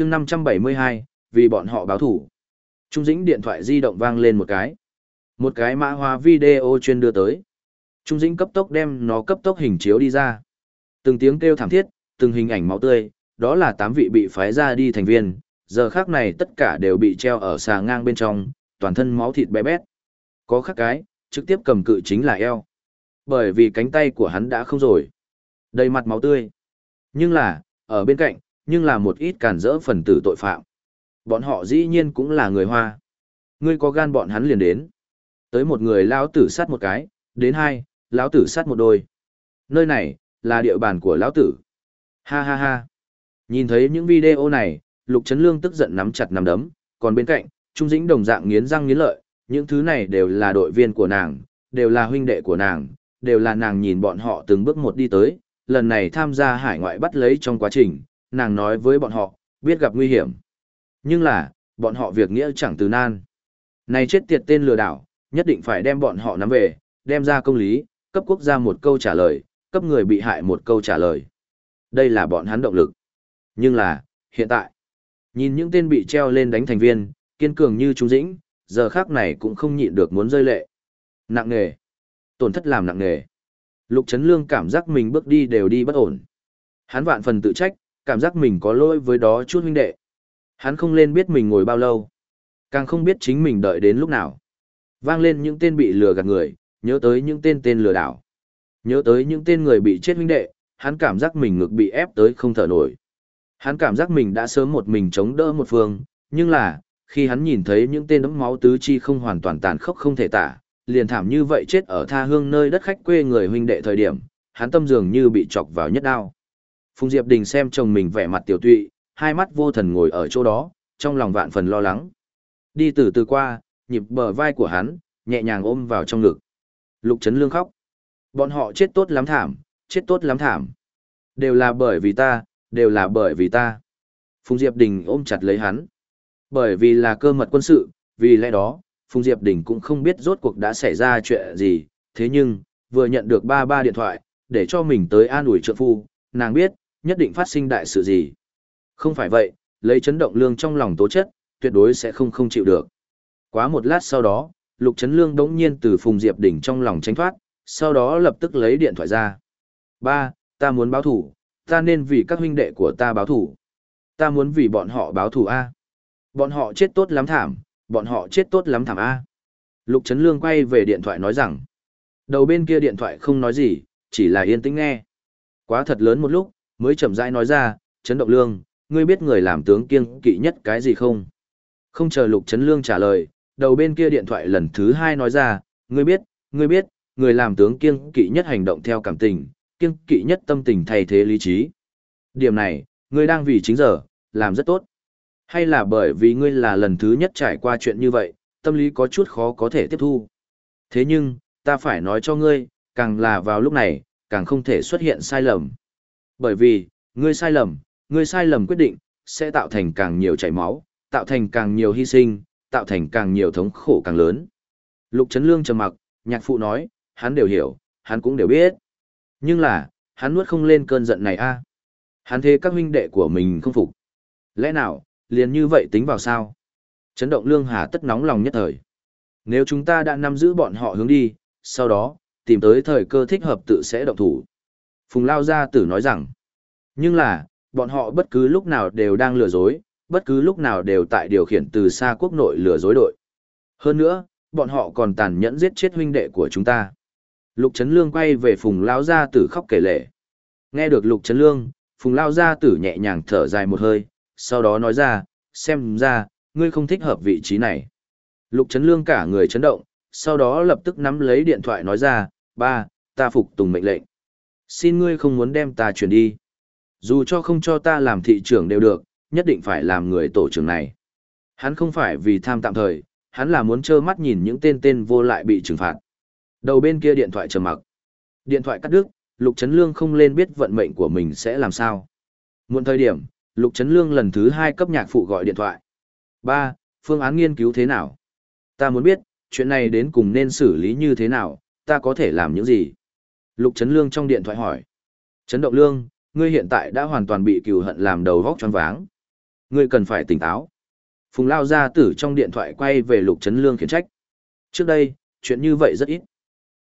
chương 572, vì bọn họ báo thủ. Trung Dĩnh điện thoại di động vang lên một cái. Một cái mã hóa video chuyên đưa tới. Trung Dĩnh cấp tốc đem nó cấp tốc hình chiếu đi ra. Từng tiếng kêu thảm thiết, từng hình ảnh máu tươi, đó là tám vị bị phái ra đi thành viên, giờ khác này tất cả đều bị treo ở xà ngang bên trong, toàn thân máu thịt bé bét. Có khác cái, trực tiếp cầm cự chính là eo. Bởi vì cánh tay của hắn đã không rồi. Đầy mặt máu tươi. Nhưng là, ở bên cạnh, nhưng là một ít cản rỡ phần tử tội phạm. Bọn họ dĩ nhiên cũng là người Hoa. Ngươi có gan bọn hắn liền đến. Tới một người lão tử sát một cái, đến hai, lão tử sát một đôi. Nơi này, là địa bàn của lão tử. Ha ha ha. Nhìn thấy những video này, Lục Trấn Lương tức giận nắm chặt nắm đấm, còn bên cạnh, Trung Dĩnh đồng dạng nghiến răng nghiến lợi, những thứ này đều là đội viên của nàng, đều là huynh đệ của nàng, đều là nàng nhìn bọn họ từng bước một đi tới, lần này tham gia hải ngoại bắt lấy trong quá trình, nàng nói với bọn họ, biết gặp nguy hiểm. Nhưng là, bọn họ việc nghĩa chẳng từ nan. Này chết tiệt tên lừa đảo, nhất định phải đem bọn họ nắm về, đem ra công lý, cấp quốc gia một câu trả lời, cấp người bị hại một câu trả lời. Đây là bọn hắn động lực. Nhưng là, hiện tại, nhìn những tên bị treo lên đánh thành viên, kiên cường như chúng Dĩnh, giờ khác này cũng không nhịn được muốn rơi lệ. Nặng nề. Tổn thất làm nặng nề. Lục Trấn Lương cảm giác mình bước đi đều đi bất ổn. Hắn vạn phần tự trách, cảm giác mình có lỗi với đó chút huynh đệ. Hắn không lên biết mình ngồi bao lâu. Càng không biết chính mình đợi đến lúc nào. Vang lên những tên bị lừa gạt người, nhớ tới những tên tên lừa đảo. Nhớ tới những tên người bị chết huynh đệ, hắn cảm giác mình ngực bị ép tới không thở nổi. Hắn cảm giác mình đã sớm một mình chống đỡ một phương, nhưng là, khi hắn nhìn thấy những tên đấm máu tứ chi không hoàn toàn tàn khốc không thể tả, liền thảm như vậy chết ở tha hương nơi đất khách quê người huynh đệ thời điểm, hắn tâm dường như bị chọc vào nhất đao. Phùng Diệp Đình xem chồng mình vẻ mặt tiểu tụy, hai mắt vô thần ngồi ở chỗ đó, trong lòng vạn phần lo lắng. Đi từ từ qua, nhịp bờ vai của hắn, nhẹ nhàng ôm vào trong ngực. Lục Trấn Lương khóc. Bọn họ chết tốt lắm thảm, chết tốt lắm thảm. Đều là bởi vì ta, đều là bởi vì ta. Phùng Diệp Đình ôm chặt lấy hắn. Bởi vì là cơ mật quân sự, vì lẽ đó, Phùng Diệp Đình cũng không biết rốt cuộc đã xảy ra chuyện gì, thế nhưng, vừa nhận được ba ba điện thoại, để cho mình tới an ủi trợ phu, nàng biết, nhất định phát sinh đại sự gì. Không phải vậy, lấy chấn động lương trong lòng tố chất, tuyệt đối sẽ không không chịu được. Quá một lát sau đó, Lục Chấn Lương đống nhiên từ Phùng Diệp đỉnh trong lòng tránh thoát, sau đó lập tức lấy điện thoại ra. Ba, ta muốn báo thủ, ta nên vì các huynh đệ của ta báo thủ. Ta muốn vì bọn họ báo thủ A. Bọn họ chết tốt lắm thảm, bọn họ chết tốt lắm thảm A. Lục Trấn Lương quay về điện thoại nói rằng, đầu bên kia điện thoại không nói gì, chỉ là yên tĩnh nghe. Quá thật lớn một lúc, mới chậm rãi nói ra, Trấn Động Lương, ngươi biết người làm tướng kiêng kỵ nhất cái gì không? Không chờ Lục Trấn Lương trả lời, đầu bên kia điện thoại lần thứ hai nói ra, ngươi biết, ngươi biết, người làm tướng kiêng kỵ nhất hành động theo cảm tình, kiêng kỵ nhất tâm tình thay thế lý trí. Điểm này, ngươi đang vì chính giờ, làm rất tốt. Hay là bởi vì ngươi là lần thứ nhất trải qua chuyện như vậy, tâm lý có chút khó có thể tiếp thu. Thế nhưng, ta phải nói cho ngươi, càng là vào lúc này, càng không thể xuất hiện sai lầm. Bởi vì, ngươi sai lầm, ngươi sai lầm quyết định, sẽ tạo thành càng nhiều chảy máu, tạo thành càng nhiều hy sinh, tạo thành càng nhiều thống khổ càng lớn. Lục Trấn Lương trầm mặc, nhạc phụ nói, hắn đều hiểu, hắn cũng đều biết. Nhưng là, hắn nuốt không lên cơn giận này a. Hắn thế các huynh đệ của mình không phục. Lẽ nào, liền như vậy tính vào sao? Chấn động lương hà tất nóng lòng nhất thời. Nếu chúng ta đã nắm giữ bọn họ hướng đi, sau đó, tìm tới thời cơ thích hợp tự sẽ động thủ. Phùng Lao Gia Tử nói rằng, nhưng là, bọn họ bất cứ lúc nào đều đang lừa dối, bất cứ lúc nào đều tại điều khiển từ xa quốc nội lừa dối đội. Hơn nữa, bọn họ còn tàn nhẫn giết chết huynh đệ của chúng ta. Lục Trấn Lương quay về Phùng Lao Gia Tử khóc kể lệ. Nghe được Lục Trấn Lương, Phùng Lao Gia Tử nhẹ nhàng thở dài một hơi, sau đó nói ra, xem ra, ngươi không thích hợp vị trí này. Lục Trấn Lương cả người chấn động, sau đó lập tức nắm lấy điện thoại nói ra, ba, ta phục tùng mệnh lệnh. Xin ngươi không muốn đem ta chuyển đi. Dù cho không cho ta làm thị trưởng đều được, nhất định phải làm người tổ trưởng này. Hắn không phải vì tham tạm thời, hắn là muốn trơ mắt nhìn những tên tên vô lại bị trừng phạt. Đầu bên kia điện thoại trầm mặc. Điện thoại cắt đứt, Lục Trấn Lương không lên biết vận mệnh của mình sẽ làm sao. Muộn thời điểm, Lục Trấn Lương lần thứ hai cấp nhạc phụ gọi điện thoại. Ba, phương án nghiên cứu thế nào? Ta muốn biết, chuyện này đến cùng nên xử lý như thế nào, ta có thể làm những gì? Lục Trấn Lương trong điện thoại hỏi. Trấn Động Lương, ngươi hiện tại đã hoàn toàn bị cừu hận làm đầu vóc choáng váng. Ngươi cần phải tỉnh táo. Phùng Lao gia tử trong điện thoại quay về Lục Trấn Lương khiển trách. Trước đây, chuyện như vậy rất ít.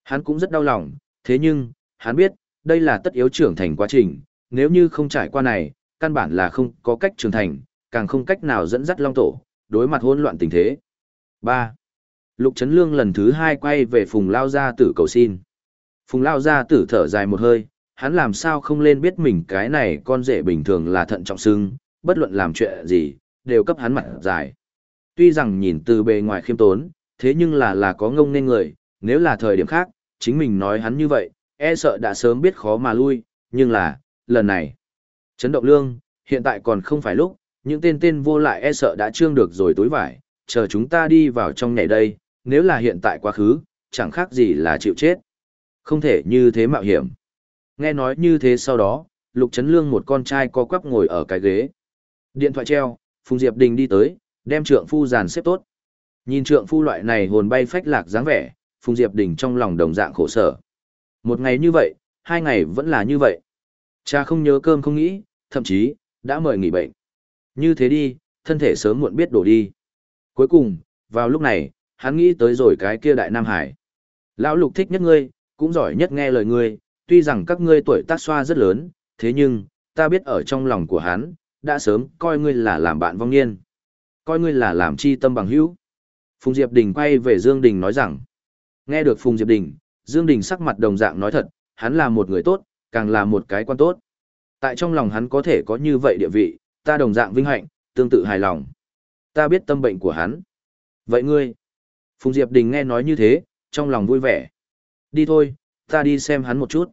Hắn cũng rất đau lòng, thế nhưng, hắn biết, đây là tất yếu trưởng thành quá trình, nếu như không trải qua này, căn bản là không có cách trưởng thành, càng không cách nào dẫn dắt Long Tổ, đối mặt hỗn loạn tình thế. 3. Lục Trấn Lương lần thứ hai quay về Phùng Lao Gia Tử cầu xin. Phùng Lao Ra Tử thở dài một hơi, hắn làm sao không lên biết mình cái này con rể bình thường là thận trọng sưng, bất luận làm chuyện gì, đều cấp hắn mặt dài. Tuy rằng nhìn từ bề ngoài khiêm tốn, thế nhưng là là có ngông nên người, nếu là thời điểm khác, chính mình nói hắn như vậy, e sợ đã sớm biết khó mà lui, nhưng là, lần này, chấn động lương, hiện tại còn không phải lúc, những tên tên vô lại e sợ đã trương được rồi tối vải, chờ chúng ta đi vào trong nhảy đây, nếu là hiện tại quá khứ, chẳng khác gì là chịu chết. Không thể như thế mạo hiểm. Nghe nói như thế sau đó, Lục Trấn Lương một con trai co quắp ngồi ở cái ghế. Điện thoại treo, Phùng Diệp Đình đi tới, đem trượng phu dàn xếp tốt. Nhìn trượng phu loại này hồn bay phách lạc dáng vẻ, Phùng Diệp Đình trong lòng đồng dạng khổ sở. Một ngày như vậy, hai ngày vẫn là như vậy. Cha không nhớ cơm không nghĩ, thậm chí, đã mời nghỉ bệnh. Như thế đi, thân thể sớm muộn biết đổ đi. Cuối cùng, vào lúc này, hắn nghĩ tới rồi cái kia đại Nam Hải. Lão lục thích nhất ngươi, cũng giỏi nhất nghe lời ngươi, tuy rằng các ngươi tuổi tác xoa rất lớn, thế nhưng, ta biết ở trong lòng của hắn, đã sớm coi ngươi là làm bạn vong niên. Coi ngươi là làm chi tâm bằng hữu. Phùng Diệp Đình quay về Dương Đình nói rằng, nghe được Phùng Diệp Đình, Dương Đình sắc mặt đồng dạng nói thật, hắn là một người tốt, càng là một cái quan tốt. Tại trong lòng hắn có thể có như vậy địa vị, ta đồng dạng vinh hạnh, tương tự hài lòng. Ta biết tâm bệnh của hắn. Vậy ngươi? Phùng Diệp Đình nghe nói như thế, trong lòng vui vẻ. Đi thôi, ta đi xem hắn một chút.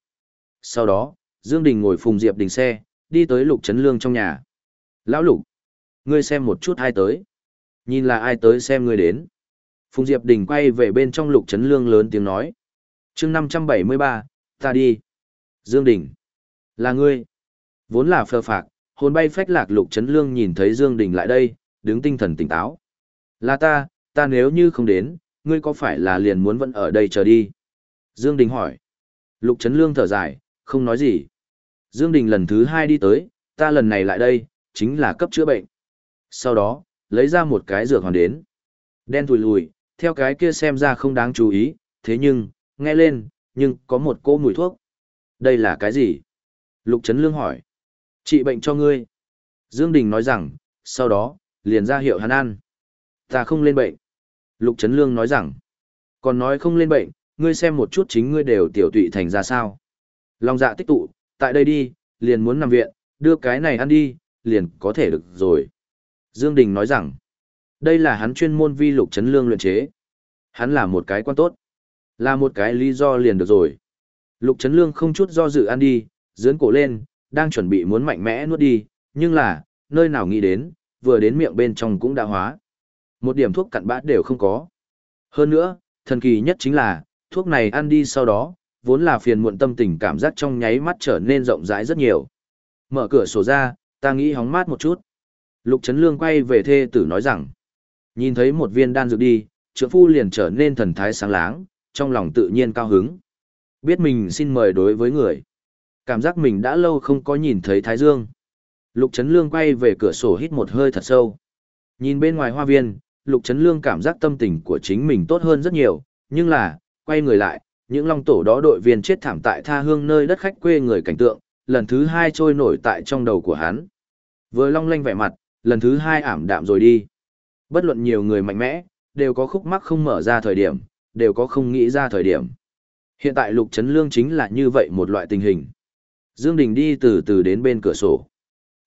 Sau đó, Dương Đình ngồi Phùng Diệp Đình xe, đi tới Lục Trấn Lương trong nhà. Lão Lục, ngươi xem một chút ai tới. Nhìn là ai tới xem ngươi đến. Phùng Diệp Đình quay về bên trong Lục Trấn Lương lớn tiếng nói. chương 573, ta đi. Dương Đình, là ngươi. Vốn là phơ phạc, hồn bay phách lạc Lục Trấn Lương nhìn thấy Dương Đình lại đây, đứng tinh thần tỉnh táo. Là ta, ta nếu như không đến, ngươi có phải là liền muốn vẫn ở đây chờ đi? Dương Đình hỏi. Lục Trấn Lương thở dài, không nói gì. Dương Đình lần thứ hai đi tới, ta lần này lại đây, chính là cấp chữa bệnh. Sau đó, lấy ra một cái dược hoàn đến. Đen thùi lùi, theo cái kia xem ra không đáng chú ý, thế nhưng, nghe lên, nhưng có một cỗ mùi thuốc. Đây là cái gì? Lục Trấn Lương hỏi. Trị bệnh cho ngươi. Dương Đình nói rằng, sau đó, liền ra hiệu hắn ăn. Ta không lên bệnh. Lục Trấn Lương nói rằng, còn nói không lên bệnh, ngươi xem một chút chính ngươi đều tiểu tụy thành ra sao. Long dạ tích tụ, tại đây đi, liền muốn nằm viện, đưa cái này ăn đi, liền có thể được rồi. Dương Đình nói rằng, đây là hắn chuyên môn vi lục chấn lương luyện chế. Hắn là một cái quan tốt. Là một cái lý do liền được rồi. Lục chấn lương không chút do dự ăn đi, dướn cổ lên, đang chuẩn bị muốn mạnh mẽ nuốt đi, nhưng là, nơi nào nghĩ đến, vừa đến miệng bên trong cũng đã hóa. Một điểm thuốc cặn bã đều không có. Hơn nữa, thần kỳ nhất chính là, thuốc này ăn đi sau đó, vốn là phiền muộn tâm tình cảm giác trong nháy mắt trở nên rộng rãi rất nhiều. Mở cửa sổ ra, ta nghĩ hóng mát một chút. Lục Trấn Lương quay về thê tử nói rằng, nhìn thấy một viên đan dược đi, trưởng phu liền trở nên thần thái sáng láng, trong lòng tự nhiên cao hứng. Biết mình xin mời đối với người. Cảm giác mình đã lâu không có nhìn thấy Thái Dương. Lục Trấn Lương quay về cửa sổ hít một hơi thật sâu. Nhìn bên ngoài hoa viên, Lục Trấn Lương cảm giác tâm tình của chính mình tốt hơn rất nhiều, nhưng là, quay người lại, những long tổ đó đội viên chết thảm tại tha hương nơi đất khách quê người cảnh tượng, lần thứ hai trôi nổi tại trong đầu của hắn. Vừa long lanh vẻ mặt, lần thứ hai ảm đạm rồi đi. Bất luận nhiều người mạnh mẽ, đều có khúc mắc không mở ra thời điểm, đều có không nghĩ ra thời điểm. Hiện tại Lục Trấn Lương chính là như vậy một loại tình hình. Dương Đình đi từ từ đến bên cửa sổ.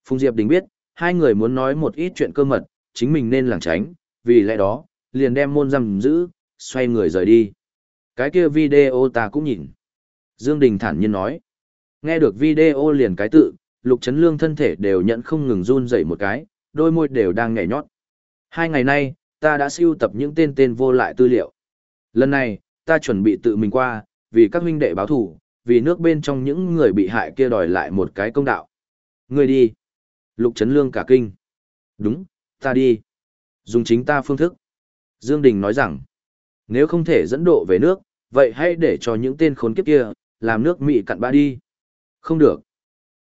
Phùng Diệp Đình biết, hai người muốn nói một ít chuyện cơ mật, chính mình nên lảng tránh, vì lẽ đó, liền đem môn giam giữ, xoay người rời đi. Cái kia video ta cũng nhìn. Dương Đình thản nhiên nói. Nghe được video liền cái tự, Lục Chấn Lương thân thể đều nhận không ngừng run rẩy một cái, đôi môi đều đang nhảy nhót. Hai ngày nay, ta đã siêu tập những tên tên vô lại tư liệu. Lần này, ta chuẩn bị tự mình qua, vì các huynh đệ báo thù, vì nước bên trong những người bị hại kia đòi lại một cái công đạo. Người đi. Lục Trấn Lương cả kinh. Đúng, ta đi. Dùng chính ta phương thức. Dương Đình nói rằng, nếu không thể dẫn độ về nước, vậy hãy để cho những tên khốn kiếp kia, làm nước Mỹ cặn bã đi. Không được.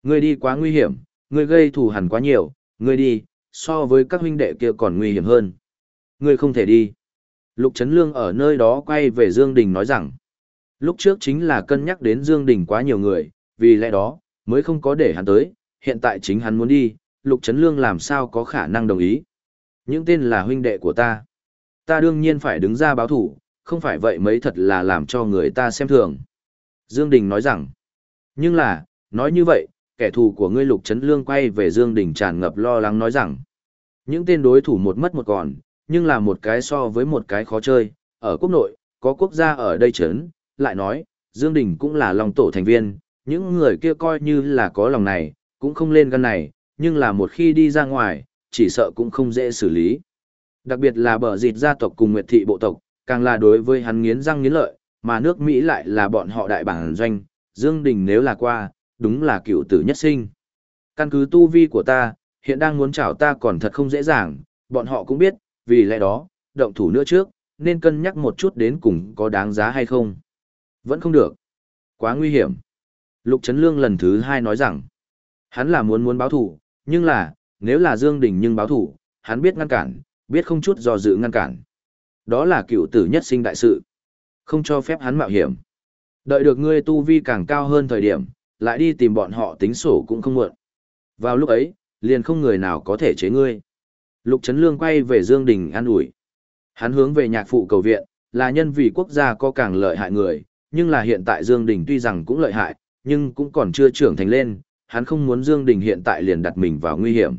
Ngươi đi quá nguy hiểm, ngươi gây thù hằn quá nhiều, ngươi đi, so với các huynh đệ kia còn nguy hiểm hơn. Ngươi không thể đi. Lục Trấn Lương ở nơi đó quay về Dương Đình nói rằng, lúc trước chính là cân nhắc đến Dương Đình quá nhiều người, vì lẽ đó, mới không có để hắn tới, hiện tại chính hắn muốn đi, Lục Trấn Lương làm sao có khả năng đồng ý. Những tên là huynh đệ của ta. Ta đương nhiên phải đứng ra báo thủ, không phải vậy mấy thật là làm cho người ta xem thường. Dương Đình nói rằng, nhưng là, nói như vậy, kẻ thù của ngươi Lục Trấn Lương quay về Dương Đình tràn ngập lo lắng nói rằng, những tên đối thủ một mất một còn, nhưng là một cái so với một cái khó chơi, ở quốc nội, có quốc gia ở đây chấn, lại nói, Dương Đình cũng là lòng tổ thành viên, những người kia coi như là có lòng này, cũng không lên gan này, nhưng là một khi đi ra ngoài, chỉ sợ cũng không dễ xử lý. Đặc biệt là bờ dịt gia tộc cùng Nguyệt thị bộ tộc, càng là đối với hắn nghiến răng nghiến lợi, mà nước Mỹ lại là bọn họ đại bản doanh, Dương Đình nếu là qua, đúng là cựu tử nhất sinh. Căn cứ tu vi của ta, hiện đang muốn chào ta còn thật không dễ dàng, bọn họ cũng biết, vì lẽ đó, động thủ nữa trước, nên cân nhắc một chút đến cùng có đáng giá hay không. Vẫn không được. Quá nguy hiểm. Lục Trấn Lương lần thứ hai nói rằng, hắn là muốn muốn báo thủ, nhưng là, nếu là Dương Đình nhưng báo thủ, hắn biết ngăn cản, biết không chút do dự ngăn cản. Đó là cựu tử nhất sinh đại sự. Không cho phép hắn mạo hiểm. Đợi được ngươi tu vi càng cao hơn thời điểm, lại đi tìm bọn họ tính sổ cũng không muộn. Vào lúc ấy, liền không người nào có thể chế ngươi. Lục Trấn Lương quay về Dương Đình an ủi. Hắn hướng về nhạc phụ cầu viện, là nhân vì quốc gia có càng lợi hại người, nhưng là hiện tại Dương Đình tuy rằng cũng lợi hại, nhưng cũng còn chưa trưởng thành lên, hắn không muốn Dương Đình hiện tại liền đặt mình vào nguy hiểm.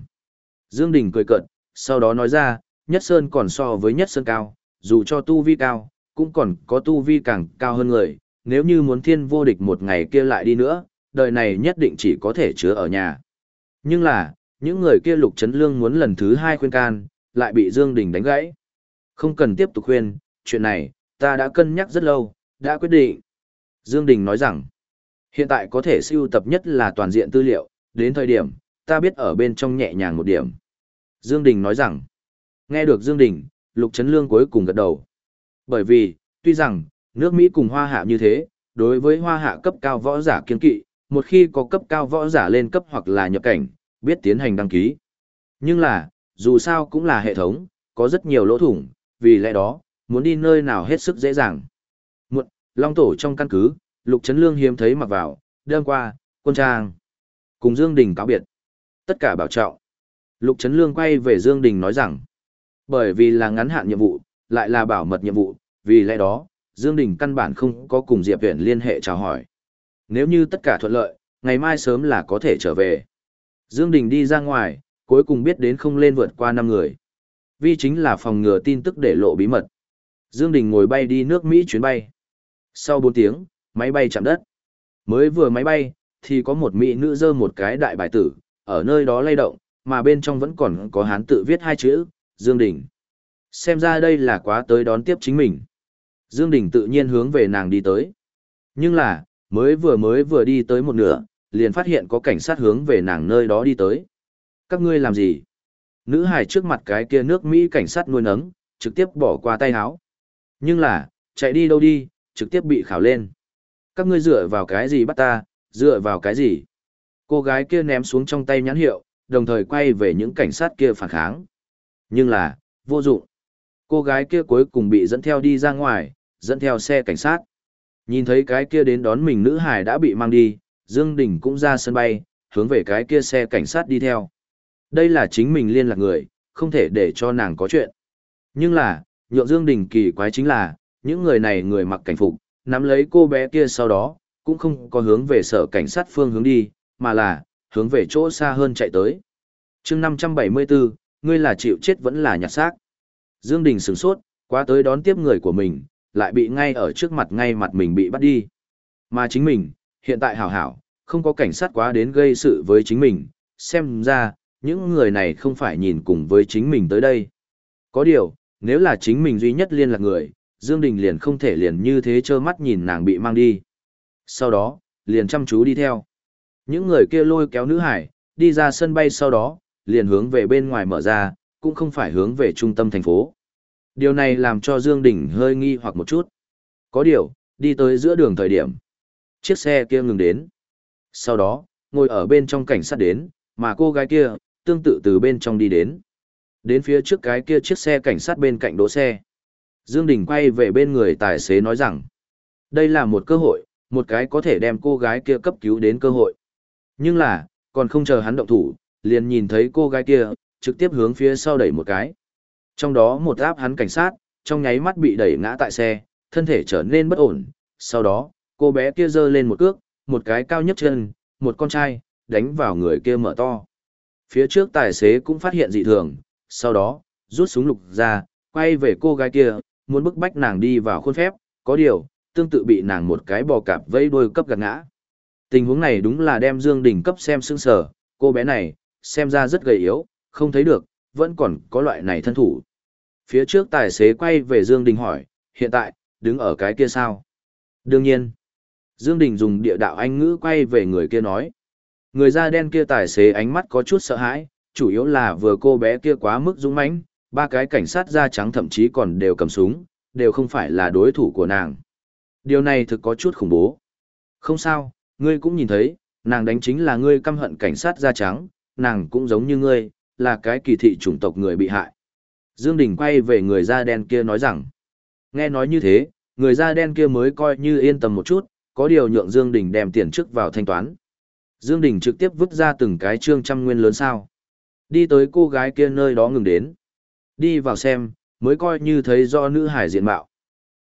Dương Đình cười cợt, sau đó nói ra, Nhất Sơn còn so với Nhất Sơn cao, dù cho tu vi cao, cũng còn có tu vi càng cao hơn người, nếu như muốn thiên vô địch một ngày kia lại đi nữa, đời này nhất định chỉ có thể chứa ở nhà. Nhưng là, những người kia lục chấn lương muốn lần thứ hai khuyên can, lại bị Dương Đình đánh gãy. Không cần tiếp tục khuyên, chuyện này, ta đã cân nhắc rất lâu, đã quyết định. Dương Đình nói rằng, hiện tại có thể siêu tập nhất là toàn diện tư liệu, đến thời điểm, ta biết ở bên trong nhẹ nhàng một điểm. Dương Đình nói rằng, nghe được Dương Đình, Lục Trấn Lương cuối cùng gật đầu. Bởi vì, tuy rằng, nước Mỹ cùng hoa hạ như thế, đối với hoa hạ cấp cao võ giả kiên kỵ, một khi có cấp cao võ giả lên cấp hoặc là nhập cảnh, biết tiến hành đăng ký. Nhưng là, dù sao cũng là hệ thống, có rất nhiều lỗ thủng, vì lẽ đó, muốn đi nơi nào hết sức dễ dàng. Muộn, Long Tổ trong căn cứ, Lục Trấn Lương hiếm thấy mặc vào, đêm qua, quân trang. Cùng Dương Đình cáo biệt. Tất cả bảo trọng. Lục Trấn Lương quay về Dương Đình nói rằng, bởi vì là ngắn hạn nhiệm vụ, lại là bảo mật nhiệm vụ, vì lẽ đó, Dương Đình căn bản không có cùng Diệp Viễn liên hệ chào hỏi. Nếu như tất cả thuận lợi, ngày mai sớm là có thể trở về. Dương Đình đi ra ngoài, cuối cùng biết đến không lên vượt qua 5 người. Vì chính là phòng ngừa tin tức để lộ bí mật. Dương Đình ngồi bay đi nước Mỹ chuyến bay. Sau 4 tiếng, máy bay chạm đất. Mới vừa máy bay, thì có một mỹ nữ dơ một cái đại bài tử, ở nơi đó lay động, mà bên trong vẫn còn có hán tự viết hai chữ, Dương Đình. Xem ra đây là quá tới đón tiếp chính mình. Dương Đình tự nhiên hướng về nàng đi tới. Nhưng là, mới vừa mới vừa đi tới một nửa, liền phát hiện có cảnh sát hướng về nàng nơi đó đi tới. Các ngươi làm gì? Nữ hài trước mặt cái kia nước Mỹ cảnh sát nuôi nấng, trực tiếp bỏ qua tay áo. Nhưng là, chạy đi đâu đi, trực tiếp bị khảo lên. Các ngươi dựa vào cái gì bắt ta, dựa vào cái gì? Cô gái kia ném xuống trong tay nhãn hiệu, đồng thời quay về những cảnh sát kia phản kháng. Nhưng là, vô dụng. Cô gái kia cuối cùng bị dẫn theo đi ra ngoài, dẫn theo xe cảnh sát. Nhìn thấy cái kia đến đón mình nữ hải đã bị mang đi, Dương Đình cũng ra sân bay, hướng về cái kia xe cảnh sát đi theo. Đây là chính mình liên lạc người, không thể để cho nàng có chuyện. Nhưng là, nhượng Dương Đình kỳ quái chính là, những người này người mặc cảnh phục, nắm lấy cô bé kia sau đó, cũng không có hướng về sở cảnh sát phương hướng đi, mà là, hướng về chỗ xa hơn chạy tới. chương 574, ngươi là chịu chết vẫn là nhặt xác. Dương Đình sửng sốt, quá tới đón tiếp người của mình, lại bị ngay ở trước mặt ngay mặt mình bị bắt đi. Mà chính mình, hiện tại hảo hảo, không có cảnh sát quá đến gây sự với chính mình, xem ra, những người này không phải nhìn cùng với chính mình tới đây. Có điều, nếu là chính mình duy nhất liên lạc người, Dương Đình liền không thể liền như thế trơ mắt nhìn nàng bị mang đi. Sau đó, liền chăm chú đi theo. Những người kia lôi kéo nữ hải, đi ra sân bay sau đó, liền hướng về bên ngoài mở ra, cũng không phải hướng về trung tâm thành phố. Điều này làm cho Dương Đình hơi nghi hoặc một chút. Có điều, đi tới giữa đường thời điểm. Chiếc xe kia ngừng đến. Sau đó, ngồi ở bên trong cảnh sát đến, mà cô gái kia, tương tự từ bên trong đi đến. Đến phía trước cái kia chiếc xe cảnh sát bên cạnh đỗ xe. Dương Đình quay về bên người tài xế nói rằng, đây là một cơ hội, một cái có thể đem cô gái kia cấp cứu đến cơ hội. Nhưng là, còn không chờ hắn động thủ, liền nhìn thấy cô gái kia, trực tiếp hướng phía sau đẩy một cái. Trong đó một áp hắn cảnh sát, trong nháy mắt bị đẩy ngã tại xe, thân thể trở nên bất ổn. Sau đó, cô bé kia giơ lên một cước, một cái cao nhất chân, một con trai, đánh vào người kia mở to. Phía trước tài xế cũng phát hiện dị thường, sau đó, rút súng lục ra, quay về cô gái kia, muốn bức bách nàng đi vào khuôn phép, có điều, tương tự bị nàng một cái bò cạp vây đuôi cấp gạt ngã. Tình huống này đúng là đem Dương Đình cấp xem sững sờ, cô bé này, xem ra rất gầy yếu, không thấy được, vẫn còn có loại này thân thủ. Phía trước tài xế quay về Dương Đình hỏi, hiện tại, đứng ở cái kia sao? Đương nhiên. Dương Đình dùng địa đạo anh ngữ quay về người kia nói. Người da đen kia tài xế ánh mắt có chút sợ hãi, chủ yếu là vừa cô bé kia quá mức dũng mãnh, ba cái cảnh sát da trắng thậm chí còn đều cầm súng, đều không phải là đối thủ của nàng. Điều này thực có chút khủng bố. Không sao, ngươi cũng nhìn thấy, nàng đánh chính là ngươi căm hận cảnh sát da trắng, nàng cũng giống như ngươi, là cái kỳ thị chủng tộc người bị hại. Dương Đình quay về người da đen kia nói rằng, nghe nói như thế, người da đen kia mới coi như yên tâm một chút, có điều nhượng Dương Đình đem tiền trước vào thanh toán. Dương Đình trực tiếp vứt ra từng cái trương trăm nguyên lớn sao. Đi tới cô gái kia nơi đó ngừng đến. Đi vào xem, mới coi như thấy do nữ hải diện mạo.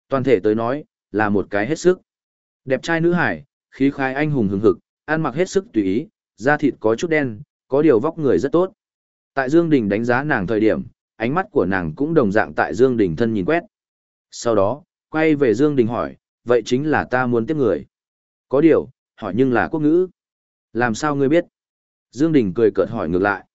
Toàn thể tới nói, là một cái hết sức. Đẹp trai nữ hải, khí khai anh hùng hừng hực, ăn mặc hết sức tùy ý, da thịt có chút đen, có điều vóc người rất tốt. Tại Dương Đình đánh giá nàng thời điểm, ánh mắt của nàng cũng đồng dạng tại Dương Đình thân nhìn quét. Sau đó, quay về Dương Đình hỏi, vậy chính là ta muốn tiếp người. Có điều, hỏi nhưng là quốc ngữ. Làm sao ngươi biết? Dương Đình cười cợt hỏi ngược lại.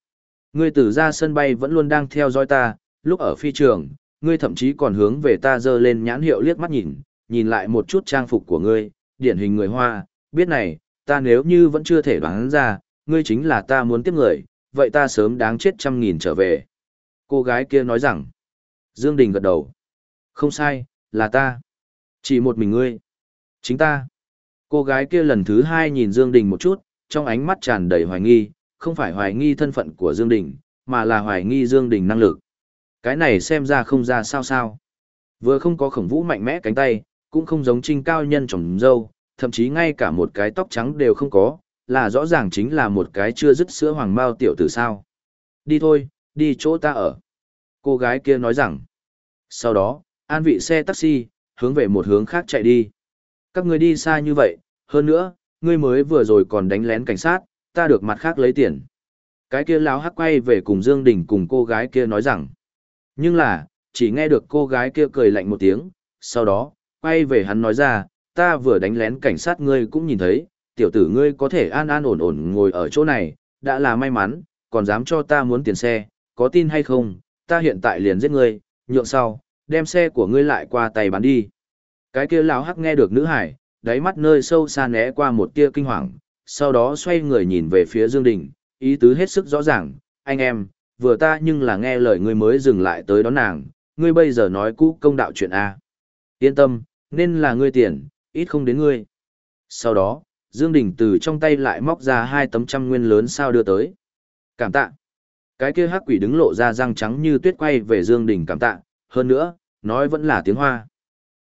Ngươi từ ra sân bay vẫn luôn đang theo dõi ta, lúc ở phi trường, ngươi thậm chí còn hướng về ta dơ lên nhãn hiệu liếc mắt nhìn, nhìn lại một chút trang phục của ngươi, điển hình người Hoa, biết này, ta nếu như vẫn chưa thể đoán ra, ngươi chính là ta muốn tiếp người, vậy ta sớm đáng chết trăm nghìn trở về. Cô gái kia nói rằng, Dương Đình gật đầu. Không sai, là ta. Chỉ một mình ngươi. Chính ta. Cô gái kia lần thứ hai nhìn Dương Đình một chút, trong ánh mắt tràn đầy hoài nghi, không phải hoài nghi thân phận của Dương Đình, mà là hoài nghi Dương Đình năng lực. Cái này xem ra không ra sao sao. Vừa không có khổng vũ mạnh mẽ cánh tay, cũng không giống trinh cao nhân trồng dâu, thậm chí ngay cả một cái tóc trắng đều không có, là rõ ràng chính là một cái chưa dứt sữa hoàng bao tiểu tử sao. Đi thôi, đi chỗ ta ở. Cô gái kia nói rằng. Sau đó, an vị xe taxi, hướng về một hướng khác chạy đi. Các người đi xa như vậy, hơn nữa, ngươi mới vừa rồi còn đánh lén cảnh sát, ta được mặt khác lấy tiền. Cái kia láo hắc quay về cùng Dương Đình cùng cô gái kia nói rằng. Nhưng là, chỉ nghe được cô gái kia cười lạnh một tiếng, sau đó, quay về hắn nói ra, ta vừa đánh lén cảnh sát ngươi cũng nhìn thấy, tiểu tử ngươi có thể an an ổn ổn ngồi ở chỗ này, đã là may mắn, còn dám cho ta muốn tiền xe, có tin hay không, ta hiện tại liền giết ngươi, nhượng sau, đem xe của ngươi lại qua tay bán đi. Cái kia lão hắc nghe được nữ hải, đáy mắt nơi sâu xa né qua một tia kinh hoàng, sau đó xoay người nhìn về phía Dương Đình, ý tứ hết sức rõ ràng, anh em, vừa ta nhưng là nghe lời ngươi mới dừng lại tới đón nàng, ngươi bây giờ nói cũ công đạo chuyện A. Yên tâm, nên là ngươi tiền, ít không đến ngươi. Sau đó, Dương Đình từ trong tay lại móc ra hai tấm trăm nguyên lớn sao đưa tới. Cảm tạ. Cái kia hắc quỷ đứng lộ ra răng trắng như tuyết quay về Dương Đình cảm tạ, hơn nữa, nói vẫn là tiếng hoa.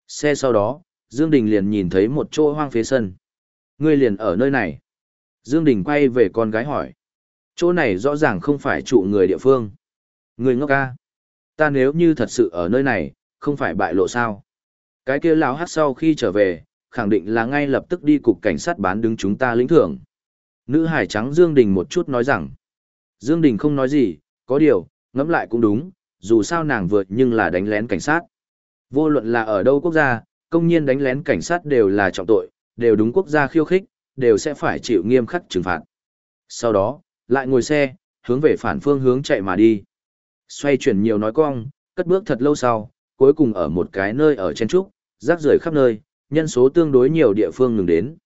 Xe sau đó, Dương Đình liền nhìn thấy một chỗ hoang phế sân. Ngươi liền ở nơi này. Dương Đình quay về con gái hỏi. Chỗ này rõ ràng không phải trụ người địa phương. Ngươi ngốc ca. Ta nếu như thật sự ở nơi này, không phải bại lộ sao. Cái kia lão hát sau khi trở về, khẳng định là ngay lập tức đi cục cảnh sát bán đứng chúng ta lĩnh thưởng. Nữ hải trắng Dương Đình một chút nói rằng. Dương Đình không nói gì, có điều, ngẫm lại cũng đúng, dù sao nàng vượt nhưng là đánh lén cảnh sát. Vô luận là ở đâu quốc gia, công nhiên đánh lén cảnh sát đều là trọng tội, đều đúng quốc gia khiêu khích, đều sẽ phải chịu nghiêm khắc trừng phạt. Sau đó, lại ngồi xe, hướng về phản phương hướng chạy mà đi. Xoay chuyển nhiều nói cong, cất bước thật lâu sau, cuối cùng ở một cái nơi ở trên trúc, rác rưởi khắp nơi, nhân số tương đối nhiều địa phương ngừng đến.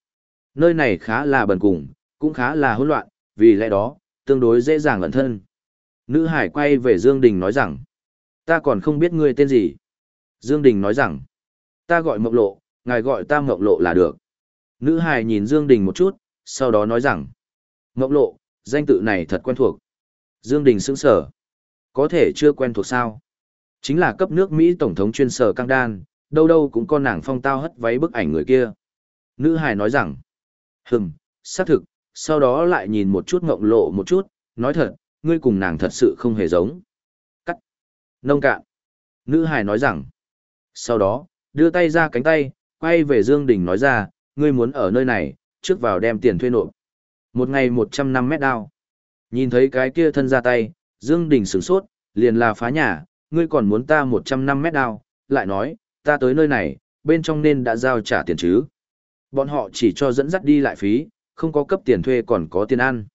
Nơi này khá là bần cùng, cũng khá là hỗn loạn, vì lẽ đó, tương đối dễ dàng ẩn thân. Nữ hải quay về Dương Đình nói rằng, ta còn không biết ngươi tên gì. Dương Đình nói rằng, ta gọi Mộc lộ, ngài gọi ta Mộc lộ là được. Nữ hải nhìn Dương Đình một chút, sau đó nói rằng, Mộc lộ, danh tự này thật quen thuộc. Dương Đình sững sờ. Có thể chưa quen thuộc sao? Chính là cấp nước Mỹ Tổng thống chuyên sở căng đan, đâu đâu cũng có nàng phong tao hất váy bức ảnh người kia. Nữ hài nói rằng, hừm, xác thực, sau đó lại nhìn một chút ngộng lộ một chút, nói thật, ngươi cùng nàng thật sự không hề giống. Cắt. Nông cạn. Nữ hài nói rằng, sau đó, đưa tay ra cánh tay, quay về Dương Đình nói ra, ngươi muốn ở nơi này, trước vào đem tiền thuê nộp. Một ngày 105 mét đao. Nhìn thấy cái kia thân ra tay, Dương Đình sửng sốt, liền là phá nhà, ngươi còn muốn ta 105 mét đao, lại nói, ta tới nơi này, bên trong nên đã giao trả tiền chứ. Bọn họ chỉ cho dẫn dắt đi lại phí, không có cấp tiền thuê còn có tiền ăn.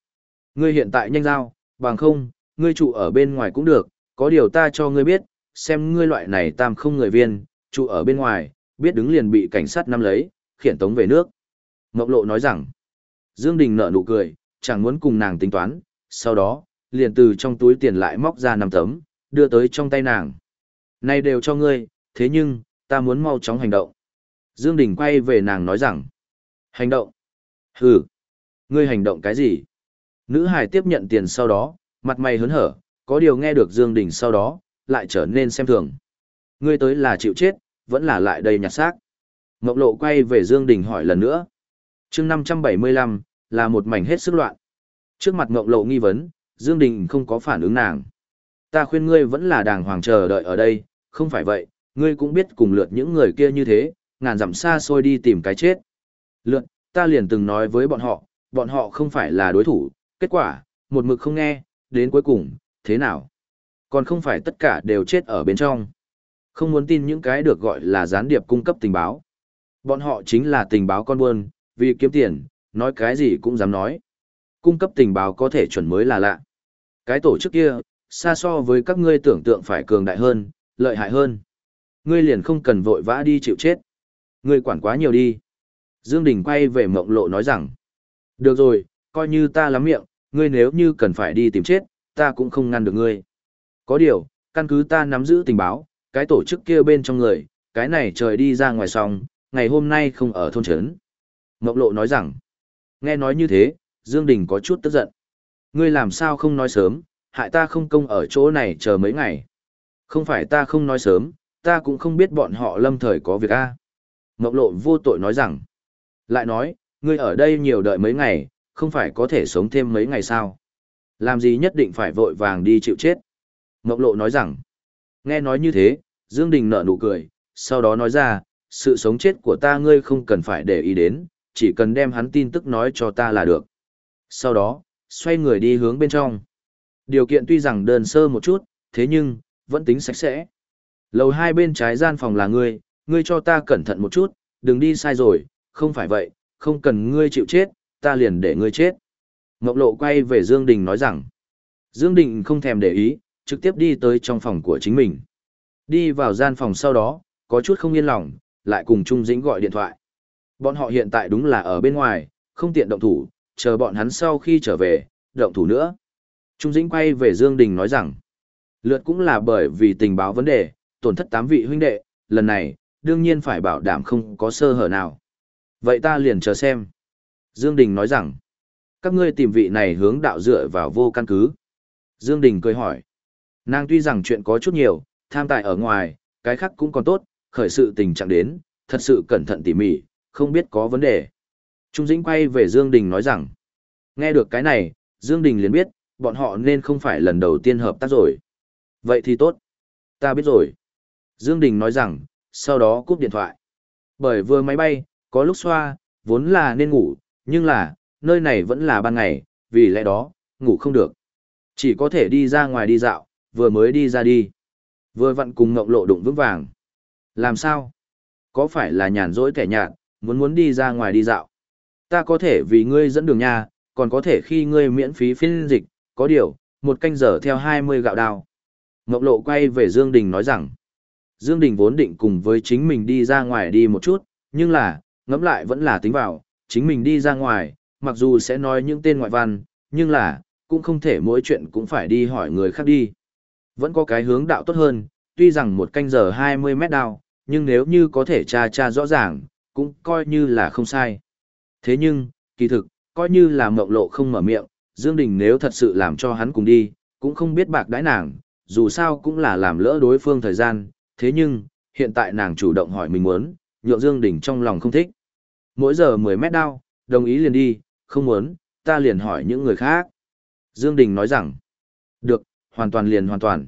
Ngươi hiện tại nhanh giao, bằng không, ngươi trụ ở bên ngoài cũng được, có điều ta cho ngươi biết, xem ngươi loại này tam không người viên, trụ ở bên ngoài, biết đứng liền bị cảnh sát nắm lấy, khiển tống về nước. Ngọc Lộ nói rằng, Dương Đình nở nụ cười, chẳng muốn cùng nàng tính toán, sau đó, liền từ trong túi tiền lại móc ra năm tấm, đưa tới trong tay nàng. Này đều cho ngươi, thế nhưng, ta muốn mau chóng hành động. Dương Đình quay về nàng nói rằng, hành động. Hừ, ngươi hành động cái gì? Nữ hải tiếp nhận tiền sau đó, mặt mày hớn hở, có điều nghe được Dương Đình sau đó, lại trở nên xem thường. Ngươi tới là chịu chết, vẫn là lại đây nhặt xác. Ngọc Lộ quay về Dương Đình hỏi lần nữa. Chương 575, là một mảnh hết sức loạn. Trước mặt Ngọc Lộ nghi vấn, Dương Đình không có phản ứng nàng. Ta khuyên ngươi vẫn là đàng hoàng chờ đợi ở đây, không phải vậy, ngươi cũng biết cùng lượt những người kia như thế, ngàn dặm xa xôi đi tìm cái chết. Lượt, ta liền từng nói với bọn họ, bọn họ không phải là đối thủ, kết quả, một mực không nghe, đến cuối cùng, thế nào? Còn không phải tất cả đều chết ở bên trong. Không muốn tin những cái được gọi là gián điệp cung cấp tình báo. Bọn họ chính là tình báo con buôn, vì kiếm tiền, nói cái gì cũng dám nói. Cung cấp tình báo có thể chuẩn mới là lạ. Cái tổ chức kia, xa so với các ngươi tưởng tượng phải cường đại hơn, lợi hại hơn. Ngươi liền không cần vội vã đi chịu chết. Ngươi quản quá nhiều đi. Dương Đình quay về mộng lộ nói rằng. Được rồi, coi như ta lắm miệng, ngươi nếu như cần phải đi tìm chết, ta cũng không ngăn được ngươi. Có điều, căn cứ ta nắm giữ tình báo, cái tổ chức kia bên trong người, cái này trời đi ra ngoài xong, ngày hôm nay không ở thôn trấn. Mộng Lộ nói rằng, nghe nói như thế, Dương Đình có chút tức giận. Ngươi làm sao không nói sớm, hại ta không công ở chỗ này chờ mấy ngày. Không phải ta không nói sớm, ta cũng không biết bọn họ lâm thời có việc a. Ngọc Lộ vô tội nói rằng, lại nói, ngươi ở đây nhiều đợi mấy ngày, không phải có thể sống thêm mấy ngày sao? Làm gì nhất định phải vội vàng đi chịu chết? Ngọc Lộ nói rằng, nghe nói như thế, Dương Đình nở nụ cười, sau đó nói ra, sự sống chết của ta ngươi không cần phải để ý đến, chỉ cần đem hắn tin tức nói cho ta là được. Sau đó, xoay người đi hướng bên trong. Điều kiện tuy rằng đơn sơ một chút, thế nhưng, vẫn tính sạch sẽ. Lầu hai bên trái gian phòng là ngươi, ngươi cho ta cẩn thận một chút, đừng đi sai rồi, không phải vậy, không cần ngươi chịu chết, ta liền để ngươi chết. Ngọc Lộ quay về Dương Đình nói rằng, Dương Đình không thèm để ý, trực tiếp đi tới trong phòng của chính mình. Đi vào gian phòng sau đó, có chút không yên lòng, lại cùng Trung Dĩnh gọi điện thoại. Bọn họ hiện tại đúng là ở bên ngoài, không tiện động thủ, chờ bọn hắn sau khi trở về, động thủ nữa. Trung Dĩnh quay về Dương Đình nói rằng, lượt cũng là bởi vì tình báo vấn đề, tổn thất tám vị huynh đệ, lần này, đương nhiên phải bảo đảm không có sơ hở nào. Vậy ta liền chờ xem. Dương Đình nói rằng, các ngươi tìm vị này hướng đạo dựa vào vô căn cứ. Dương Đình cười hỏi, nàng tuy rằng chuyện có chút nhiều, tham tài ở ngoài, cái khác cũng còn tốt, khởi sự tình trạng đến, thật sự cẩn thận tỉ mỉ, không biết có vấn đề. Trung Dĩnh quay về Dương Đình nói rằng, nghe được cái này, Dương Đình liền biết, bọn họ nên không phải lần đầu tiên hợp tác rồi. Vậy thì tốt. Ta biết rồi. Dương Đình nói rằng, sau đó cúp điện thoại. Bởi vừa máy bay, có lúc xoa, vốn là nên ngủ, nhưng là, nơi này vẫn là ban ngày, vì lẽ đó, ngủ không được. Chỉ có thể đi ra ngoài đi dạo, vừa mới đi ra đi. Vừa vặn cùng ngộng lộ đụng vững vàng. Làm sao? Có phải là nhàn rỗi kẻ nhạt, muốn muốn đi ra ngoài đi dạo? Ta có thể vì ngươi dẫn đường nha, còn có thể khi ngươi miễn phí phiên dịch, có điều, một canh giờ theo 20 gạo đào. Ngộng lộ quay về Dương Đình nói rằng, Dương Đình vốn định cùng với chính mình đi ra ngoài đi một chút, nhưng là, ngẫm lại vẫn là tính vào, chính mình đi ra ngoài, mặc dù sẽ nói những tên ngoại văn, nhưng là, cũng không thể mỗi chuyện cũng phải đi hỏi người khác đi. Vẫn có cái hướng đạo tốt hơn, tuy rằng một canh giờ 20 mét đao, nhưng nếu như có thể tra tra rõ ràng, cũng coi như là không sai. Thế nhưng, kỳ thực, coi như là mộng lộ không mở miệng, Dương Đình nếu thật sự làm cho hắn cùng đi, cũng không biết bạc đãi nàng, dù sao cũng là làm lỡ đối phương thời gian, thế nhưng, hiện tại nàng chủ động hỏi mình muốn, nhượng Dương Đình trong lòng không thích. Mỗi giờ 10 mét đao, đồng ý liền đi, không muốn, ta liền hỏi những người khác. Dương Đình nói rằng, được, hoàn toàn liền hoàn toàn.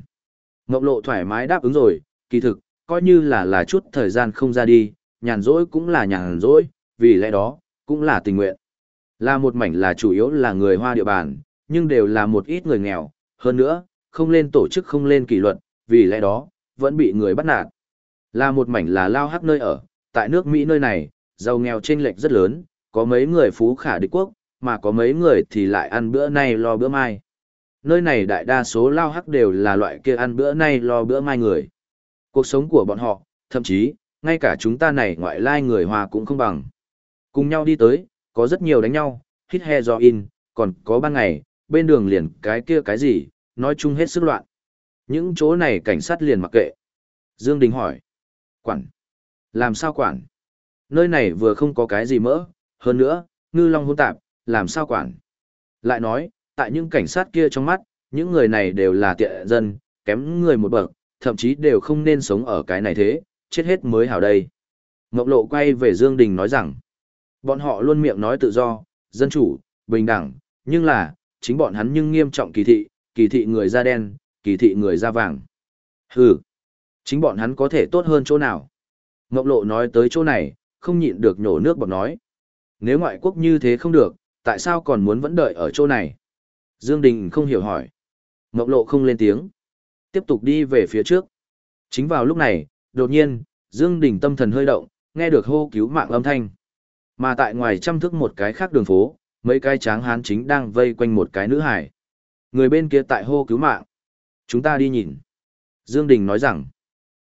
Ngọc lộ thoải mái đáp ứng rồi, kỳ thực, coi như là là chút thời gian không ra đi, nhàn rỗi cũng là nhàn rỗi, vì lẽ đó, cũng là tình nguyện. Là một mảnh là chủ yếu là người hoa địa bàn, nhưng đều là một ít người nghèo, hơn nữa, không lên tổ chức không lên kỷ luật, vì lẽ đó, vẫn bị người bắt nạt. Là một mảnh là lao hắc nơi ở, tại nước Mỹ nơi này, giàu nghèo chênh lệch rất lớn, có mấy người phú khả địch quốc, mà có mấy người thì lại ăn bữa nay lo bữa mai. Nơi này đại đa số lao hắc đều là loại kia ăn bữa nay lo bữa mai người. Cuộc sống của bọn họ, thậm chí, ngay cả chúng ta này ngoại lai người hòa cũng không bằng. Cùng nhau đi tới, có rất nhiều đánh nhau, hít he do in, còn có ban ngày, bên đường liền cái kia cái gì, nói chung hết sức loạn. Những chỗ này cảnh sát liền mặc kệ. Dương Đình hỏi. Quản. Làm sao quản? Nơi này vừa không có cái gì mỡ, hơn nữa, ngư long hỗn tạp, làm sao quản? Lại nói, tại những cảnh sát kia trong mắt, những người này đều là tiện dân, kém người một bậc, thậm chí đều không nên sống ở cái này thế, chết hết mới hảo đây. Ngọc Lộ quay về Dương Đình nói rằng, bọn họ luôn miệng nói tự do, dân chủ, bình đẳng, nhưng là, chính bọn hắn nhưng nghiêm trọng kỳ thị, kỳ thị người da đen, kỳ thị người da vàng. Hừ, chính bọn hắn có thể tốt hơn chỗ nào? Ngọc Lộ nói tới chỗ này, không nhịn được nhổ nước bọt nói. Nếu ngoại quốc như thế không được, tại sao còn muốn vẫn đợi ở chỗ này? Dương Đình không hiểu hỏi. Ngọc Lộ không lên tiếng. Tiếp tục đi về phía trước. Chính vào lúc này, đột nhiên, Dương Đình tâm thần hơi động, nghe được hô cứu mạng âm thanh. Mà tại ngoài trăm thước một cái khác đường phố, mấy cái tráng hán chính đang vây quanh một cái nữ hải. Người bên kia tại hô cứu mạng. Chúng ta đi nhìn. Dương Đình nói rằng,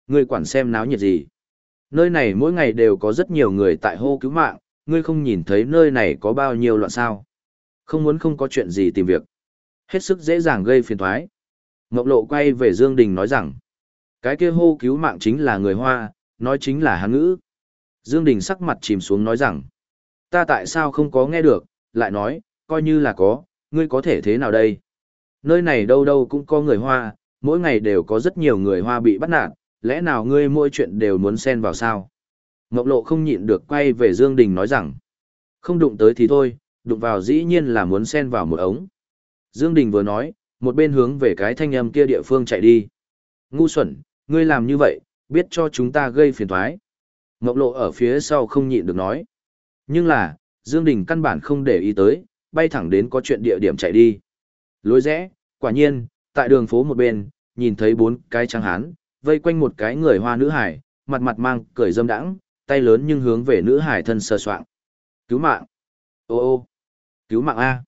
ngươi quản xem náo nhiệt gì. Nơi này mỗi ngày đều có rất nhiều người tại hô cứu mạng, ngươi không nhìn thấy nơi này có bao nhiêu loạn sao. Không muốn không có chuyện gì tìm việc. Hết sức dễ dàng gây phiền toái. Ngọc Lộ quay về Dương Đình nói rằng, cái kia hô cứu mạng chính là người Hoa, nói chính là Hán ngữ. Dương Đình sắc mặt chìm xuống nói rằng, ta tại sao không có nghe được, lại nói, coi như là có, ngươi có thể thế nào đây? Nơi này đâu đâu cũng có người Hoa, mỗi ngày đều có rất nhiều người Hoa bị bắt nạt, lẽ nào ngươi mỗi chuyện đều muốn xen vào sao? Ngọc Lộ không nhịn được quay về Dương Đình nói rằng, không đụng tới thì thôi, đụng vào dĩ nhiên là muốn xen vào một ống. Dương Đình vừa nói, một bên hướng về cái thanh âm kia địa phương chạy đi. Ngu xuẩn, ngươi làm như vậy, biết cho chúng ta gây phiền toái. Ngọc Lộ ở phía sau không nhịn được nói. Nhưng là, Dương Đình căn bản không để ý tới, bay thẳng đến có chuyện địa điểm chạy đi. Lối rẽ, quả nhiên, tại đường phố một bên, nhìn thấy bốn cái trắng hán, vây quanh một cái người hoa nữ hải, mặt mặt mang cười dâm đãng, tay lớn nhưng hướng về nữ hải thân sờ soạng. Cứu mạng! Ô ô! Cứu mạng A!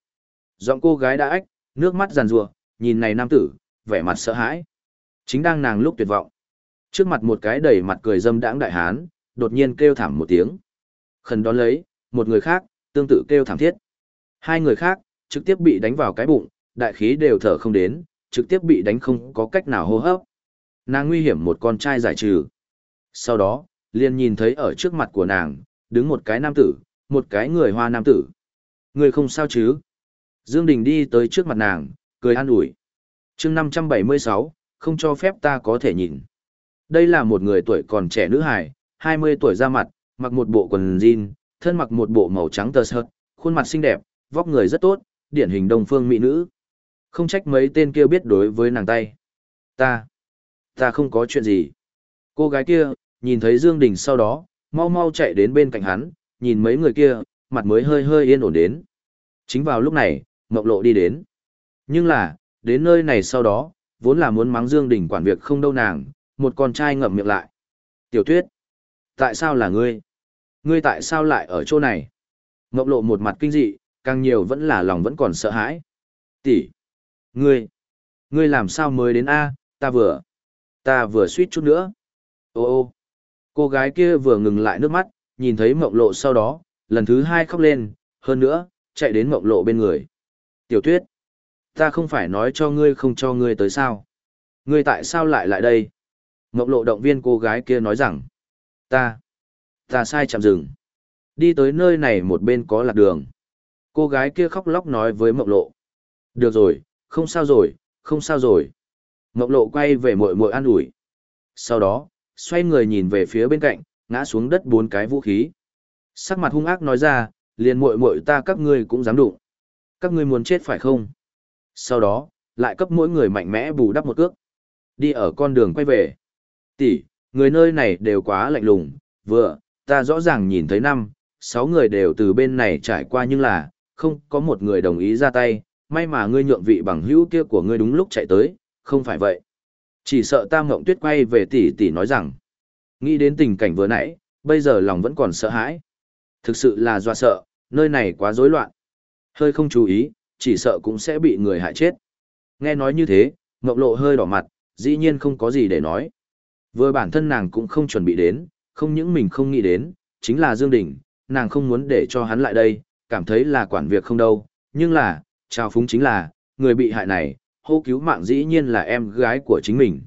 Giọng cô gái đã ách, nước mắt giàn rùa, nhìn này nam tử, vẻ mặt sợ hãi. Chính đang nàng lúc tuyệt vọng. Trước mặt một cái đầy mặt cười dâm đãng đại hán, đột nhiên kêu thảm một tiếng. Khẩn đón lấy, một người khác, tương tự kêu thảm thiết. Hai người khác, trực tiếp bị đánh vào cái bụng, đại khí đều thở không đến, trực tiếp bị đánh không có cách nào hô hấp. Nàng nguy hiểm một con trai giải trừ. Sau đó, liền nhìn thấy ở trước mặt của nàng, đứng một cái nam tử, một cái người hoa nam tử. Người không sao chứ? Dương Đình đi tới trước mặt nàng, cười an ủi. Chương 576, không cho phép ta có thể nhìn. Đây là một người tuổi còn trẻ nữ hài, 20 tuổi ra mặt, mặc một bộ quần jean, thân mặc một bộ màu trắng tơ sợt, khuôn mặt xinh đẹp, vóc người rất tốt, điển hình đông phương mỹ nữ. Không trách mấy tên kia biết đối với nàng tay. Ta, ta không có chuyện gì. Cô gái kia, nhìn thấy Dương Đình sau đó, mau mau chạy đến bên cạnh hắn, nhìn mấy người kia, mặt mới hơi hơi yên ổn đến. Chính vào lúc này, Ngọc Lộ đi đến. Nhưng là, đến nơi này sau đó, vốn là muốn mắng Dương Đình quản việc không đâu nàng, một con trai ngậm miệng lại. Tiểu Tuyết, tại sao là ngươi? Ngươi tại sao lại ở chỗ này? Ngọc Lộ một mặt kinh dị, càng nhiều vẫn là lòng vẫn còn sợ hãi. Tỷ, ngươi, ngươi làm sao mới đến a? Ta vừa, ta vừa suýt chút nữa. Ô ô, cô gái kia vừa ngừng lại nước mắt, nhìn thấy Mộng Lộ sau đó, lần thứ hai khóc lên, hơn nữa, chạy đến Mộng Lộ bên người. Tiểu Tuyết, ta không phải nói cho ngươi không cho ngươi tới sao. Ngươi tại sao lại lại đây? mộng lộ động viên cô gái kia nói rằng, ta, ta sai chạm rừng. Đi tới nơi này một bên có lạc đường. Cô gái kia khóc lóc nói với Mộng lộ. Được rồi, không sao rồi, không sao rồi. Ngọc lộ quay về muội muội an ủi. Sau đó, xoay người nhìn về phía bên cạnh, ngã xuống đất bốn cái vũ khí. Sắc mặt hung ác nói ra, liền muội muội ta các ngươi cũng dám đụng. Các ngươi muốn chết phải không? Sau đó, lại cấp mỗi người mạnh mẽ bù đắp một cước. Đi ở con đường quay về. Tỷ, người nơi này đều quá lạnh lùng, vừa, ta rõ ràng nhìn thấy năm, sáu người đều từ bên này trải qua nhưng là, không có một người đồng ý ra tay, may mà ngươi nhượng vị bằng hữu kia của ngươi đúng lúc chạy tới, không phải vậy. Chỉ sợ ta mộng tuyết quay về tỷ tỷ nói rằng, nghĩ đến tình cảnh vừa nãy, bây giờ lòng vẫn còn sợ hãi. Thực sự là doa sợ, nơi này quá rối loạn. Hơi không chú ý, chỉ sợ cũng sẽ bị người hại chết. Nghe nói như thế, Ngọc Lộ hơi đỏ mặt, dĩ nhiên không có gì để nói. Vừa bản thân nàng cũng không chuẩn bị đến, không những mình không nghĩ đến, chính là Dương Đình, nàng không muốn để cho hắn lại đây, cảm thấy là quản việc không đâu, nhưng là, trao phúng chính là, người bị hại này, hô cứu mạng dĩ nhiên là em gái của chính mình.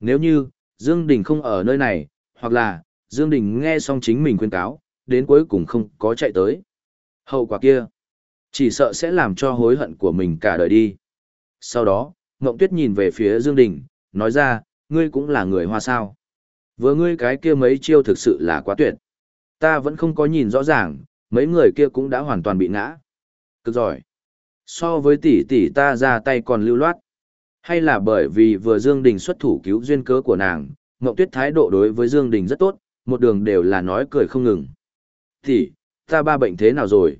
Nếu như, Dương Đình không ở nơi này, hoặc là, Dương Đình nghe xong chính mình khuyên cáo, đến cuối cùng không có chạy tới. Hậu quả kia, chỉ sợ sẽ làm cho hối hận của mình cả đời đi. Sau đó, Ngộng Tuyết nhìn về phía Dương Đình, nói ra, ngươi cũng là người hoa sao. Vừa ngươi cái kia mấy chiêu thực sự là quá tuyệt. Ta vẫn không có nhìn rõ ràng, mấy người kia cũng đã hoàn toàn bị ngã. Cực giỏi. So với tỷ tỷ ta ra tay còn lưu loát. Hay là bởi vì vừa Dương Đình xuất thủ cứu duyên cớ của nàng, Ngọc Tuyết thái độ đối với Dương Đình rất tốt, một đường đều là nói cười không ngừng. Tỷ, ta ba bệnh thế nào rồi?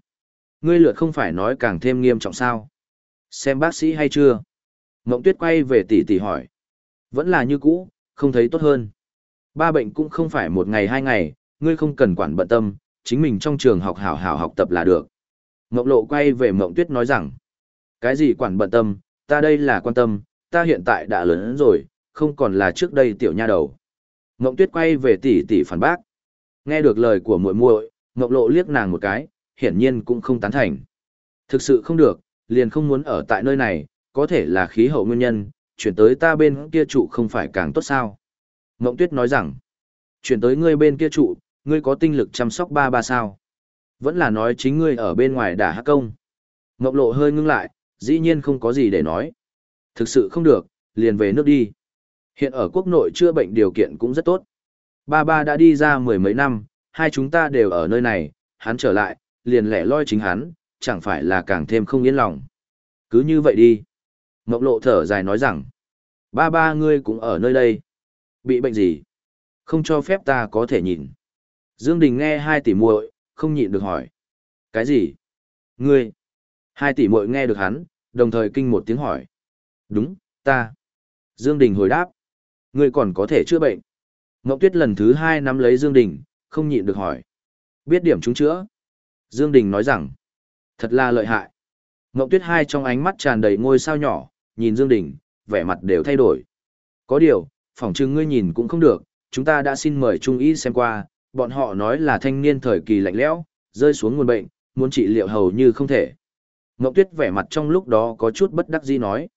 Ngươi lượt không phải nói càng thêm nghiêm trọng sao? Xem bác sĩ hay chưa? Ngọc Tuyết quay về tỷ tỷ hỏi. Vẫn là như cũ, không thấy tốt hơn. Ba bệnh cũng không phải một ngày hai ngày, ngươi không cần quản bận tâm, chính mình trong trường học hảo hảo học tập là được. Mộng lộ quay về Mộng Tuyết nói rằng, cái gì quản bận tâm, ta đây là quan tâm, ta hiện tại đã lớn rồi, không còn là trước đây tiểu nha đầu. Mộng Tuyết quay về tỷ tỷ phản bác. Nghe được lời của muội muội, mộng lộ liếc nàng một cái, hiển nhiên cũng không tán thành. Thực sự không được, liền không muốn ở tại nơi này, có thể là khí hậu nguyên nhân, chuyển tới ta bên kia trụ không phải càng tốt sao. Mộng Tuyết nói rằng, chuyển tới ngươi bên kia trụ, ngươi có tinh lực chăm sóc ba ba sao. Vẫn là nói chính ngươi ở bên ngoài đả hắc công. ngọc lộ hơi ngưng lại, dĩ nhiên không có gì để nói. Thực sự không được, liền về nước đi. Hiện ở quốc nội chữa bệnh điều kiện cũng rất tốt. Ba ba đã đi ra mười mấy năm, hai chúng ta đều ở nơi này, hắn trở lại, liền lẻ loi chính hắn, chẳng phải là càng thêm không yên lòng. Cứ như vậy đi. ngọc lộ thở dài nói rằng, ba ba ngươi cũng ở nơi đây. Bị bệnh gì? Không cho phép ta có thể nhìn. Dương Đình nghe hai tỷ muội, không nhịn được hỏi. Cái gì? Ngươi? Hai tỷ muội nghe được hắn, đồng thời kinh một tiếng hỏi. Đúng, ta. Dương Đình hồi đáp. Ngươi còn có thể chữa bệnh. Ngọc Tuyết lần thứ hai nắm lấy Dương Đình, không nhịn được hỏi. Biết điểm chúng chữa. Dương Đình nói rằng. Thật là lợi hại. Ngọc Tuyết hai trong ánh mắt tràn đầy ngôi sao nhỏ, nhìn Dương Đình, vẻ mặt đều thay đổi. Có điều, phỏng chừng ngươi nhìn cũng không được, chúng ta đã xin mời Trung Y xem qua, bọn họ nói là thanh niên thời kỳ lạnh lẽo, rơi xuống nguồn bệnh, muốn trị liệu hầu như không thể. Ngọc Tuyết vẻ mặt trong lúc đó có chút bất đắc dĩ nói.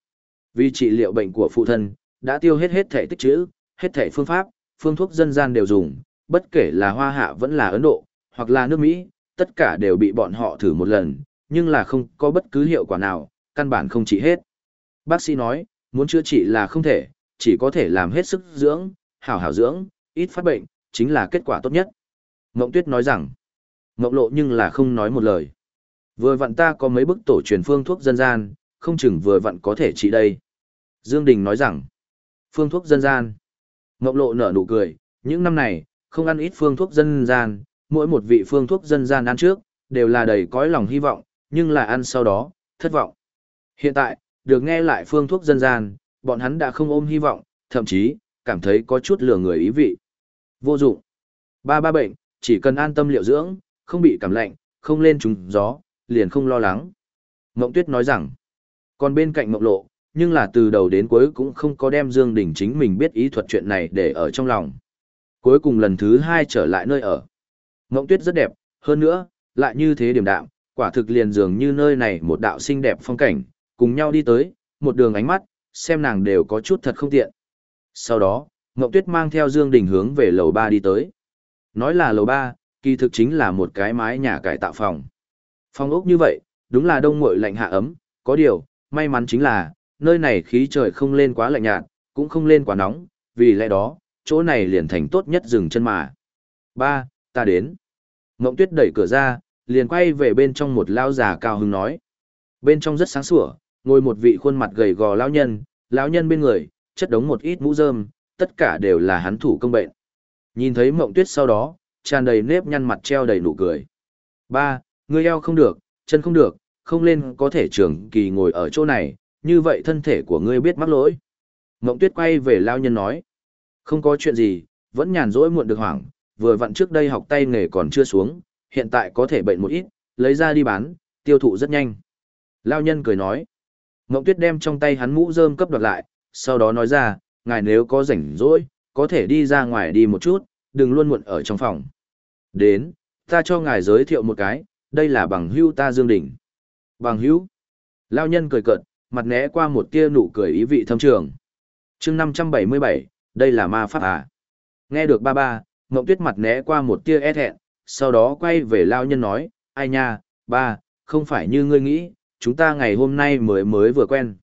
Vì trị liệu bệnh của phụ thân, đã tiêu hết hết thể tích trữ, hết thể phương pháp, phương thuốc dân gian đều dùng, bất kể là Hoa Hạ vẫn là Ấn Độ, hoặc là nước Mỹ, tất cả đều bị bọn họ thử một lần, nhưng là không có bất cứ hiệu quả nào, căn bản không trị hết. Bác sĩ nói, muốn chữa trị là không thể, chỉ có thể làm hết sức dưỡng, hảo hảo dưỡng, ít phát bệnh, chính là kết quả tốt nhất. Ngộng Tuyết nói rằng, Ngộng Lộ nhưng là không nói một lời. Vừa vặn ta có mấy bức tổ truyền phương thuốc dân gian, không chừng vừa vặn có thể trị đây. Dương Đình nói rằng, phương thuốc dân gian. Ngộng Lộ nở nụ cười, những năm này, không ăn ít phương thuốc dân gian, mỗi một vị phương thuốc dân gian ăn trước, đều là đầy cõi lòng hy vọng, nhưng là ăn sau đó, thất vọng. Hiện tại, được nghe lại phương thuốc dân gian, bọn hắn đã không ôm hy vọng, thậm chí, cảm thấy có chút lừa người ý vị. Vô dụng. Ba ba bệnh, chỉ cần an tâm liệu dưỡng, không bị cảm lạnh, không lên trùng gió, liền không lo lắng. Mộng Tuyết nói rằng, còn bên cạnh Mộng Lộ, nhưng là từ đầu đến cuối cũng không có đem Dương Đình chính mình biết ý thuật chuyện này để ở trong lòng. Cuối cùng lần thứ hai trở lại nơi ở. Mộng Tuyết rất đẹp, hơn nữa, lại như thế điểm đạm, quả thực liền dường như nơi này một đạo xinh đẹp phong cảnh, cùng nhau đi tới, một đường ánh mắt, xem nàng đều có chút thật không tiện. Sau đó, Ngộng Tuyết mang theo Dương Đình hướng về lầu 3 đi tới. Nói là lầu 3, kỳ thực chính là một cái mái nhà cải tạo phòng. Phòng ốc như vậy, đúng là đông muội lạnh hạ ấm, có điều, may mắn chính là, nơi này khí trời không lên quá lạnh nhạt, cũng không lên quá nóng, vì lẽ đó, chỗ này liền thành tốt nhất dừng chân mà. Ba, ta đến. Ngộng tuyết đẩy cửa ra, liền quay về bên trong một lao già cao hứng nói. Bên trong rất sáng sủa, ngồi một vị khuôn mặt gầy gò lão nhân, lão nhân bên người, chất đống một ít mũ rơm, tất cả đều là hắn thủ công bệnh. Nhìn thấy mộng tuyết sau đó, tràn đầy nếp nhăn mặt treo đầy nụ cười. Ba, ngươi eo không được, chân không được, không lên có thể trường kỳ ngồi ở chỗ này, như vậy thân thể của ngươi biết mắc lỗi. Mộng tuyết quay về lao nhân nói. Không có chuyện gì, vẫn nhàn rỗi muộn được hoảng, vừa vặn trước đây học tay nghề còn chưa xuống, hiện tại có thể bệnh một ít, lấy ra đi bán, tiêu thụ rất nhanh. Lao nhân cười nói. Mộng tuyết đem trong tay hắn mũ rơm cấp đoạt lại, sau đó nói ra, ngài nếu có rảnh rỗi, có thể đi ra ngoài đi một chút, đừng luôn muộn ở trong phòng. Đến, ta cho ngài giới thiệu một cái, đây là bằng hữu ta Dương Đình. Bằng hữu. Lao nhân cười cợt, mặt né qua một tia nụ cười ý vị thâm trường. chương 577, đây là ma pháp à. Nghe được ba ba, Ngộng Tuyết mặt né qua một tia e thẹn, sau đó quay về Lao nhân nói, ai nha, ba, không phải như ngươi nghĩ, chúng ta ngày hôm nay mới mới vừa quen.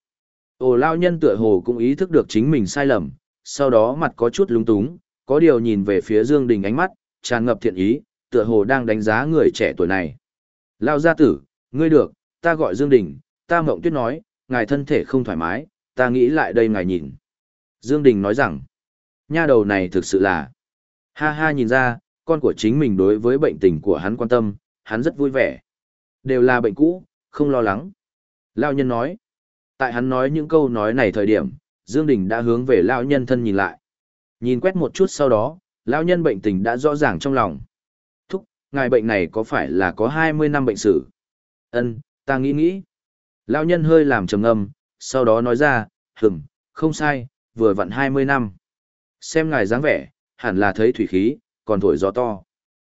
Ồ Lao nhân tựa hồ cũng ý thức được chính mình sai lầm, sau đó mặt có chút lúng túng, có điều nhìn về phía Dương Đình ánh mắt, tràn ngập thiện ý, tựa hồ đang đánh giá người trẻ tuổi này. Lao gia tử, ngươi được, ta gọi Dương Đình, ta mộng tuyết nói, ngài thân thể không thoải mái, ta nghĩ lại đây ngài nhìn. Dương Đình nói rằng, nha đầu này thực sự là, ha ha nhìn ra, con của chính mình đối với bệnh tình của hắn quan tâm, hắn rất vui vẻ. Đều là bệnh cũ, không lo lắng. Lao nhân nói, tại hắn nói những câu nói này thời điểm, Dương Đình đã hướng về Lão nhân thân nhìn lại. Nhìn quét một chút sau đó, Lão nhân bệnh tình đã rõ ràng trong lòng. Thúc, ngài bệnh này có phải là có 20 năm bệnh sử? Ân, ta nghĩ nghĩ. Lão nhân hơi làm trầm ngâm, sau đó nói ra, hừm, không sai, vừa vặn 20 năm. Xem ngài dáng vẻ, hẳn là thấy thủy khí, còn thổi gió to.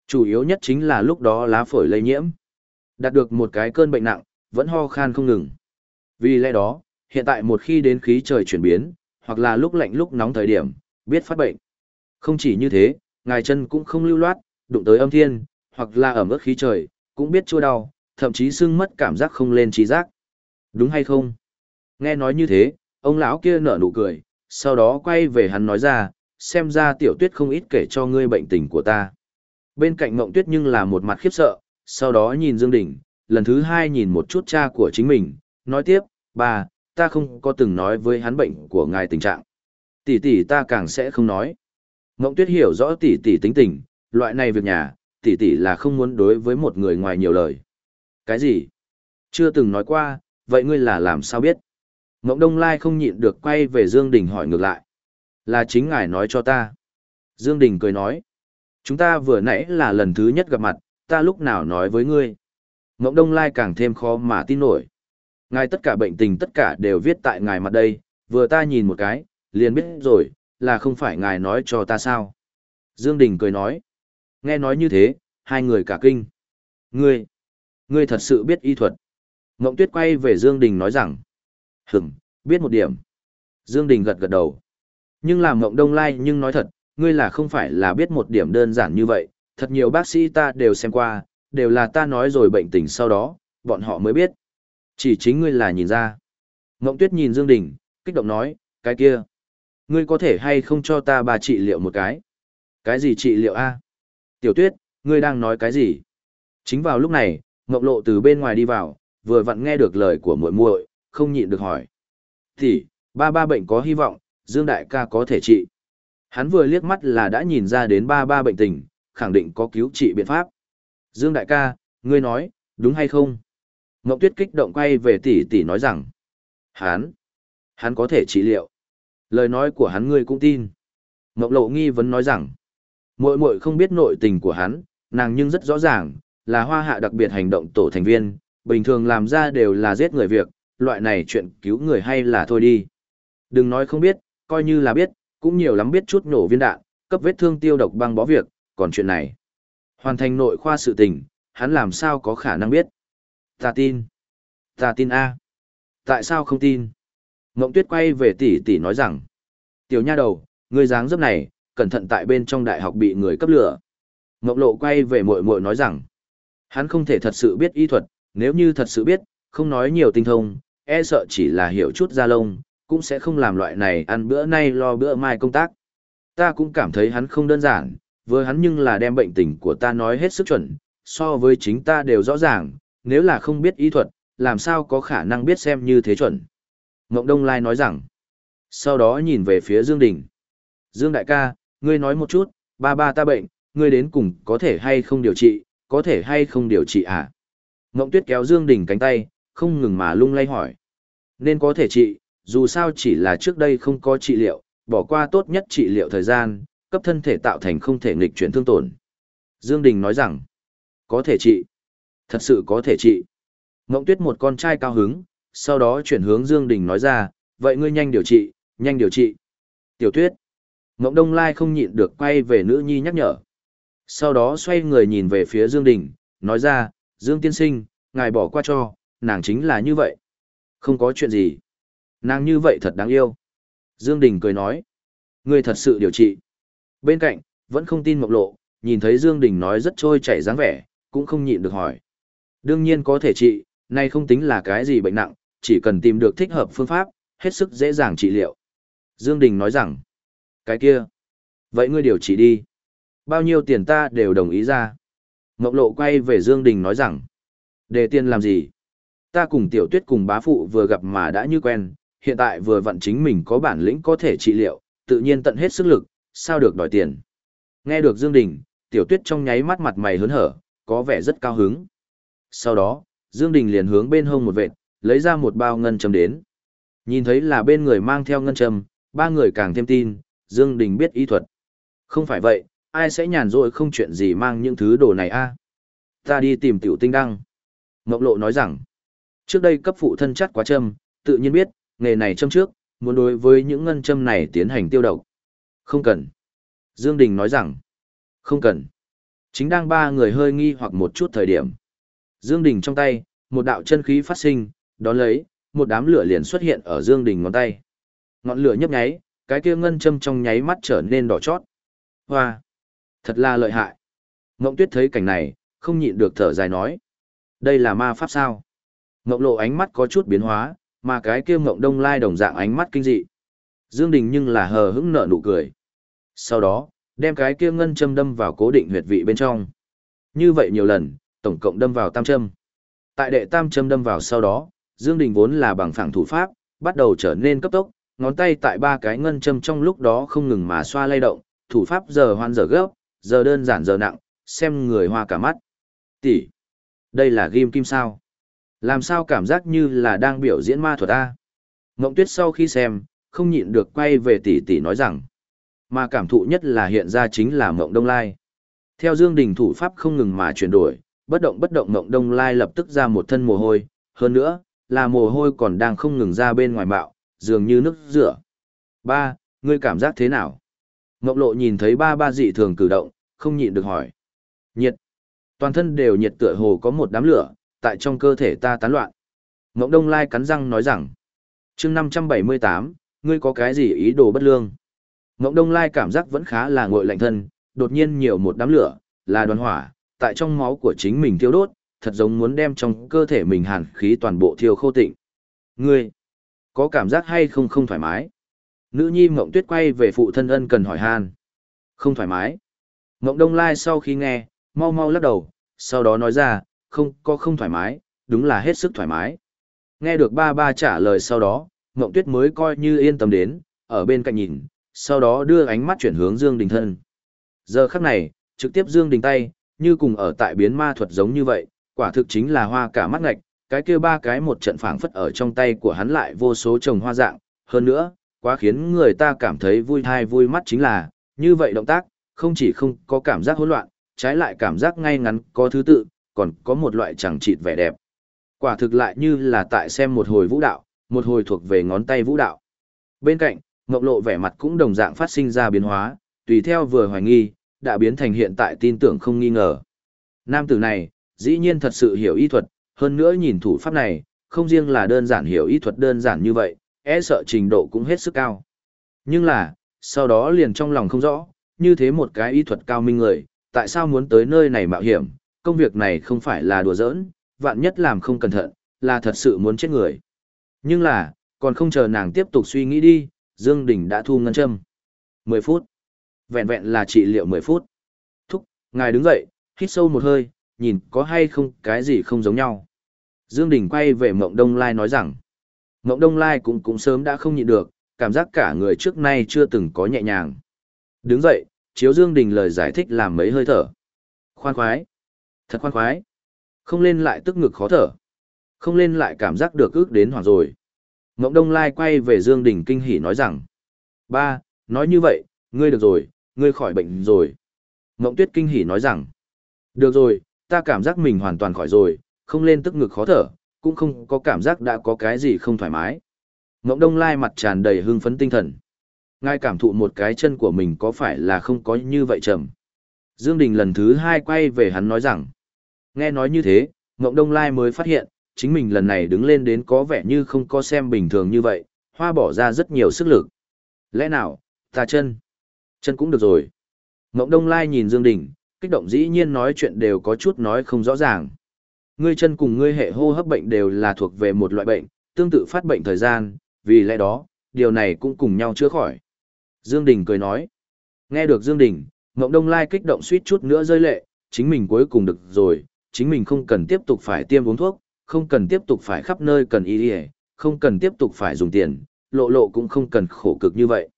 Chủ yếu nhất chính là lúc đó lá phổi lây nhiễm. Đạt được một cái cơn bệnh nặng, vẫn ho khan không ngừng. Vì lẽ đó, hiện tại một khi đến khí trời chuyển biến, hoặc là lúc lạnh lúc nóng thời điểm, biết phát bệnh. Không chỉ như thế, ngài chân cũng không lưu loát, đụng tới âm thiên, hoặc là ẩm ướt khí trời, cũng biết chua đau, thậm chí sưng mất cảm giác không lên trí giác. Đúng hay không? Nghe nói như thế, ông lão kia nở nụ cười, sau đó quay về hắn nói ra, xem ra tiểu tuyết không ít kể cho ngươi bệnh tình của ta. Bên cạnh mộng tuyết nhưng là một mặt khiếp sợ, sau đó nhìn Dương Đình, lần thứ hai nhìn một chút cha của chính mình, nói tiếp, bà, ta không có từng nói với hắn bệnh của ngài tình trạng. Tỷ tỷ ta càng sẽ không nói. Ngộng tuyết hiểu rõ tỷ tỷ tính tình, loại này việc nhà, tỷ tỷ là không muốn đối với một người ngoài nhiều lời. Cái gì? Chưa từng nói qua, vậy ngươi là làm sao biết? Ngộng Đông Lai không nhịn được quay về Dương Đình hỏi ngược lại. Là chính ngài nói cho ta. Dương Đình cười nói. Chúng ta vừa nãy là lần thứ nhất gặp mặt, ta lúc nào nói với ngươi. Ngộng Đông Lai càng thêm khó mà tin nổi. Ngài tất cả bệnh tình tất cả đều viết tại ngài mặt đây, vừa ta nhìn một cái, liền biết rồi, là không phải ngài nói cho ta sao. Dương Đình cười nói. Nghe nói như thế, hai người cả kinh. Ngươi, ngươi thật sự biết y thuật. Ngộng Tuyết quay về Dương Đình nói rằng, hửm, biết một điểm. Dương Đình gật gật đầu. Nhưng làm Ngộng Đông Lai nhưng nói thật, ngươi là không phải là biết một điểm đơn giản như vậy, thật nhiều bác sĩ ta đều xem qua, đều là ta nói rồi bệnh tình sau đó, bọn họ mới biết. Chỉ chính ngươi là nhìn ra. Ngộng Tuyết nhìn Dương Đình, kích động nói, cái kia. Ngươi có thể hay không cho ta bà trị liệu một cái? Cái gì trị liệu a? Tiểu Tuyết, ngươi đang nói cái gì? Chính vào lúc này, Ngộng Lộ từ bên ngoài đi vào, vừa vặn nghe được lời của muội muội, không nhịn được hỏi. Thì, ba ba bệnh có hy vọng, Dương Đại ca có thể trị. Hắn vừa liếc mắt là đã nhìn ra đến ba ba bệnh tình, khẳng định có cứu trị biện pháp. Dương Đại ca, ngươi nói, đúng hay không? Ngọc Tuyết kích động quay về tỷ tỷ nói rằng, hắn, hắn có thể trị liệu. Lời nói của hắn ngươi cũng tin. Ngọc Lộ nghi vấn nói rằng, muội muội không biết nội tình của hắn, nàng nhưng rất rõ ràng, là hoa hạ đặc biệt hành động tổ thành viên, bình thường làm ra đều là giết người việc, loại này chuyện cứu người hay là thôi đi. Đừng nói không biết, coi như là biết, cũng nhiều lắm biết chút nổ viên đạn, cấp vết thương tiêu độc băng bó việc, còn chuyện này. Hoàn thành nội khoa sự tình, hắn làm sao có khả năng biết. Ta tin. Ta tin A. Tại sao không tin? Ngộng tuyết quay về tỷ tỷ nói rằng. Tiểu nha đầu, người dáng dấp này, cẩn thận tại bên trong đại học bị người cấp lửa. Ngộng lộ quay về muội muội nói rằng. Hắn không thể thật sự biết y thuật, nếu như thật sự biết, không nói nhiều tinh thông, e sợ chỉ là hiểu chút da lông, cũng sẽ không làm loại này ăn bữa nay lo bữa mai công tác. Ta cũng cảm thấy hắn không đơn giản, với hắn nhưng là đem bệnh tình của ta nói hết sức chuẩn, so với chính ta đều rõ ràng, nếu là không biết y thuật, làm sao có khả năng biết xem như thế chuẩn. Ngộng Đông Lai nói rằng, sau đó nhìn về phía Dương Đình. Dương đại ca, ngươi nói một chút, ba ba ta bệnh, ngươi đến cùng có thể hay không điều trị, có thể hay không điều trị à? Ngộng Tuyết kéo Dương Đình cánh tay, không ngừng mà lung lay hỏi. Nên có thể trị, dù sao chỉ là trước đây không có trị liệu, bỏ qua tốt nhất trị liệu thời gian, cấp thân thể tạo thành không thể nghịch chuyển thương tổn. Dương Đình nói rằng, có thể trị. Thật sự có thể trị. Ngộng Tuyết một con trai cao hứng, sau đó chuyển hướng Dương Đình nói ra, vậy ngươi nhanh điều trị, nhanh điều trị. Tiểu Tuyết. Ngộng Đông Lai không nhịn được quay về nữ nhi nhắc nhở. Sau đó xoay người nhìn về phía Dương Đình, nói ra, Dương Tiên Sinh, ngài bỏ qua cho, nàng chính là như vậy. Không có chuyện gì. Nàng như vậy thật đáng yêu. Dương Đình cười nói, ngươi thật sự điều trị. Bên cạnh, vẫn không tin mộng lộ, nhìn thấy Dương Đình nói rất trôi chảy dáng vẻ, cũng không nhịn được hỏi. Đương nhiên có thể trị, nay không tính là cái gì bệnh nặng, chỉ cần tìm được thích hợp phương pháp, hết sức dễ dàng trị liệu. Dương Đình nói rằng, cái kia, vậy ngươi điều trị đi. Bao nhiêu tiền ta đều đồng ý ra. Mộng lộ quay về Dương Đình nói rằng, để tiền làm gì? Ta cùng tiểu tuyết cùng bá phụ vừa gặp mà đã như quen, hiện tại vừa vận chính mình có bản lĩnh có thể trị liệu, tự nhiên tận hết sức lực, sao được đòi tiền. Nghe được Dương Đình, tiểu tuyết trong nháy mắt mặt mày hớn hở, có vẻ rất cao hứng. Sau đó, Dương Đình liền hướng bên hông một vệt, lấy ra một bao ngân châm đến. Nhìn thấy là bên người mang theo ngân châm, ba người càng thêm tin, Dương Đình biết y thuật. Không phải vậy, ai sẽ nhàn rỗi không chuyện gì mang những thứ đồ này a? À? Ta đi tìm tiểu tinh đăng. Ngọc Lộ nói rằng, trước đây cấp phụ thân chắt quá châm, tự nhiên biết, nghề này châm trước, muốn đối với những ngân châm này tiến hành tiêu độc. Không cần. Dương Đình nói rằng, không cần. Chính đang ba người hơi nghi hoặc một chút thời điểm. Dương Đình trong tay, một đạo chân khí phát sinh, đón lấy, một đám lửa liền xuất hiện ở Dương Đình ngón tay. Ngọn lửa nhấp nháy, cái kia ngân châm trong nháy mắt trở nên đỏ chót. Hoa! Thật là lợi hại. Ngộng Tuyết thấy cảnh này, không nhịn được thở dài nói. Đây là ma pháp sao? Ngộng lộ ánh mắt có chút biến hóa, mà cái kia ngộng đông lai đồng dạng ánh mắt kinh dị. Dương Đình nhưng là hờ hững nở nụ cười. Sau đó, đem cái kia ngân châm đâm vào cố định huyệt vị bên trong. Như vậy nhiều lần, tổng cộng đâm vào tam châm. Tại đệ tam châm đâm vào sau đó, Dương Đình vốn là bằng phẳng thủ pháp, bắt đầu trở nên cấp tốc, ngón tay tại ba cái ngân châm trong lúc đó không ngừng mà xoa lay động, thủ pháp giờ hoan giờ gấp, giờ đơn giản giờ nặng, xem người hoa cả mắt. Tỷ, đây là ghim kim sao? Làm sao cảm giác như là đang biểu diễn ma thuật a? Ngộng Tuyết sau khi xem, không nhịn được quay về tỷ tỷ nói rằng, mà cảm thụ nhất là hiện ra chính là Ngộng Đông Lai. Theo Dương Đình thủ pháp không ngừng mà chuyển đổi, bất động bất động Mộng Đông Lai lập tức ra một thân mồ hôi, hơn nữa, là mồ hôi còn đang không ngừng ra bên ngoài bạo, dường như nước rửa. Ba, ngươi cảm giác thế nào? Ngọc Lộ nhìn thấy ba ba dị thường cử động, không nhịn được hỏi. Nhiệt. Toàn thân đều nhiệt tựa hồ có một đám lửa, tại trong cơ thể ta tán loạn. Ngọc Đông Lai cắn răng nói rằng. chương 578, ngươi có cái gì ý đồ bất lương? Ngọc Đông Lai cảm giác vẫn khá là ngội lạnh thân, đột nhiên nhiều một đám lửa, là đoàn hỏa, tại trong máu của chính mình thiêu đốt, thật giống muốn đem trong cơ thể mình hàn khí toàn bộ thiêu khô tịnh. Ngươi, có cảm giác hay không không thoải mái? Nữ nhi mộng tuyết quay về phụ thân ân cần hỏi han. Không thoải mái. Mộng đông lai sau khi nghe, mau mau lắc đầu, sau đó nói ra, không có không thoải mái, đúng là hết sức thoải mái. Nghe được ba ba trả lời sau đó, mộng tuyết mới coi như yên tâm đến, ở bên cạnh nhìn, sau đó đưa ánh mắt chuyển hướng Dương Đình thân. Giờ khắc này, trực tiếp Dương Đình tay, như cùng ở tại biến ma thuật giống như vậy, quả thực chính là hoa cả mắt ngạch, cái kia ba cái một trận phảng phất ở trong tay của hắn lại vô số trồng hoa dạng, hơn nữa, quá khiến người ta cảm thấy vui thai vui mắt chính là, như vậy động tác, không chỉ không có cảm giác hỗn loạn, trái lại cảm giác ngay ngắn có thứ tự, còn có một loại chẳng chịt vẻ đẹp. Quả thực lại như là tại xem một hồi vũ đạo, một hồi thuộc về ngón tay vũ đạo. Bên cạnh, Ngọc Lộ vẻ mặt cũng đồng dạng phát sinh ra biến hóa, tùy theo vừa hoài nghi, đã biến thành hiện tại tin tưởng không nghi ngờ. Nam tử này, dĩ nhiên thật sự hiểu y thuật, hơn nữa nhìn thủ pháp này, không riêng là đơn giản hiểu y thuật đơn giản như vậy, e sợ trình độ cũng hết sức cao. Nhưng là, sau đó liền trong lòng không rõ, như thế một cái y thuật cao minh người, tại sao muốn tới nơi này mạo hiểm, công việc này không phải là đùa giỡn, vạn nhất làm không cẩn thận, là thật sự muốn chết người. Nhưng là, Còn không chờ nàng tiếp tục suy nghĩ đi, Dương Đình đã thu ngân châm. 10 phút. Vẹn vẹn là trị liệu 10 phút. Thúc, ngài đứng dậy, hít sâu một hơi, nhìn có hay không cái gì không giống nhau. Dương Đình quay về Mộng Đông Lai nói rằng, Mộng Đông Lai cũng cũng sớm đã không nhịn được, cảm giác cả người trước nay chưa từng có nhẹ nhàng. Đứng dậy, chiếu Dương Đình lời giải thích làm mấy hơi thở. Khoan khoái. Thật khoan khoái. Không lên lại tức ngực khó thở. Không lên lại cảm giác được ước đến hoàng rồi. Mộng Đông Lai quay về Dương Đình kinh hỉ nói rằng. Ba, nói như vậy, ngươi được rồi, ngươi khỏi bệnh rồi. Mộng Tuyết kinh hỉ nói rằng. Được rồi, ta cảm giác mình hoàn toàn khỏi rồi, không lên tức ngực khó thở, cũng không có cảm giác đã có cái gì không thoải mái. Mộng Đông Lai mặt tràn đầy hưng phấn tinh thần. Ngài cảm thụ một cái chân của mình có phải là không có như vậy trầm. Dương Đình lần thứ hai quay về hắn nói rằng. Nghe nói như thế, Mộng Đông Lai mới phát hiện, chính mình lần này đứng lên đến có vẻ như không có xem bình thường như vậy, hoa bỏ ra rất nhiều sức lực. Lẽ nào, ta chân? Chân cũng được rồi. Ngộng Đông Lai nhìn Dương Đình, kích động dĩ nhiên nói chuyện đều có chút nói không rõ ràng. Ngươi chân cùng ngươi hệ hô hấp bệnh đều là thuộc về một loại bệnh, tương tự phát bệnh thời gian, vì lẽ đó, điều này cũng cùng nhau chữa khỏi. Dương Đình cười nói. Nghe được Dương Đình, Ngộng Đông Lai kích động suýt chút nữa rơi lệ, chính mình cuối cùng được rồi, chính mình không cần tiếp tục phải tiêm uống thuốc, không cần tiếp tục phải khắp nơi cần y y, không cần tiếp tục phải dùng tiền, lộ lộ cũng không cần khổ cực như vậy.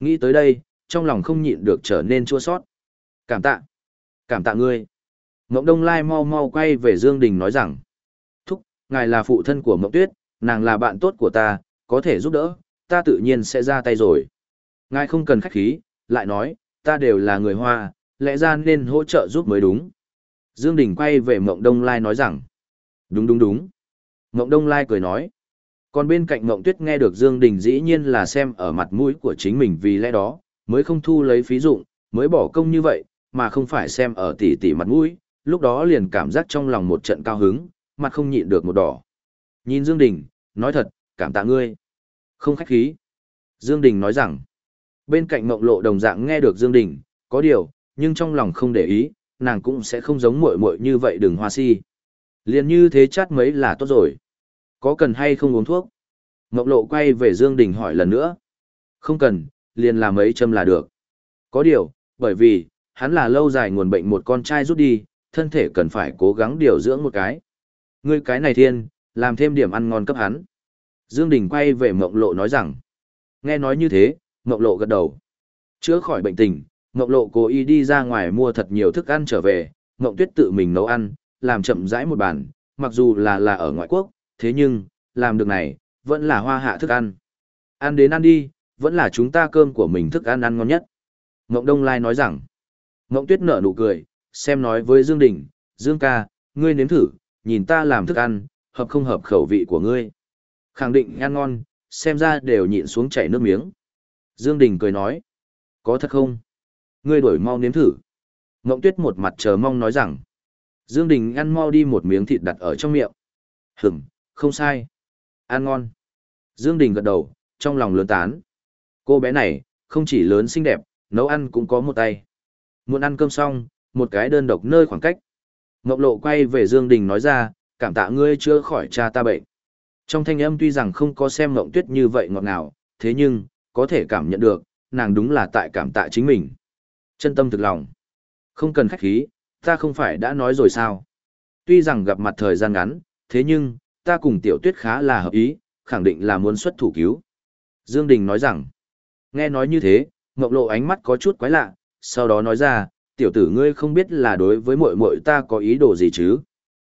Nghĩ tới đây, trong lòng không nhịn được trở nên chua sót. Cảm tạ. Cảm tạ ngươi. Mộng Đông Lai mau mau quay về Dương Đình nói rằng. Thúc, ngài là phụ thân của Mộng Tuyết, nàng là bạn tốt của ta, có thể giúp đỡ, ta tự nhiên sẽ ra tay rồi. Ngài không cần khách khí, lại nói, ta đều là người Hoa, lẽ ra nên hỗ trợ giúp mới đúng. Dương Đình quay về Mộng Đông Lai nói rằng. Đúng đúng đúng. Mộng Đông Lai cười nói. Còn bên cạnh Mộng Tuyết nghe được Dương Đình dĩ nhiên là xem ở mặt mũi của chính mình vì lẽ đó, mới không thu lấy phí dụng, mới bỏ công như vậy, mà không phải xem ở tỷ tỷ mặt mũi, lúc đó liền cảm giác trong lòng một trận cao hứng, mặt không nhịn được một đỏ. Nhìn Dương Đình, nói thật, cảm tạ ngươi. Không khách khí. Dương Đình nói rằng, bên cạnh mộng lộ đồng dạng nghe được Dương Đình, có điều, nhưng trong lòng không để ý, nàng cũng sẽ không giống muội muội như vậy đừng hoa si. Liền như thế chát mấy là tốt rồi. Có cần hay không uống thuốc? Mộng lộ quay về Dương Đình hỏi lần nữa. Không cần, liền làm ấy châm là được. Có điều, bởi vì, hắn là lâu dài nguồn bệnh một con trai rút đi, thân thể cần phải cố gắng điều dưỡng một cái. Ngươi cái này thiên, làm thêm điểm ăn ngon cấp hắn. Dương Đình quay về mộng lộ nói rằng. Nghe nói như thế, mộng lộ gật đầu. Chữa khỏi bệnh tình, mộng lộ cố ý đi ra ngoài mua thật nhiều thức ăn trở về, mộng tuyết tự mình nấu ăn, làm chậm rãi một bàn, mặc dù là là ở ngoại quốc, thế nhưng, làm được này, vẫn là hoa hạ thức ăn. Ăn đến ăn đi, vẫn là chúng ta cơm của mình thức ăn ăn ngon nhất. Ngộng Đông Lai nói rằng, Ngộng Tuyết nở nụ cười, xem nói với Dương Đình, Dương ca, ngươi nếm thử, nhìn ta làm thức ăn, hợp không hợp khẩu vị của ngươi. Khẳng định ăn ngon, xem ra đều nhịn xuống chảy nước miếng. Dương Đình cười nói, có thật không? Ngươi đổi mau nếm thử. Ngộng Tuyết một mặt chờ mong nói rằng, Dương Đình ăn mau đi một miếng thịt đặt ở trong miệng. Hửm, không sai. Ăn ngon. Dương Đình gật đầu, trong lòng lớn tán. Cô bé này, không chỉ lớn xinh đẹp, nấu ăn cũng có một tay. Muốn ăn cơm xong, một cái đơn độc nơi khoảng cách. Ngọc Lộ quay về Dương Đình nói ra, cảm tạ ngươi chưa khỏi cha ta bệnh. Trong thanh âm tuy rằng không có xem Ngộng Tuyết như vậy ngọt ngào, thế nhưng, có thể cảm nhận được, nàng đúng là tại cảm tạ chính mình. Chân tâm thực lòng. Không cần khách khí, ta không phải đã nói rồi sao. Tuy rằng gặp mặt thời gian ngắn, thế nhưng, ta cùng tiểu tuyết khá là hợp ý, khẳng định là muốn xuất thủ cứu. Dương Đình nói rằng, nghe nói như thế, Ngọc Lộ ánh mắt có chút quái lạ, sau đó nói ra, tiểu tử ngươi không biết là đối với muội muội ta có ý đồ gì chứ.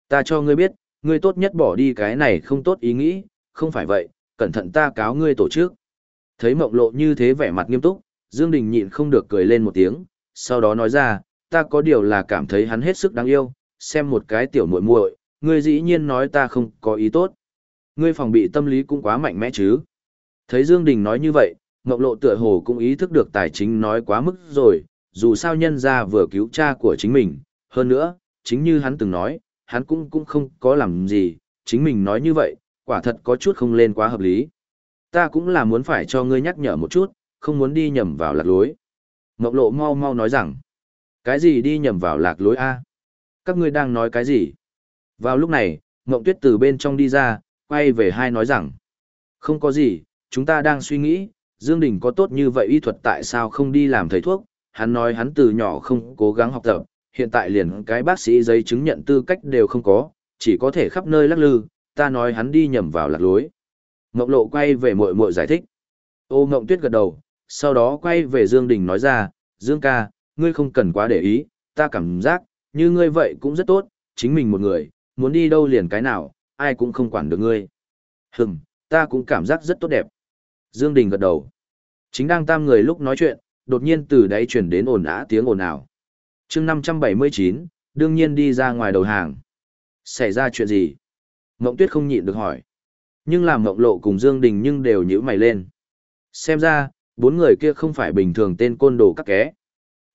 Ta cho ngươi biết, ngươi tốt nhất bỏ đi cái này không tốt ý nghĩ, không phải vậy, cẩn thận ta cáo ngươi tổ chức. Thấy mộng lộ như thế vẻ mặt nghiêm túc, Dương Đình nhịn không được cười lên một tiếng, sau đó nói ra, ta có điều là cảm thấy hắn hết sức đáng yêu, xem một cái tiểu muội muội, ngươi dĩ nhiên nói ta không có ý tốt. Ngươi phòng bị tâm lý cũng quá mạnh mẽ chứ. Thấy Dương Đình nói như vậy, Ngọc Lộ tựa hồ cũng ý thức được tài chính nói quá mức rồi, dù sao nhân gia vừa cứu cha của chính mình, hơn nữa, chính như hắn từng nói, hắn cũng cũng không có làm gì, chính mình nói như vậy, quả thật có chút không lên quá hợp lý. Ta cũng là muốn phải cho ngươi nhắc nhở một chút, không muốn đi nhầm vào lạc lối. Ngọc Lộ mau mau nói rằng, cái gì đi nhầm vào lạc lối A? Các ngươi đang nói cái gì? Vào lúc này, Ngộng Tuyết từ bên trong đi ra, quay về hai nói rằng, Không có gì, chúng ta đang suy nghĩ, Dương Đình có tốt như vậy y thuật tại sao không đi làm thầy thuốc, hắn nói hắn từ nhỏ không cố gắng học tập, hiện tại liền cái bác sĩ giấy chứng nhận tư cách đều không có, chỉ có thể khắp nơi lắc lư, ta nói hắn đi nhầm vào lạc lối. Ngọc Lộ quay về muội muội giải thích. Ô Ngộng Tuyết gật đầu, sau đó quay về Dương Đình nói ra, Dương ca, ngươi không cần quá để ý, ta cảm giác, như ngươi vậy cũng rất tốt, chính mình một người, muốn đi đâu liền cái nào, ai cũng không quản được ngươi. Hừm, ta cũng cảm giác rất tốt đẹp. Dương Đình gật đầu. Chính đang tam người lúc nói chuyện, đột nhiên từ đáy truyền đến ồn ào tiếng ồn ào. Chương 579, đương nhiên đi ra ngoài đầu hàng. Xảy ra chuyện gì? Mộng Tuyết không nhịn được hỏi. Nhưng làm Mộng Lộ cùng Dương Đình nhưng đều nhíu mày lên. Xem ra, bốn người kia không phải bình thường tên côn đồ các ké.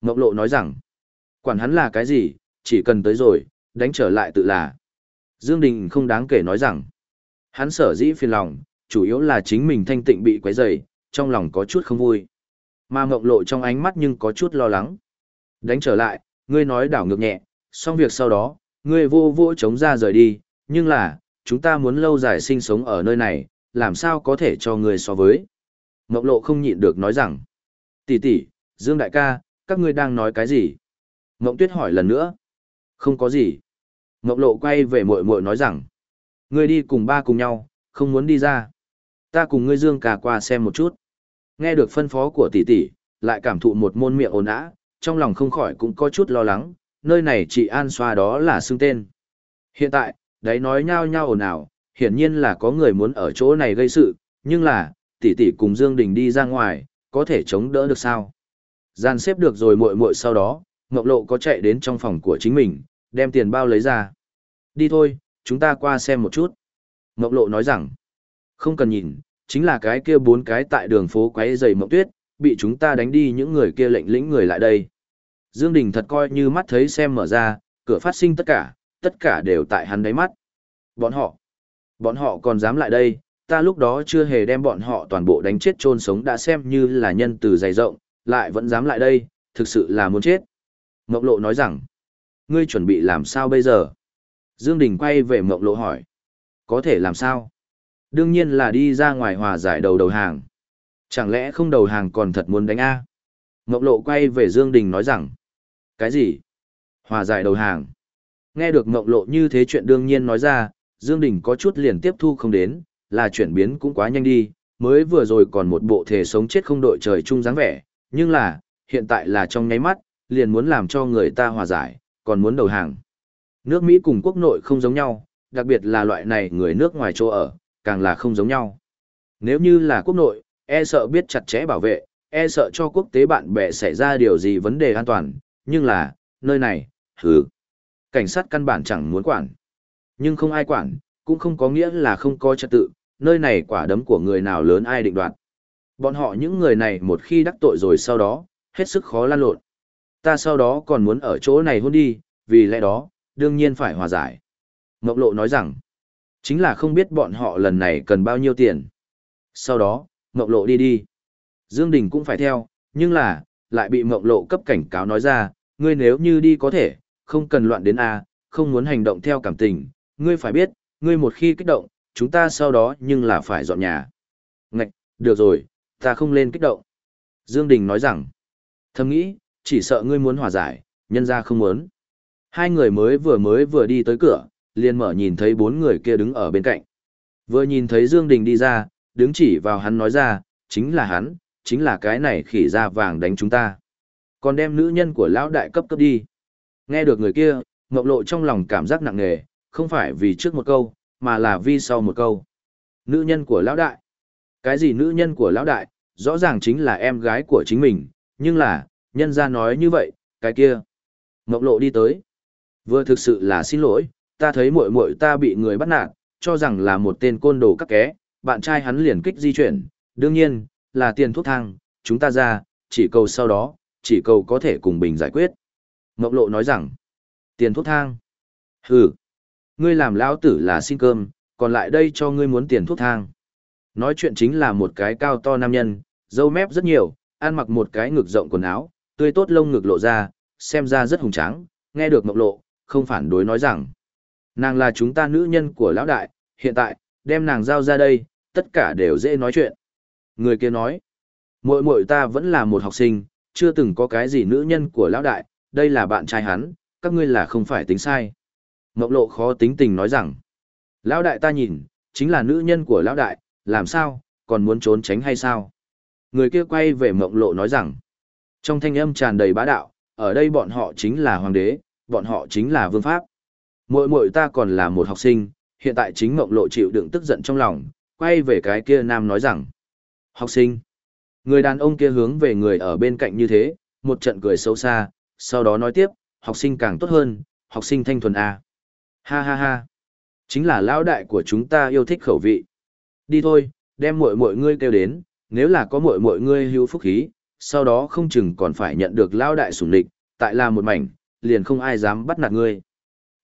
Mộng Lộ nói rằng, quản hắn là cái gì, chỉ cần tới rồi, đánh trở lại tự là. Dương Đình không đáng kể nói rằng, hắn sở dĩ phiền lòng, chủ yếu là chính mình thanh tịnh bị quấy rầy, trong lòng có chút không vui. Mà Mộng Lộ trong ánh mắt nhưng có chút lo lắng. Đánh trở lại, ngươi nói đảo ngược nhẹ, xong việc sau đó, ngươi vô vô chống ra rời đi, nhưng là, chúng ta muốn lâu dài sinh sống ở nơi này, làm sao có thể cho ngươi so với. Mộng Lộ không nhịn được nói rằng, tỷ tỷ, Dương đại ca, các ngươi đang nói cái gì? Mộng Tuyết hỏi lần nữa. Không có gì. Mộng Lộ quay về muội muội nói rằng, ngươi đi cùng ba cùng nhau, không muốn đi ra. Ta cùng ngươi Dương ca qua xem một chút. Nghe được phân phó của tỷ tỷ, lại cảm thụ một môn miệng ồn ã, trong lòng không khỏi cũng có chút lo lắng, nơi này chị An Xoa đó là xưng tên. Hiện tại, đấy nói nhao nhao ồn ào, hiển nhiên là có người muốn ở chỗ này gây sự, nhưng là, tỷ tỷ cùng Dương Đình đi ra ngoài, có thể chống đỡ được sao? Gian xếp được rồi muội muội sau đó, Ngọc Lộ có chạy đến trong phòng của chính mình, đem tiền bao lấy ra. Đi thôi, chúng ta qua xem một chút. Ngọc Lộ nói rằng, không cần nhìn, chính là cái kia bốn cái tại đường phố quấy giày mộng tuyết, bị chúng ta đánh đi những người kia lệnh lĩnh người lại đây. Dương Đình thật coi như mắt thấy xem mở ra, cửa phát sinh tất cả, tất cả đều tại hắn đáy mắt. Bọn họ, bọn họ còn dám lại đây, ta lúc đó chưa hề đem bọn họ toàn bộ đánh chết trôn sống đã xem như là nhân từ dày rộng, lại vẫn dám lại đây, thực sự là muốn chết. Mộng lộ nói rằng, ngươi chuẩn bị làm sao bây giờ? Dương Đình quay về mộng lộ hỏi, có thể làm sao? Đương nhiên là đi ra ngoài hòa giải đầu đầu hàng. Chẳng lẽ không đầu hàng còn thật muốn đánh A? Ngọc Lộ quay về Dương Đình nói rằng. Cái gì? Hòa giải đầu hàng. Nghe được Ngọc Lộ như thế chuyện đương nhiên nói ra, Dương Đình có chút liền tiếp thu không đến, là chuyển biến cũng quá nhanh đi, mới vừa rồi còn một bộ thể sống chết không đội trời chung dáng vẻ, nhưng là, hiện tại là trong nháy mắt, liền muốn làm cho người ta hòa giải, còn muốn đầu hàng. Nước Mỹ cùng quốc nội không giống nhau, đặc biệt là loại này người nước ngoài chỗ ở, càng là không giống nhau. Nếu như là quốc nội, e sợ biết chặt chẽ bảo vệ, e sợ cho quốc tế bạn bè xảy ra điều gì vấn đề an toàn, nhưng là, nơi này, hứ. Cảnh sát căn bản chẳng muốn quản. Nhưng không ai quản, cũng không có nghĩa là không có trật tự, nơi này quả đấm của người nào lớn ai định đoạt. Bọn họ những người này một khi đắc tội rồi sau đó, hết sức khó lan lộn. Ta sau đó còn muốn ở chỗ này hôn đi, vì lẽ đó, đương nhiên phải hòa giải. Ngọc Lộ nói rằng, Chính là không biết bọn họ lần này cần bao nhiêu tiền. Sau đó, Mộng Lộ đi đi. Dương Đình cũng phải theo, nhưng là, lại bị Mộng Lộ cấp cảnh cáo nói ra, ngươi nếu như đi có thể, không cần loạn đến A, không muốn hành động theo cảm tình, ngươi phải biết, ngươi một khi kích động, chúng ta sau đó nhưng là phải dọn nhà. Ngạch, được rồi, ta không lên kích động. Dương Đình nói rằng, thầm nghĩ, chỉ sợ ngươi muốn hòa giải, nhân gia không muốn. Hai người mới vừa mới vừa đi tới cửa, liền mở nhìn thấy bốn người kia đứng ở bên cạnh. Vừa nhìn thấy Dương Đình đi ra, đứng chỉ vào hắn nói ra, chính là hắn, chính là cái này khỉ da vàng đánh chúng ta. Còn đem nữ nhân của lão đại cấp cấp đi. Nghe được người kia, Ngọc Lộ trong lòng cảm giác nặng nề, không phải vì trước một câu, mà là vì sau một câu. Nữ nhân của lão đại. Cái gì nữ nhân của lão đại, rõ ràng chính là em gái của chính mình, nhưng là, nhân gia nói như vậy, cái kia. Ngọc Lộ đi tới. Vừa thực sự là xin lỗi, ta thấy muội muội ta bị người bắt nạt, cho rằng là một tên côn đồ các ké, bạn trai hắn liền kích di chuyển, đương nhiên, là tiền thuốc thang, chúng ta ra, chỉ cầu sau đó, chỉ cầu có thể cùng bình giải quyết. Ngọc Lộ nói rằng, tiền thuốc thang. Hừ, ngươi làm lão tử là xin cơm, còn lại đây cho ngươi muốn tiền thuốc thang. Nói chuyện chính là một cái cao to nam nhân, dâu mép rất nhiều, ăn mặc một cái ngực rộng quần áo, tươi tốt lông ngực lộ ra, xem ra rất hùng tráng, nghe được Ngọc Lộ, không phản đối nói rằng, Nàng là chúng ta nữ nhân của lão đại, hiện tại, đem nàng giao ra đây, tất cả đều dễ nói chuyện. Người kia nói, muội muội ta vẫn là một học sinh, chưa từng có cái gì nữ nhân của lão đại, đây là bạn trai hắn, các ngươi là không phải tính sai. Mộng lộ khó tính tình nói rằng, lão đại ta nhìn, chính là nữ nhân của lão đại, làm sao, còn muốn trốn tránh hay sao? Người kia quay về mộng lộ nói rằng, trong thanh âm tràn đầy bá đạo, ở đây bọn họ chính là hoàng đế, bọn họ chính là vương pháp. Muội muội ta còn là một học sinh, hiện tại chính mộng lộ chịu đựng tức giận trong lòng, quay về cái kia nam nói rằng, học sinh. Người đàn ông kia hướng về người ở bên cạnh như thế, một trận cười xấu xa, sau đó nói tiếp, học sinh càng tốt hơn, học sinh thanh thuần A. Ha ha ha. Chính là lão đại của chúng ta yêu thích khẩu vị. Đi thôi, đem muội muội ngươi kêu đến, nếu là có muội muội ngươi hữu phúc khí, sau đó không chừng còn phải nhận được lão đại sủng địch, tại là một mảnh, liền không ai dám bắt nạt ngươi.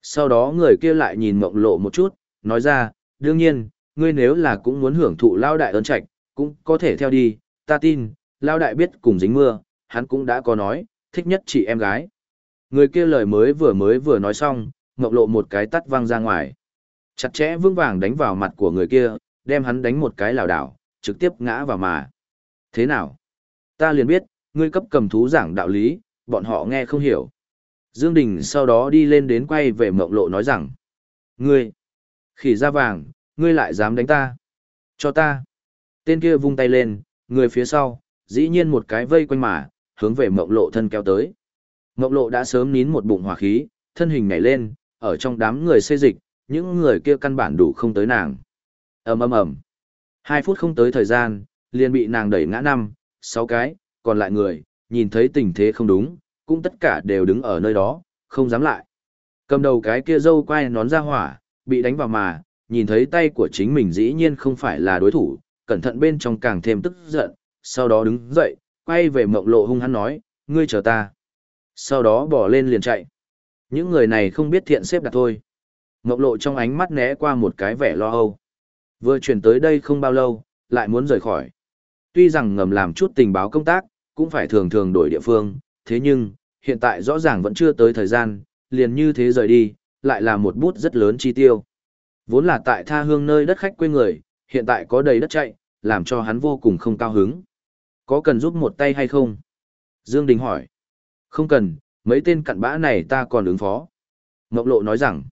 Sau đó người kia lại nhìn mộng lộ một chút, nói ra, đương nhiên, ngươi nếu là cũng muốn hưởng thụ lao đại ơn trạch, cũng có thể theo đi, ta tin, lao đại biết cùng dính mưa, hắn cũng đã có nói, thích nhất chị em gái. Người kia lời mới vừa mới vừa nói xong, mộng lộ một cái tắt văng ra ngoài. Chặt chẽ vững vàng đánh vào mặt của người kia, đem hắn đánh một cái lảo đảo, trực tiếp ngã vào mà. Thế nào? Ta liền biết, ngươi cấp cầm thú giảng đạo lý, bọn họ nghe không hiểu. Dương Đình sau đó đi lên đến quay về mộng lộ nói rằng. Ngươi! Khỉ da vàng, ngươi lại dám đánh ta! Cho ta! Tên kia vung tay lên, người phía sau, dĩ nhiên một cái vây quanh mà, hướng về mộng lộ thân kéo tới. Mộng lộ đã sớm nín một bụng hỏa khí, thân hình nhảy lên, ở trong đám người xê dịch, những người kia căn bản đủ không tới nàng. ầm ầm ầm, hai phút không tới thời gian, liền bị nàng đẩy ngã năm, sáu cái, còn lại người, nhìn thấy tình thế không đúng, cũng tất cả đều đứng ở nơi đó, không dám lại. Cầm đầu cái kia dâu quay nón ra hỏa, bị đánh vào mà, nhìn thấy tay của chính mình dĩ nhiên không phải là đối thủ, cẩn thận bên trong càng thêm tức giận, sau đó đứng dậy, quay về mộng lộ hung hắn nói, ngươi chờ ta. Sau đó bỏ lên liền chạy. Những người này không biết thiện xếp đặt thôi. Mộng lộ trong ánh mắt né qua một cái vẻ lo âu. Vừa chuyển tới đây không bao lâu, lại muốn rời khỏi. Tuy rằng ngầm làm chút tình báo công tác, cũng phải thường thường đổi địa phương, thế nhưng, hiện tại rõ ràng vẫn chưa tới thời gian, liền như thế rời đi, lại là một bút rất lớn chi tiêu. Vốn là tại tha hương nơi đất khách quê người, hiện tại có đầy đất chạy, làm cho hắn vô cùng không cao hứng. Có cần giúp một tay hay không? Dương Đình hỏi. Không cần, mấy tên cặn bã này ta còn ứng phó. Ngọc lộ nói rằng,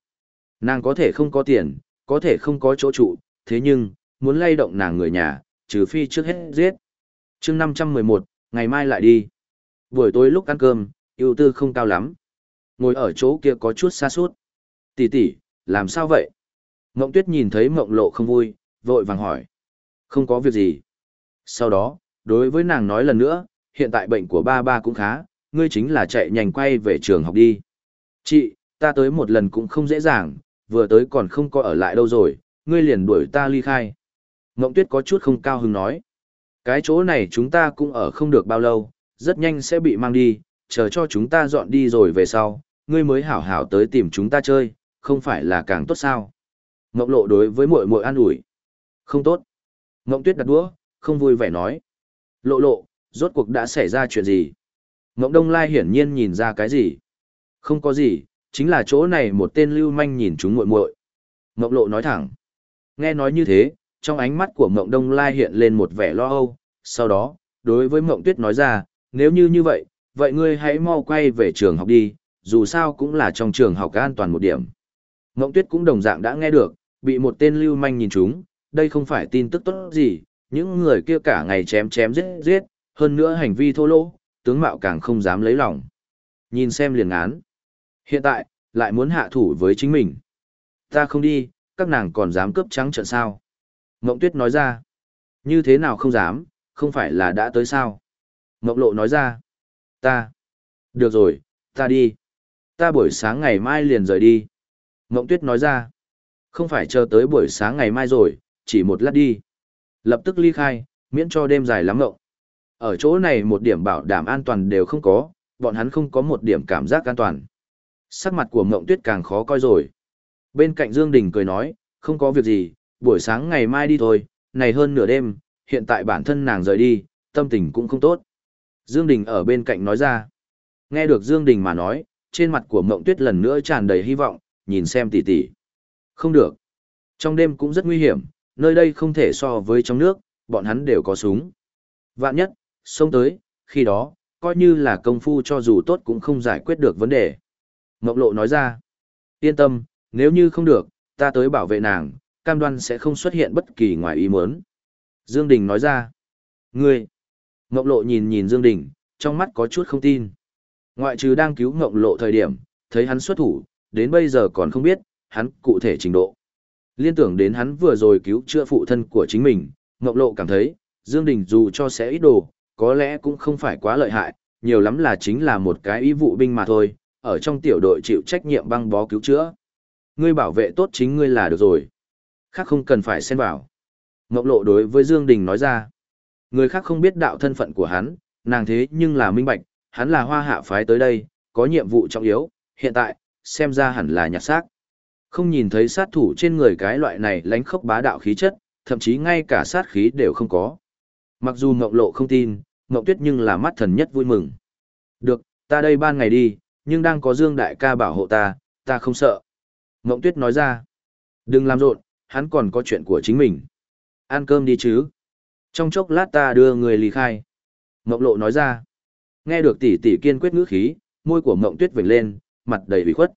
nàng có thể không có tiền, có thể không có chỗ trụ, thế nhưng, muốn lay động nàng người nhà, trừ phi trước hết giết. chương 511, ngày mai lại đi. Buổi tối lúc ăn cơm, ưu tư không cao lắm. Ngồi ở chỗ kia có chút xa suốt. Tỷ tỷ, làm sao vậy? Mộng tuyết nhìn thấy mộng lộ không vui, vội vàng hỏi. Không có việc gì. Sau đó, đối với nàng nói lần nữa, hiện tại bệnh của ba ba cũng khá, ngươi chính là chạy nhanh quay về trường học đi. Chị, ta tới một lần cũng không dễ dàng, vừa tới còn không có ở lại đâu rồi, ngươi liền đuổi ta ly khai. Ngộng tuyết có chút không cao hứng nói. Cái chỗ này chúng ta cũng ở không được bao lâu, rất nhanh sẽ bị mang đi, chờ cho chúng ta dọn đi rồi về sau, ngươi mới hảo hảo tới tìm chúng ta chơi, không phải là càng tốt sao. Ngọc lộ đối với muội muội an ủi. Không tốt. Ngọc tuyết đặt đũa, không vui vẻ nói. Lộ lộ, rốt cuộc đã xảy ra chuyện gì? Ngọc Đông Lai hiển nhiên nhìn ra cái gì? Không có gì, chính là chỗ này một tên lưu manh nhìn chúng muội muội. Ngọc Lộ nói thẳng. Nghe nói như thế, trong ánh mắt của Ngọc Đông Lai hiện lên một vẻ lo âu, sau đó, đối với Ngọc Tuyết nói ra, nếu như như vậy, vậy ngươi hãy mau quay về trường học đi, dù sao cũng là trong trường học an toàn một điểm. Ngộng Tuyết cũng đồng dạng đã nghe được, bị một tên lưu manh nhìn chúng, đây không phải tin tức tốt gì, những người kia cả ngày chém chém giết giết, hơn nữa hành vi thô lỗ, tướng mạo càng không dám lấy lòng. Nhìn xem liền án. Hiện tại, lại muốn hạ thủ với chính mình. Ta không đi, các nàng còn dám cướp trắng trận sao. Ngộng tuyết nói ra. Như thế nào không dám, không phải là đã tới sao. Ngộng lộ nói ra. Ta. Được rồi, ta đi. Ta buổi sáng ngày mai liền rời đi. Mộng tuyết nói ra. Không phải chờ tới buổi sáng ngày mai rồi, chỉ một lát đi. Lập tức ly khai, miễn cho đêm dài lắm mộng. Ở chỗ này một điểm bảo đảm an toàn đều không có, bọn hắn không có một điểm cảm giác an toàn. Sắc mặt của mộng Tuyết càng khó coi rồi. Bên cạnh Dương Đình cười nói, không có việc gì, buổi sáng ngày mai đi thôi, này hơn nửa đêm, hiện tại bản thân nàng rời đi, tâm tình cũng không tốt. Dương Đình ở bên cạnh nói ra. Nghe được Dương Đình mà nói, trên mặt của Mộng Tuyết lần nữa tràn đầy hy vọng, nhìn xem tỷ tỷ. Không được. Trong đêm cũng rất nguy hiểm, nơi đây không thể so với trong nước, bọn hắn đều có súng. Vạn nhất, xông tới, khi đó, coi như là công phu cho dù tốt cũng không giải quyết được vấn đề. Mộng Lộ nói ra, yên tâm, nếu như không được, ta tới bảo vệ nàng, cam đoan sẽ không xuất hiện bất kỳ ngoài ý muốn. Dương Đình nói ra, ngươi, Ngọc Lộ nhìn nhìn Dương Đình, trong mắt có chút không tin. Ngoại trừ đang cứu Ngọc Lộ thời điểm, thấy hắn xuất thủ, đến bây giờ còn không biết, hắn cụ thể trình độ. Liên tưởng đến hắn vừa rồi cứu chữa phụ thân của chính mình, Ngọc Lộ cảm thấy, Dương Đình dù cho sẽ ít đồ, có lẽ cũng không phải quá lợi hại, nhiều lắm là chính là một cái ý vụ binh mà thôi, ở trong tiểu đội chịu trách nhiệm băng bó cứu chữa. Ngươi bảo vệ tốt chính ngươi là được rồi. Khác không cần phải xen vào. Ngọc Lộ đối với Dương Đình nói ra. Người khác không biết đạo thân phận của hắn, nàng thế nhưng là minh bạch, hắn là hoa hạ phái tới đây, có nhiệm vụ trọng yếu, hiện tại, xem ra hẳn là nhặt xác. Không nhìn thấy sát thủ trên người cái loại này lánh khốc bá đạo khí chất, thậm chí ngay cả sát khí đều không có. Mặc dù Ngọc Lộ không tin, Ngọc Tuyết nhưng là mắt thần nhất vui mừng. Được, ta đây ban ngày đi, nhưng đang có Dương Đại ca bảo hộ ta, ta không sợ. Ngọc Tuyết nói ra. Đừng làm rộn, hắn còn có chuyện của chính mình. Ăn cơm đi chứ. Trong chốc lát ta đưa người ly khai. Mộng Lộ nói ra. Nghe được tỷ tỷ kiên quyết ngữ khí, môi của mộng Tuyết vểnh lên, mặt đầy bị khuất.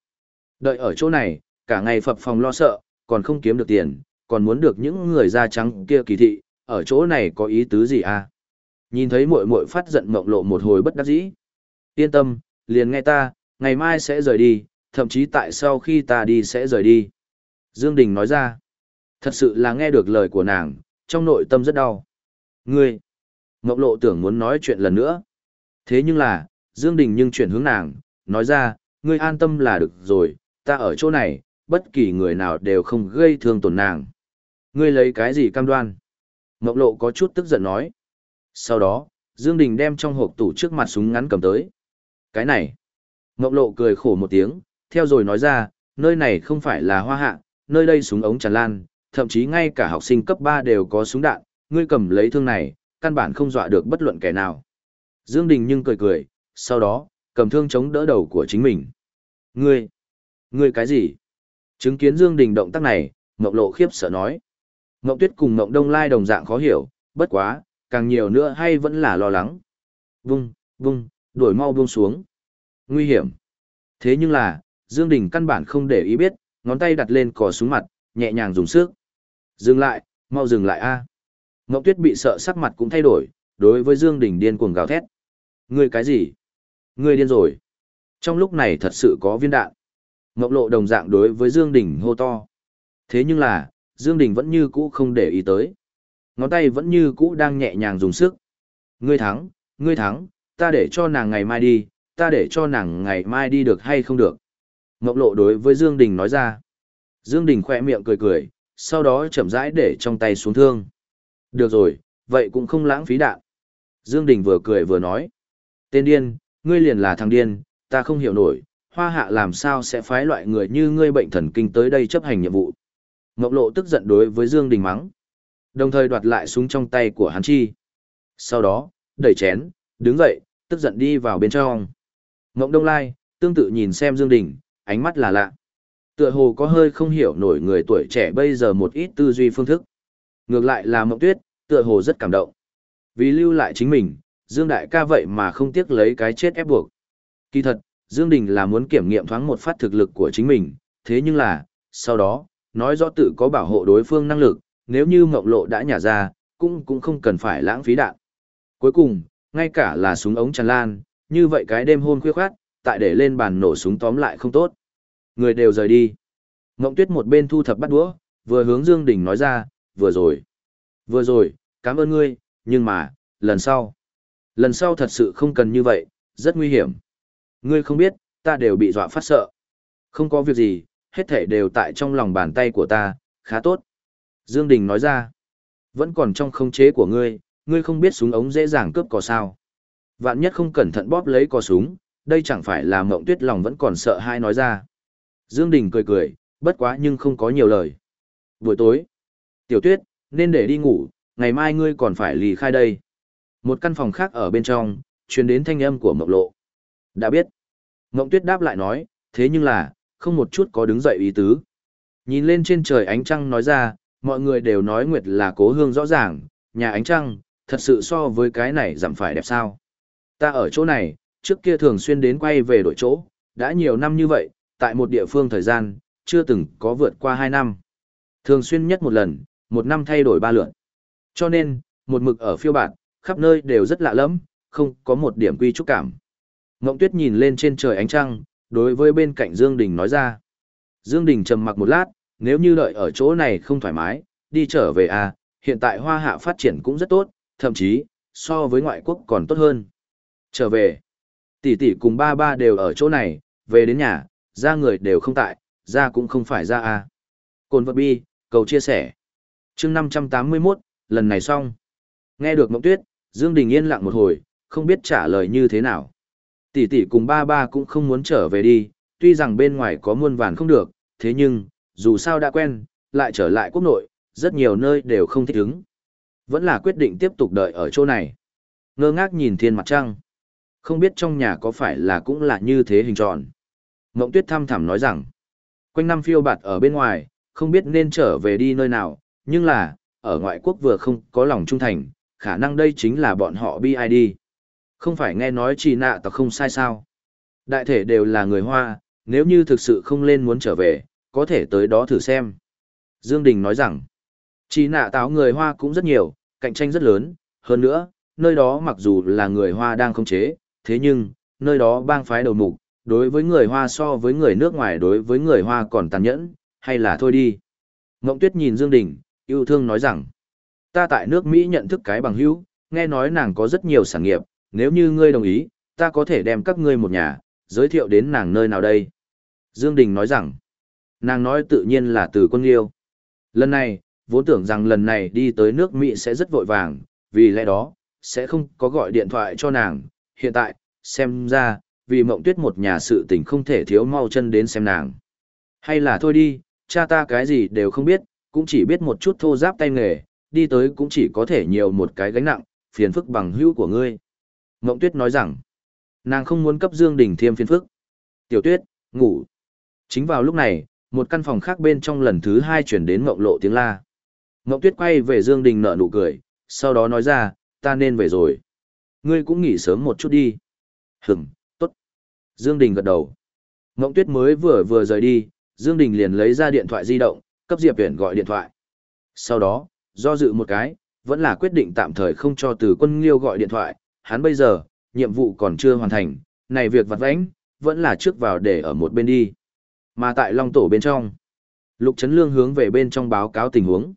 Đợi ở chỗ này, cả ngày phập phòng lo sợ, còn không kiếm được tiền, còn muốn được những người da trắng kia kỳ thị, ở chỗ này có ý tứ gì à? Nhìn thấy muội muội phát giận mộng lộ một hồi bất đắc dĩ. Yên tâm, liền nghe ta, ngày mai sẽ rời đi, thậm chí tại sau khi ta đi sẽ rời đi. Dương Đình nói ra. Thật sự là nghe được lời của nàng, trong nội tâm rất đau. Ngươi! Ngọc lộ tưởng muốn nói chuyện lần nữa. Thế nhưng là, Dương Đình nhưng chuyển hướng nàng, nói ra, ngươi an tâm là được rồi, ta ở chỗ này, bất kỳ người nào đều không gây thương tổn nàng. Ngươi lấy cái gì cam đoan? Ngọc lộ có chút tức giận nói. Sau đó, Dương Đình đem trong hộp tủ trước mặt súng ngắn cầm tới. Cái này. Ngọc lộ cười khổ một tiếng, theo rồi nói ra, nơi này không phải là hoa hạ, nơi đây súng ống tràn lan, thậm chí ngay cả học sinh cấp 3 đều có súng đạn, ngươi cầm lấy thương này, căn bản không dọa được bất luận kẻ nào. Dương Đình nhưng cười cười, sau đó, cầm thương chống đỡ đầu của chính mình. Ngươi, ngươi cái gì? Chứng kiến Dương Đình động tác này, Ngọc Lộ khiếp sợ nói. Ngọc Tuyết cùng Ngọc Đông Lai đồng dạng khó hiểu, bất quá, càng nhiều nữa hay vẫn là lo lắng. Vung, vung, đuổi mau buông xuống. Nguy hiểm. Thế nhưng là, Dương Đình căn bản không để ý biết, ngón tay đặt lên cò súng mặt, nhẹ nhàng dùng sức. Dừng lại, mau dừng lại a. Ngọc Tuyết bị sợ sắc mặt cũng thay đổi, đối với Dương Đình điên cuồng gào thét. Ngươi cái gì? Ngươi điên rồi. Trong lúc này thật sự có viên đạn. Ngọc Lộ đồng dạng đối với Dương Đình hô to. Thế nhưng là, Dương Đình vẫn như cũ không để ý tới. Ngón tay vẫn như cũ đang nhẹ nhàng dùng sức. Ngươi thắng, ngươi thắng, ta để cho nàng ngày mai đi, ta để cho nàng ngày mai đi được hay không được. Ngọc Lộ đối với Dương Đình nói ra. Dương Đình khẽ miệng cười cười, sau đó chậm rãi để trong tay xuống thương. Được rồi, vậy cũng không lãng phí đạn. Dương Đình vừa cười vừa nói. Tên điên, ngươi liền là thằng điên, ta không hiểu nổi, hoa hạ làm sao sẽ phái loại người như ngươi bệnh thần kinh tới đây chấp hành nhiệm vụ. Ngọc Lộ tức giận đối với Dương Đình mắng. Đồng thời đoạt lại súng trong tay của hắn chi. Sau đó, đẩy chén, đứng dậy, tức giận đi vào bên trong. Ngọc Đông Lai, tương tự nhìn xem Dương Đình, ánh mắt là lạ. Tựa hồ có hơi không hiểu nổi người tuổi trẻ bây giờ một ít tư duy phương thức. Ngược lại là Mộng Tuyết, tựa hồ rất cảm động. Vì lưu lại chính mình, Dương Đại ca vậy mà không tiếc lấy cái chết ép buộc. Kỳ thật, Dương Đình là muốn kiểm nghiệm thoáng một phát thực lực của chính mình, thế nhưng là, sau đó, nói rõ tự có bảo hộ đối phương năng lực, nếu như Mộng Lộ đã nhả ra, cũng cũng không cần phải lãng phí đạn. Cuối cùng, ngay cả là súng ống tràn lan, như vậy cái đêm hôn khuya khoát, tại để lên bàn nổ súng tóm lại không tốt. Người đều rời đi. Ngộng Tuyết một bên thu thập bắt đũa, vừa hướng Dương Đình nói ra, vừa rồi. Vừa rồi, cảm ơn ngươi, nhưng mà, lần sau. Lần sau thật sự không cần như vậy, rất nguy hiểm. Ngươi không biết, ta đều bị dọa phát sợ. Không có việc gì, hết thể đều tại trong lòng bàn tay của ta, khá tốt. Dương Đình nói ra, vẫn còn trong không chế của ngươi, ngươi không biết súng ống dễ dàng cướp cò sao. Vạn nhất không cẩn thận bóp lấy cò súng, đây chẳng phải là mộng tuyết lòng vẫn còn sợ hai nói ra. Dương Đình cười cười, bất quá nhưng không có nhiều lời. Buổi tối, tiểu tuyết, nên để đi ngủ, ngày mai ngươi còn phải lì khai đây. Một căn phòng khác ở bên trong, truyền đến thanh âm của mộng lộ. Đã biết. Mộng tuyết đáp lại nói, thế nhưng là, không một chút có đứng dậy ý tứ. Nhìn lên trên trời ánh trăng nói ra, Mọi người đều nói Nguyệt là cố hương rõ ràng, nhà ánh trăng, thật sự so với cái này giảm phải đẹp sao. Ta ở chỗ này, trước kia thường xuyên đến quay về đổi chỗ, đã nhiều năm như vậy, tại một địa phương thời gian, chưa từng có vượt qua 2 năm. Thường xuyên nhất một lần, một năm thay đổi ba lượt. Cho nên, một mực ở phiêu bạt, khắp nơi đều rất lạ lẫm, không có một điểm quy trúc cảm. Ngộng Tuyết nhìn lên trên trời ánh trăng, đối với bên cạnh Dương Đình nói ra. Dương Đình trầm mặc một lát, nếu như đợi ở chỗ này không thoải mái, đi trở về à, hiện tại hoa hạ phát triển cũng rất tốt, thậm chí, so với ngoại quốc còn tốt hơn. Trở về, tỷ tỷ cùng ba ba đều ở chỗ này, về đến nhà, ra người đều không tại, ra cũng không phải ra à. Cồn vật bi, cầu chia sẻ chương 581, lần này xong. Nghe được Mộng Tuyết, Dương Đình yên lặng một hồi, không biết trả lời như thế nào. Tỷ tỷ cùng ba ba cũng không muốn trở về đi, tuy rằng bên ngoài có muôn vàn không được, thế nhưng, dù sao đã quen, lại trở lại quốc nội, rất nhiều nơi đều không thích ứng. Vẫn là quyết định tiếp tục đợi ở chỗ này. Ngơ ngác nhìn thiên mặt trăng. Không biết trong nhà có phải là cũng là như thế hình tròn. Mộng tuyết thăm thẳm nói rằng, quanh năm phiêu bạt ở bên ngoài, không biết nên trở về đi nơi nào, nhưng là, ở ngoại quốc vừa không có lòng trung thành, khả năng đây chính là bọn họ BID. Không phải nghe nói chỉ nạ tộc không sai sao. Đại thể đều là người Hoa, nếu như thực sự không lên muốn trở về, có thể tới đó thử xem. Dương Đình nói rằng, chỉ nạ táo người Hoa cũng rất nhiều, cạnh tranh rất lớn, hơn nữa, nơi đó mặc dù là người Hoa đang không chế, thế nhưng, nơi đó bang phái đầu mục, đối với người Hoa so với người nước ngoài đối với người Hoa còn tàn nhẫn, hay là thôi đi. Ngộng Tuyết nhìn Dương Đình, yêu thương nói rằng, ta tại nước Mỹ nhận thức cái bằng hữu, nghe nói nàng có rất nhiều sản nghiệp, nếu như ngươi đồng ý, ta có thể đem các ngươi một nhà, giới thiệu đến nàng nơi nào đây. Dương Đình nói rằng, nàng nói tự nhiên là từ quân yêu. Lần này, vốn tưởng rằng lần này đi tới nước Mỹ sẽ rất vội vàng, vì lẽ đó, sẽ không có gọi điện thoại cho nàng. Hiện tại, xem ra, vì mộng tuyết một nhà sự tình không thể thiếu mau chân đến xem nàng. Hay là thôi đi, cha ta cái gì đều không biết, cũng chỉ biết một chút thô giáp tay nghề, đi tới cũng chỉ có thể nhiều một cái gánh nặng, phiền phức bằng hữu của ngươi. Mộng tuyết nói rằng, nàng không muốn cấp Dương Đình thêm phiền phức. Tiểu tuyết, ngủ. Chính vào lúc này, một căn phòng khác bên trong lần thứ hai chuyển đến mộng lộ tiếng la. Mộng tuyết quay về Dương Đình nở nụ cười, sau đó nói ra, ta nên về rồi. Ngươi cũng nghỉ sớm một chút đi. Hửm, tốt. Dương Đình gật đầu. Mộng tuyết mới vừa vừa rời đi, Dương Đình liền lấy ra điện thoại di động, cấp Diệp Viễn gọi điện thoại. Sau đó, do dự một cái, vẫn là quyết định tạm thời không cho từ quân liêu gọi điện thoại, hắn bây giờ, nhiệm vụ còn chưa hoàn thành, này việc vặt vãnh, vẫn là trước vào để ở một bên đi. Mà tại Long Tổ bên trong, Lục Trấn Lương hướng về bên trong báo cáo tình huống.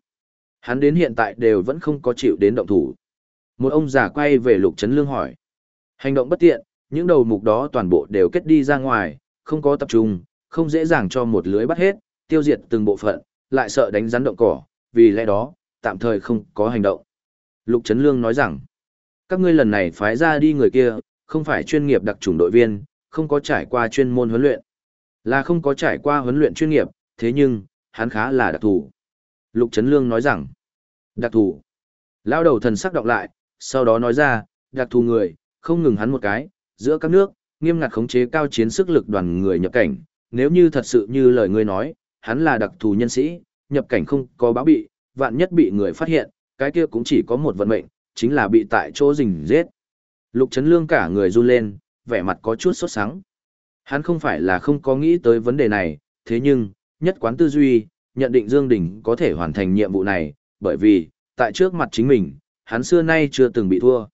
Hắn đến hiện tại đều vẫn không có chịu đến động thủ. Một ông già quay về Lục Trấn Lương hỏi. Hành động bất tiện, những đầu mục đó toàn bộ đều kết đi ra ngoài, không có tập trung, không dễ dàng cho một lưới bắt hết, tiêu diệt từng bộ phận, lại sợ đánh rắn động cỏ, vì lẽ đó, tạm thời không có hành động. Lục Trấn Lương nói rằng, các ngươi lần này phái ra đi người kia, không phải chuyên nghiệp đặc chủng đội viên, không có trải qua chuyên môn huấn luyện. Là không có trải qua huấn luyện chuyên nghiệp, thế nhưng, hắn khá là đặc thù. Lục Trấn Lương nói rằng, đặc thù. Lao đầu thần sắc đọc lại, sau đó nói ra, đặc thù người, không ngừng hắn một cái, giữa các nước, nghiêm ngặt khống chế cao chiến sức lực đoàn người nhập cảnh, nếu như thật sự như lời ngươi nói, hắn là đặc thù nhân sĩ, nhập cảnh không có báo bị, vạn nhất bị người phát hiện, cái kia cũng chỉ có một vận mệnh, chính là bị tại chỗ rình giết. Lục Trấn Lương cả người run lên, vẻ mặt có chút sốt sắng. Hắn không phải là không có nghĩ tới vấn đề này, thế nhưng, nhất quán tư duy, nhận định Dương Đình có thể hoàn thành nhiệm vụ này, bởi vì, tại trước mặt chính mình, hắn xưa nay chưa từng bị thua.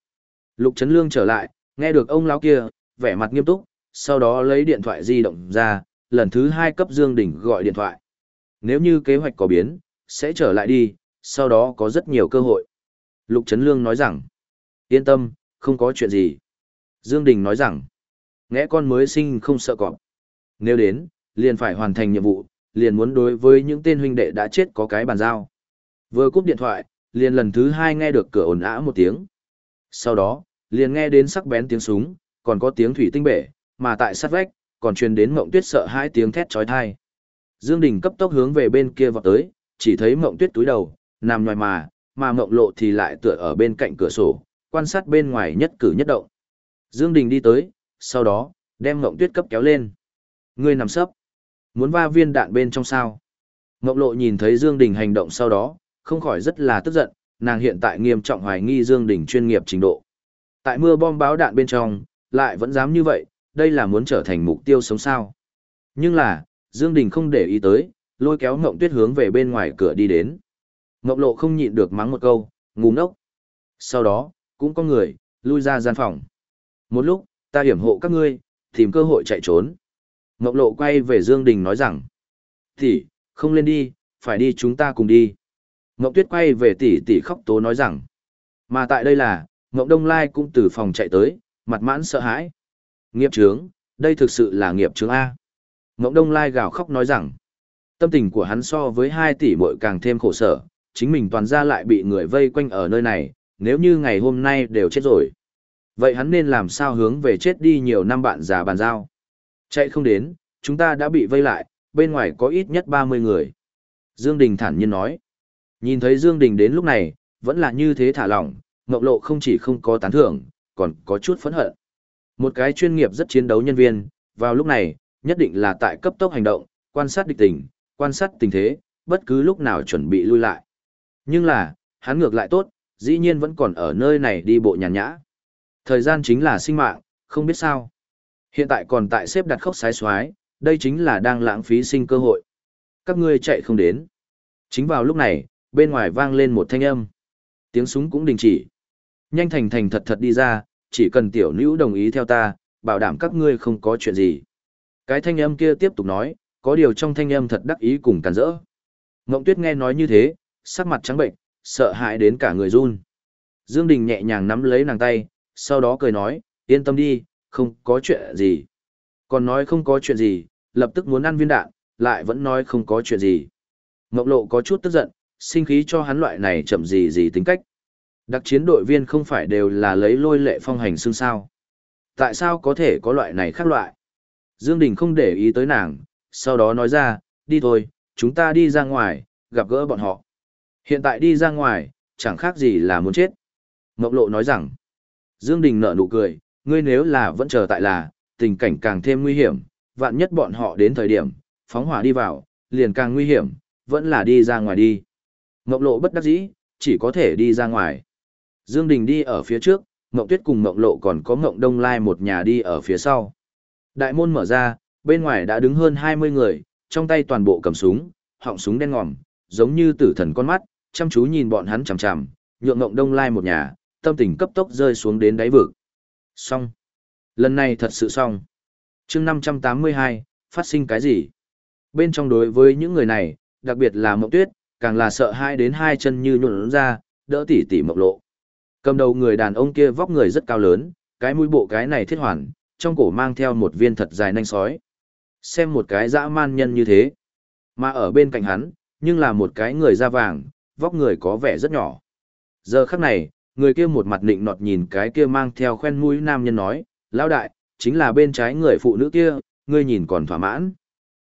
Lục Trấn Lương trở lại, nghe được ông lão kia, vẻ mặt nghiêm túc, sau đó lấy điện thoại di động ra, lần thứ hai cấp Dương Đình gọi điện thoại. Nếu như kế hoạch có biến, sẽ trở lại đi, sau đó có rất nhiều cơ hội. Lục Trấn Lương nói rằng, yên tâm, không có chuyện gì. Dương Đình nói rằng, ngẽ con mới sinh không sợ cọp. Nếu đến, liền phải hoàn thành nhiệm vụ, liền muốn đối với những tên huynh đệ đã chết có cái bàn giao. Vừa cúp điện thoại, liền lần thứ hai nghe được cửa ồn ã một tiếng. Sau đó, liền nghe đến sắc bén tiếng súng, còn có tiếng thủy tinh bể, mà tại sát vách, còn truyền đến mộng tuyết sợ hai tiếng thét trói thai. Dương Đình cấp tốc hướng về bên kia vọt tới, chỉ thấy mộng tuyết túi đầu, nằm ngoài mà, mà mộng lộ thì lại tựa ở bên cạnh cửa sổ, quan sát bên ngoài nhất cử nhất động. Dương Đình đi tới, sau đó, đem mộng tuyết cấp kéo lên. Ngươi nằm sấp. Muốn va viên đạn bên trong sao? Mộng lộ nhìn thấy Dương Đình hành động sau đó, không khỏi rất là tức giận, nàng hiện tại nghiêm trọng hoài nghi Dương Đình chuyên nghiệp trình độ. Tại mưa bom báo đạn bên trong, lại vẫn dám như vậy, đây là muốn trở thành mục tiêu sống sao. Nhưng là, Dương Đình không để ý tới, lôi kéo Ngộng Tuyết hướng về bên ngoài cửa đi đến. Ngộng Lộ không nhịn được mắng một câu, ngu ngốc. Sau đó, cũng có người, lui ra gian phòng. Một lúc, ta hiểm hộ các ngươi, tìm cơ hội chạy trốn. Ngộng Lộ quay về Dương Đình nói rằng, tỷ, không lên đi, phải đi chúng ta cùng đi. Ngộng Tuyết quay về tỷ tỷ khóc tố nói rằng, mà tại đây là, Ngộng Đông Lai cũng từ phòng chạy tới, mặt mãn sợ hãi. Nghiệp trướng, đây thực sự là nghiệp trướng A. Ngỗng Đông Lai gào khóc nói rằng, tâm tình của hắn so với hai tỷ muội càng thêm khổ sở, chính mình toàn ra lại bị người vây quanh ở nơi này, nếu như ngày hôm nay đều chết rồi. Vậy hắn nên làm sao hướng về chết đi nhiều năm bạn già bàn giao? Chạy không đến, chúng ta đã bị vây lại, bên ngoài có ít nhất 30 người. Dương Đình thản nhiên nói. Nhìn thấy Dương Đình đến lúc này, vẫn là như thế thả lỏng, Ngọc Lộ không chỉ không có tán thưởng, còn có chút phẫn hận. Một cái chuyên nghiệp rất chiến đấu nhân viên, vào lúc này, nhất định là tại cấp tốc hành động, quan sát địch tình, quan sát tình thế, bất cứ lúc nào chuẩn bị lui lại. Nhưng là, hắn ngược lại tốt, dĩ nhiên vẫn còn ở nơi này đi bộ nhàn nhã. Thời gian chính là sinh mạng, không biết sao. Hiện tại còn tại xếp đặt khốc sái xoái, đây chính là đang lãng phí sinh cơ hội. Các ngươi chạy không đến. Chính vào lúc này, bên ngoài vang lên một thanh âm. Tiếng súng cũng đình chỉ. Nhanh thành thành thật thật đi ra, chỉ cần tiểu nữ đồng ý theo ta, bảo đảm các ngươi không có chuyện gì. Cái thanh âm kia tiếp tục nói, có điều trong thanh âm thật đắc ý cùng càn rỡ. Ngộng tuyết nghe nói như thế, sắc mặt trắng bệnh, sợ hãi đến cả người run. Dương Đình nhẹ nhàng nắm lấy nàng tay, sau đó cười nói, yên tâm đi, không có chuyện gì. Còn nói không có chuyện gì, lập tức muốn ăn viên đạn, lại vẫn nói không có chuyện gì. Ngộng lộ có chút tức giận, sinh khí cho hắn loại này chậm gì gì tính cách. Đặc chiến đội viên không phải đều là lấy lôi lệ phong hành xương sao. Tại sao có thể có loại này khác loại? Dương Đình không để ý tới nàng, sau đó nói ra, đi thôi, chúng ta đi ra ngoài, gặp gỡ bọn họ. Hiện tại đi ra ngoài, chẳng khác gì là muốn chết. Ngọc Lộ nói rằng, Dương Đình nở nụ cười, ngươi nếu là vẫn chờ tại là, tình cảnh càng thêm nguy hiểm, vạn nhất bọn họ đến thời điểm, phóng hỏa đi vào, liền càng nguy hiểm, vẫn là đi ra ngoài đi. Ngọc Lộ bất đắc dĩ, chỉ có thể đi ra ngoài. Dương Đình đi ở phía trước, Ngọc Tuyết cùng Ngọc Lộ còn có Ngọc Đông Lai một nhà đi ở phía sau. Đại môn mở ra, bên ngoài đã đứng hơn 20 người, trong tay toàn bộ cầm súng, họng súng đen ngòm, giống như tử thần con mắt, chăm chú nhìn bọn hắn chằm chằm, nhượng Ngọc Đông Lai một nhà, tâm tình cấp tốc rơi xuống đến đáy vực. Xong. Lần này thật sự xong. chương 582, phát sinh cái gì? Bên trong đối với những người này, đặc biệt là Mộng Tuyết, càng là sợ hai đến hai chân như nhuộn ra, đỡ tỉ tỉ mộng lộ. Cầm đầu người đàn ông kia vóc người rất cao lớn, cái mũi bộ cái này thiết hoàn, trong cổ mang theo một viên thật dài nanh sói. Xem một cái dã man nhân như thế. Mà ở bên cạnh hắn, nhưng là một cái người da vàng, vóc người có vẻ rất nhỏ. Giờ khắc này, người kia một mặt nịnh nọt nhìn cái kia mang theo khoen mũi nam nhân nói, lão đại, chính là bên trái người phụ nữ kia, ngươi nhìn còn thỏa mãn.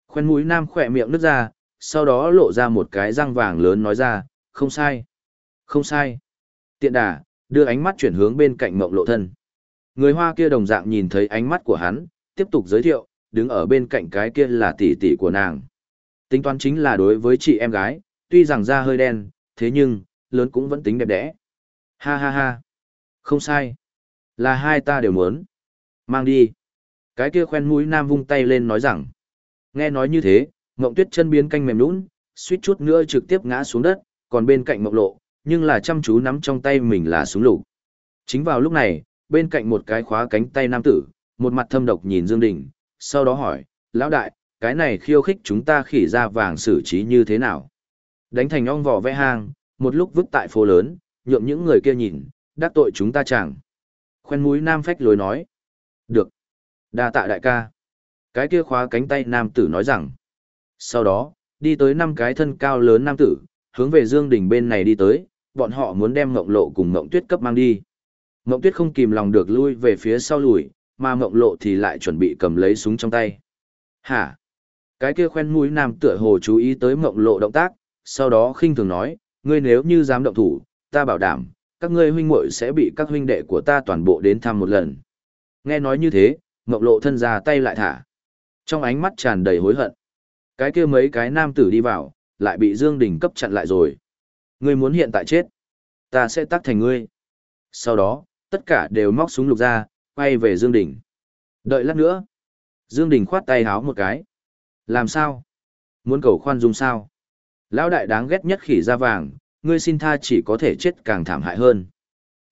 Khoen mũi nam khỏe miệng nứt ra, sau đó lộ ra một cái răng vàng lớn nói ra, không sai. Không sai. Tiện đà, đưa ánh mắt chuyển hướng bên cạnh mộng lộ thân. Người hoa kia đồng dạng nhìn thấy ánh mắt của hắn, tiếp tục giới thiệu, đứng ở bên cạnh cái kia là tỷ tỷ của nàng. Tính toán chính là đối với chị em gái, tuy rằng da hơi đen, thế nhưng, lớn cũng vẫn tính đẹp đẽ. Ha ha ha. Không sai. Là hai ta đều muốn. Mang đi. Cái kia khoen mũi nam vung tay lên nói rằng. Nghe nói như thế, mộng Tuyết chân biến canh mềm nũng, suýt chút nữa trực tiếp ngã xuống đất, còn bên cạnh mộng Lộ, nhưng là chăm chú nắm trong tay mình là súng lục. Chính vào lúc này, bên cạnh một cái khóa cánh tay nam tử, một mặt thâm độc nhìn Dương Đình, sau đó hỏi, lão đại, cái này khiêu khích chúng ta khỉ ra vàng xử trí như thế nào? Đánh thành ong vỏ vẽ hang, một lúc vứt tại phố lớn, nhượng những người kia nhìn, đắc tội chúng ta chẳng. Khoen mũi nam phách lối nói. Được. đa tạ đại ca. Cái kia khóa cánh tay nam tử nói rằng. Sau đó, đi tới năm cái thân cao lớn nam tử, hướng về Dương Đình bên này đi tới, bọn họ muốn đem Ngộng Lộ cùng Ngộng Tuyết cấp mang đi. Ngộng Tuyết không kìm lòng được lui về phía sau lùi, mà Ngộng Lộ thì lại chuẩn bị cầm lấy súng trong tay. Hả? Cái kia khoen mũi nam tựa hồ chú ý tới Ngộng Lộ động tác, sau đó khinh thường nói, ngươi nếu như dám động thủ, ta bảo đảm, các ngươi huynh muội sẽ bị các huynh đệ của ta toàn bộ đến thăm một lần. Nghe nói như thế, Ngộng Lộ thân ra tay lại thả. Trong ánh mắt tràn đầy hối hận. Cái kia mấy cái nam tử đi vào, lại bị Dương Đình cấp chặn lại rồi. Ngươi muốn hiện tại chết. Ta sẽ tắt thành ngươi. Sau đó, tất cả đều móc súng lục ra, quay về Dương Đình. Đợi lát nữa. Dương Đình khoát tay háo một cái. Làm sao? Muốn cầu khoan dung sao? Lão đại đáng ghét nhất khỉ da vàng, ngươi xin tha chỉ có thể chết càng thảm hại hơn.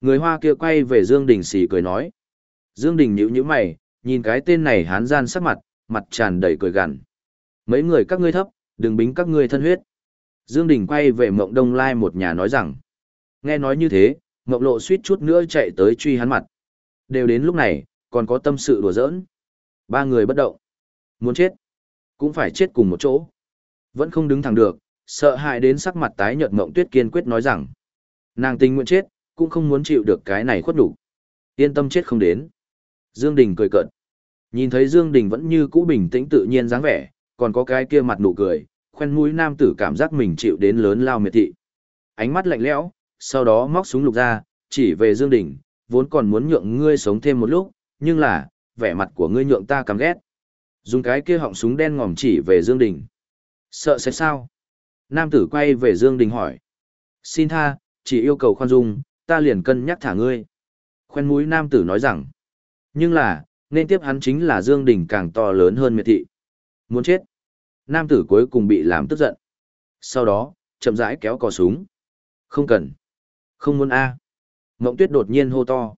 Người hoa kia quay về Dương Đình xì cười nói. Dương Đình nhíu nhíu mày, nhìn cái tên này hán gian sắc mặt, mặt tràn đầy cười gằn. Mấy người các ngươi thấp, đừng bính các ngươi thân huyết. Dương Đình quay về Mộng Đông Lai một nhà nói rằng. Nghe nói như thế, Mộng Lộ suýt chút nữa chạy tới truy hắn mặt. Đều đến lúc này, còn có tâm sự đùa giỡn. Ba người bất động. Muốn chết, cũng phải chết cùng một chỗ. Vẫn không đứng thẳng được, sợ hãi đến sắc mặt tái nhợt Mộng Tuyết kiên quyết nói rằng. Nàng tình nguyện chết, cũng không muốn chịu được cái này khuất đủ. Yên tâm chết không đến. Dương Đình cười cợt. Nhìn thấy Dương Đình vẫn như cũ bình tĩnh tự nhiên dáng vẻ, còn có cái kia mặt nụ cười, khoen mũi nam tử cảm giác mình chịu đến lớn lao miệt thị. Ánh mắt lạnh lẽo, sau đó móc súng lục ra, chỉ về Dương Đình, vốn còn muốn nhượng ngươi sống thêm một lúc, nhưng là, vẻ mặt của ngươi nhượng ta căm ghét. Dùng cái kia họng súng đen ngòm chỉ về Dương Đình. Sợ sẽ sao? Nam tử quay về Dương Đình hỏi. Xin tha, chỉ yêu cầu khoan dung, ta liền cân nhắc thả ngươi. Khoen mũi nam tử nói rằng. Nhưng là, nên tiếp hắn chính là Dương Đình càng to lớn hơn miệt thị. Muốn chết. Nam tử cuối cùng bị làm tức giận. Sau đó, chậm rãi kéo cò súng. Không cần. Không muốn a. Mộng tuyết đột nhiên hô to.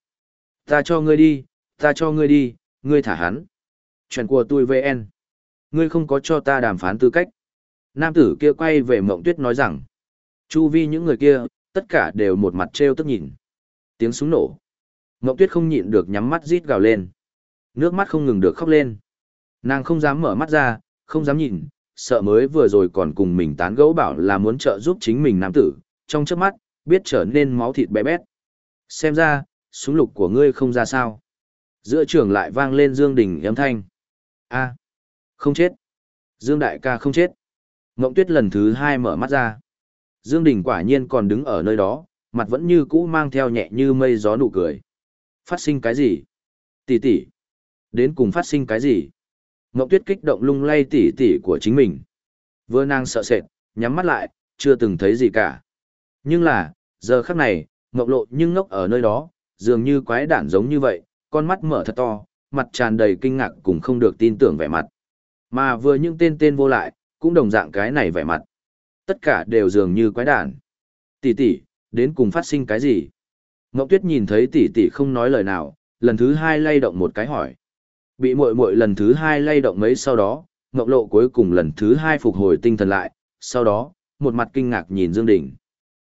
Ta cho ngươi đi, ta cho ngươi đi, ngươi thả hắn. Chuyện của tôi VN. Ngươi không có cho ta đàm phán tư cách. Nam tử kia quay về mộng tuyết nói rằng. Chu vi những người kia, tất cả đều một mặt treo tức nhìn. Tiếng súng nổ. Mộng tuyết không nhịn được nhắm mắt rít gào lên. Nước mắt không ngừng được khóc lên. Nàng không dám mở mắt ra, không dám nhìn, sợ mới vừa rồi còn cùng mình tán gẫu bảo là muốn trợ giúp chính mình nam tử, trong chớp mắt, biết trở nên máu thịt bé bét. Xem ra, súng lục của ngươi không ra sao. Giữa trường lại vang lên Dương Đình âm thanh. a không chết. Dương Đại ca không chết. Ngộng Tuyết lần thứ hai mở mắt ra. Dương Đình quả nhiên còn đứng ở nơi đó, mặt vẫn như cũ mang theo nhẹ như mây gió nụ cười. Phát sinh cái gì? Tỷ tỷ. Đến cùng phát sinh cái gì? Ngọc Tuyết kích động lung lay tỷ tỷ của chính mình. Vừa nàng sợ sệt, nhắm mắt lại, chưa từng thấy gì cả. Nhưng là, giờ khắc này, ngọc Lộ nhưng ngốc ở nơi đó, dường như quái đản giống như vậy, con mắt mở thật to, mặt tràn đầy kinh ngạc cùng không được tin tưởng vẻ mặt. Mà vừa những tên tên vô lại, cũng đồng dạng cái này vẻ mặt. Tất cả đều dường như quái đản. Tỷ tỷ, đến cùng phát sinh cái gì? Ngọc Tuyết nhìn thấy tỷ tỷ không nói lời nào, lần thứ hai lay động một cái hỏi. Bị muội muội lần thứ hai lay động mấy sau đó, Ngọc Lộ cuối cùng lần thứ hai phục hồi tinh thần lại, sau đó, một mặt kinh ngạc nhìn Dương Đình.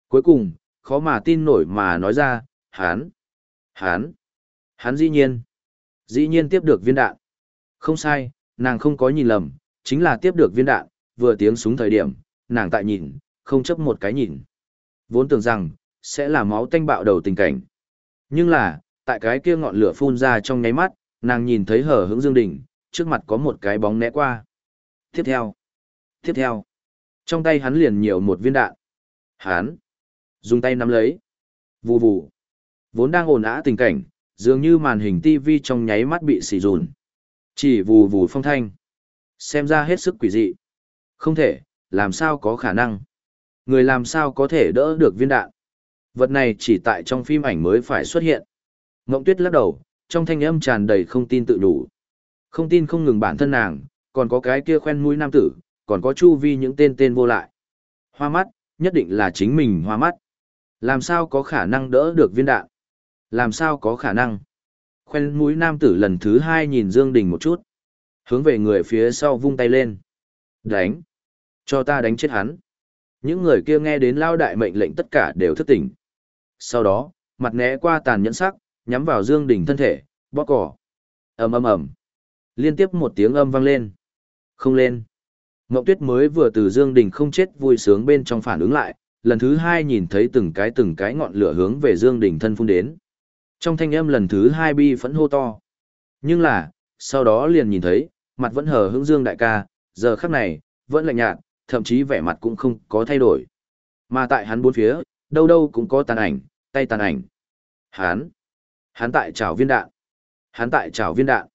Cuối cùng, khó mà tin nổi mà nói ra, hắn hắn hắn dĩ nhiên, dĩ nhiên tiếp được viên đạn. Không sai, nàng không có nhìn lầm, chính là tiếp được viên đạn, vừa tiếng súng thời điểm, nàng tại nhìn, không chấp một cái nhìn. Vốn tưởng rằng, sẽ là máu tanh bạo đầu tình cảnh. Nhưng là, tại cái kia ngọn lửa phun ra trong nháy mắt, nàng nhìn thấy hở hững Dương đỉnh trước mặt có một cái bóng né qua. Tiếp theo, tiếp theo, trong tay hắn liền nhiều một viên đạn. Hắn, dùng tay nắm lấy. Vù vù. Vốn đang ồn ã tình cảnh, dường như màn hình TV trong nháy mắt bị xì rùn. Chỉ vù vù phong thanh. Xem ra hết sức quỷ dị. Không thể, làm sao có khả năng. Người làm sao có thể đỡ được viên đạn. Vật này chỉ tại trong phim ảnh mới phải xuất hiện. Ngộng tuyết lắc đầu, trong thanh âm tràn đầy không tin tự đủ. Không tin không ngừng bản thân nàng, còn có cái kia khoen mũi nam tử, còn có chu vi những tên tên vô lại. Hoa mắt, nhất định là chính mình hoa mắt. Làm sao có khả năng đỡ được viên đạn? Làm sao có khả năng? Khoen mũi nam tử lần thứ hai nhìn Dương Đình một chút. Hướng về người phía sau vung tay lên. Đánh! Cho ta đánh chết hắn. Những người kia nghe đến lao đại mệnh lệnh tất cả đều thức tỉnh. Sau đó, mặt né qua tàn nhẫn sắc, nhắm vào Dương Đình thân thể, bóp cỏ. ầm ầm ầm, liên tiếp một tiếng âm vang lên. Không lên. Ngọc Tuyết mới vừa từ Dương Đình không chết vui sướng bên trong phản ứng lại, lần thứ hai nhìn thấy từng cái từng cái ngọn lửa hướng về Dương Đình thân phun đến. Trong thanh âm lần thứ hai bi phẫn hô to. Nhưng là, sau đó liền nhìn thấy, mặt vẫn hờ hững Dương đại ca, giờ khắc này, vẫn lạnh nhạt, thậm chí vẻ mặt cũng không có thay đổi. Mà tại hắn bốn phía, đâu đâu cũng có tàn ảnh, tay tàn ảnh. Hắn, hắn tại chảo viên đạn. Hắn tại chảo viên đạn.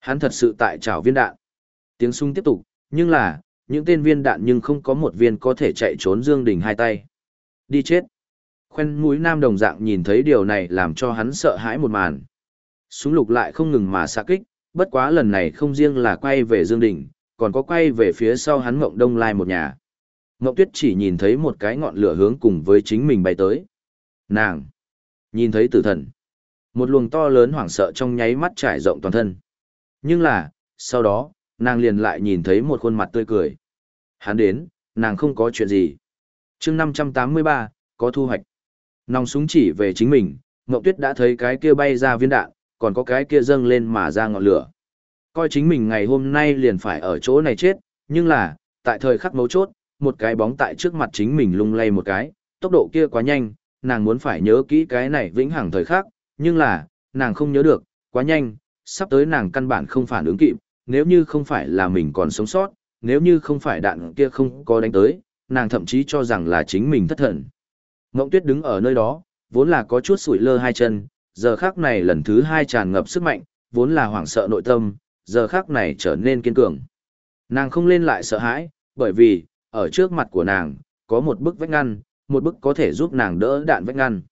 Hắn thật sự tại chảo viên đạn. Tiếng súng tiếp tục, nhưng là, những tên viên đạn nhưng không có một viên có thể chạy trốn Dương Đình hai tay. Đi chết. Khoen mũi nam đồng dạng nhìn thấy điều này làm cho hắn sợ hãi một màn. Súng lục lại không ngừng mà xạ kích, bất quá lần này không riêng là quay về Dương Đình, còn có quay về phía sau hắn Ngộng Đông Lai một nhà. Ngộng Tuyết chỉ nhìn thấy một cái ngọn lửa hướng cùng với chính mình bay tới. Nàng! Nhìn thấy tử thần. Một luồng to lớn hoảng sợ trong nháy mắt trải rộng toàn thân. Nhưng là, sau đó, nàng liền lại nhìn thấy một khuôn mặt tươi cười. Hắn đến, nàng không có chuyện gì. chương 583, có thu hoạch. Nòng súng chỉ về chính mình, ngọc Tuyết đã thấy cái kia bay ra viên đạn, còn có cái kia dâng lên mà ra ngọn lửa. Coi chính mình ngày hôm nay liền phải ở chỗ này chết, nhưng là, tại thời khắc mấu chốt, một cái bóng tại trước mặt chính mình lung lay một cái, tốc độ kia quá nhanh, nàng muốn phải nhớ kỹ cái này vĩnh hằng thời khắc, nhưng là, nàng không nhớ được, quá nhanh, sắp tới nàng căn bản không phản ứng kịp, nếu như không phải là mình còn sống sót, nếu như không phải đạn kia không có đánh tới, nàng thậm chí cho rằng là chính mình thất thần. Ngộng tuyết đứng ở nơi đó, vốn là có chút sủi lơ hai chân, giờ khác này lần thứ hai tràn ngập sức mạnh, vốn là hoảng sợ nội tâm, giờ khác này trở nên kiên cường. Nàng không lên lại sợ hãi, bởi vì, ở trước mặt của nàng, có một bức vách ngăn, một bức có thể giúp nàng đỡ đạn vách ngăn.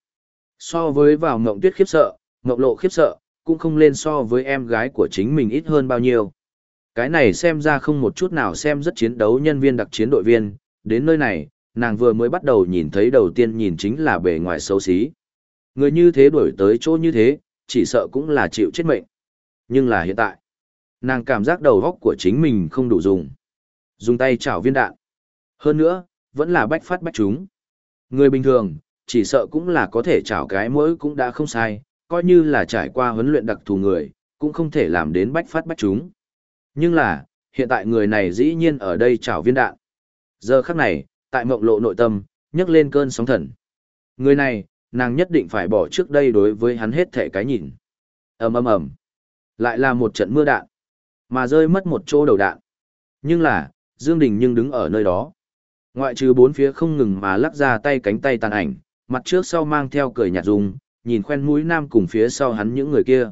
So với vào mộng tuyết khiếp sợ, mộng lộ khiếp sợ, cũng không lên so với em gái của chính mình ít hơn bao nhiêu. Cái này xem ra không một chút nào xem rất chiến đấu nhân viên đặc chiến đội viên, đến nơi này, nàng vừa mới bắt đầu nhìn thấy đầu tiên nhìn chính là bề ngoài xấu xí. Người như thế đuổi tới chỗ như thế, chỉ sợ cũng là chịu chết mệnh. Nhưng là hiện tại, nàng cảm giác đầu góc của chính mình không đủ dùng. Dùng tay chảo viên đạn. Hơn nữa, vẫn là bách phát bách chúng. Người bình thường, chỉ sợ cũng là có thể chảo cái mỗi cũng đã không sai, coi như là trải qua huấn luyện đặc thù người, cũng không thể làm đến bách phát bách chúng. Nhưng là, hiện tại người này dĩ nhiên ở đây chảo viên đạn. Giờ khắc này, tại mộng lộ nội tâm, nhấc lên cơn sóng thần. Người này, nàng nhất định phải bỏ trước đây đối với hắn hết thể cái nhìn. ầm ầm ầm, lại là một trận mưa đạn, mà rơi mất một chỗ đầu đạn. Nhưng là, Dương Đình nhưng đứng ở nơi đó. Ngoại trừ bốn phía không ngừng mà lắc ra tay cánh tay tàn ảnh, mặt trước sau mang theo cười nhạt dùng, nhìn khoen mũi nam cùng phía sau hắn những người kia.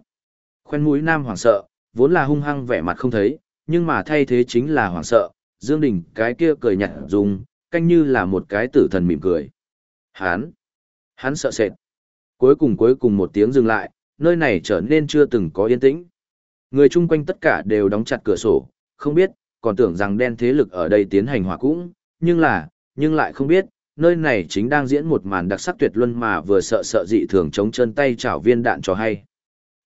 Khoen mũi nam hoảng sợ, vốn là hung hăng vẻ mặt không thấy, nhưng mà thay thế chính là hoảng sợ, Dương Đình cái kia cười nhạt dùng, canh như là một cái tử thần mỉm cười. Hắn, hắn sợ sệt. Cuối cùng cuối cùng một tiếng dừng lại, nơi này trở nên chưa từng có yên tĩnh. Người chung quanh tất cả đều đóng chặt cửa sổ, không biết, còn tưởng rằng đen thế lực ở đây tiến hành hỏa cũng, nhưng là, nhưng lại không biết, nơi này chính đang diễn một màn đặc sắc tuyệt luân mà vừa sợ sợ dị thường chống chân tay chảo viên đạn cho hay.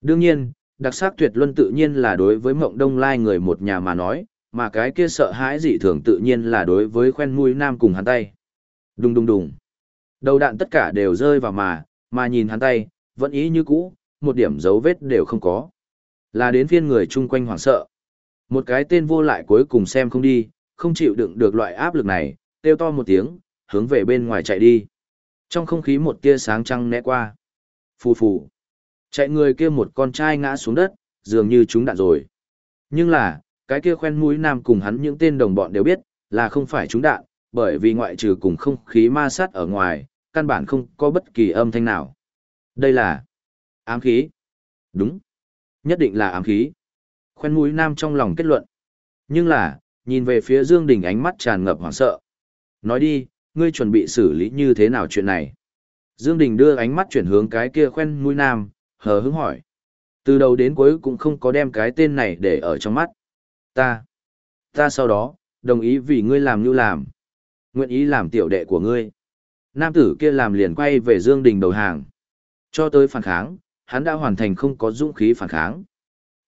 Đương nhiên, đặc sắc tuyệt luân tự nhiên là đối với mộng đông lai người một nhà mà nói, mà cái kia sợ hãi dị thường tự nhiên là đối với khoen mũi nam cùng hắn tay. Đùng đùng đùng. Đầu đạn tất cả đều rơi vào mà, mà nhìn hắn tay, vẫn ý như cũ, một điểm dấu vết đều không có. Là đến phiên người chung quanh hoảng sợ. Một cái tên vô lại cuối cùng xem không đi, không chịu đựng được loại áp lực này, kêu to một tiếng, hướng về bên ngoài chạy đi. Trong không khí một tia sáng trăng né qua. Phù phù. Chạy người kia một con trai ngã xuống đất, dường như chúng đạn rồi. Nhưng là, cái kia khoen mũi nam cùng hắn những tên đồng bọn đều biết, là không phải chúng đạn, bởi vì ngoại trừ cùng không khí ma sát ở ngoài, căn bản không có bất kỳ âm thanh nào. Đây là ám khí. Đúng. Nhất định là ám khí. Khoen mũi nam trong lòng kết luận. Nhưng là, nhìn về phía Dương Đình ánh mắt tràn ngập hoảng sợ. Nói đi, ngươi chuẩn bị xử lý như thế nào chuyện này? Dương Đình đưa ánh mắt chuyển hướng cái kia khoen mũi nam, hờ hững hỏi. Từ đầu đến cuối cũng không có đem cái tên này để ở trong mắt. Ta, ta sau đó, đồng ý vì ngươi làm như làm. Nguyện ý làm tiểu đệ của ngươi. Nam tử kia làm liền quay về Dương Đình đầu hàng. Cho tới phản kháng, hắn đã hoàn thành không có dũng khí phản kháng.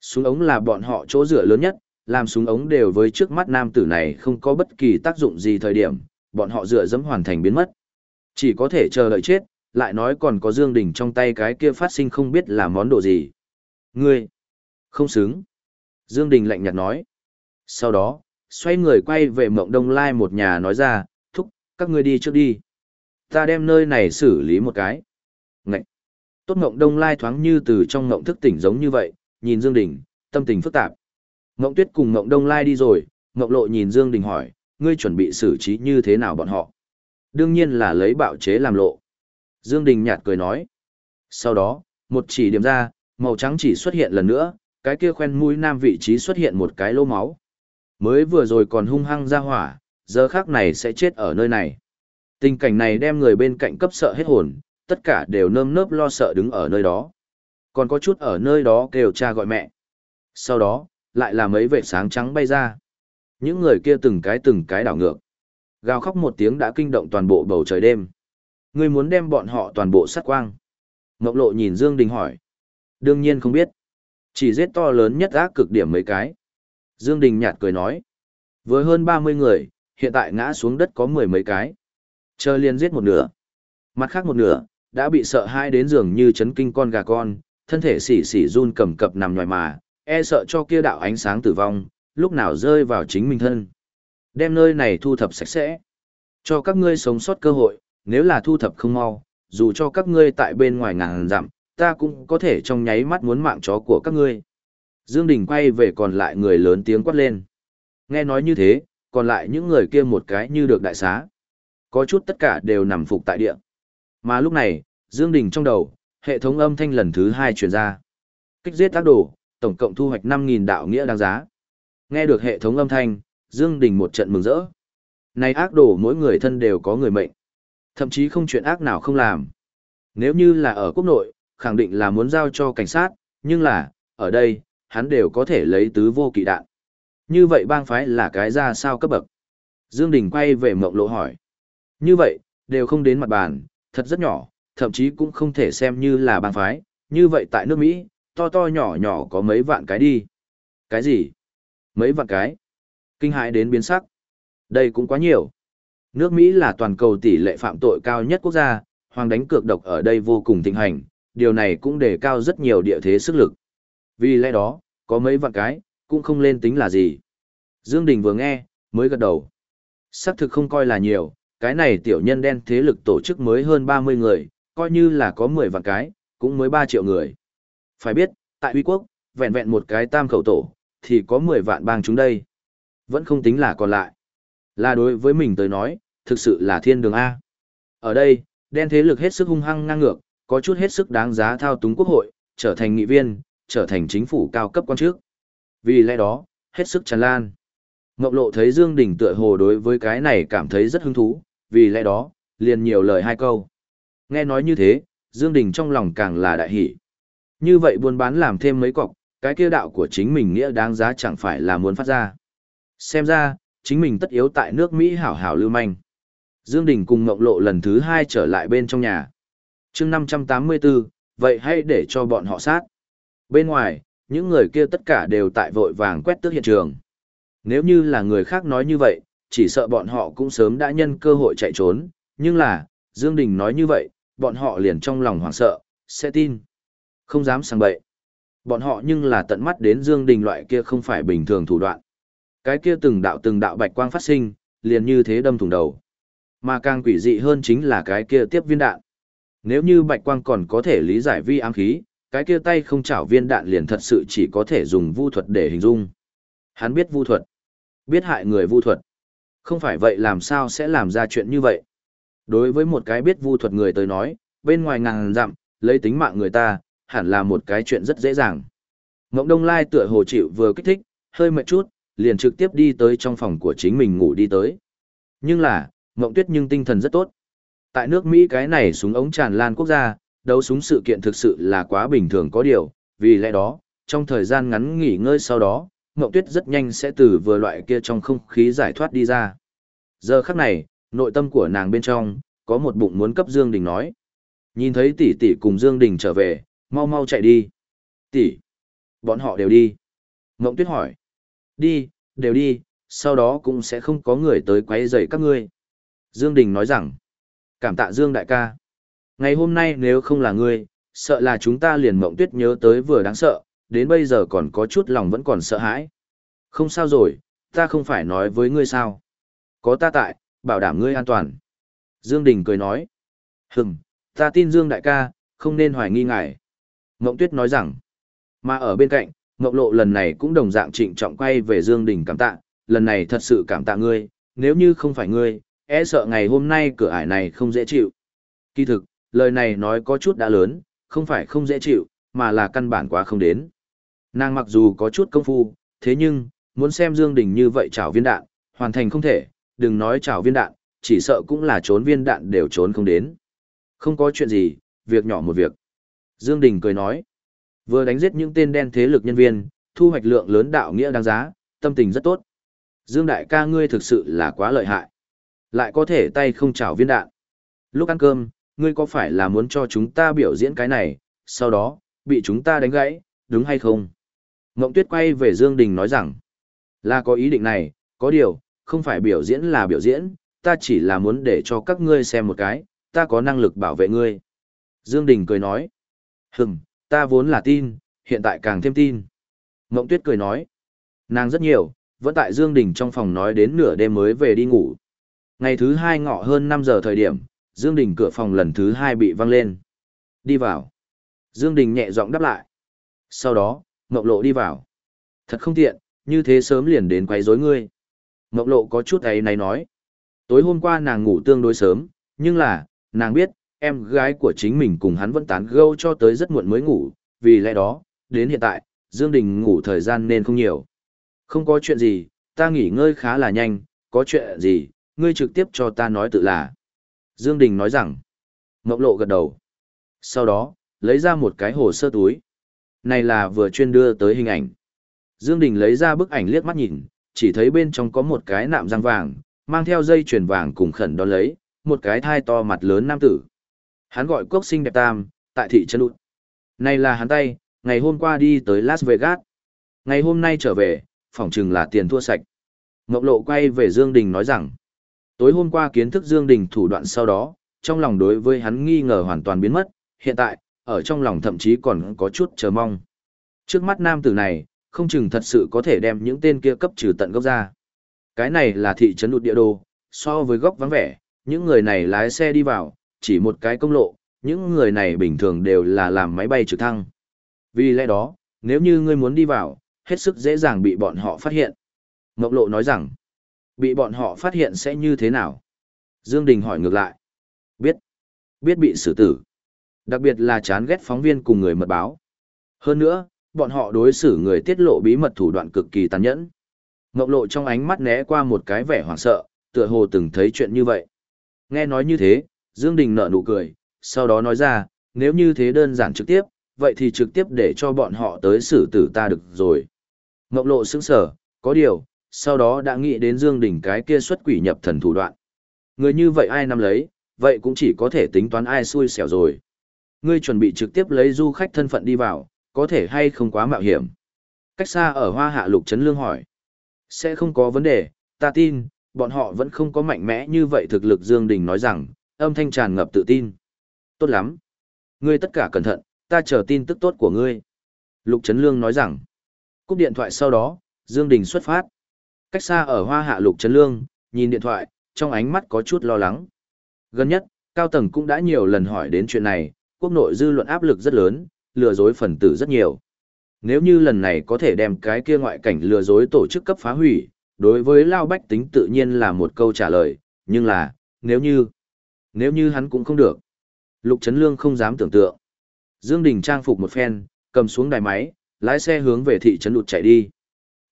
Súng ống là bọn họ chỗ dựa lớn nhất, làm súng ống đều với trước mắt nam tử này không có bất kỳ tác dụng gì thời điểm, bọn họ dựa dẫm hoàn thành biến mất. Chỉ có thể chờ đợi chết, lại nói còn có Dương Đình trong tay cái kia phát sinh không biết là món đồ gì. Ngươi, không xứng. Dương Đình lạnh nhạt nói. Sau đó, xoay người quay về mộng đông lai một nhà nói ra, thúc, các ngươi đi trước đi. Ta đem nơi này xử lý một cái. Ngậy. Tốt mộng đông lai thoáng như từ trong mộng thức tỉnh giống như vậy, nhìn Dương Đình, tâm tình phức tạp. Mộng tuyết cùng mộng đông lai đi rồi, mộng lộ nhìn Dương Đình hỏi, ngươi chuẩn bị xử trí như thế nào bọn họ? Đương nhiên là lấy bạo chế làm lộ. Dương Đình nhạt cười nói. Sau đó, một chỉ điểm ra, màu trắng chỉ xuất hiện lần nữa, cái kia khoen mũi nam vị trí xuất hiện một cái lỗ máu. Mới vừa rồi còn hung hăng ra hỏa, giờ khác này sẽ chết ở nơi này. Tình cảnh này đem người bên cạnh cấp sợ hết hồn, tất cả đều nơm nớp lo sợ đứng ở nơi đó. Còn có chút ở nơi đó kêu cha gọi mẹ. Sau đó, lại là mấy vệ sáng trắng bay ra. Những người kia từng cái từng cái đảo ngược. Gào khóc một tiếng đã kinh động toàn bộ bầu trời đêm. Ngươi muốn đem bọn họ toàn bộ sát quang. Ngọc lộ nhìn Dương Đình hỏi. Đương nhiên không biết. Chỉ giết to lớn nhất ác cực điểm mấy cái. Dương Đình nhạt cười nói. Với hơn 30 người, hiện tại ngã xuống đất có mười mấy cái. Chờ liền giết một nửa. Mặt khác một nửa, đã bị sợ hãi đến giường như chấn kinh con gà con, thân thể xỉ xỉ run cầm cập nằm nhòi mà, e sợ cho kia đạo ánh sáng tử vong, lúc nào rơi vào chính mình thân. Đem nơi này thu thập sạch sẽ. Cho các ngươi sống sót cơ hội, nếu là thu thập không mau, dù cho các ngươi tại bên ngoài ngàn dặm, ta cũng có thể trong nháy mắt muốn mạng chó của các ngươi. Dương Đình quay về còn lại người lớn tiếng quát lên. Nghe nói như thế, còn lại những người kia một cái như được đại xá. Có chút tất cả đều nằm phục tại địa. Mà lúc này, Dương Đình trong đầu, hệ thống âm thanh lần thứ hai truyền ra. Kích giết tác đồ, tổng cộng thu hoạch 5.000 đạo nghĩa đáng giá. Nghe được hệ thống âm thanh, Dương Đình một trận mừng rỡ. Này ác đồ mỗi người thân đều có người mệnh. Thậm chí không chuyện ác nào không làm. Nếu như là ở quốc nội, khẳng định là muốn giao cho cảnh sát, nhưng là, ở đây, hắn đều có thể lấy tứ vô kỵ đạn. Như vậy bang phái là cái ra sao cấp bậc? Dương Đình quay về mộng lộ hỏi. Như vậy, đều không đến mặt bàn, thật rất nhỏ, thậm chí cũng không thể xem như là bang phái, như vậy tại nước Mỹ, to to nhỏ nhỏ có mấy vạn cái đi. Cái gì? Mấy vạn cái? Kinh hãi đến biến sắc. Đây cũng quá nhiều. Nước Mỹ là toàn cầu tỷ lệ phạm tội cao nhất quốc gia, hoàng đánh cược độc ở đây vô cùng thịnh hành, điều này cũng đề cao rất nhiều địa thế sức lực. Vì lẽ đó, có mấy vạn cái, cũng không lên tính là gì. Dương Đình vừa nghe, mới gật đầu. Sắc thực không coi là nhiều, cái này tiểu nhân đen thế lực tổ chức mới hơn 30 người, coi như là có 10 vạn cái, cũng mới 3 triệu người. Phải biết, tại Uy Quốc, vẹn vẹn một cái tam khẩu tổ, thì có 10 vạn bang chúng đây. Vẫn không tính là còn lại. Là đối với mình tới nói, thực sự là thiên đường A. Ở đây, đen thế lực hết sức hung hăng ngang ngược, có chút hết sức đáng giá thao túng quốc hội, trở thành nghị viên, trở thành chính phủ cao cấp quan chức. Vì lẽ đó, hết sức tràn lan. Ngọc Lộ thấy Dương Đình tựa hồ đối với cái này cảm thấy rất hứng thú, vì lẽ đó, liền nhiều lời hai câu. Nghe nói như thế, Dương Đình trong lòng càng là đại hỉ. Như vậy buôn bán làm thêm mấy cọc, cái kia đạo của chính mình nghĩa đáng giá chẳng phải là muốn phát ra. Xem ra, chính mình tất yếu tại nước Mỹ hảo hảo lưu manh. Dương Đình cùng Ngọc Lộ lần thứ hai trở lại bên trong nhà. Chương 584, vậy hãy để cho bọn họ sát. Bên ngoài, những người kia tất cả đều tại vội vàng quét tước hiện trường. Nếu như là người khác nói như vậy, chỉ sợ bọn họ cũng sớm đã nhân cơ hội chạy trốn, nhưng là, Dương Đình nói như vậy, bọn họ liền trong lòng hoảng sợ, sẽ tin. Không dám sang bậy. Bọn họ nhưng là tận mắt đến Dương Đình loại kia không phải bình thường thủ đoạn. Cái kia từng đạo từng đạo bạch quang phát sinh, liền như thế đâm thủng đầu. Mà càng quỷ dị hơn chính là cái kia tiếp viên đạn. Nếu như bạch quang còn có thể lý giải vi ám khí, cái kia tay không chảo viên đạn liền thật sự chỉ có thể dùng vu thuật để hình dung. Hắn biết vu thuật, biết hại người vu thuật. Không phải vậy làm sao sẽ làm ra chuyện như vậy? Đối với một cái biết vu thuật người tới nói, bên ngoài ngàn dặm, lấy tính mạng người ta, hẳn là một cái chuyện rất dễ dàng. Ngỗng Đông Lai tựa hồ chịu vừa kích thích, hơi mệt chút, liền trực tiếp đi tới trong phòng của chính mình ngủ đi tới. Nhưng là, Ngỗng Tuyết nhưng tinh thần rất tốt. Tại nước Mỹ cái này súng ống tràn lan quốc gia, đấu súng sự kiện thực sự là quá bình thường có điều, vì lẽ đó, trong thời gian ngắn nghỉ ngơi sau đó, Ngộng Tuyết rất nhanh sẽ từ vừa loại kia trong không khí giải thoát đi ra. Giờ khắc này, nội tâm của nàng bên trong, có một bụng muốn cấp Dương Đình nói. Nhìn thấy tỷ tỷ cùng Dương Đình trở về, mau mau chạy đi. Tỷ, bọn họ đều đi. Ngộng Tuyết hỏi. Đi, đều đi, sau đó cũng sẽ không có người tới quấy rầy các ngươi. Dương Đình nói rằng, cảm tạ Dương đại ca. Ngày hôm nay nếu không là ngươi, sợ là chúng ta liền Mộng Tuyết nhớ tới vừa đáng sợ, đến bây giờ còn có chút lòng vẫn còn sợ hãi. Không sao rồi, ta không phải nói với ngươi sao. Có ta tại, bảo đảm ngươi an toàn. Dương Đình cười nói. Hừm, ta tin Dương đại ca, không nên hoài nghi ngài. Ngộng Tuyết nói rằng, mà ở bên cạnh, Ngộng Lộ lần này cũng đồng dạng trịnh trọng quay về Dương Đình cảm tạ, lần này thật sự cảm tạ ngươi, nếu như không phải ngươi, e sợ ngày hôm nay cửa ải này không dễ chịu. Kỳ thực, lời này nói có chút đã lớn, không phải không dễ chịu, mà là căn bản quá không đến. Nàng mặc dù có chút công phu, thế nhưng, muốn xem Dương Đình như vậy trảo viên đạn, hoàn thành không thể, đừng nói trảo viên đạn, chỉ sợ cũng là trốn viên đạn đều trốn không đến. Không có chuyện gì, việc nhỏ một việc. Dương Đình cười nói, vừa đánh giết những tên đen thế lực nhân viên, thu hoạch lượng lớn đạo nghĩa đáng giá, tâm tình rất tốt. Dương đại ca ngươi thực sự là quá lợi hại. Lại có thể tay không chảo viên đạn. Lúc ăn cơm, ngươi có phải là muốn cho chúng ta biểu diễn cái này, sau đó, bị chúng ta đánh gãy, đúng hay không? Ngộng Tuyết quay về Dương Đình nói rằng, là có ý định này, có điều, không phải biểu diễn là biểu diễn, ta chỉ là muốn để cho các ngươi xem một cái, ta có năng lực bảo vệ ngươi. Dương Đình cười nói, hừm, ta vốn là tin, hiện tại càng thêm tin. Mộng Tuyết cười nói, nàng rất nhiều, vẫn tại Dương Đình trong phòng nói đến nửa đêm mới về đi ngủ. Ngày thứ hai ngọ hơn 5 giờ thời điểm, Dương Đình cửa phòng lần thứ hai bị văng lên. Đi vào. Dương Đình nhẹ giọng đáp lại. Sau đó, Mộng Lộ đi vào. Thật không tiện, như thế sớm liền đến quấy rối ngươi. Mộng Lộ có chút ấy này nói. Tối hôm qua nàng ngủ tương đối sớm, nhưng là, nàng biết, em gái của chính mình cùng hắn vẫn tán gẫu cho tới rất muộn mới ngủ, vì lẽ đó, đến hiện tại, Dương Đình ngủ thời gian nên không nhiều. Không có chuyện gì, ta nghỉ ngơi khá là nhanh, có chuyện gì, ngươi trực tiếp cho ta nói tự là. Dương Đình nói rằng, Mộng lộ gật đầu. Sau đó, lấy ra một cái hồ sơ túi. Này là vừa chuyên đưa tới hình ảnh. Dương Đình lấy ra bức ảnh liếc mắt nhìn, chỉ thấy bên trong có một cái nạm răng vàng, mang theo dây chuyền vàng cùng khẩn đón lấy, một cái thai to mặt lớn nam tử. Hắn gọi quốc sinh đẹp tam, tại thị trấn ụt. Này là hắn tay, ngày hôm qua đi tới Las Vegas. Ngày hôm nay trở về, phỏng chừng là tiền thua sạch. Ngọc Lộ quay về Dương Đình nói rằng, tối hôm qua kiến thức Dương Đình thủ đoạn sau đó, trong lòng đối với hắn nghi ngờ hoàn toàn biến mất, hiện tại, ở trong lòng thậm chí còn có chút chờ mong. Trước mắt nam tử này, không chừng thật sự có thể đem những tên kia cấp trừ tận gốc ra. Cái này là thị trấn đụt địa đồ, so với góc vắng vẻ, những người này lái xe đi vào, chỉ một cái công lộ, những người này bình thường đều là làm máy bay trực thăng. Vì lẽ đó, nếu như ngươi muốn đi vào, hết sức dễ dàng bị bọn họ phát hiện. Ngọc Lộ nói rằng, bị bọn họ phát hiện sẽ như thế nào? Dương Đình hỏi ngược lại. Biết. Biết bị xử tử. Đặc biệt là chán ghét phóng viên cùng người mật báo. Hơn nữa, bọn họ đối xử người tiết lộ bí mật thủ đoạn cực kỳ tàn nhẫn. Ngọc Lộ trong ánh mắt né qua một cái vẻ hoảng sợ, tựa hồ từng thấy chuyện như vậy. Nghe nói như thế, Dương Đình nở nụ cười, sau đó nói ra, nếu như thế đơn giản trực tiếp, vậy thì trực tiếp để cho bọn họ tới xử tử ta được rồi. Ngọc lộ sững sở, có điều, sau đó đã nghĩ đến Dương Đình cái kia xuất quỷ nhập thần thủ đoạn. Người như vậy ai nắm lấy, vậy cũng chỉ có thể tính toán ai xui xẻo rồi. Ngươi chuẩn bị trực tiếp lấy du khách thân phận đi vào, có thể hay không quá mạo hiểm. Cách xa ở hoa hạ lục trấn lương hỏi. Sẽ không có vấn đề, ta tin, bọn họ vẫn không có mạnh mẽ như vậy thực lực Dương Đình nói rằng, âm thanh tràn ngập tự tin. Tốt lắm. Ngươi tất cả cẩn thận, ta chờ tin tức tốt của ngươi. Lục Trấn Lương nói rằng, Cúp điện thoại sau đó, Dương Đình xuất phát. Cách xa ở hoa hạ lục trấn lương, nhìn điện thoại, trong ánh mắt có chút lo lắng. Gần nhất, Cao Tầng cũng đã nhiều lần hỏi đến chuyện này, quốc nội dư luận áp lực rất lớn, lừa dối phần tử rất nhiều. Nếu như lần này có thể đem cái kia ngoại cảnh lừa dối tổ chức cấp phá hủy, đối với Lao Bách tính tự nhiên là một câu trả lời, nhưng là, nếu như, nếu như hắn cũng không được. Lục Trấn Lương không dám tưởng tượng. Dương Đình trang phục một phen, cầm xuống đài máy, lái xe hướng về thị trấn lụt chạy đi.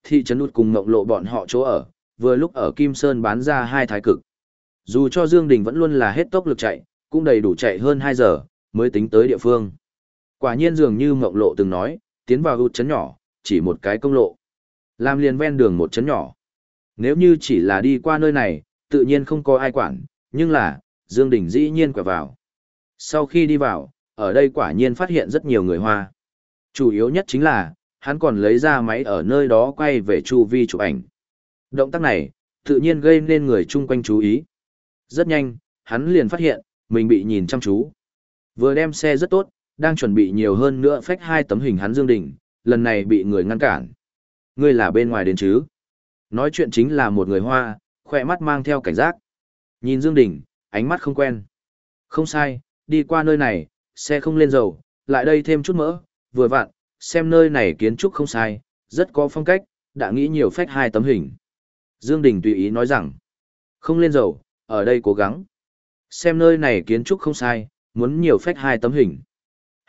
Thị trấn lụt cùng ngộng lộ bọn họ chỗ ở, vừa lúc ở Kim Sơn bán ra hai thái cực. Dù cho Dương Đình vẫn luôn là hết tốc lực chạy, cũng đầy đủ chạy hơn 2 giờ, mới tính tới địa phương. Quả nhiên dường như ngộng lộ từng nói, tiến vào hụt trấn nhỏ, chỉ một cái công lộ. Làm liền ven đường một trấn nhỏ. Nếu như chỉ là đi qua nơi này, tự nhiên không có ai quản, nhưng là, Dương Đình dĩ nhiên quẹo vào. Sau khi đi vào, ở đây quả nhiên phát hiện rất nhiều người Hoa. Chủ yếu nhất chính là, hắn còn lấy ra máy ở nơi đó quay về chu vi chụp ảnh. Động tác này, tự nhiên gây nên người chung quanh chú ý. Rất nhanh, hắn liền phát hiện, mình bị nhìn chăm chú. Vừa đem xe rất tốt, đang chuẩn bị nhiều hơn nữa phách hai tấm hình hắn Dương Đình, lần này bị người ngăn cản. Ngươi là bên ngoài đến chứ? Nói chuyện chính là một người Hoa, khỏe mắt mang theo cảnh giác. Nhìn Dương Đình, ánh mắt không quen. Không sai, đi qua nơi này, xe không lên dầu, lại đây thêm chút mỡ, vừa vặn, xem nơi này kiến trúc không sai, rất có phong cách, đã nghĩ nhiều phách hai tấm hình. Dương Đình tùy ý nói rằng, không lên dầu, ở đây cố gắng. Xem nơi này kiến trúc không sai, muốn nhiều phách hai tấm hình.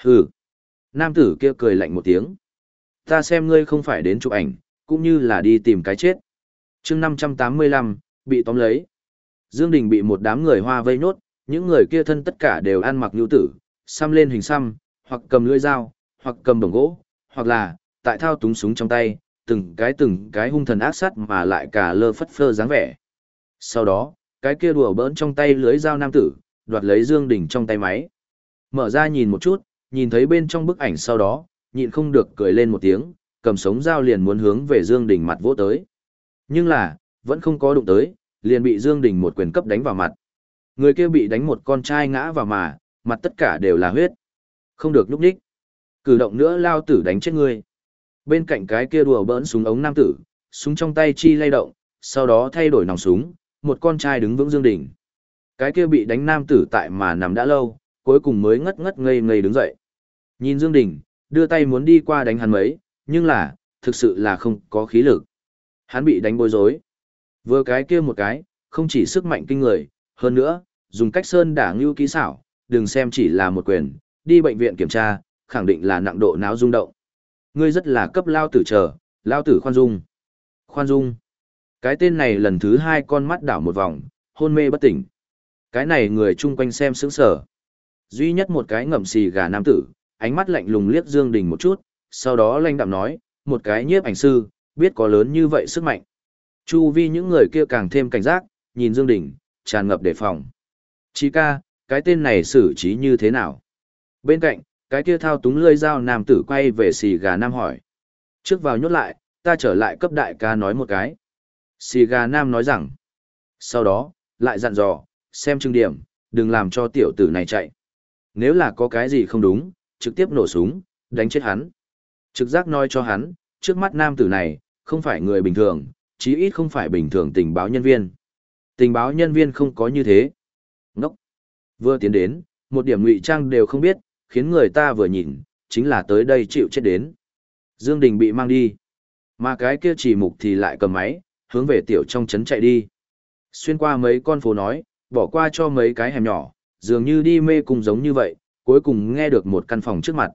Hừ. Nam tử kia cười lạnh một tiếng. Ta xem ngươi không phải đến chụp ảnh, cũng như là đi tìm cái chết. chương 585, bị tóm lấy. Dương Đình bị một đám người hoa vây nốt, những người kia thân tất cả đều ăn mặc nhu tử, xăm lên hình xăm, hoặc cầm lưỡi dao, hoặc cầm đồng gỗ, hoặc là, tại thao túng súng trong tay, từng cái từng cái hung thần ác sát mà lại cả lơ phất phơ dáng vẻ. Sau đó, cái kia đùa bỡn trong tay lưới dao nam tử, đoạt lấy Dương Đình trong tay máy. Mở ra nhìn một chút, nhìn thấy bên trong bức ảnh sau đó, nhịn không được cười lên một tiếng, cầm sống dao liền muốn hướng về Dương Đình mặt vỗ tới. Nhưng là, vẫn không có đụng tới, liền bị Dương Đình một quyền cấp đánh vào mặt. Người kia bị đánh một con trai ngã vào mà, mặt tất cả đều là huyết. Không được núp đích. Cử động nữa lao tử đánh chết ngươi. Bên cạnh cái kia đùa bỡn súng ống nam tử, súng trong tay chi lay động, sau đó thay đổi nòng súng, một con trai đứng vững Dương Đình. Cái kia bị đánh nam tử tại mà nằm đã lâu, cuối cùng mới ngất ngất ngây ngây đứng dậy. Nhìn Dương Đình, đưa tay muốn đi qua đánh hắn mấy, nhưng là, thực sự là không có khí lực. Hắn bị đánh bối rối. Vừa cái kia một cái, không chỉ sức mạnh kinh người, hơn nữa, dùng cách sơn đả ngưu kỹ xảo, đừng xem chỉ là một quyền, đi bệnh viện kiểm tra, khẳng định là nặng độ não rung động. Ngươi rất là cấp lao tử chờ, lao tử khoan dung. Khoan dung. Cái tên này lần thứ hai con mắt đảo một vòng, hôn mê bất tỉnh. Cái này người chung quanh xem sững sờ. Duy nhất một cái ngậm xì gà nam tử, ánh mắt lạnh lùng liếc Dương Đình một chút, sau đó lanh đạm nói, một cái nhiếp ảnh sư, biết có lớn như vậy sức mạnh. Chu vi những người kia càng thêm cảnh giác, nhìn Dương Đình, tràn ngập đề phòng. Chí ca, cái tên này xử trí như thế nào? Bên cạnh, cái kia thao túng lưỡi dao nam tử quay về xì gà nam hỏi. Trước vào nhốt lại, ta trở lại cấp đại ca nói một cái. Xì gà nam nói rằng. Sau đó, lại dặn dò, xem chừng điểm, đừng làm cho tiểu tử này chạy. Nếu là có cái gì không đúng, trực tiếp nổ súng, đánh chết hắn. Trực giác nói cho hắn, trước mắt nam tử này, không phải người bình thường, chí ít không phải bình thường tình báo nhân viên. Tình báo nhân viên không có như thế. Ngốc. Vừa tiến đến, một điểm ngụy trang đều không biết, khiến người ta vừa nhìn, chính là tới đây chịu chết đến. Dương Đình bị mang đi. Mà cái kia chỉ mục thì lại cầm máy, hướng về tiểu trong trấn chạy đi. Xuyên qua mấy con phố nói, bỏ qua cho mấy cái hẻm nhỏ, dường như đi mê cùng giống như vậy, cuối cùng nghe được một căn phòng trước mặt.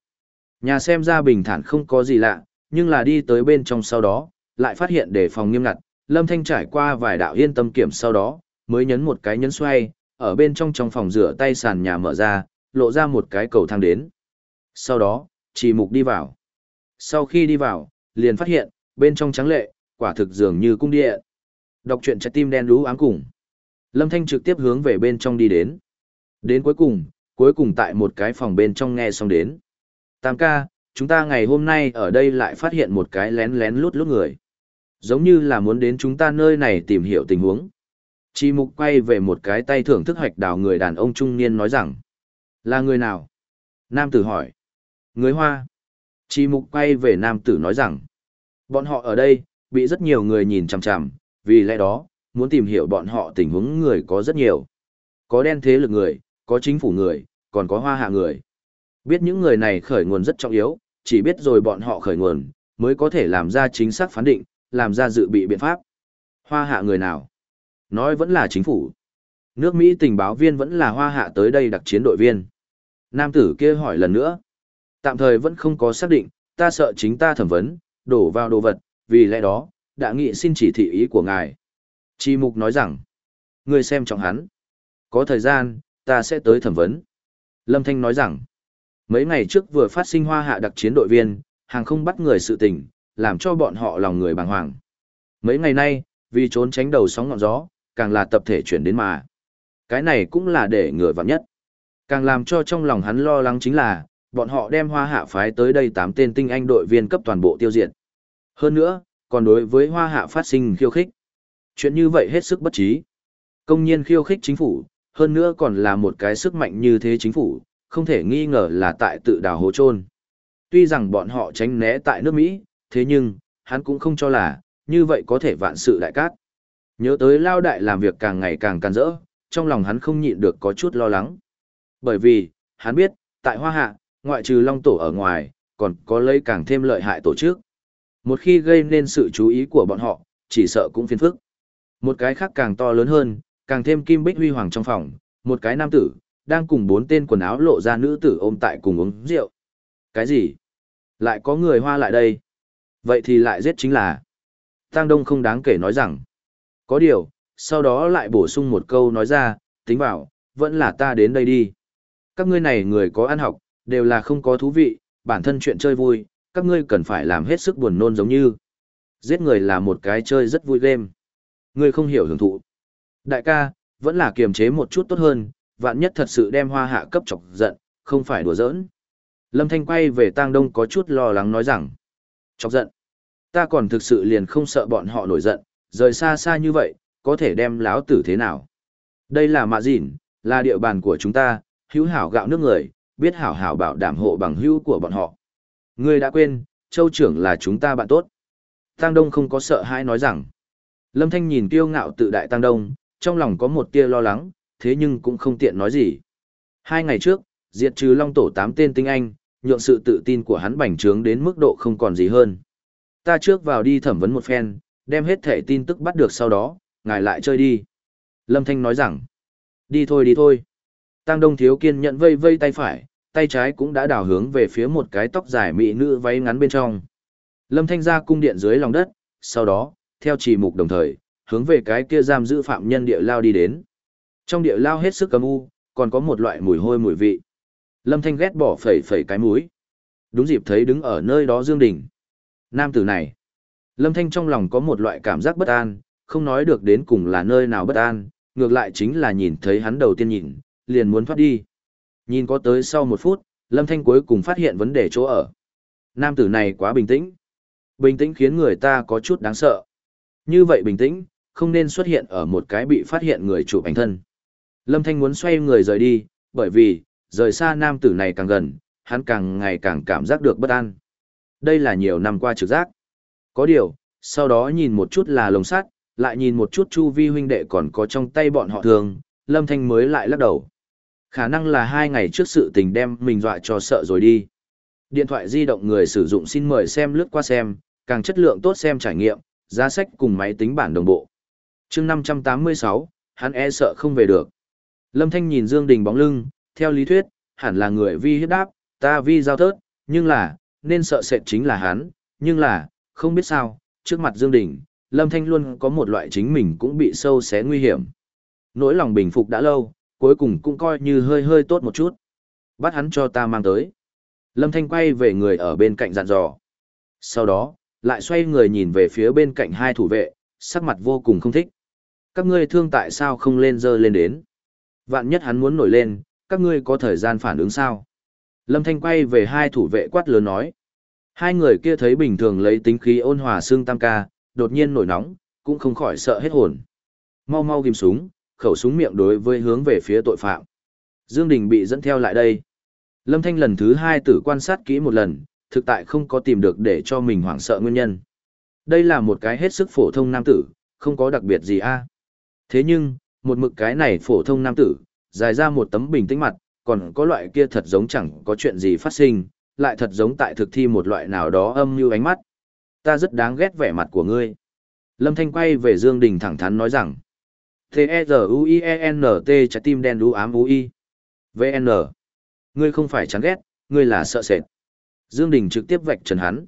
Nhà xem ra bình thản không có gì lạ, nhưng là đi tới bên trong sau đó, lại phát hiện đề phòng nghiêm ngặt, Lâm Thanh trải qua vài đạo yên tâm kiểm sau đó, mới nhấn một cái nhấn xoay, ở bên trong trong phòng rửa tay sàn nhà mở ra, lộ ra một cái cầu thang đến. Sau đó, chỉ mục đi vào. Sau khi đi vào, liền phát hiện, bên trong trắng lệ, quả thực dường như cung địa. Đọc truyện trái tim đen đú ám cùng. Lâm Thanh trực tiếp hướng về bên trong đi đến. Đến cuối cùng, cuối cùng tại một cái phòng bên trong nghe xong đến. Tam ca, chúng ta ngày hôm nay ở đây lại phát hiện một cái lén lén lút lút người. Giống như là muốn đến chúng ta nơi này tìm hiểu tình huống. Chi mục quay về một cái tay thưởng thức hoạch đào người đàn ông trung niên nói rằng. Là người nào? Nam tử hỏi. Người Hoa. Chi mục quay về nam tử nói rằng. Bọn họ ở đây, bị rất nhiều người nhìn chằm chằm, vì lẽ đó, muốn tìm hiểu bọn họ tình huống người có rất nhiều. Có đen thế lực người, có chính phủ người, còn có hoa hạ người. Biết những người này khởi nguồn rất trọng yếu, chỉ biết rồi bọn họ khởi nguồn, mới có thể làm ra chính xác phán định, làm ra dự bị biện pháp. Hoa hạ người nào? Nói vẫn là chính phủ. Nước Mỹ tình báo viên vẫn là hoa hạ tới đây đặc chiến đội viên. Nam tử kia hỏi lần nữa. Tạm thời vẫn không có xác định, ta sợ chính ta thẩm vấn, đổ vào đồ vật, vì lẽ đó, đã nghị xin chỉ thị ý của ngài. Chi Mục nói rằng, người xem trọng hắn. Có thời gian, ta sẽ tới thẩm vấn. Lâm Thanh nói rằng, mấy ngày trước vừa phát sinh hoa hạ đặc chiến đội viên, hàng không bắt người sự tình, làm cho bọn họ lòng người bàng hoàng. Mấy ngày nay, vì trốn tránh đầu sóng ngọn gió, càng là tập thể chuyển đến mà. Cái này cũng là để ngừa vặn nhất. Càng làm cho trong lòng hắn lo lắng chính là, bọn họ đem hoa hạ phái tới đây 8 tên tinh anh đội viên cấp toàn bộ tiêu diệt. Hơn nữa, còn đối với hoa hạ phát sinh khiêu khích. Chuyện như vậy hết sức bất trí. Công nhiên khiêu khích chính phủ, hơn nữa còn là một cái sức mạnh như thế chính phủ, không thể nghi ngờ là tại tự đào hố trôn. Tuy rằng bọn họ tránh né tại nước Mỹ, thế nhưng, hắn cũng không cho là, như vậy có thể vạn sự đại cát. Nhớ tới lao đại làm việc càng ngày càng càn rỡ, trong lòng hắn không nhịn được có chút lo lắng. Bởi vì, hắn biết, tại Hoa Hạ, ngoại trừ Long Tổ ở ngoài, còn có lấy càng thêm lợi hại tổ chức. Một khi gây nên sự chú ý của bọn họ, chỉ sợ cũng phiền phức. Một cái khác càng to lớn hơn, càng thêm kim bích huy hoàng trong phòng, một cái nam tử, đang cùng bốn tên quần áo lộ ra nữ tử ôm tại cùng uống rượu. Cái gì? Lại có người hoa lại đây? Vậy thì lại giết chính là... Tăng Đông không đáng kể nói rằng, có điều, sau đó lại bổ sung một câu nói ra, tính vào, vẫn là ta đến đây đi. Các ngươi này người có ăn học, đều là không có thú vị, bản thân chuyện chơi vui, các ngươi cần phải làm hết sức buồn nôn giống như. Giết người là một cái chơi rất vui game. Ngươi không hiểu hưởng thụ. Đại ca, vẫn là kiềm chế một chút tốt hơn, vạn nhất thật sự đem hoa hạ cấp chọc giận, không phải đùa giỡn. Lâm Thanh quay về Tang Đông có chút lo lắng nói rằng, chọc giận. Ta còn thực sự liền không sợ bọn họ nổi giận, rời xa xa như vậy, có thể đem láo tử thế nào. Đây là mạ dịn, là địa bàn của chúng ta, hữu hảo gạo nước người, biết hảo hảo bảo đảm hộ bằng hữu của bọn họ. Ngươi đã quên, châu trưởng là chúng ta bạn tốt. Tăng Đông không có sợ hãi nói rằng. Lâm Thanh nhìn kiêu ngạo tự đại Tăng Đông, trong lòng có một tia lo lắng, thế nhưng cũng không tiện nói gì. Hai ngày trước, diệt trừ long tổ tám tên tinh anh, nhượng sự tự tin của hắn bành trướng đến mức độ không còn gì hơn. Ta trước vào đi thẩm vấn một phen, đem hết thể tin tức bắt được sau đó, ngài lại chơi đi. Lâm Thanh nói rằng, đi thôi đi thôi. Tăng Đông Thiếu kiên nhận vây vây tay phải, tay trái cũng đã đảo hướng về phía một cái tóc dài mỹ nữ váy ngắn bên trong. Lâm Thanh ra cung điện dưới lòng đất, sau đó, theo chỉ mục đồng thời, hướng về cái kia giam giữ phạm nhân địa lao đi đến. Trong địa lao hết sức cấm u, còn có một loại mùi hôi mùi vị. Lâm Thanh ghét bỏ phẩy phẩy cái mũi. Đúng dịp thấy đứng ở nơi đó Dương Đình. Nam tử này. Lâm Thanh trong lòng có một loại cảm giác bất an, không nói được đến cùng là nơi nào bất an, ngược lại chính là nhìn thấy hắn đầu tiên nhìn, liền muốn thoát đi. Nhìn có tới sau một phút, Lâm Thanh cuối cùng phát hiện vấn đề chỗ ở. Nam tử này quá bình tĩnh. Bình tĩnh khiến người ta có chút đáng sợ. Như vậy bình tĩnh, không nên xuất hiện ở một cái bị phát hiện người chụp ảnh thân. Lâm Thanh muốn xoay người rời đi, bởi vì, rời xa nam tử này càng gần, hắn càng ngày càng cảm giác được bất an. Đây là nhiều năm qua trực giác. Có điều, sau đó nhìn một chút là lồng sắt, lại nhìn một chút chu vi huynh đệ còn có trong tay bọn họ thường, Lâm Thanh mới lại lắc đầu. Khả năng là hai ngày trước sự tình đem mình dọa cho sợ rồi đi. Điện thoại di động người sử dụng xin mời xem lướt qua xem, càng chất lượng tốt xem trải nghiệm, giá sách cùng máy tính bản đồng bộ. chương 586, hắn e sợ không về được. Lâm Thanh nhìn Dương Đình bóng lưng, theo lý thuyết, hẳn là người vi hiếp đáp, ta vi giao thớt, nhưng là, nên sợ sệt chính là hắn, nhưng là, không biết sao, trước mặt Dương Đình, Lâm Thanh luôn có một loại chính mình cũng bị sâu xé nguy hiểm. Nỗi lòng bình phục đã lâu, cuối cùng cũng coi như hơi hơi tốt một chút. Bắt hắn cho ta mang tới. Lâm Thanh quay về người ở bên cạnh dặn dò. Sau đó, lại xoay người nhìn về phía bên cạnh hai thủ vệ, sắc mặt vô cùng không thích. Các ngươi thương tại sao không lên dơ lên đến? Vạn nhất hắn muốn nổi lên, các ngươi có thời gian phản ứng sao? Lâm Thanh quay về hai thủ vệ quát lớn nói. Hai người kia thấy bình thường lấy tính khí ôn hòa xương tam ca, đột nhiên nổi nóng, cũng không khỏi sợ hết hồn. Mau mau ghim súng, khẩu súng miệng đối với hướng về phía tội phạm. Dương Đình bị dẫn theo lại đây. Lâm Thanh lần thứ hai tử quan sát kỹ một lần, thực tại không có tìm được để cho mình hoảng sợ nguyên nhân. Đây là một cái hết sức phổ thông nam tử, không có đặc biệt gì a. Thế nhưng, một mực cái này phổ thông nam tử, dài ra một tấm bình tĩnh mặt, còn có loại kia thật giống chẳng có chuyện gì phát sinh, lại thật giống tại thực thi một loại nào đó âm như ánh mắt. Ta rất đáng ghét vẻ mặt của ngươi. Lâm Thanh quay về Dương Đình thẳng thắn nói rằng. T-E-Z-U-I-E-N-T trái tim đen đu ám U-I. V-N. Ngươi không phải chán ghét, ngươi là sợ sệt. Dương Đình trực tiếp vạch trần hắn.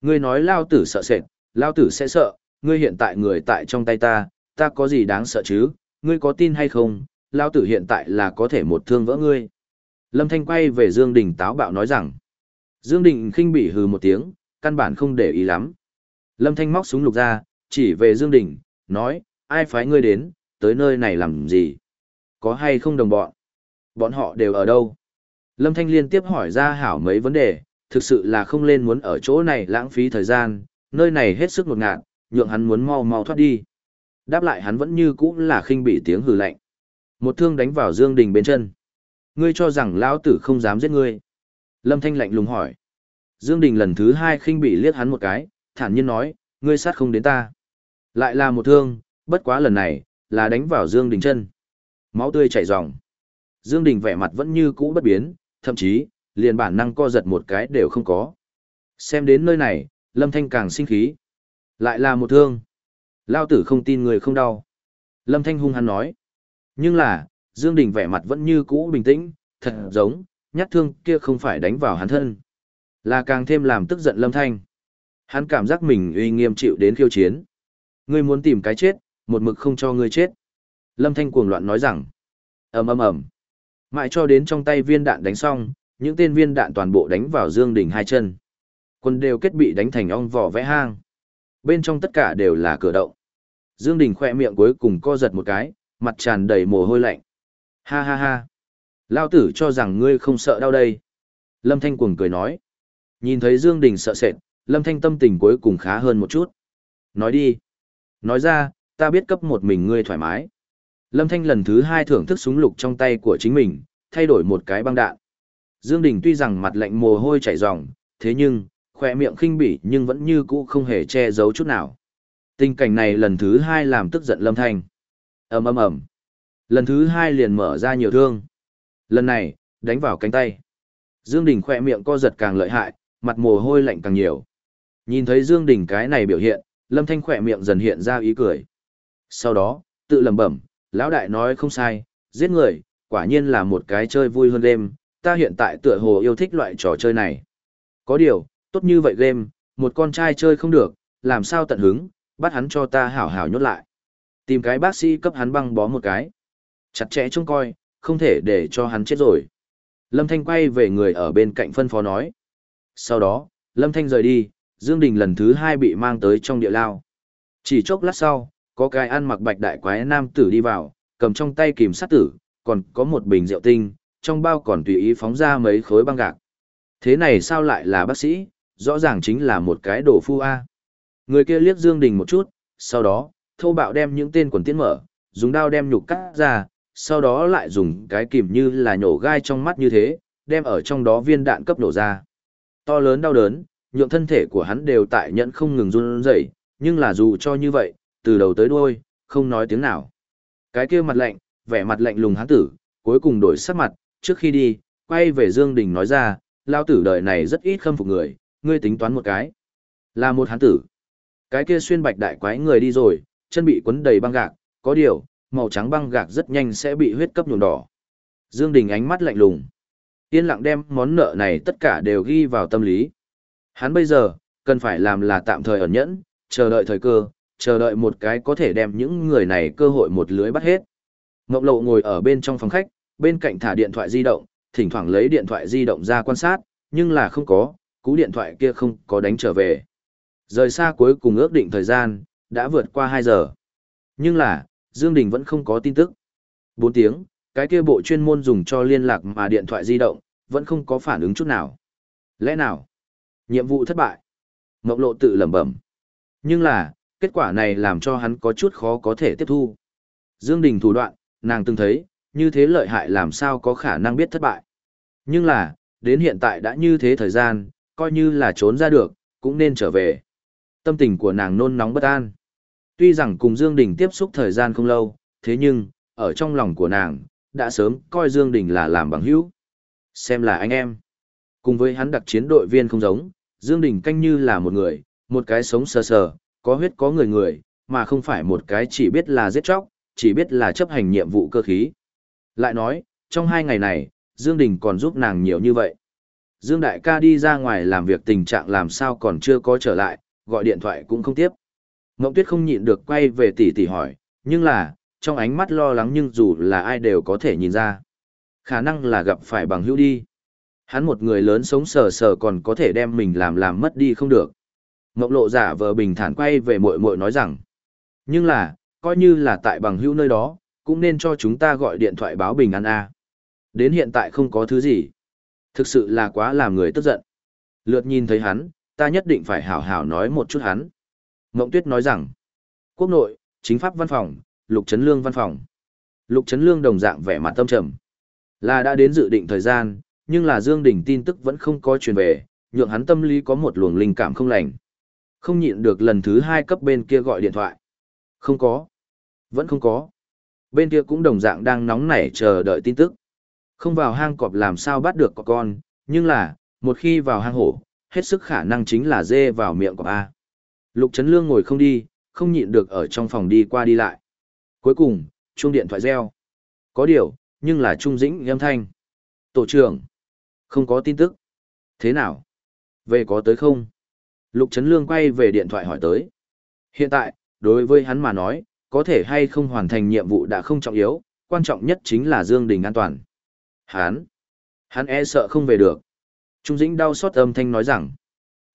Ngươi nói lao tử sợ sệt, lao tử sẽ sợ, ngươi hiện tại người tại trong tay ta, ta có gì đáng sợ chứ, ngươi có tin hay không, lao tử hiện tại là có thể một thương vỡ ngươi. Lâm Thanh quay về Dương Đình táo bạo nói rằng. Dương Đình khinh bỉ hừ một tiếng, căn bản không để ý lắm. Lâm Thanh móc súng lục ra, chỉ về Dương Đình, nói, ai phái ngươi đến, tới nơi này làm gì? Có hay không đồng bọn? Bọn họ đều ở đâu? Lâm Thanh liên tiếp hỏi ra hảo mấy vấn đề, thực sự là không lên muốn ở chỗ này lãng phí thời gian, nơi này hết sức ngột ngạt, nhượng hắn muốn mau mau thoát đi. Đáp lại hắn vẫn như cũ là khinh bị tiếng hừ lạnh. Một thương đánh vào Dương Đình bên chân. Ngươi cho rằng lão tử không dám giết ngươi. Lâm Thanh lạnh lùng hỏi. Dương Đình lần thứ hai khinh bị liếc hắn một cái, thản nhiên nói, ngươi sát không đến ta. Lại là một thương, bất quá lần này, là đánh vào Dương Đình chân. Máu tươi chảy ròng. Dương Đình vẻ mặt vẫn như cũ bất biến, thậm chí, liền bản năng co giật một cái đều không có. Xem đến nơi này, Lâm Thanh càng sinh khí. Lại là một thương. Lao tử không tin người không đau. Lâm Thanh hung hăng nói. Nhưng là, Dương Đình vẻ mặt vẫn như cũ bình tĩnh, thật giống, nhát thương kia không phải đánh vào hắn thân. Là càng thêm làm tức giận Lâm Thanh. Hắn cảm giác mình uy nghiêm chịu đến khiêu chiến. Ngươi muốn tìm cái chết, một mực không cho ngươi chết. Lâm Thanh cuồng loạn nói rằng, ầm ầm ầm. Mãi cho đến trong tay viên đạn đánh xong, những tên viên đạn toàn bộ đánh vào Dương Đình hai chân. Quân đều kết bị đánh thành ong vỏ vẽ hang. Bên trong tất cả đều là cửa động. Dương Đình khỏe miệng cuối cùng co giật một cái, mặt tràn đầy mồ hôi lạnh. Ha ha ha. Lao tử cho rằng ngươi không sợ đau đây. Lâm Thanh cuồng cười nói. Nhìn thấy Dương Đình sợ sệt, Lâm Thanh tâm tình cuối cùng khá hơn một chút. Nói đi. Nói ra, ta biết cấp một mình ngươi thoải mái. Lâm Thanh lần thứ hai thưởng thức súng lục trong tay của chính mình, thay đổi một cái băng đạn. Dương Đình tuy rằng mặt lạnh mồ hôi chảy ròng, thế nhưng, khỏe miệng khinh bỉ nhưng vẫn như cũ không hề che giấu chút nào. Tình cảnh này lần thứ hai làm tức giận Lâm Thanh ầm ầm ầm. Lần thứ hai liền mở ra nhiều thương. Lần này, đánh vào cánh tay. Dương Đình khoe miệng co giật càng lợi hại, mặt mồ hôi lạnh càng nhiều. Nhìn thấy Dương Đình cái này biểu hiện, Lâm Thanh khoe miệng dần hiện ra ý cười. Sau đó, tự lẩm bẩm, lão đại nói không sai, giết người, quả nhiên là một cái chơi vui hơn đêm, ta hiện tại tựa hồ yêu thích loại trò chơi này. Có điều, tốt như vậy game, một con trai chơi không được, làm sao tận hứng, bắt hắn cho ta hảo hảo nhốt lại. Tìm cái bác sĩ cấp hắn băng bó một cái. Chặt chẽ trông coi, không thể để cho hắn chết rồi. Lâm Thanh quay về người ở bên cạnh phân phó nói. Sau đó, Lâm Thanh rời đi, Dương Đình lần thứ hai bị mang tới trong địa lao. Chỉ chốc lát sau, có cái ăn mặc bạch đại quái nam tử đi vào, cầm trong tay kìm sát tử, còn có một bình rượu tinh, trong bao còn tùy ý phóng ra mấy khối băng gạc. Thế này sao lại là bác sĩ, rõ ràng chính là một cái đồ phu A. Người kia liếc Dương Đình một chút, sau đó, thô bạo đem những tên quần tiến mở, dùng đao đem nhục cắt ra, sau đó lại dùng cái kìm như là nhổ gai trong mắt như thế, đem ở trong đó viên đạn cấp nổ ra. To lớn đau đớn, nhượng thân thể của hắn đều tại nhận không ngừng run rẩy, nhưng là dù cho như vậy, từ đầu tới đuôi, không nói tiếng nào. Cái kia mặt lạnh, vẻ mặt lạnh lùng hắn tử, cuối cùng đổi sắc mặt, trước khi đi, quay về Dương Đình nói ra, lao tử đời này rất ít khâm phục người, ngươi tính toán một cái. Là một hắn tử. Cái kia xuyên bạch đại quái người đi rồi, chân bị quấn đầy băng gạc, có điều, màu trắng băng gạc rất nhanh sẽ bị huyết cấp nhuộm đỏ. Dương Đình ánh mắt lạnh lùng. Yên lặng đem món nợ này tất cả đều ghi vào tâm lý. Hắn bây giờ, cần phải làm là tạm thời ẩn nhẫn, chờ đợi thời cơ, chờ đợi một cái có thể đem những người này cơ hội một lưới bắt hết. Ngọc Lộ ngồi ở bên trong phòng khách, bên cạnh thả điện thoại di động, thỉnh thoảng lấy điện thoại di động ra quan sát, nhưng là không có, cú điện thoại kia không có đánh trở về. Rời xa cuối cùng ước định thời gian, đã vượt qua 2 giờ. Nhưng là, Dương Đình vẫn không có tin tức. 4 tiếng, cái kia bộ chuyên môn dùng cho liên lạc mà điện thoại di động, vẫn không có phản ứng chút nào. Lẽ nào? Nhiệm vụ thất bại. Ngọc Lộ tự lẩm bẩm. Nhưng là, kết quả này làm cho hắn có chút khó có thể tiếp thu. Dương Đình thủ đoạn, nàng từng thấy, như thế lợi hại làm sao có khả năng biết thất bại. Nhưng là, đến hiện tại đã như thế thời gian, coi như là trốn ra được, cũng nên trở về. Tâm tình của nàng nôn nóng bất an. Tuy rằng cùng Dương Đình tiếp xúc thời gian không lâu, thế nhưng, ở trong lòng của nàng, đã sớm coi Dương Đình là làm bằng hữu. Xem là anh em. Cùng với hắn đặc chiến đội viên không giống, Dương Đình canh như là một người, một cái sống sờ sờ, có huyết có người người, mà không phải một cái chỉ biết là giết chóc, chỉ biết là chấp hành nhiệm vụ cơ khí. Lại nói, trong hai ngày này, Dương Đình còn giúp nàng nhiều như vậy. Dương Đại ca đi ra ngoài làm việc tình trạng làm sao còn chưa có trở lại, gọi điện thoại cũng không tiếp. Mộng Tuyết không nhịn được quay về tỷ tỷ hỏi, nhưng là, trong ánh mắt lo lắng nhưng dù là ai đều có thể nhìn ra. Khả năng là gặp phải bằng hữu đi. Hắn một người lớn sống sờ sờ còn có thể đem mình làm làm mất đi không được. Mộng lộ giả vờ bình thản quay về muội muội nói rằng. Nhưng là, coi như là tại bằng hữu nơi đó, cũng nên cho chúng ta gọi điện thoại báo bình an a. Đến hiện tại không có thứ gì. Thực sự là quá làm người tức giận. Lượt nhìn thấy hắn, ta nhất định phải hảo hảo nói một chút hắn. Ngộng Tuyết nói rằng, quốc nội, chính pháp văn phòng, Lục Trấn Lương văn phòng. Lục Trấn Lương đồng dạng vẻ mặt tâm trầm. Là đã đến dự định thời gian, nhưng là Dương Đình tin tức vẫn không có truyền về, nhượng hắn tâm lý có một luồng linh cảm không lành. Không nhịn được lần thứ hai cấp bên kia gọi điện thoại. Không có. Vẫn không có. Bên kia cũng đồng dạng đang nóng nảy chờ đợi tin tức. Không vào hang cọp làm sao bắt được có con, nhưng là, một khi vào hang hổ, hết sức khả năng chính là dê vào miệng của A. Lục Trấn Lương ngồi không đi, không nhịn được ở trong phòng đi qua đi lại. Cuối cùng, chuông điện thoại reo. Có điều, nhưng là trung dĩnh nghiêm thanh. Tổ trưởng, không có tin tức. Thế nào? Về có tới không? Lục Trấn Lương quay về điện thoại hỏi tới. Hiện tại, đối với hắn mà nói, có thể hay không hoàn thành nhiệm vụ đã không trọng yếu, quan trọng nhất chính là Dương Đình an toàn. Hán, hắn e sợ không về được. Trung Dĩnh đau xót âm thanh nói rằng,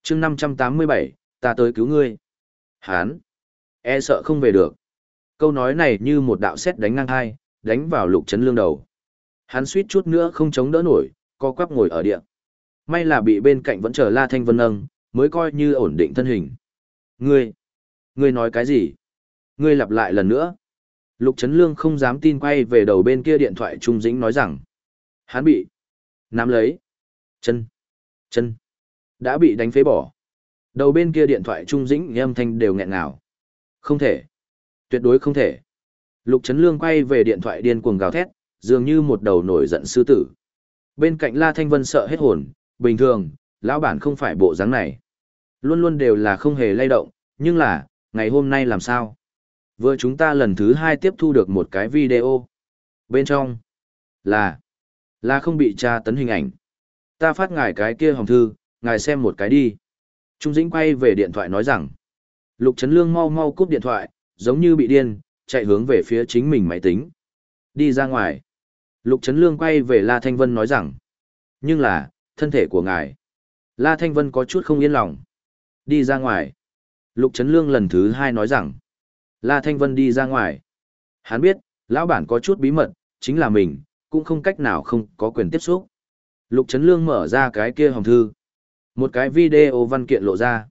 chương 587, ta tới cứu ngươi. Hán, e sợ không về được. Câu nói này như một đạo sét đánh ngang hai, đánh vào lục chấn lương đầu. Hắn suýt chút nữa không chống đỡ nổi, co quắp ngồi ở địa. May là bị bên cạnh vẫn chờ La Thanh Vân nâng, mới coi như ổn định thân hình. Ngươi, ngươi nói cái gì? Ngươi lặp lại lần nữa. Lục Trấn Lương không dám tin quay về đầu bên kia điện thoại Trung Dĩnh nói rằng. Hắn bị nắm lấy. Chân. Chân. Đã bị đánh phế bỏ. Đầu bên kia điện thoại Trung Dĩnh âm thanh đều nghẹn ngào. Không thể. Tuyệt đối không thể. Lục Trấn Lương quay về điện thoại điên cuồng gào thét, dường như một đầu nổi giận sư tử. Bên cạnh La Thanh Vân sợ hết hồn, bình thường, lão bản không phải bộ dáng này. Luôn luôn đều là không hề lay động, nhưng là, ngày hôm nay làm sao? Vừa chúng ta lần thứ hai tiếp thu được một cái video. Bên trong, là, là không bị tra tấn hình ảnh. Ta phát ngài cái kia hồng thư, ngài xem một cái đi. Trung Dĩnh quay về điện thoại nói rằng, Lục Trấn Lương mau mau cúp điện thoại, giống như bị điên, chạy hướng về phía chính mình máy tính. Đi ra ngoài. Lục Trấn Lương quay về La Thanh Vân nói rằng, nhưng là, thân thể của ngài. La Thanh Vân có chút không yên lòng. Đi ra ngoài. Lục Trấn Lương lần thứ hai nói rằng, La Thanh Vân đi ra ngoài. Hắn biết, lão bản có chút bí mật, chính là mình, cũng không cách nào không có quyền tiếp xúc. Lục Trấn Lương mở ra cái kia hồng thư. Một cái video văn kiện lộ ra.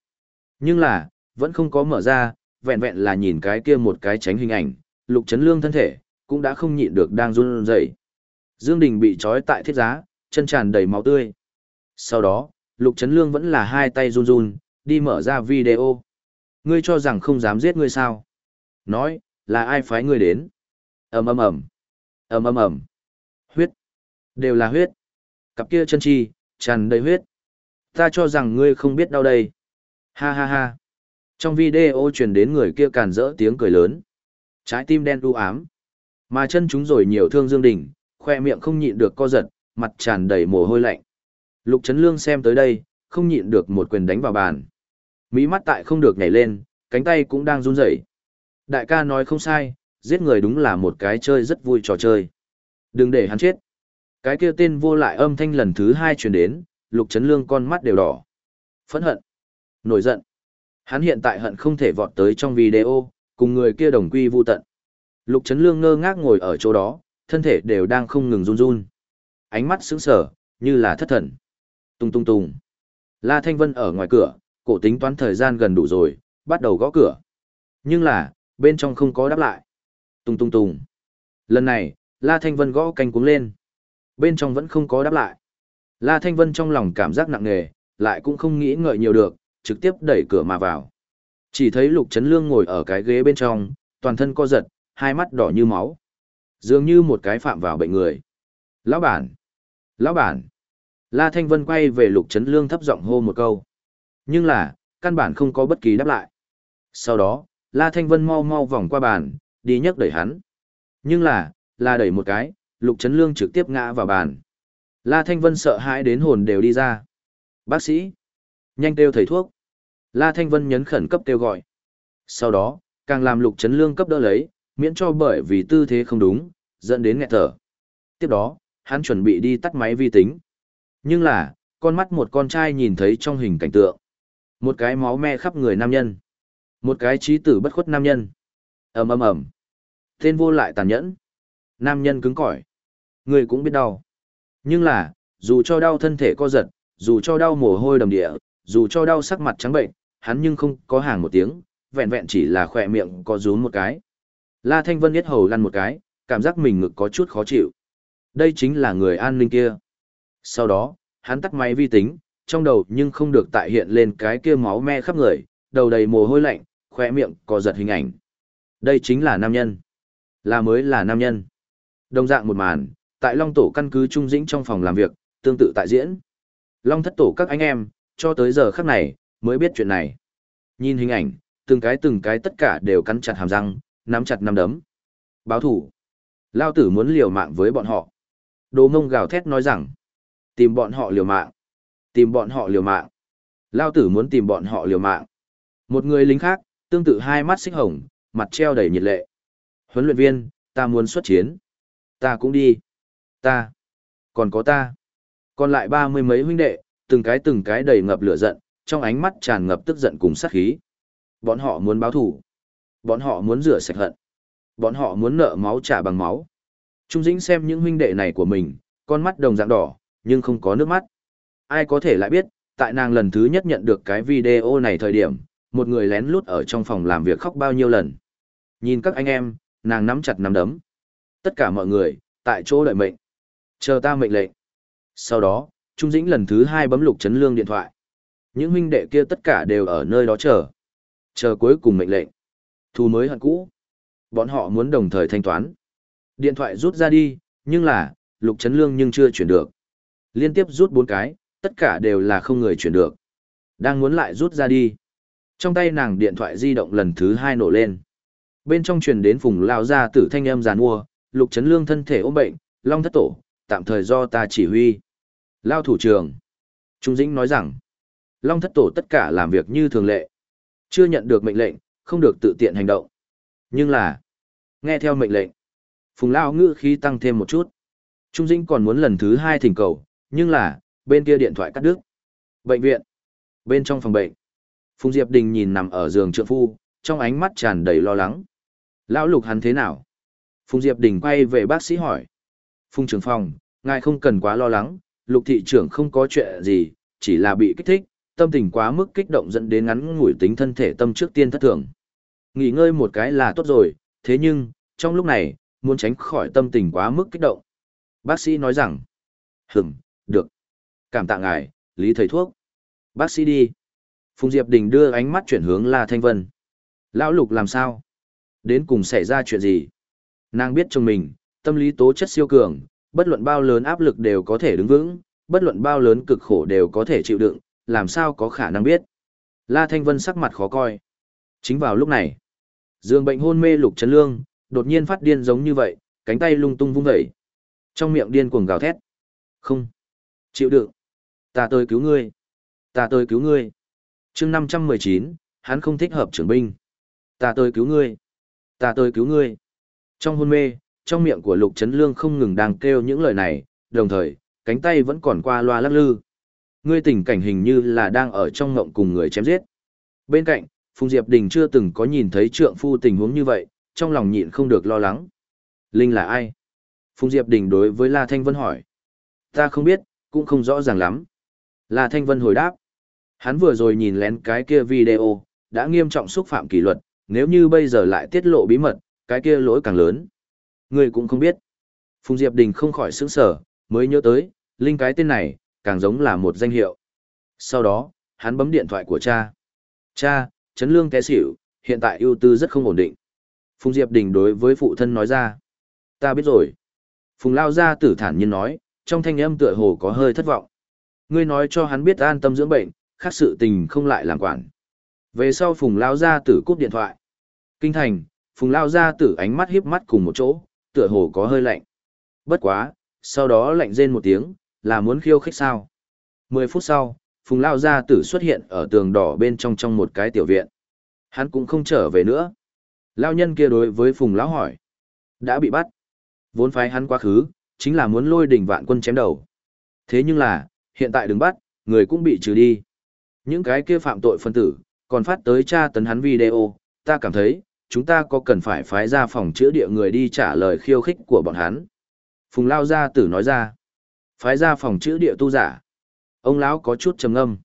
Nhưng là, vẫn không có mở ra, vẹn vẹn là nhìn cái kia một cái tránh hình ảnh. Lục chấn Lương thân thể, cũng đã không nhịn được đang run rẩy. Dương Đình bị trói tại thiết giá, chân tràn đầy máu tươi. Sau đó, Lục chấn Lương vẫn là hai tay run run, đi mở ra video. Ngươi cho rằng không dám giết ngươi sao? Nói, là ai phái ngươi đến? ầm ầm ầm, ầm ầm ầm, huyết, đều là huyết. Cặp kia chân chi, tràn đầy huyết. Ta cho rằng ngươi không biết đau đây. Ha ha ha. Trong video truyền đến người kia càn rỡ tiếng cười lớn. Trái tim đen u ám. Mà chân chúng rồi nhiều thương Dương Đình, khoe miệng không nhịn được co giật, mặt tràn đầy mồ hôi lạnh. Lục Trấn Lương xem tới đây, không nhịn được một quyền đánh vào bàn. Mỹ mắt tại không được nhảy lên, cánh tay cũng đang run rẩy. Đại ca nói không sai, giết người đúng là một cái chơi rất vui trò chơi. Đừng để hắn chết. Cái kia tên vô lại âm thanh lần thứ hai truyền đến, Lục Trấn Lương con mắt đều đỏ. Phẫn hận. Nổi giận. Hắn hiện tại hận không thể vọt tới trong video, cùng người kia đồng quy vu tận. Lục Trấn Lương ngơ ngác ngồi ở chỗ đó, thân thể đều đang không ngừng run run. Ánh mắt sững sờ, như là thất thần. Tung tung tung. La Thanh Vân ở ngoài cửa, cổ tính toán thời gian gần đủ rồi, bắt đầu gõ cửa. Nhưng là, bên trong không có đáp lại. Tung tung tung. Lần này, La Thanh Vân gõ canh cuống lên. Bên trong vẫn không có đáp lại. La Thanh Vân trong lòng cảm giác nặng nề, lại cũng không nghĩ ngợi nhiều được, trực tiếp đẩy cửa mà vào. Chỉ thấy Lục Trấn Lương ngồi ở cái ghế bên trong, toàn thân co giật, hai mắt đỏ như máu. Dường như một cái phạm vào bệnh người. Lão bản! Lão bản! La Thanh Vân quay về Lục Trấn Lương thấp giọng hô một câu. Nhưng là, căn bản không có bất kỳ đáp lại. Sau đó, La Thanh Vân mau mau vòng qua bàn, đi nhấc đẩy hắn. Nhưng là, là đẩy một cái, Lục Trấn Lương trực tiếp ngã vào bàn. La Thanh Vân sợ hãi đến hồn đều đi ra. Bác sĩ! Nhanh kêu thầy thuốc! La Thanh Vân nhấn khẩn cấp kêu gọi. Sau đó, càng làm Lục chấn Lương cấp đỡ lấy, miễn cho bởi vì tư thế không đúng, dẫn đến nghẹt thở. Tiếp đó, hắn chuẩn bị đi tắt máy vi tính. Nhưng là, con mắt một con trai nhìn thấy trong hình cảnh tượng. Một cái máu me khắp người nam nhân. Một cái trí tử bất khuất nam nhân. ầm ầm ầm Tên vô lại tàn nhẫn. Nam nhân cứng cỏi. Người cũng biết đau. Nhưng là, dù cho đau thân thể co giật, dù cho đau mồ hôi đầm địa, dù cho đau sắc mặt trắng bệnh, hắn nhưng không có hàng một tiếng, vẹn vẹn chỉ là khỏe miệng có rúm một cái. La Thanh Vân biết hầu lăn một cái, cảm giác mình ngực có chút khó chịu. Đây chính là người an ninh kia. Sau đó, hắn tắt máy vi tính, trong đầu nhưng không được tại hiện lên cái kia máu me khắp người, đầu đầy mồ hôi lạnh, khỏe miệng có giật hình ảnh. Đây chính là nam nhân. Là mới là nam nhân. Đồng dạng một màn, tại Long Tổ căn cứ Trung Dĩnh trong phòng làm việc, tương tự tại diễn. Long thất tổ các anh em, cho tới giờ khắc này, mới biết chuyện này. Nhìn hình ảnh, từng cái từng cái tất cả đều cắn chặt hàm răng, nắm chặt nắm đấm. Báo thủ. Lao tử muốn liều mạng với bọn họ. Đồ mông gào thét nói rằng, tìm bọn họ liều mạng. Tìm bọn họ liều mạng. Lao tử muốn tìm bọn họ liều mạng. Một người lính khác, tương tự hai mắt xích hồng, mặt treo đầy nhiệt lệ. Huấn luyện viên, ta muốn xuất chiến. Ta cũng đi. Ta. Còn có ta. Còn lại ba mươi mấy huynh đệ, từng cái từng cái đầy ngập lửa giận, trong ánh mắt tràn ngập tức giận cùng sát khí. Bọn họ muốn báo thù, Bọn họ muốn rửa sạch hận. Bọn họ muốn nợ máu trả bằng máu. Trung Dĩnh xem những huynh đệ này của mình, con mắt đồng dạng đỏ, nhưng không có nước mắt. Ai có thể lại biết, tại nàng lần thứ nhất nhận được cái video này thời điểm, một người lén lút ở trong phòng làm việc khóc bao nhiêu lần. Nhìn các anh em, nàng nắm chặt nắm đấm. Tất cả mọi người, tại chỗ đợi mệnh. Chờ ta mệnh lệnh. Sau đó, Trung Dĩnh lần thứ hai bấm lục chấn lương điện thoại. Những huynh đệ kia tất cả đều ở nơi đó chờ. Chờ cuối cùng mệnh lệnh. Thu mới hận cũ. Bọn họ muốn đồng thời thanh toán. Điện thoại rút ra đi, nhưng là, lục chấn lương nhưng chưa chuyển được. Liên tiếp rút bốn cái, tất cả đều là không người chuyển được. Đang muốn lại rút ra đi. Trong tay nàng điện thoại di động lần thứ hai nổ lên. Bên trong truyền đến phùng lao ra tử thanh âm giàn mua, lục chấn lương thân thể ốm bệnh, long thất tổ, tạm thời do ta chỉ huy. Lao thủ trưởng. Trung Dĩnh nói rằng, long thất tổ tất cả làm việc như thường lệ. Chưa nhận được mệnh lệnh, không được tự tiện hành động. Nhưng là, nghe theo mệnh lệnh, phùng lao ngữ khí tăng thêm một chút. Trung Dĩnh còn muốn lần thứ hai thỉnh cầu, nhưng là, bên kia điện thoại cắt đứt. Bệnh viện. Bên trong phòng bệnh. Phùng Diệp Đình nhìn nằm ở giường trượng phu, trong ánh mắt tràn đầy lo lắng. Lão lục hắn thế nào? Phùng Diệp Đình quay về bác sĩ hỏi. Phùng trưởng phòng, ngài không cần quá lo lắng, lục thị trưởng không có chuyện gì, chỉ là bị kích thích, tâm tình quá mức kích động dẫn đến ngắn ngủi tính thân thể tâm trước tiên thất thường. Nghỉ ngơi một cái là tốt rồi, thế nhưng, trong lúc này, muốn tránh khỏi tâm tình quá mức kích động. Bác sĩ nói rằng, hửm, được. Cảm tạ ngài, lý thầy thuốc. Bác sĩ đi. Phùng Diệp Đình đưa ánh mắt chuyển hướng La Thanh Vân. Lão Lục làm sao? Đến cùng xảy ra chuyện gì? Nàng biết trong mình, tâm lý tố chất siêu cường, bất luận bao lớn áp lực đều có thể đứng vững, bất luận bao lớn cực khổ đều có thể chịu đựng, làm sao có khả năng biết. La Thanh Vân sắc mặt khó coi. Chính vào lúc này, dương bệnh hôn mê Lục Trấn Lương, đột nhiên phát điên giống như vậy, cánh tay lung tung vung vẩy. Trong miệng điên cuồng gào thét. Không. Chịu đựng. Ta tới cứu ngươi. Ta tới cứu ngươi. chương 519, hắn không thích hợp trưởng binh. Ta tới cứu ngươi. Ta tới cứu ngươi. Trong hôn mê, trong miệng của Lục Trấn Lương không ngừng đang kêu những lời này, đồng thời, cánh tay vẫn còn qua loa lắc lư. Ngươi tình cảnh hình như là đang ở trong ngộng cùng người chém giết. Bên cạnh, Phùng Diệp Đình chưa từng có nhìn thấy trượng phu tình huống như vậy, trong lòng nhịn không được lo lắng. Linh là ai? Phùng Diệp Đình đối với La Thanh Vân hỏi. Ta không biết, cũng không rõ ràng lắm. La Thanh Vân hồi đáp. Hắn vừa rồi nhìn lén cái kia video, đã nghiêm trọng xúc phạm kỷ luật, nếu như bây giờ lại tiết lộ bí mật, cái kia lỗi càng lớn. Người cũng không biết. Phùng Diệp Đình không khỏi sững sở, mới nhớ tới, Linh cái tên này, càng giống là một danh hiệu. Sau đó, hắn bấm điện thoại của cha. Cha, chấn lương té xỉu, hiện tại ưu tư rất không ổn định. Phùng Diệp Đình đối với phụ thân nói ra. Ta biết rồi. Phùng Lao Gia tử thản nhiên nói, trong thanh âm tựa hồ có hơi thất vọng. Ngươi nói cho hắn biết an tâm dưỡng bệnh, khác sự tình không lại làm quản. Về sau Phùng Lao Gia tử cúp điện thoại. Kinh thành, Phùng Lao Gia tử ánh mắt hiếp mắt cùng một chỗ, tựa hồ có hơi lạnh. Bất quá, sau đó lạnh rên một tiếng, là muốn khiêu khích sao. Mười phút sau, Phùng Lao Gia tử xuất hiện ở tường đỏ bên trong trong một cái tiểu viện. Hắn cũng không trở về nữa. Lao nhân kia đối với Phùng Lão hỏi. Đã bị bắt. Vốn phái hắn quá khứ, chính là muốn lôi đỉnh vạn quân chém đầu. Thế nhưng là, hiện tại đừng bắt, người cũng bị trừ đi. Những cái kia phạm tội phân tử, còn phát tới tra tấn hắn video, ta cảm thấy, chúng ta có cần phải phái ra phòng chữa địa người đi trả lời khiêu khích của bọn hắn. Phùng Lao Gia Tử nói ra, phái ra phòng chữa địa tu giả. Ông lão có chút trầm ngâm.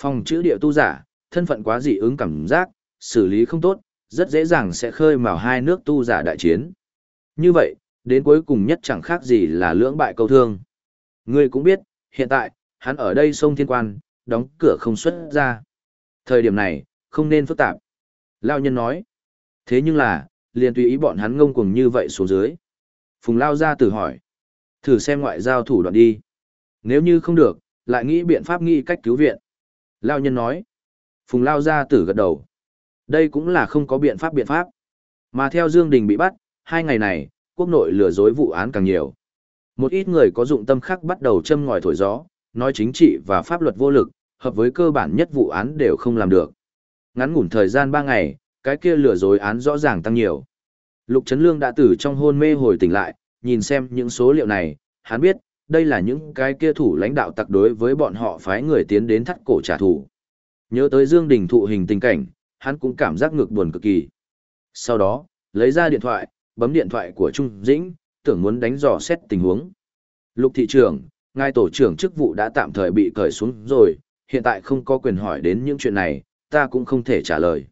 Phòng chữa địa tu giả, thân phận quá dị ứng cảm giác, xử lý không tốt, rất dễ dàng sẽ khơi mào hai nước tu giả đại chiến. Như vậy, đến cuối cùng nhất chẳng khác gì là lưỡng bại câu thương. Ngươi cũng biết, hiện tại, hắn ở đây sông Thiên Quan, đóng cửa không xuất ra. Thời điểm này, không nên phức tạp. Lao nhân nói. Thế nhưng là, liền tùy ý bọn hắn ngông cuồng như vậy xuống dưới. Phùng Lao ra tử hỏi. Thử xem ngoại giao thủ đoạn đi. Nếu như không được, lại nghĩ biện pháp nghĩ cách cứu viện. Lao nhân nói. Phùng Lao ra tử gật đầu. Đây cũng là không có biện pháp biện pháp. Mà theo Dương Đình bị bắt, hai ngày này, quốc nội lừa dối vụ án càng nhiều. Một ít người có dụng tâm khác bắt đầu châm ngòi thổi gió, nói chính trị và pháp luật vô lực, hợp với cơ bản nhất vụ án đều không làm được. Ngắn ngủn thời gian 3 ngày, cái kia lừa dối án rõ ràng tăng nhiều. Lục Trấn Lương đã từ trong hôn mê hồi tỉnh lại, nhìn xem những số liệu này, hắn biết, đây là những cái kia thủ lãnh đạo tặc đối với bọn họ phái người tiến đến thắt cổ trả thù. Nhớ tới Dương Đình thụ hình tình cảnh, hắn cũng cảm giác ngược buồn cực kỳ. Sau đó, lấy ra điện thoại, bấm điện thoại của Trung Dĩnh, tưởng muốn đánh dò xét tình huống. Lục thị trưởng, ngài tổ trưởng chức vụ đã tạm thời bị cởi xuống rồi, hiện tại không có quyền hỏi đến những chuyện này, ta cũng không thể trả lời.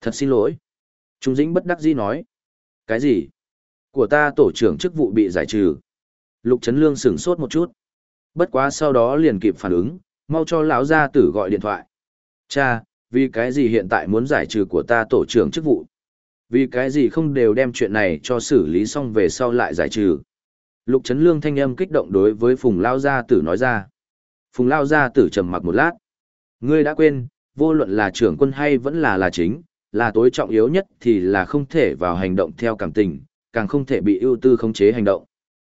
Thật xin lỗi. Trung Dĩnh bất đắc dĩ nói. Cái gì? Của ta tổ trưởng chức vụ bị giải trừ. Lục Trấn Lương sửng sốt một chút. Bất quá sau đó liền kịp phản ứng, mau cho lão gia tử gọi điện thoại. Cha, vì cái gì hiện tại muốn giải trừ của ta tổ trưởng chức vụ? Vì cái gì không đều đem chuyện này cho xử lý xong về sau lại giải trừ? Lục Trấn Lương thanh âm kích động đối với Phùng Lao Gia Tử nói ra. Phùng Lao Gia Tử trầm mặc một lát. Ngươi đã quên, vô luận là trưởng quân hay vẫn là là chính, là tối trọng yếu nhất thì là không thể vào hành động theo cảm tình, càng không thể bị ưu tư khống chế hành động.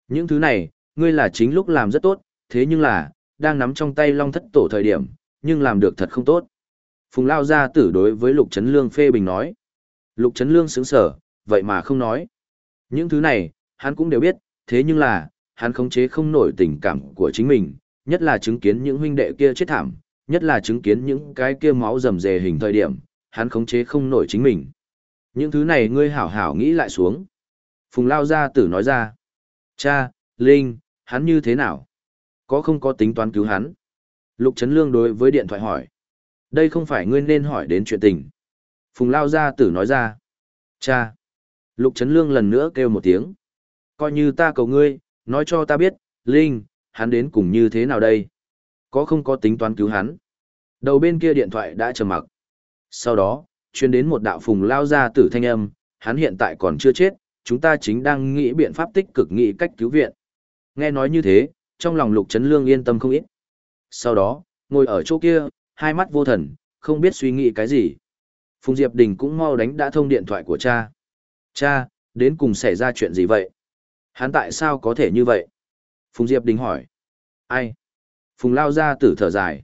Những thứ này, ngươi là chính lúc làm rất tốt, thế nhưng là, đang nắm trong tay long thất tổ thời điểm, nhưng làm được thật không tốt. Phùng Lao Gia Tử đối với Lục Trấn Lương phê bình nói. Lục Trấn Lương sướng sở, vậy mà không nói. Những thứ này, hắn cũng đều biết, thế nhưng là, hắn khống chế không nổi tình cảm của chính mình, nhất là chứng kiến những huynh đệ kia chết thảm, nhất là chứng kiến những cái kia máu rầm rề hình thời điểm, hắn khống chế không nổi chính mình. Những thứ này ngươi hảo hảo nghĩ lại xuống. Phùng Lao Gia Tử nói ra. Cha, Linh, hắn như thế nào? Có không có tính toán cứu hắn? Lục Trấn Lương đối với điện thoại hỏi. Đây không phải ngươi nên hỏi đến chuyện tình. Phùng Lao Gia Tử nói ra. Cha. Lục Trấn Lương lần nữa kêu một tiếng. Coi như ta cầu ngươi, nói cho ta biết, Linh, hắn đến cùng như thế nào đây? Có không có tính toán cứu hắn? Đầu bên kia điện thoại đã trầm mặc. Sau đó, chuyên đến một đạo Phùng Lao Gia Tử thanh âm, hắn hiện tại còn chưa chết, chúng ta chính đang nghĩ biện pháp tích cực nghĩ cách cứu viện. Nghe nói như thế, trong lòng Lục chấn Lương yên tâm không ít. Sau đó, ngồi ở chỗ kia, hai mắt vô thần, không biết suy nghĩ cái gì. Phùng Diệp Đình cũng mau đánh đã thông điện thoại của cha. Cha, đến cùng xảy ra chuyện gì vậy? Hắn tại sao có thể như vậy? Phùng Diệp Đình hỏi. Ai? Phùng Lao ra tử thở dài.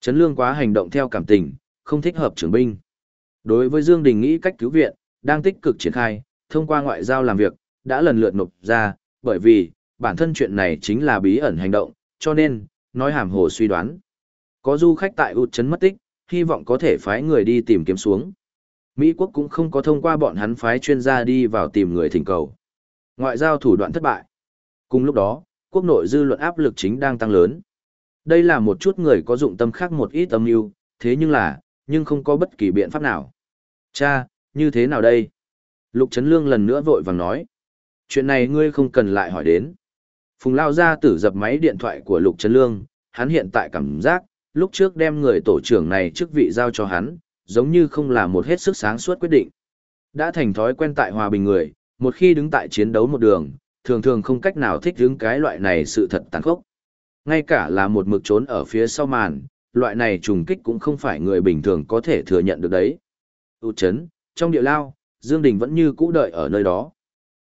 chấn Lương quá hành động theo cảm tình, không thích hợp trưởng binh. Đối với Dương Đình nghĩ cách cứu viện, đang tích cực triển khai, thông qua ngoại giao làm việc, đã lần lượt nộp ra, bởi vì, bản thân chuyện này chính là bí ẩn hành động, cho nên, nói hàm hồ suy đoán. Có du khách tại ụt trấn mất tích, hy vọng có thể phái người đi tìm kiếm xuống. Mỹ quốc cũng không có thông qua bọn hắn phái chuyên gia đi vào tìm người thỉnh cầu. Ngoại giao thủ đoạn thất bại. Cùng lúc đó, quốc nội dư luận áp lực chính đang tăng lớn. Đây là một chút người có dụng tâm khác một ít âm mưu, thế nhưng là, nhưng không có bất kỳ biện pháp nào. Cha, như thế nào đây? Lục Trấn Lương lần nữa vội vàng nói. Chuyện này ngươi không cần lại hỏi đến. Phùng Lao ra tử dập máy điện thoại của Lục Trấn Lương, hắn hiện tại cảm giác, lúc trước đem người tổ trưởng này chức vị giao cho hắn, giống như không là một hết sức sáng suốt quyết định. Đã thành thói quen tại hòa bình người, một khi đứng tại chiến đấu một đường, thường thường không cách nào thích ứng cái loại này sự thật tàn khốc. Ngay cả là một mực trốn ở phía sau màn, loại này trùng kích cũng không phải người bình thường có thể thừa nhận được đấy. Út chấn, trong địa lao, Dương Đình vẫn như cũ đợi ở nơi đó.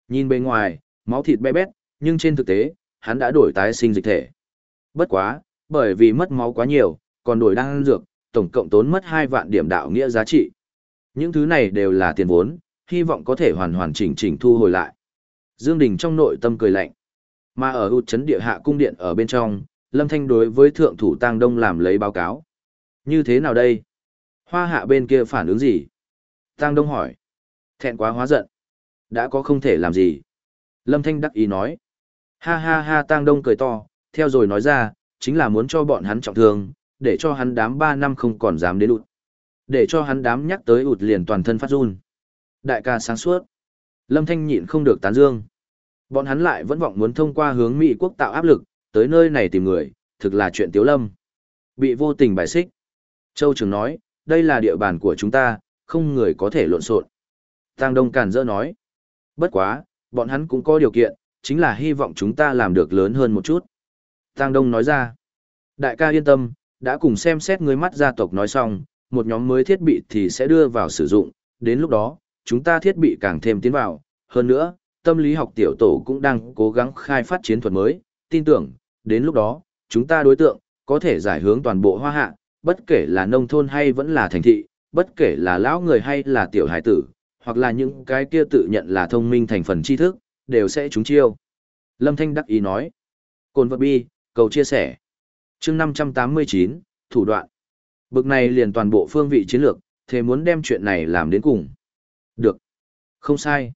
Nhìn bên ngoài, máu thịt bé bét, nhưng trên thực tế, hắn đã đổi tái sinh dịch thể. Bất quá, bởi vì mất máu quá nhiều, còn đổi đang dược, tổng cộng tốn mất 2 vạn điểm đạo nghĩa giá trị. Những thứ này đều là tiền vốn, hy vọng có thể hoàn hoàn chỉnh chỉnh thu hồi lại. Dương Đình trong nội tâm cười lạnh. Mà ở hụt chấn địa hạ cung điện ở bên trong, Lâm Thanh đối với thượng thủ Tăng Đông làm lấy báo cáo. Như thế nào đây? Hoa hạ bên kia phản ứng gì? Tăng Đông hỏi. Thẹn quá hóa giận. Đã có không thể làm gì. Lâm Thanh đắc ý nói. Ha ha ha Tăng Đông cười to, theo rồi nói ra, chính là muốn cho bọn hắn trọng thương, để cho hắn đám 3 năm không còn dám đến ụt. Để cho hắn đám nhắc tới ụt liền toàn thân phát run. Đại ca sáng suốt. Lâm Thanh nhịn không được tán dương. Bọn hắn lại vẫn vọng muốn thông qua hướng Mỹ quốc tạo áp lực, tới nơi này tìm người, thực là chuyện tiếu lâm. Bị vô tình bài xích. Châu Trường nói, đây là địa bàn của chúng ta, không người có thể lộn xộn. Tăng Đông Càn dỡ nói. Bất quá, bọn hắn cũng có điều kiện, chính là hy vọng chúng ta làm được lớn hơn một chút. Tăng Đông nói ra. Đại ca yên tâm, đã cùng xem xét người mắt gia tộc nói xong, một nhóm mới thiết bị thì sẽ đưa vào sử dụng, đến lúc đó, chúng ta thiết bị càng thêm tiến vào. Hơn nữa, tâm lý học tiểu tổ cũng đang cố gắng khai phát chiến thuật mới, tin tưởng, đến lúc đó, chúng ta đối tượng, có thể giải hướng toàn bộ hoa hạ, bất kể là nông thôn hay vẫn là thành thị, bất kể là lão người hay là tiểu hải tử, hoặc là những cái kia tự nhận là thông minh thành phần tri thức, đều sẽ trúng chiêu. Lâm Thanh đắc ý nói. Cồn vật bi, cầu chia sẻ. chương 589, thủ đoạn. Bực này liền toàn bộ phương vị chiến lược, thế muốn đem chuyện này làm đến cùng. Được. Không sai.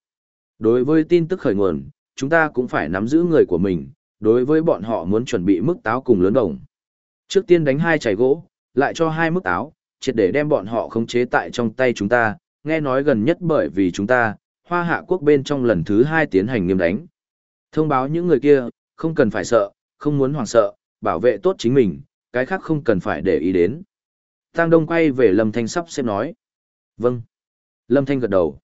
Đối với tin tức khởi nguồn, chúng ta cũng phải nắm giữ người của mình, đối với bọn họ muốn chuẩn bị mức táo cùng lớn đồng. Trước tiên đánh hai chảy gỗ, lại cho hai mức táo, triệt để đem bọn họ khống chế tại trong tay chúng ta, nghe nói gần nhất bởi vì chúng ta, hoa hạ quốc bên trong lần thứ hai tiến hành nghiêm đánh. Thông báo những người kia, không cần phải sợ, không muốn hoảng sợ, bảo vệ tốt chính mình, cái khác không cần phải để ý đến. Tăng Đông quay về Lâm Thanh sắp xếp nói. Vâng. Lâm Thanh gật đầu.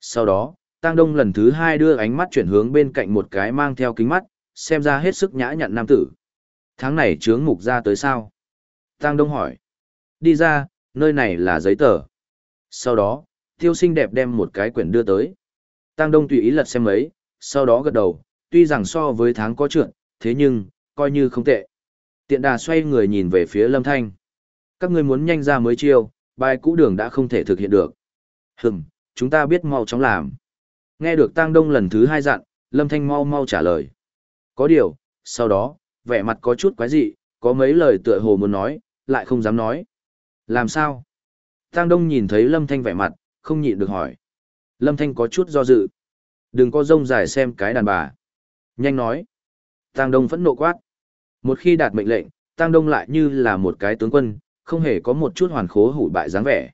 Sau đó, Tăng Đông lần thứ hai đưa ánh mắt chuyển hướng bên cạnh một cái mang theo kính mắt, xem ra hết sức nhã nhặn nam tử. Tháng này trướng mục ra tới sao? Tăng Đông hỏi. Đi ra, nơi này là giấy tờ. Sau đó, tiêu sinh đẹp đem một cái quyển đưa tới. Tăng Đông tùy ý lật xem mấy, sau đó gật đầu, tuy rằng so với tháng có trượt, thế nhưng, coi như không tệ. Tiện đà xoay người nhìn về phía Lâm Thanh. Các ngươi muốn nhanh ra mới chiêu, bài cũ đường đã không thể thực hiện được. Hừm, chúng ta biết mau chóng làm. Nghe được Tăng Đông lần thứ hai dặn, Lâm Thanh mau mau trả lời. Có điều, sau đó, vẻ mặt có chút quái dị, có mấy lời tựa hồ muốn nói, lại không dám nói. Làm sao? Tăng Đông nhìn thấy Lâm Thanh vẻ mặt, không nhịn được hỏi. Lâm Thanh có chút do dự. Đừng có rông dài xem cái đàn bà. Nhanh nói. Tăng Đông phẫn nộ quát. Một khi đạt mệnh lệnh, Tăng Đông lại như là một cái tướng quân, không hề có một chút hoàn khố hủ bại dáng vẻ.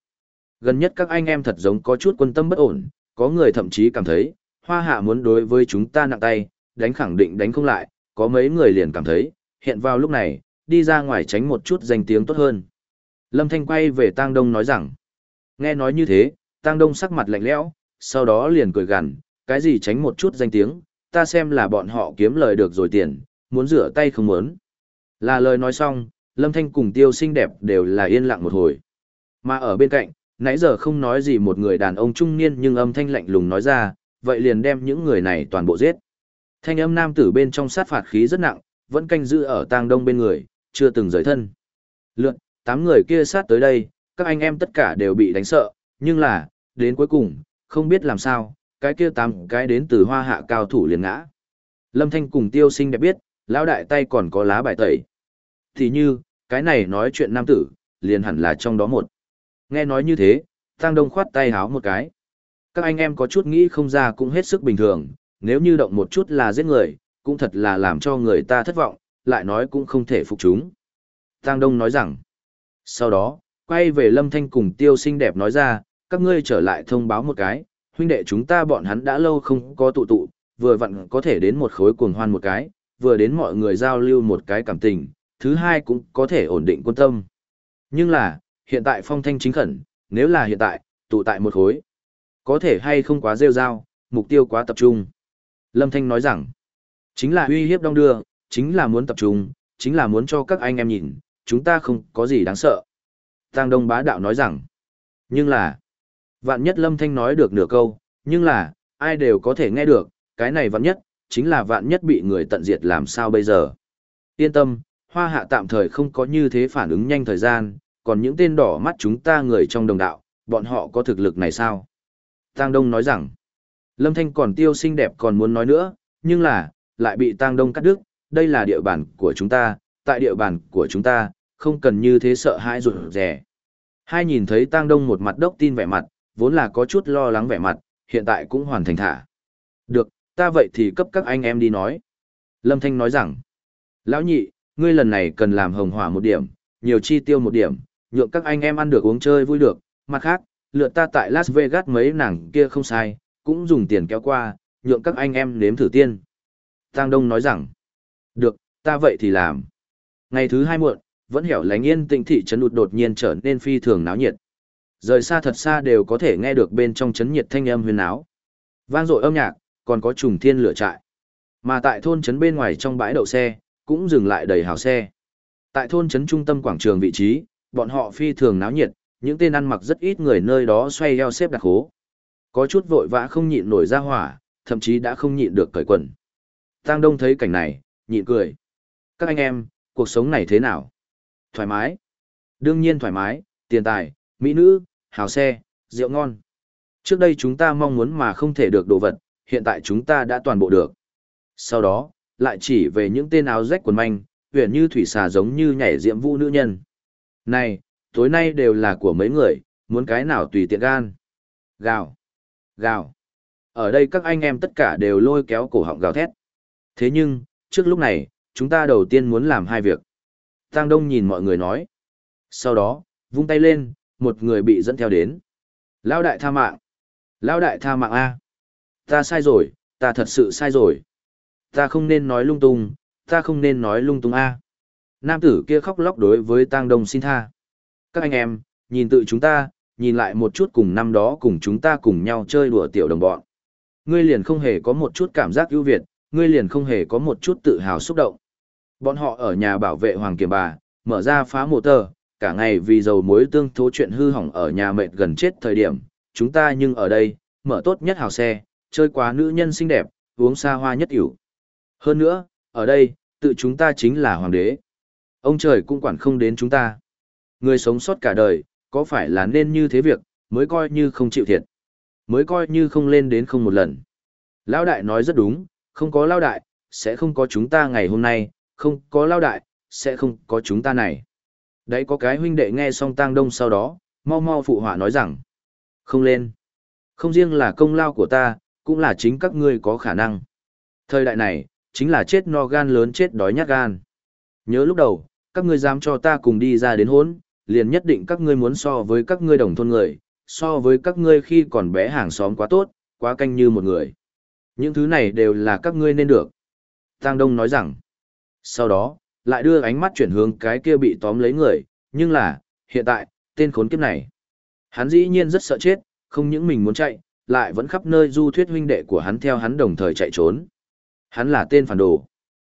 Gần nhất các anh em thật giống có chút quân tâm bất ổn, có người thậm chí cảm thấy, hoa hạ muốn đối với chúng ta nặng tay, đánh khẳng định đánh không lại, có mấy người liền cảm thấy, hiện vào lúc này, đi ra ngoài tránh một chút danh tiếng tốt hơn. Lâm Thanh quay về Tang Đông nói rằng, nghe nói như thế, Tang Đông sắc mặt lạnh lẽo, sau đó liền cười gằn, cái gì tránh một chút danh tiếng, ta xem là bọn họ kiếm lời được rồi tiền, muốn rửa tay không muốn. Là lời nói xong, Lâm Thanh cùng tiêu xinh đẹp đều là yên lặng một hồi. Mà ở bên cạnh, nãy giờ không nói gì một người đàn ông trung niên nhưng âm thanh lạnh lùng nói ra, vậy liền đem những người này toàn bộ giết. Thanh âm nam tử bên trong sát phạt khí rất nặng, vẫn canh giữ ở tang đông bên người, chưa từng rời thân. Lượn, tám người kia sát tới đây, các anh em tất cả đều bị đánh sợ, nhưng là, đến cuối cùng, không biết làm sao, cái kia tám cái đến từ hoa hạ cao thủ liền ngã. Lâm Thanh cùng tiêu sinh đẹp biết, lão đại tay còn có lá bài tẩy. Thì như, cái này nói chuyện nam tử, liền hẳn là trong đó một. Nghe nói như thế, Tăng Đông khoát tay háo một cái. Các anh em có chút nghĩ không ra cũng hết sức bình thường, nếu như động một chút là giết người, cũng thật là làm cho người ta thất vọng, lại nói cũng không thể phục chúng. Tăng Đông nói rằng, sau đó, quay về Lâm Thanh cùng tiêu xinh đẹp nói ra, các ngươi trở lại thông báo một cái, huynh đệ chúng ta bọn hắn đã lâu không có tụ tụ, vừa vặn có thể đến một khối cuồng hoan một cái, vừa đến mọi người giao lưu một cái cảm tình, thứ hai cũng có thể ổn định quân tâm. Nhưng là, hiện tại phong thanh chính khẩn, nếu là hiện tại, tụ tại một khối, có thể hay không quá rêu rao, mục tiêu quá tập trung. Lâm Thanh nói rằng, chính là uy hiếp đông đưa, chính là muốn tập trung, chính là muốn cho các anh em nhìn, chúng ta không có gì đáng sợ. Tăng Đông bá đạo nói rằng, nhưng là, vạn nhất Lâm Thanh nói được nửa câu, nhưng là, ai đều có thể nghe được, cái này vạn nhất, chính là vạn nhất bị người tận diệt làm sao bây giờ. Yên tâm, hoa hạ tạm thời không có như thế phản ứng nhanh thời gian, còn những tên đỏ mắt chúng ta người trong đồng đạo, bọn họ có thực lực này sao? Tăng Đông nói rằng, Lâm Thanh còn tiêu xinh đẹp còn muốn nói nữa, nhưng là, lại bị Tăng Đông cắt đứt, đây là địa bàn của chúng ta, tại địa bàn của chúng ta, không cần như thế sợ hãi rụt rẻ. Hai nhìn thấy Tăng Đông một mặt đốc tin vẻ mặt, vốn là có chút lo lắng vẻ mặt, hiện tại cũng hoàn thành thả. Được, ta vậy thì cấp các anh em đi nói. Lâm Thanh nói rằng, Lão nhị, ngươi lần này cần làm hồng hỏa một điểm, nhiều chi tiêu một điểm, nhượng các anh em ăn được uống chơi vui được. Mặt khác, lượt ta tại Las Vegas mấy nàng kia không sai, cũng dùng tiền kéo qua, nhượng các anh em nếm thử tiên. Tăng Đông nói rằng, được, ta vậy thì làm. Ngày thứ hai muộn, vẫn hẻo lánh yên tĩnh thị trấn ụt đột nhiên trở nên phi thường náo nhiệt. Rời xa thật xa đều có thể nghe được bên trong trấn nhiệt thanh âm huyền náo. Vang dội âm nhạc, còn có trùng thiên lửa trại. Mà tại thôn trấn bên ngoài trong bãi đậu xe, cũng dừng lại đầy hào xe. Tại thôn trấn trung tâm quảng trường vị trí, bọn họ phi thường náo nhiệt, những tên ăn mặc rất ít người nơi đó xoay eo xếp đặt hố. Có chút vội vã không nhịn nổi ra hỏa, thậm chí đã không nhịn được cởi quần. Tăng Đông thấy cảnh này, nhịn cười. Các anh em, cuộc sống này thế nào? Thoải mái. Đương nhiên thoải mái, tiền tài, mỹ nữ, hào xe, rượu ngon. Trước đây chúng ta mong muốn mà không thể được đồ vật, hiện tại chúng ta đã toàn bộ được. Sau đó, lại chỉ về những tên áo rách quần manh, huyền như thủy xà giống như nhảy diễm vũ nữ nhân. Này, tối nay đều là của mấy người, muốn cái nào tùy tiện gan. Gào, gào. Ở đây các anh em tất cả đều lôi kéo cổ họng gào thét. Thế nhưng, trước lúc này, chúng ta đầu tiên muốn làm hai việc. Tăng Đông nhìn mọi người nói. Sau đó, vung tay lên, một người bị dẫn theo đến. Lao đại tha mạng. Lao đại tha mạng A. Ta sai rồi, ta thật sự sai rồi. Ta không nên nói lung tung, ta không nên nói lung tung A. Nam tử kia khóc lóc đối với Tăng Đông xin tha. Các anh em, nhìn tự chúng ta, nhìn lại một chút cùng năm đó cùng chúng ta cùng nhau chơi đùa tiểu đồng bọn. Ngươi liền không hề có một chút cảm giác ưu việt, ngươi liền không hề có một chút tự hào xúc động. Bọn họ ở nhà bảo vệ Hoàng Kiểm Bà, mở ra phá mộ tờ, cả ngày vì dầu muối tương thố chuyện hư hỏng ở nhà mệt gần chết thời điểm, chúng ta nhưng ở đây, mở tốt nhất hào xe, chơi quá nữ nhân xinh đẹp, uống xa hoa nhất hiểu. Hơn nữa, ở đây, tự chúng ta chính là hoàng đế. Ông trời cũng quản không đến chúng ta. Người sống sót cả đời, có phải là nên như thế việc, mới coi như không chịu thiệt. Mới coi như không lên đến không một lần. Lão đại nói rất đúng, không có lão đại, sẽ không có chúng ta ngày hôm nay, không có lão đại, sẽ không có chúng ta này. Đấy có cái huynh đệ nghe xong tang đông sau đó, mau mau phụ họa nói rằng, không lên. Không riêng là công lao của ta, cũng là chính các ngươi có khả năng. Thời đại này, chính là chết no gan lớn chết đói nhát gan. Nhớ lúc đầu, các ngươi dám cho ta cùng đi ra đến hốn, liền nhất định các ngươi muốn so với các ngươi đồng thôn người, so với các ngươi khi còn bé hàng xóm quá tốt, quá canh như một người. Những thứ này đều là các ngươi nên được. Tăng Đông nói rằng, sau đó, lại đưa ánh mắt chuyển hướng cái kia bị tóm lấy người, nhưng là, hiện tại, tên khốn kiếp này. Hắn dĩ nhiên rất sợ chết, không những mình muốn chạy, lại vẫn khắp nơi du thuyết huynh đệ của hắn theo hắn đồng thời chạy trốn. Hắn là tên phản đồ.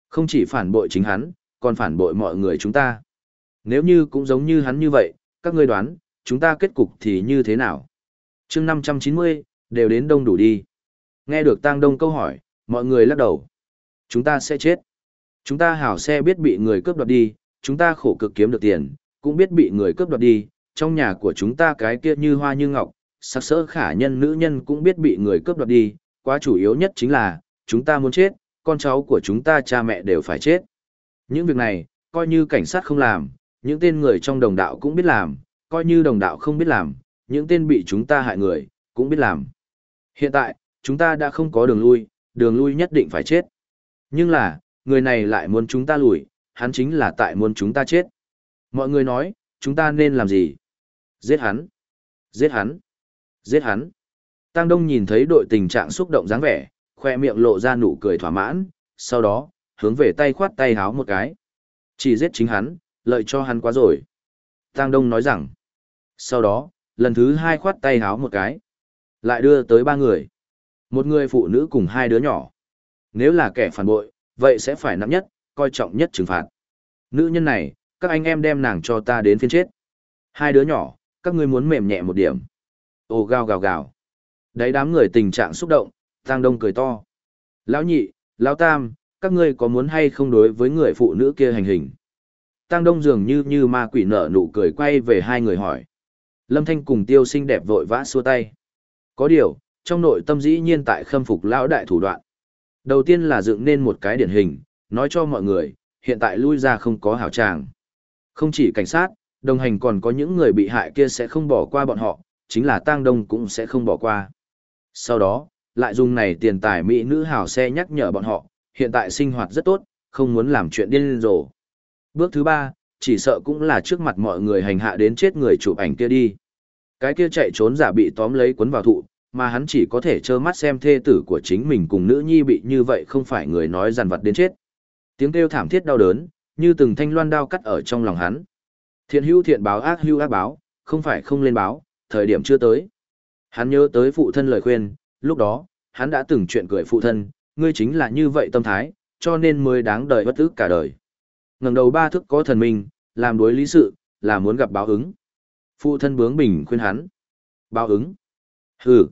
Không chỉ phản bội chính hắn, còn phản bội mọi người chúng ta. Nếu như cũng giống như hắn như vậy, các ngươi đoán, chúng ta kết cục thì như thế nào? chương 590, đều đến đông đủ đi. Nghe được Tăng Đông câu hỏi, mọi người lắc đầu. Chúng ta sẽ chết. Chúng ta hảo xe biết bị người cướp đoạt đi, chúng ta khổ cực kiếm được tiền, cũng biết bị người cướp đoạt đi, trong nhà của chúng ta cái kia như hoa như ngọc, sắc sỡ khả nhân nữ nhân cũng biết bị người cướp đoạt đi, quá chủ yếu nhất chính là, chúng ta muốn chết, con cháu của chúng ta cha mẹ đều phải chết. Những việc này, coi như cảnh sát không làm, những tên người trong đồng đạo cũng biết làm, coi như đồng đạo không biết làm, những tên bị chúng ta hại người, cũng biết làm. Hiện tại, chúng ta đã không có đường lui, đường lui nhất định phải chết. Nhưng là, người này lại muốn chúng ta lùi, hắn chính là tại muốn chúng ta chết. Mọi người nói, chúng ta nên làm gì? Giết hắn! Giết hắn! Giết hắn! Tăng Đông nhìn thấy đội tình trạng xúc động dáng vẻ, khoe miệng lộ ra nụ cười thỏa mãn, sau đó, hướng về tay khoát tay háo một cái. Chỉ giết chính hắn, lợi cho hắn quá rồi. Tăng Đông nói rằng, sau đó, lần thứ hai khoát tay háo một cái, lại đưa tới ba người. Một người phụ nữ cùng hai đứa nhỏ. Nếu là kẻ phản bội, vậy sẽ phải nặng nhất, coi trọng nhất trừng phạt. Nữ nhân này, các anh em đem nàng cho ta đến phiên chết. Hai đứa nhỏ, các ngươi muốn mềm nhẹ một điểm. Ồ gào gào gào. Đấy đám người tình trạng xúc động, Tăng Đông cười to. Lão nhị, lão tam, các ngươi có muốn hay không đối với người phụ nữ kia hành hình? Tăng Đông dường như như ma quỷ nở nụ cười quay về hai người hỏi. Lâm Thanh cùng tiêu xinh đẹp vội vã xua tay. Có điều, trong nội tâm dĩ nhiên tại khâm phục lão đại thủ đoạn. Đầu tiên là dựng nên một cái điển hình, nói cho mọi người, hiện tại lui ra không có hảo tràng. Không chỉ cảnh sát, đồng hành còn có những người bị hại kia sẽ không bỏ qua bọn họ, chính là Tăng Đông cũng sẽ không bỏ qua. Sau đó, lại dùng này tiền tài mỹ nữ hảo xe nhắc nhở bọn họ, hiện tại sinh hoạt rất tốt, không muốn làm chuyện điên rồ. Bước thứ ba, chỉ sợ cũng là trước mặt mọi người hành hạ đến chết người chụp ảnh kia đi. Cái kia chạy trốn giả bị tóm lấy cuốn vào thụ, mà hắn chỉ có thể trơ mắt xem thê tử của chính mình cùng nữ nhi bị như vậy không phải người nói dằn vặt đến chết. Tiếng kêu thảm thiết đau đớn, như từng thanh loan đao cắt ở trong lòng hắn. Thiện hữu thiện báo ác hữu ác báo, không phải không lên báo, thời điểm chưa tới. Hắn nhớ tới phụ thân lời khuyên, lúc đó, hắn đã từng chuyện cười phụ thân, ngươi chính là như vậy tâm thái, cho nên mới đáng đời bất ức cả đời ngẩng đầu ba thức có thần minh, làm đối lý sự, là muốn gặp báo ứng. Phụ thân bướng bình khuyên hắn. Báo ứng. Hừ.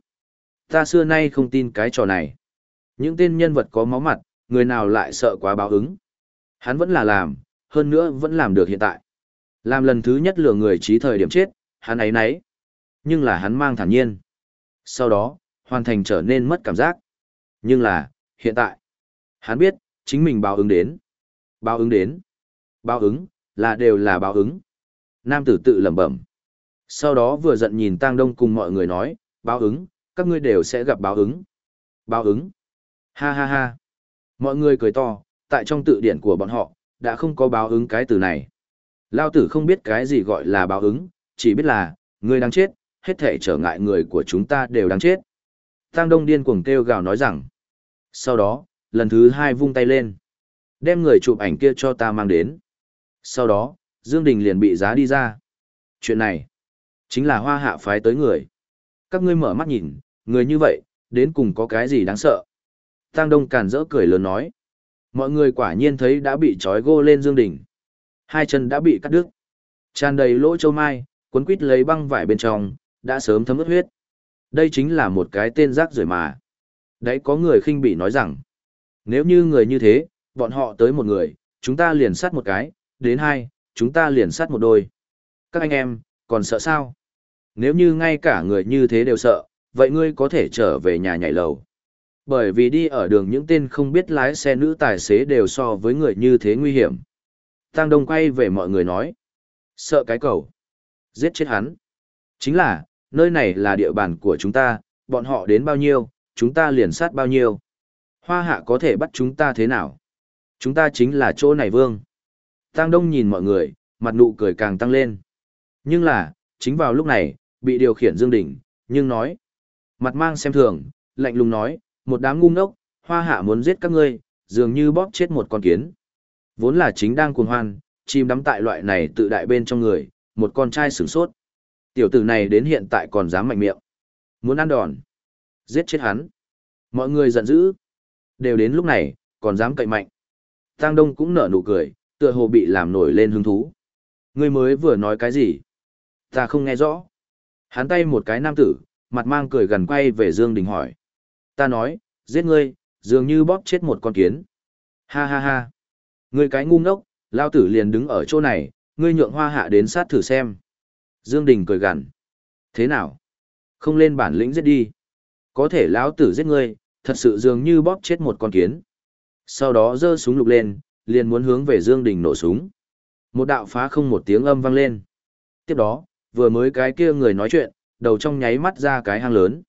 Ta xưa nay không tin cái trò này. Những tên nhân vật có máu mặt, người nào lại sợ quá báo ứng. Hắn vẫn là làm, hơn nữa vẫn làm được hiện tại. Làm lần thứ nhất lừa người trí thời điểm chết, hắn ấy nấy. Nhưng là hắn mang thản nhiên. Sau đó, hoàn thành trở nên mất cảm giác. Nhưng là, hiện tại, hắn biết, chính mình báo ứng đến. Báo ứng đến. Báo ứng, là đều là báo ứng. Nam tử tự lẩm bẩm. Sau đó vừa giận nhìn Tang Đông cùng mọi người nói, báo ứng, các ngươi đều sẽ gặp báo ứng. Báo ứng. Ha ha ha. Mọi người cười to, tại trong tự điển của bọn họ, đã không có báo ứng cái từ này. Lao tử không biết cái gì gọi là báo ứng, chỉ biết là, người đang chết, hết thể trở ngại người của chúng ta đều đang chết. Tăng Đông điên cuồng kêu gào nói rằng. Sau đó, lần thứ hai vung tay lên. Đem người chụp ảnh kia cho ta mang đến. Sau đó, Dương Đình liền bị giá đi ra. Chuyện này, chính là hoa hạ phái tới người. Các ngươi mở mắt nhìn, người như vậy, đến cùng có cái gì đáng sợ. Tăng Đông càn rỡ cười lớn nói. Mọi người quả nhiên thấy đã bị trói gô lên Dương Đình. Hai chân đã bị cắt đứt. Tràn đầy lỗ châu mai, cuốn quít lấy băng vải bên trong, đã sớm thấm ướt huyết. Đây chính là một cái tên rác rưởi mà. Đấy có người khinh bỉ nói rằng, nếu như người như thế, bọn họ tới một người, chúng ta liền sát một cái, đến hai, chúng ta liền sát một đôi. Các anh em, còn sợ sao? Nếu như ngay cả người như thế đều sợ, vậy ngươi có thể trở về nhà nhảy lầu. Bởi vì đi ở đường những tên không biết lái xe nữ tài xế đều so với người như thế nguy hiểm. Tăng Đông quay về mọi người nói. Sợ cái cầu. Giết chết hắn. Chính là, nơi này là địa bàn của chúng ta, bọn họ đến bao nhiêu, chúng ta liền sát bao nhiêu. Hoa hạ có thể bắt chúng ta thế nào? Chúng ta chính là chỗ này vương. Tăng Đông nhìn mọi người, mặt nụ cười càng tăng lên. Nhưng là, chính vào lúc này, bị điều khiển Dương Đỉnh, nhưng nói. Mặt mang xem thường, lạnh lùng nói, một đám ngu ngốc, hoa hạ muốn giết các ngươi, dường như bóp chết một con kiến. Vốn là chính đang cuồng hoan, chim đắm tại loại này tự đại bên trong người, một con trai sửng sốt. Tiểu tử này đến hiện tại còn dám mạnh miệng. Muốn ăn đòn. Giết chết hắn. Mọi người giận dữ. Đều đến lúc này, còn dám cậy mạnh. Tăng Đông cũng nở nụ cười, tựa hồ bị làm nổi lên hứng thú. Ngươi mới vừa nói cái gì? Ta không nghe rõ. Hắn tay một cái nam tử, mặt mang cười gần quay về Dương Đình hỏi. Ta nói, giết ngươi, dường như bóp chết một con kiến. Ha ha ha. Ngươi cái ngu ngốc, lao tử liền đứng ở chỗ này, ngươi nhượng hoa hạ đến sát thử xem. Dương Đình cười gằn. Thế nào? Không lên bản lĩnh giết đi. Có thể lão tử giết ngươi, thật sự dường như bóp chết một con kiến. Sau đó giơ súng lục lên, liền muốn hướng về Dương Đình nổ súng. Một đạo phá không một tiếng âm vang lên. Tiếp đó, vừa mới cái kia người nói chuyện, đầu trong nháy mắt ra cái hang lớn.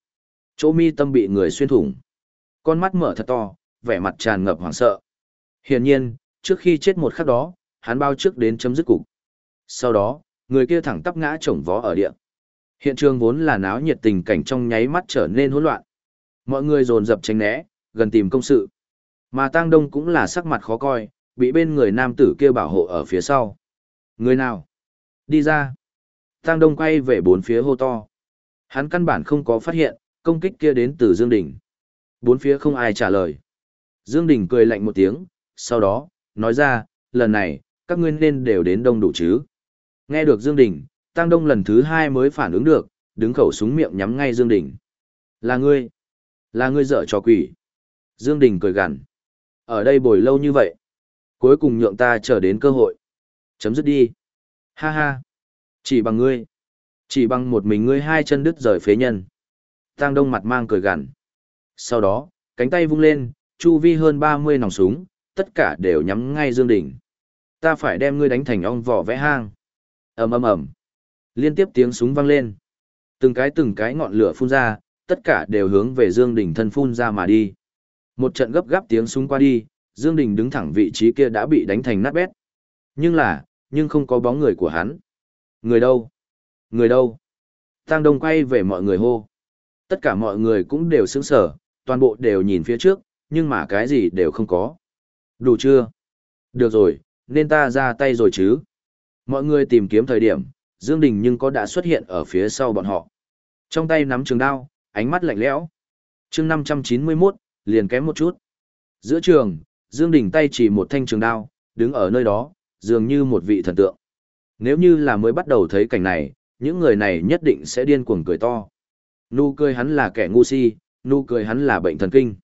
Chỗ mi tâm bị người xuyên thủng. Con mắt mở thật to, vẻ mặt tràn ngập hoảng sợ. Hiển nhiên, trước khi chết một khắc đó, hắn bao trước đến chấm dứt cục. Sau đó, người kia thẳng tắp ngã chồng vó ở địa. Hiện trường vốn là náo nhiệt tình cảnh trong nháy mắt trở nên hỗn loạn. Mọi người dồn dập tránh né, gần tìm công sự. Mà Tang Đông cũng là sắc mặt khó coi, bị bên người nam tử kia bảo hộ ở phía sau. Người nào? Đi ra. Tang Đông quay về bốn phía hô to. Hắn căn bản không có phát hiện, công kích kia đến từ Dương Đình. Bốn phía không ai trả lời. Dương Đình cười lạnh một tiếng, sau đó, nói ra, lần này, các ngươi nên đều đến đông đủ chứ. Nghe được Dương Đình, Tăng Đông lần thứ hai mới phản ứng được, đứng khẩu súng miệng nhắm ngay Dương Đình. Là ngươi. Là ngươi dở trò quỷ. Dương Đình cười gằn. Ở đây bồi lâu như vậy. Cuối cùng nhượng ta chờ đến cơ hội. Chấm dứt đi. Ha ha. Chỉ bằng ngươi. Chỉ bằng một mình ngươi hai chân đứt rời phế nhân. Tăng Đông mặt mang cười gằn. Sau đó, cánh tay vung lên, chu vi hơn 30 nòng súng, tất cả đều nhắm ngay Dương Đình. Ta phải đem ngươi đánh thành ong vỏ vẽ hang. ầm ầm ầm, liên tiếp tiếng súng vang lên, từng cái từng cái ngọn lửa phun ra, tất cả đều hướng về Dương Đình thân phun ra mà đi. Một trận gấp gáp tiếng súng qua đi, Dương Đình đứng thẳng vị trí kia đã bị đánh thành nát bét. Nhưng là, nhưng không có bóng người của hắn. Người đâu? Người đâu? Tăng Đông quay về mọi người hô. Tất cả mọi người cũng đều sững sờ, toàn bộ đều nhìn phía trước, nhưng mà cái gì đều không có. Đủ chưa? Được rồi, nên ta ra tay rồi chứ. Mọi người tìm kiếm thời điểm, Dương Đình nhưng có đã xuất hiện ở phía sau bọn họ. Trong tay nắm trường đao, ánh mắt lạnh lẽo. Chương 591, liền kém một chút. Giữa trường, Dương Đình tay chỉ một thanh trường đao, đứng ở nơi đó, dường như một vị thần tượng. Nếu như là mới bắt đầu thấy cảnh này, những người này nhất định sẽ điên cuồng cười to. Nụ cười hắn là kẻ ngu si, nụ cười hắn là bệnh thần kinh.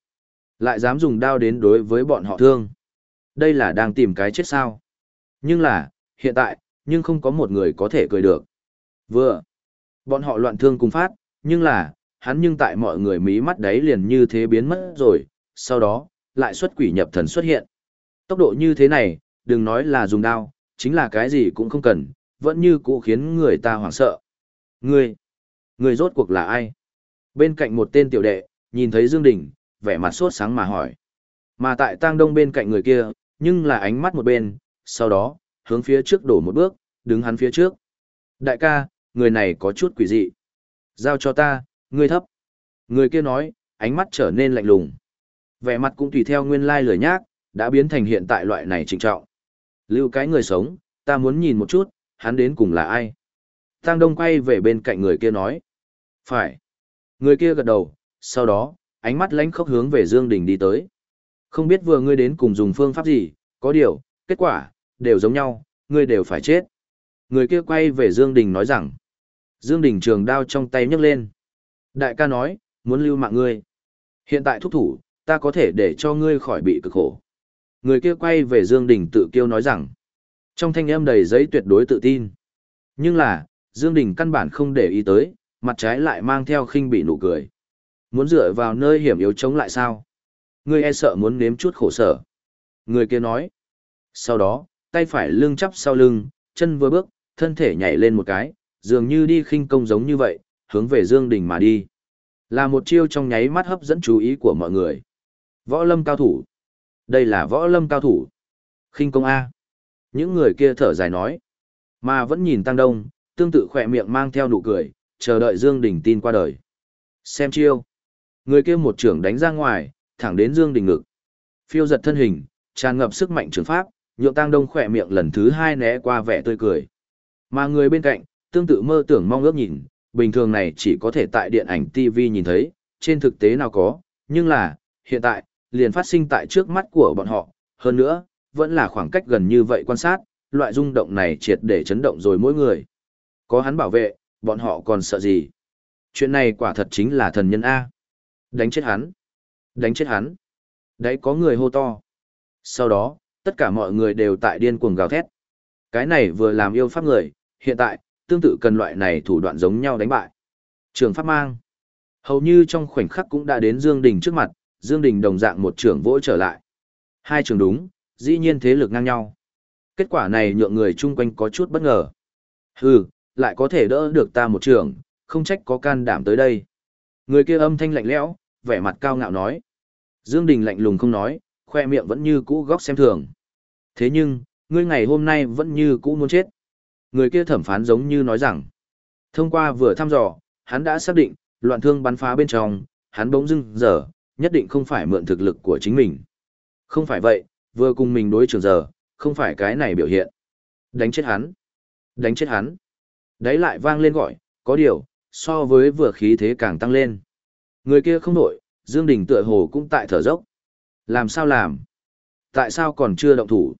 Lại dám dùng đao đến đối với bọn họ thương. Đây là đang tìm cái chết sao. Nhưng là, hiện tại, nhưng không có một người có thể cười được. Vừa, bọn họ loạn thương cùng phát, nhưng là, hắn nhưng tại mọi người mí mắt đấy liền như thế biến mất rồi, sau đó, lại xuất quỷ nhập thần xuất hiện. Tốc độ như thế này, đừng nói là dùng đao, chính là cái gì cũng không cần, vẫn như cũ khiến người ta hoảng sợ. Ngươi, ngươi rốt cuộc là ai? Bên cạnh một tên tiểu đệ, nhìn thấy Dương Đình, vẻ mặt sốt sáng mà hỏi. Mà tại tang đông bên cạnh người kia, nhưng là ánh mắt một bên, sau đó, hướng phía trước đổ một bước, đứng hắn phía trước. Đại ca, người này có chút quỷ dị. Giao cho ta, ngươi thấp. Người kia nói, ánh mắt trở nên lạnh lùng. Vẻ mặt cũng tùy theo nguyên lai lười nhác, đã biến thành hiện tại loại này trịnh trọng. Lưu cái người sống, ta muốn nhìn một chút, hắn đến cùng là ai. Tăng Đông quay về bên cạnh người kia nói. Phải. Người kia gật đầu, sau đó, ánh mắt lánh khóc hướng về Dương Đình đi tới. Không biết vừa ngươi đến cùng dùng phương pháp gì, có điều, kết quả, đều giống nhau, ngươi đều phải chết. Người kia quay về Dương Đình nói rằng. Dương Đình trường đao trong tay nhấc lên. Đại ca nói, muốn lưu mạng ngươi. Hiện tại thúc thủ, ta có thể để cho ngươi khỏi bị cực khổ. Người kia quay về Dương Đình tự kiêu nói rằng. Trong thanh âm đầy giấy tuyệt đối tự tin. Nhưng là, Dương Đình căn bản không để ý tới, mặt trái lại mang theo khinh bị nụ cười. Muốn dựa vào nơi hiểm yếu chống lại sao? Ngươi e sợ muốn nếm chút khổ sở. Người kia nói. Sau đó, tay phải lưng chắp sau lưng, chân vừa bước, thân thể nhảy lên một cái, dường như đi khinh công giống như vậy, hướng về Dương Đình mà đi. Là một chiêu trong nháy mắt hấp dẫn chú ý của mọi người. Võ lâm cao thủ. Đây là võ lâm cao thủ. khinh công A. Những người kia thở dài nói. Mà vẫn nhìn Tăng Đông, tương tự khỏe miệng mang theo nụ cười, chờ đợi Dương Đình tin qua đời. Xem chiêu. Người kia một trưởng đánh ra ngoài, thẳng đến Dương Đình ngực. Phiêu giật thân hình, tràn ngập sức mạnh trường pháp, nhượng Tăng Đông khỏe miệng lần thứ hai né qua vẻ tươi cười. Mà người bên cạnh, tương tự mơ tưởng mong ước nhìn, bình thường này chỉ có thể tại điện ảnh TV nhìn thấy, trên thực tế nào có, nhưng là, hiện tại, liền phát sinh tại trước mắt của bọn họ, hơn nữa, vẫn là khoảng cách gần như vậy quan sát, loại rung động này triệt để chấn động rồi mỗi người. Có hắn bảo vệ, bọn họ còn sợ gì? Chuyện này quả thật chính là thần nhân A. Đánh chết hắn. Đánh chết hắn. Đấy có người hô to. Sau đó, tất cả mọi người đều tại điên cuồng gào thét. Cái này vừa làm yêu pháp người, hiện tại, tương tự cần loại này thủ đoạn giống nhau đánh bại. Trường pháp mang. Hầu như trong khoảnh khắc cũng đã đến Dương Đình trước mặt, Dương Đình đồng dạng một trưởng vỗ trở lại. Hai trường đúng, dĩ nhiên thế lực ngang nhau. Kết quả này nhượng người chung quanh có chút bất ngờ. Hừ, lại có thể đỡ được ta một trưởng, không trách có can đảm tới đây. Người kia âm thanh lạnh lẽo, vẻ mặt cao ngạo nói. Dương Đình lạnh lùng không nói, khoe miệng vẫn như cũ góc xem thường. Thế nhưng, ngươi ngày hôm nay vẫn như cũ muốn chết. Người kia thẩm phán giống như nói rằng, thông qua vừa thăm dò, hắn đã xác định, loạn thương bắn phá bên trong, hắn bỗng dưng giờ, nhất định không phải mượn thực lực của chính mình. Không phải vậy, vừa cùng mình đối trường giờ, không phải cái này biểu hiện. Đánh chết hắn. Đánh chết hắn. Đấy lại vang lên gọi, có điều, so với vừa khí thế càng tăng lên. Người kia không nổi, Dương Đình tựa hồ cũng tại thở dốc. Làm sao làm? Tại sao còn chưa động thủ?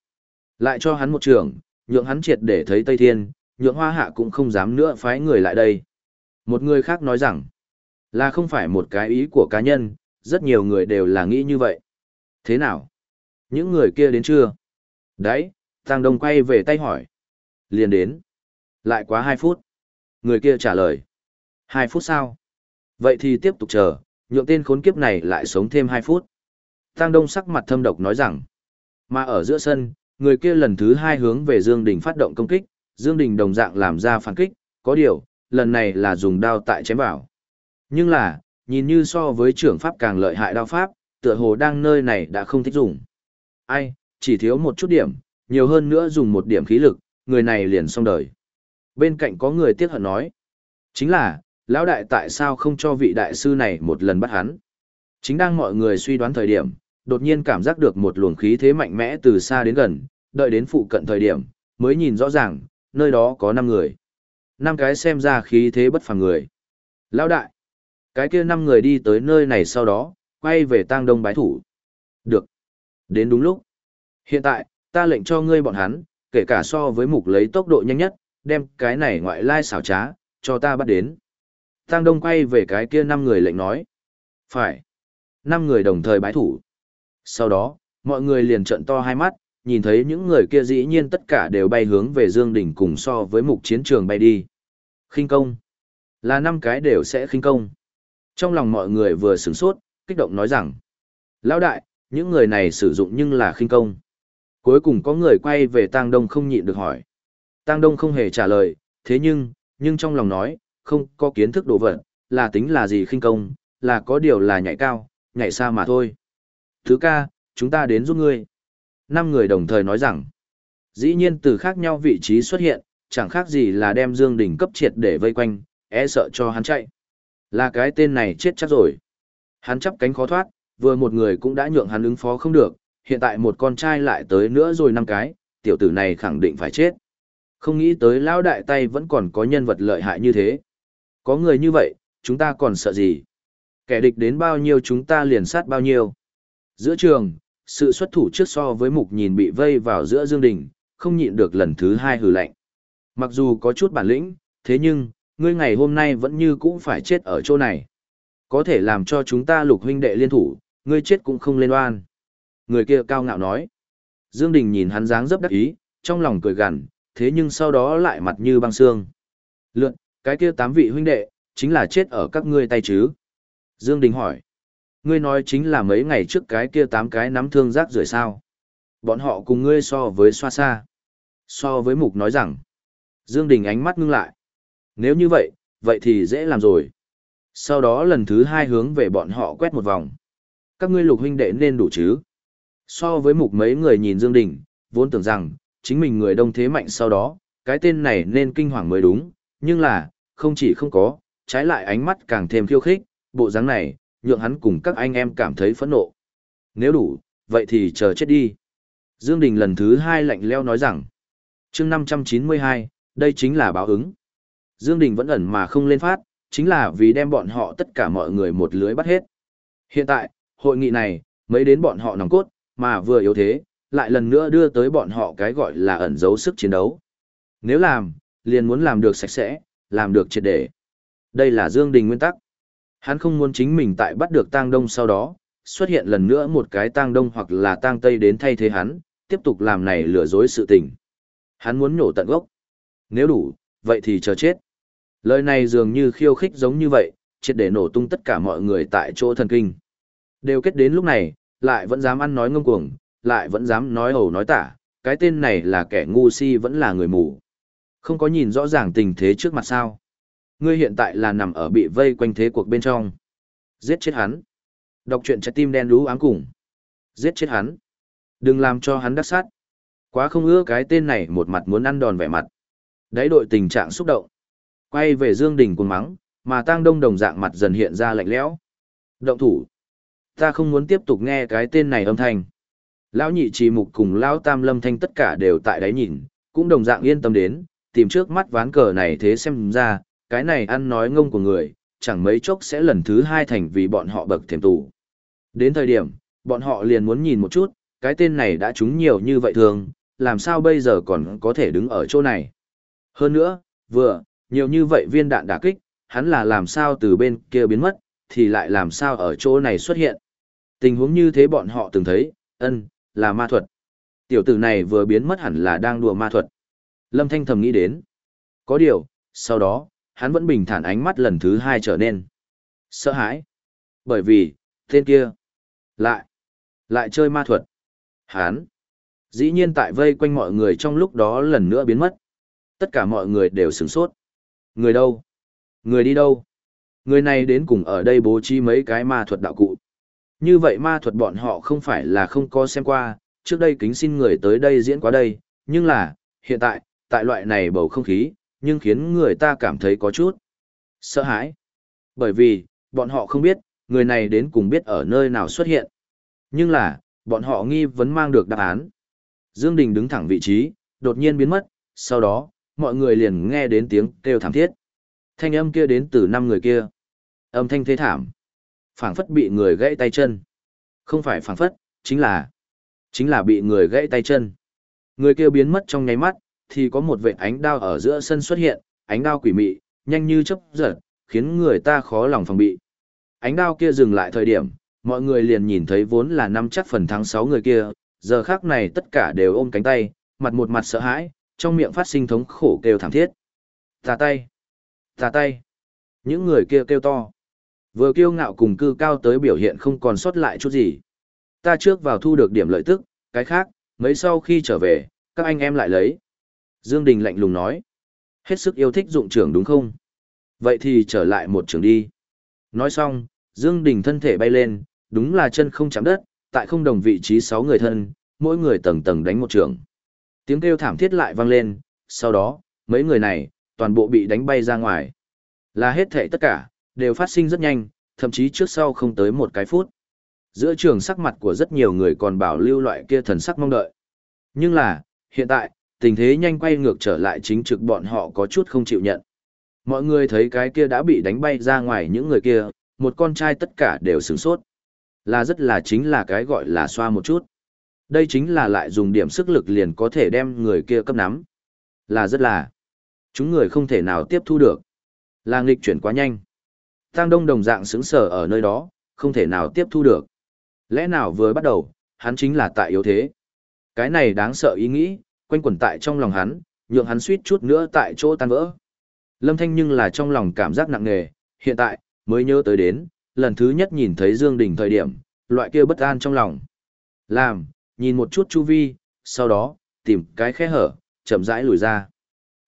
Lại cho hắn một trường, nhượng hắn triệt để thấy Tây Thiên, nhượng hoa hạ cũng không dám nữa phái người lại đây. Một người khác nói rằng, là không phải một cái ý của cá nhân, rất nhiều người đều là nghĩ như vậy. Thế nào? Những người kia đến chưa? Đấy, Tăng Đông quay về tay hỏi. Liền đến. Lại quá 2 phút. Người kia trả lời. 2 phút sau. Vậy thì tiếp tục chờ, nhượng tên khốn kiếp này lại sống thêm 2 phút. Tăng Đông sắc mặt thâm độc nói rằng. Mà ở giữa sân, người kia lần thứ hai hướng về Dương Đình phát động công kích, Dương Đình đồng dạng làm ra phản kích, có điều, lần này là dùng đao tại chém vào. Nhưng là, nhìn như so với trưởng pháp càng lợi hại đao pháp, tựa hồ đang nơi này đã không thích dùng. Ai, chỉ thiếu một chút điểm, nhiều hơn nữa dùng một điểm khí lực, người này liền xong đời. Bên cạnh có người tiếc hận nói, chính là, lão đại tại sao không cho vị đại sư này một lần bắt hắn? Chính đang mọi người suy đoán thời điểm, đột nhiên cảm giác được một luồng khí thế mạnh mẽ từ xa đến gần, đợi đến phụ cận thời điểm, mới nhìn rõ ràng, nơi đó có 5 người. năm cái xem ra khí thế bất phàm người. Lão đại, cái kia năm người đi tới nơi này sau đó, quay về tang đông bái thủ. Được. Đến đúng lúc. Hiện tại, ta lệnh cho ngươi bọn hắn, kể cả so với mục lấy tốc độ nhanh nhất, đem cái này ngoại lai xảo trá, cho ta bắt đến. Tang đông quay về cái kia năm người lệnh nói. Phải. năm người đồng thời bái thủ. Sau đó, mọi người liền trận to hai mắt, nhìn thấy những người kia dĩ nhiên tất cả đều bay hướng về Dương Đình cùng so với mục chiến trường bay đi. khinh công. Là năm cái đều sẽ khinh công. Trong lòng mọi người vừa sửng sốt, kích động nói rằng, Lão đại, những người này sử dụng nhưng là khinh công. Cuối cùng có người quay về Tang Đông không nhịn được hỏi. Tang Đông không hề trả lời, thế nhưng, nhưng trong lòng nói, không có kiến thức đồ vật, là tính là gì khinh công, là có điều là nhảy cao, nhảy xa mà thôi. Thứ ca, chúng ta đến giúp ngươi. Năm người đồng thời nói rằng, dĩ nhiên từ khác nhau vị trí xuất hiện, chẳng khác gì là đem Dương Đình cấp triệt để vây quanh, e sợ cho hắn chạy. Là cái tên này chết chắc rồi. Hắn chắp cánh khó thoát, vừa một người cũng đã nhượng hắn ứng phó không được, hiện tại một con trai lại tới nữa rồi năm cái, tiểu tử này khẳng định phải chết. Không nghĩ tới lão đại tay vẫn còn có nhân vật lợi hại như thế. Có người như vậy, chúng ta còn sợ gì? Kẻ địch đến bao nhiêu chúng ta liền sát bao nhiêu. Giữa trường, sự xuất thủ trước so với mục nhìn bị vây vào giữa dương đình, không nhịn được lần thứ hai hừ lạnh. Mặc dù có chút bản lĩnh, thế nhưng, ngươi ngày hôm nay vẫn như cũ phải chết ở chỗ này. Có thể làm cho chúng ta lục huynh đệ liên thủ, ngươi chết cũng không lên oan. Người kia cao ngạo nói. Dương Đình nhìn hắn dáng dấp đắc ý, trong lòng cười gằn, thế nhưng sau đó lại mặt như băng xương. Lượn, cái kia tám vị huynh đệ, chính là chết ở các ngươi tay chứ? Dương Đình hỏi. Ngươi nói chính là mấy ngày trước cái kia tám cái nắm thương rác rưởi sao? Bọn họ cùng ngươi so với xoa xa. So với mục nói rằng. Dương Đình ánh mắt ngưng lại. Nếu như vậy, vậy thì dễ làm rồi. Sau đó lần thứ hai hướng về bọn họ quét một vòng. Các ngươi lục huynh đệ nên đủ chứ? So với mục mấy người nhìn Dương Đình, vốn tưởng rằng, chính mình người đông thế mạnh sau đó, cái tên này nên kinh hoàng mới đúng, nhưng là, không chỉ không có, trái lại ánh mắt càng thêm khiêu khích, bộ dáng này, nhượng hắn cùng các anh em cảm thấy phẫn nộ. Nếu đủ, vậy thì chờ chết đi. Dương Đình lần thứ hai lạnh lẽo nói rằng, chương 592, đây chính là báo ứng. Dương Đình vẫn ẩn mà không lên phát, chính là vì đem bọn họ tất cả mọi người một lưới bắt hết. Hiện tại, hội nghị này, mấy đến bọn họ nòng cốt, mà vừa yếu thế, lại lần nữa đưa tới bọn họ cái gọi là ẩn giấu sức chiến đấu. Nếu làm, liền muốn làm được sạch sẽ, làm được triệt để. Đây là Dương Đình nguyên tắc. Hắn không muốn chính mình tại bắt được tang đông sau đó, xuất hiện lần nữa một cái tang đông hoặc là tang tây đến thay thế hắn, tiếp tục làm này lừa dối sự tình. Hắn muốn nổ tận gốc. Nếu đủ, vậy thì chờ chết. Lời này dường như khiêu khích giống như vậy, triệt để nổ tung tất cả mọi người tại chỗ thần kinh. Đều kết đến lúc này, lại vẫn dám ăn nói ngông cuồng, lại vẫn dám nói ẩu nói tả, cái tên này là kẻ ngu si vẫn là người mù. Không có nhìn rõ ràng tình thế trước mặt sao. Ngươi hiện tại là nằm ở bị vây quanh thế cuộc bên trong. Giết chết hắn. Đọc truyện trái tim đen đú áng cùng. Giết chết hắn. Đừng làm cho hắn đắc sát. Quá không ưa cái tên này một mặt muốn ăn đòn vẻ mặt. Đấy đội tình trạng xúc động. Quay về Dương Đình cuồng mắng, mà tang đông đồng dạng mặt dần hiện ra lạnh lẽo. Động thủ. Ta không muốn tiếp tục nghe cái tên này âm thanh. Lão nhị trì mục cùng lão tam lâm thanh tất cả đều tại đấy nhìn, cũng đồng dạng yên tâm đến, tìm trước mắt ván cờ này thế xem ra, cái này ăn nói ngông của người, chẳng mấy chốc sẽ lần thứ hai thành vì bọn họ bậc thềm tù. Đến thời điểm, bọn họ liền muốn nhìn một chút, cái tên này đã trúng nhiều như vậy thường, làm sao bây giờ còn có thể đứng ở chỗ này. Hơn nữa, vừa, nhiều như vậy viên đạn đả kích, hắn là làm sao từ bên kia biến mất, thì lại làm sao ở chỗ này xuất hiện. Tình huống như thế bọn họ từng thấy, ân, là ma thuật. Tiểu tử này vừa biến mất hẳn là đang đùa ma thuật. Lâm Thanh thầm nghĩ đến. Có điều, sau đó, hắn vẫn bình thản ánh mắt lần thứ hai trở nên. Sợ hãi. Bởi vì, tên kia. Lại. Lại chơi ma thuật. Hắn. Dĩ nhiên tại vây quanh mọi người trong lúc đó lần nữa biến mất. Tất cả mọi người đều sửng sốt. Người đâu? Người đi đâu? Người này đến cùng ở đây bố trí mấy cái ma thuật đạo cụ. Như vậy ma thuật bọn họ không phải là không có xem qua, trước đây kính xin người tới đây diễn qua đây, nhưng là, hiện tại, tại loại này bầu không khí, nhưng khiến người ta cảm thấy có chút sợ hãi. Bởi vì, bọn họ không biết, người này đến cùng biết ở nơi nào xuất hiện. Nhưng là, bọn họ nghi vấn mang được đáp án. Dương Đình đứng thẳng vị trí, đột nhiên biến mất, sau đó, mọi người liền nghe đến tiếng kêu thảm thiết. Thanh âm kia đến từ năm người kia. Âm thanh thế thảm. phảng phất bị người gãy tay chân. Không phải phảng phất, chính là, chính là bị người gãy tay chân. Người kia biến mất trong nháy mắt, thì có một vệt ánh đao ở giữa sân xuất hiện, ánh đao quỷ mị, nhanh như chớp giật, khiến người ta khó lòng phòng bị. Ánh đao kia dừng lại thời điểm, mọi người liền nhìn thấy vốn là năm chắc phần thắng 6 người kia, giờ khác này tất cả đều ôm cánh tay, mặt một mặt sợ hãi, trong miệng phát sinh thống khổ kêu thảm thiết. Tà tay! Tà tay! Những người kia kêu to. Vừa kiêu ngạo cùng cư cao tới biểu hiện không còn sót lại chút gì. Ta trước vào thu được điểm lợi tức, cái khác, mấy sau khi trở về, các anh em lại lấy. Dương Đình lạnh lùng nói. Hết sức yêu thích dụng trưởng đúng không? Vậy thì trở lại một trường đi. Nói xong, Dương Đình thân thể bay lên, đúng là chân không chạm đất, tại không đồng vị trí sáu người thân, mỗi người tầng tầng đánh một trường. Tiếng kêu thảm thiết lại vang lên, sau đó, mấy người này, toàn bộ bị đánh bay ra ngoài. Là hết thảy tất cả, đều phát sinh rất nhanh, thậm chí trước sau không tới một cái phút. Giữa trường sắc mặt của rất nhiều người còn bảo lưu loại kia thần sắc mong đợi. Nhưng là, hiện tại, tình thế nhanh quay ngược trở lại chính trực bọn họ có chút không chịu nhận. Mọi người thấy cái kia đã bị đánh bay ra ngoài những người kia, một con trai tất cả đều sửng sốt. Là rất là chính là cái gọi là xoa một chút. Đây chính là lại dùng điểm sức lực liền có thể đem người kia cấp nắm. Là rất là. Chúng người không thể nào tiếp thu được. Là nghịch chuyển quá nhanh. Tăng Đông đồng dạng xứng sở ở nơi đó, không thể nào tiếp thu được. Lẽ nào vừa bắt đầu, hắn chính là tại yếu thế. Cái này đáng sợ ý nghĩ, quanh quẩn tại trong lòng hắn, nhượng hắn suýt chút nữa tại chỗ tan vỡ. Lâm Thanh nhưng là trong lòng cảm giác nặng nề, hiện tại, mới nhớ tới đến, lần thứ nhất nhìn thấy Dương Đình thời điểm, loại kia bất an trong lòng. Làm, nhìn một chút chu vi, sau đó, tìm cái khe hở, chậm rãi lùi ra.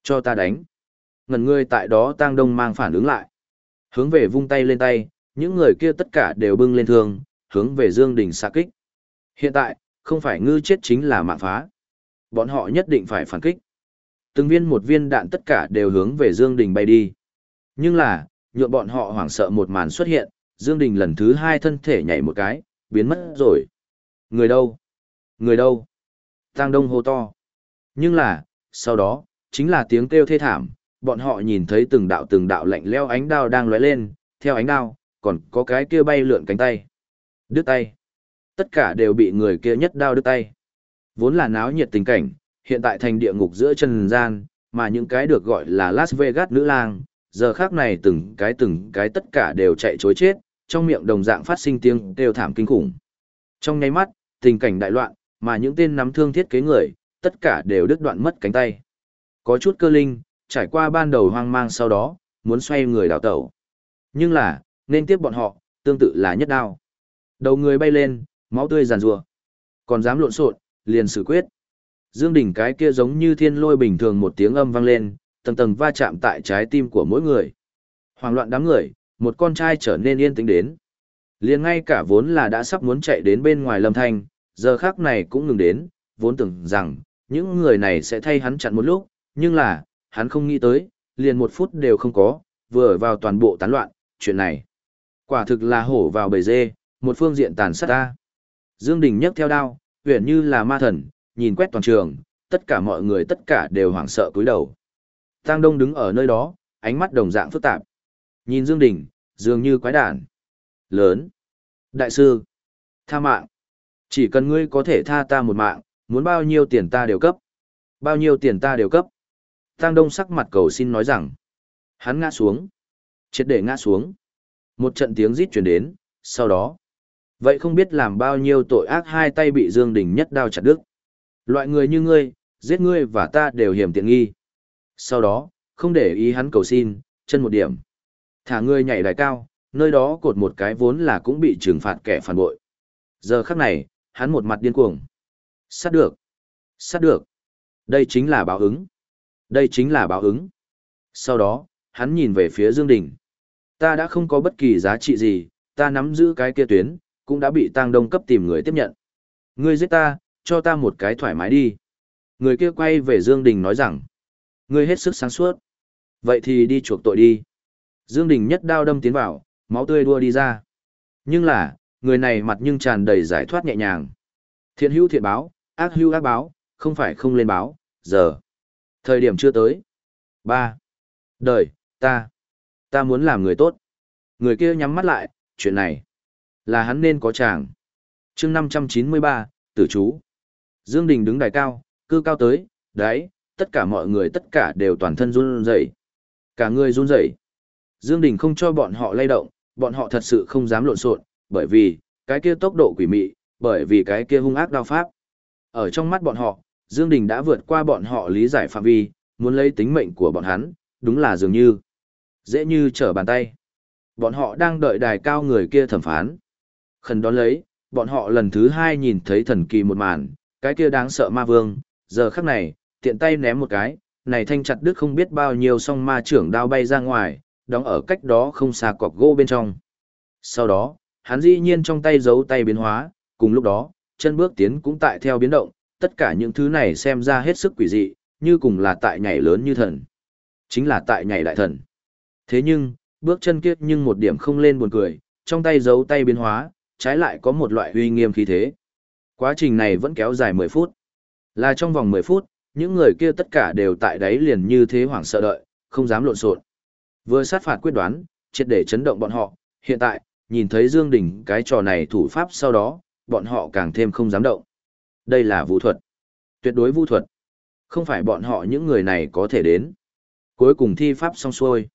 Cho ta đánh. Ngần ngươi tại đó tang đông mang phản ứng lại. Hướng về vung tay lên tay, những người kia tất cả đều bưng lên thương, hướng về Dương Đình xạ kích. Hiện tại, không phải ngư chết chính là mạng phá. Bọn họ nhất định phải phản kích. Từng viên một viên đạn tất cả đều hướng về Dương Đình bay đi. Nhưng là, nhượng bọn họ hoảng sợ một màn xuất hiện, Dương Đình lần thứ hai thân thể nhảy một cái, biến mất rồi. Người đâu? Người đâu? Tăng Đông hô to. Nhưng là, sau đó, chính là tiếng kêu thê thảm, bọn họ nhìn thấy từng đạo từng đạo lạnh leo ánh đao đang lóe lên, theo ánh đao, còn có cái kia bay lượn cánh tay. Đứt tay. Tất cả đều bị người kia nhất đao đứt tay. Vốn là náo nhiệt tình cảnh, hiện tại thành địa ngục giữa trần gian, mà những cái được gọi là Las Vegas nữ lang, giờ khác này từng cái từng cái tất cả đều chạy chối chết, trong miệng đồng dạng phát sinh tiếng kêu thảm kinh khủng. Trong nháy mắt, tình cảnh đại loạn, mà những tên nắm thương thiết kế người, tất cả đều đứt đoạn mất cánh tay. Có chút cơ linh, trải qua ban đầu hoang mang sau đó, muốn xoay người đào tẩu. Nhưng là, nên tiếp bọn họ, tương tự là nhất đao. Đầu người bay lên, máu tươi giàn rùa. Còn dám lộn xộn, liền xử quyết. Dương đỉnh cái kia giống như thiên lôi bình thường một tiếng âm vang lên, tầng tầng va chạm tại trái tim của mỗi người. Hoàng loạn đám người, một con trai trở nên yên tĩnh đến. Liền ngay cả vốn là đã sắp muốn chạy đến bên ngoài lâm thanh, giờ khác này cũng ngừng đến, vốn tưởng rằng, những người này sẽ thay hắn chặn một lúc, nhưng là, hắn không nghĩ tới, liền một phút đều không có, vừa vào toàn bộ tán loạn, chuyện này. Quả thực là hổ vào bầy dê, một phương diện tàn sát ta. Dương Đình nhấc theo đao, huyền như là ma thần, nhìn quét toàn trường, tất cả mọi người tất cả đều hoảng sợ cúi đầu. Tăng Đông đứng ở nơi đó, ánh mắt đồng dạng phức tạp. Nhìn Dương Đình, dường như quái đản. Lớn. Đại sư. Tha mạng. Chỉ cần ngươi có thể tha ta một mạng, muốn bao nhiêu tiền ta đều cấp. Bao nhiêu tiền ta đều cấp. Tăng Đông sắc mặt cầu xin nói rằng. Hắn ngã xuống. Chết để ngã xuống. Một trận tiếng rít truyền đến, sau đó. Vậy không biết làm bao nhiêu tội ác hai tay bị Dương Đình nhất đao chặt đứt. Loại người như ngươi, giết ngươi và ta đều hiểm tiện nghi. Sau đó, không để ý hắn cầu xin, chân một điểm. Thả ngươi nhảy đài cao, nơi đó cột một cái vốn là cũng bị trừng phạt kẻ phản bội. Giờ khắc này, hắn một mặt điên cuồng. Sát được. Sát được. Đây chính là báo ứng. Đây chính là báo ứng. Sau đó, hắn nhìn về phía Dương Đình. Ta đã không có bất kỳ giá trị gì, ta nắm giữ cái kia tuyến, cũng đã bị tang đông cấp tìm người tiếp nhận. Ngươi giết ta, cho ta một cái thoải mái đi. Người kia quay về Dương Đình nói rằng, ngươi hết sức sáng suốt. Vậy thì đi chuộc tội đi. Dương Đình nhất đao đâm tiến vào, máu tươi đua đi ra. Nhưng là, người này mặt nhưng tràn đầy giải thoát nhẹ nhàng. Thiện hữu thiện báo, ác hữu ác báo, không phải không lên báo, giờ. Thời điểm chưa tới. ba Đời, ta. Ta muốn làm người tốt. Người kia nhắm mắt lại, chuyện này. Là hắn nên có chàng. chương 593, tử chú. Dương Đình đứng đài cao, cư cao tới, đấy, tất cả mọi người tất cả đều toàn thân run rẩy. Cả người run rẩy. Dương Đình không cho bọn họ lay động, bọn họ thật sự không dám lộn xộn, bởi vì, cái kia tốc độ quỷ mị, bởi vì cái kia hung ác đao pháp. Ở trong mắt bọn họ, Dương Đình đã vượt qua bọn họ lý giải phạm vi, muốn lấy tính mệnh của bọn hắn, đúng là dường như dễ như trở bàn tay. Bọn họ đang đợi đài cao người kia thẩm phán. Khẩn đón lấy, bọn họ lần thứ hai nhìn thấy thần kỳ một màn, cái kia đáng sợ ma vương, giờ khắc này, tiện tay ném một cái, này thanh chặt đứt không biết bao nhiêu song ma trưởng đao bay ra ngoài, đóng ở cách đó không xa cọc gỗ bên trong. Sau đó, hắn dĩ nhiên trong tay giấu tay biến hóa, cùng lúc đó, chân bước tiến cũng tại theo biến động, tất cả những thứ này xem ra hết sức quỷ dị, như cùng là tại nhảy lớn như thần. Chính là tại nhảy đại thần. Thế nhưng, bước chân kiết nhưng một điểm không lên buồn cười, trong tay giấu tay biến hóa, trái lại có một loại uy nghiêm khí thế. Quá trình này vẫn kéo dài 10 phút. Là trong vòng 10 phút, những người kia tất cả đều tại đấy liền như thế hoảng sợ đợi, không dám lộn xộn. Vừa sát phạt quyết đoán, triệt để chấn động bọn họ, hiện tại, nhìn thấy Dương Đình cái trò này thủ pháp sau đó, bọn họ càng thêm không dám động. Đây là vũ thuật. Tuyệt đối vũ thuật. Không phải bọn họ những người này có thể đến. Cuối cùng thi pháp xong xuôi.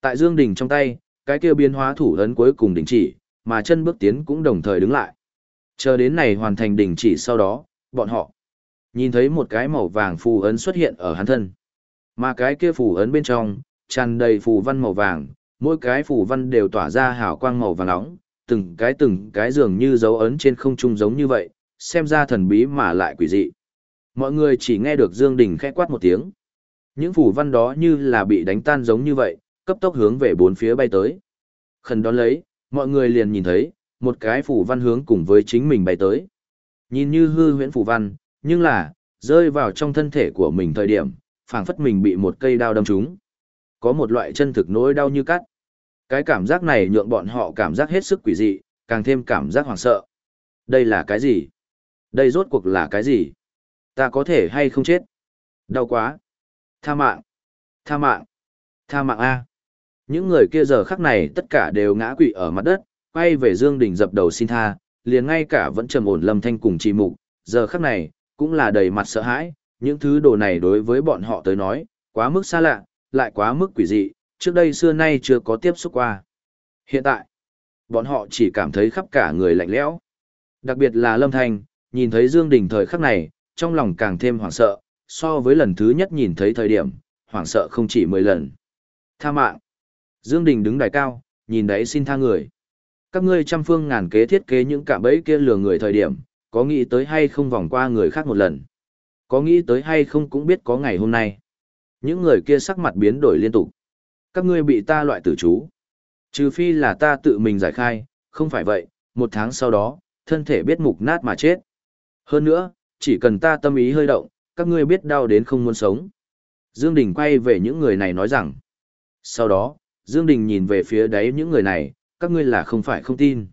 Tại Dương Đình trong tay, cái kia biến hóa thủ ấn cuối cùng đình chỉ, mà chân bước tiến cũng đồng thời đứng lại. Chờ đến này hoàn thành đình chỉ sau đó, bọn họ nhìn thấy một cái màu vàng phù ấn xuất hiện ở hắn thân. Mà cái kia phù ấn bên trong, tràn đầy phù văn màu vàng, mỗi cái phủ văn đều tỏa ra hào quang màu vàng nóng, từng cái từng cái dường như dấu ấn trên không trung giống như vậy, xem ra thần bí mà lại quỷ dị. Mọi người chỉ nghe được Dương Đình khẽ quát một tiếng. Những phủ văn đó như là bị đánh tan giống như vậy, cấp tốc hướng về bốn phía bay tới. Khẩn đón lấy, mọi người liền nhìn thấy, một cái phủ văn hướng cùng với chính mình bay tới. Nhìn như hư huyễn phủ văn, nhưng là, rơi vào trong thân thể của mình thời điểm, phảng phất mình bị một cây đao đâm trúng. Có một loại chân thực nỗi đau như cắt. Cái cảm giác này nhượng bọn họ cảm giác hết sức quỷ dị, càng thêm cảm giác hoảng sợ. Đây là cái gì? Đây rốt cuộc là cái gì? Ta có thể hay không chết? Đau quá. Tha mạng. Tha mạng. Tha mạng A. Những người kia giờ khắc này tất cả đều ngã quỵ ở mặt đất, quay về Dương Đình dập đầu xin tha, liền ngay cả vẫn trầm ổn lâm thanh cùng trì mục, giờ khắc này, cũng là đầy mặt sợ hãi, những thứ đồ này đối với bọn họ tới nói, quá mức xa lạ, lại quá mức quỷ dị, trước đây xưa nay chưa có tiếp xúc qua. Hiện tại, bọn họ chỉ cảm thấy khắp cả người lạnh lẽo. Đặc biệt là Lâm Thanh, nhìn thấy Dương Đình thời khắc này, trong lòng càng thêm hoảng sợ, so với lần thứ nhất nhìn thấy thời điểm, hoảng sợ không chỉ 10 lần. Tha mạng. Dương Đình đứng đài cao, nhìn đấy xin tha người. Các ngươi trăm phương ngàn kế thiết kế những cạm bẫy kia lừa người thời điểm, có nghĩ tới hay không vòng qua người khác một lần. Có nghĩ tới hay không cũng biết có ngày hôm nay. Những người kia sắc mặt biến đổi liên tục. Các ngươi bị ta loại tử chú. Trừ phi là ta tự mình giải khai, không phải vậy, một tháng sau đó, thân thể biết mục nát mà chết. Hơn nữa, chỉ cần ta tâm ý hơi động, các ngươi biết đau đến không muốn sống. Dương Đình quay về những người này nói rằng. Sau đó, Dương Đình nhìn về phía đáy những người này, các ngươi là không phải không tin.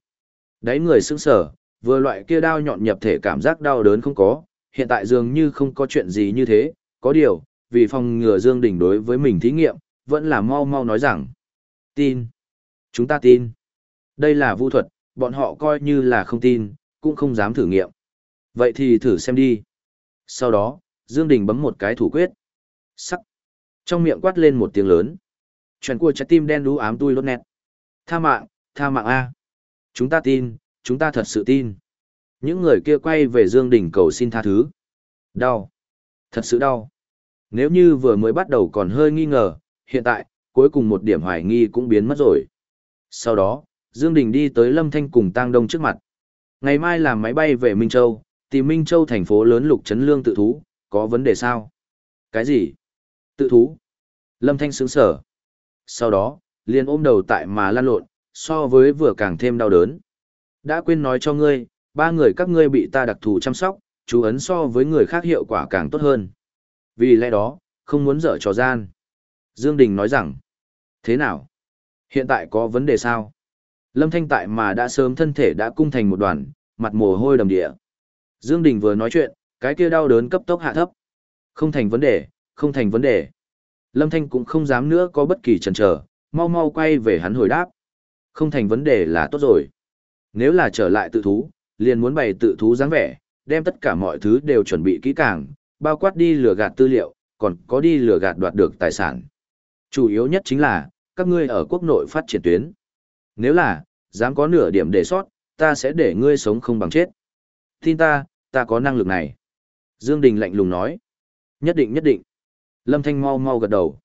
Đáy người sững sờ, vừa loại kia đau nhọn nhập thể cảm giác đau đớn không có, hiện tại dường như không có chuyện gì như thế, có điều, vì phòng ngừa Dương Đình đối với mình thí nghiệm, vẫn là mau mau nói rằng. Tin. Chúng ta tin. Đây là vu thuật, bọn họ coi như là không tin, cũng không dám thử nghiệm. Vậy thì thử xem đi. Sau đó, Dương Đình bấm một cái thủ quyết. Sắc. Trong miệng quát lên một tiếng lớn. Chuyện của trái tim đen đú ám tui lốt nét. Tha mạng, tha mạng A. Chúng ta tin, chúng ta thật sự tin. Những người kia quay về Dương Đình cầu xin tha thứ. Đau. Thật sự đau. Nếu như vừa mới bắt đầu còn hơi nghi ngờ, hiện tại, cuối cùng một điểm hoài nghi cũng biến mất rồi. Sau đó, Dương Đình đi tới Lâm Thanh cùng Tăng Đông trước mặt. Ngày mai làm máy bay về Minh Châu, tìm Minh Châu thành phố lớn lục chấn lương tự thú, có vấn đề sao? Cái gì? Tự thú? Lâm Thanh sướng sở. Sau đó, liền ôm đầu tại mà lan lộn, so với vừa càng thêm đau đớn. Đã quên nói cho ngươi, ba người các ngươi bị ta đặc thù chăm sóc, chú ấn so với người khác hiệu quả càng tốt hơn. Vì lẽ đó, không muốn dở trò gian. Dương Đình nói rằng, thế nào? Hiện tại có vấn đề sao? Lâm Thanh tại mà đã sớm thân thể đã cung thành một đoàn, mặt mồ hôi đầm địa. Dương Đình vừa nói chuyện, cái kia đau đớn cấp tốc hạ thấp. Không thành vấn đề, không thành vấn đề. Lâm Thanh cũng không dám nữa có bất kỳ chần chờ, mau mau quay về hắn hồi đáp. Không thành vấn đề là tốt rồi. Nếu là trở lại tự thú, liền muốn bày tự thú dáng vẻ, đem tất cả mọi thứ đều chuẩn bị kỹ càng, bao quát đi lừa gạt tư liệu, còn có đi lừa gạt đoạt được tài sản. Chủ yếu nhất chính là, các ngươi ở quốc nội phát triển tuyến. Nếu là, dám có nửa điểm để sót, ta sẽ để ngươi sống không bằng chết. Tin ta, ta có năng lực này. Dương Đình lạnh lùng nói. Nhất định nhất định. Lâm Thanh mau mau gật đầu.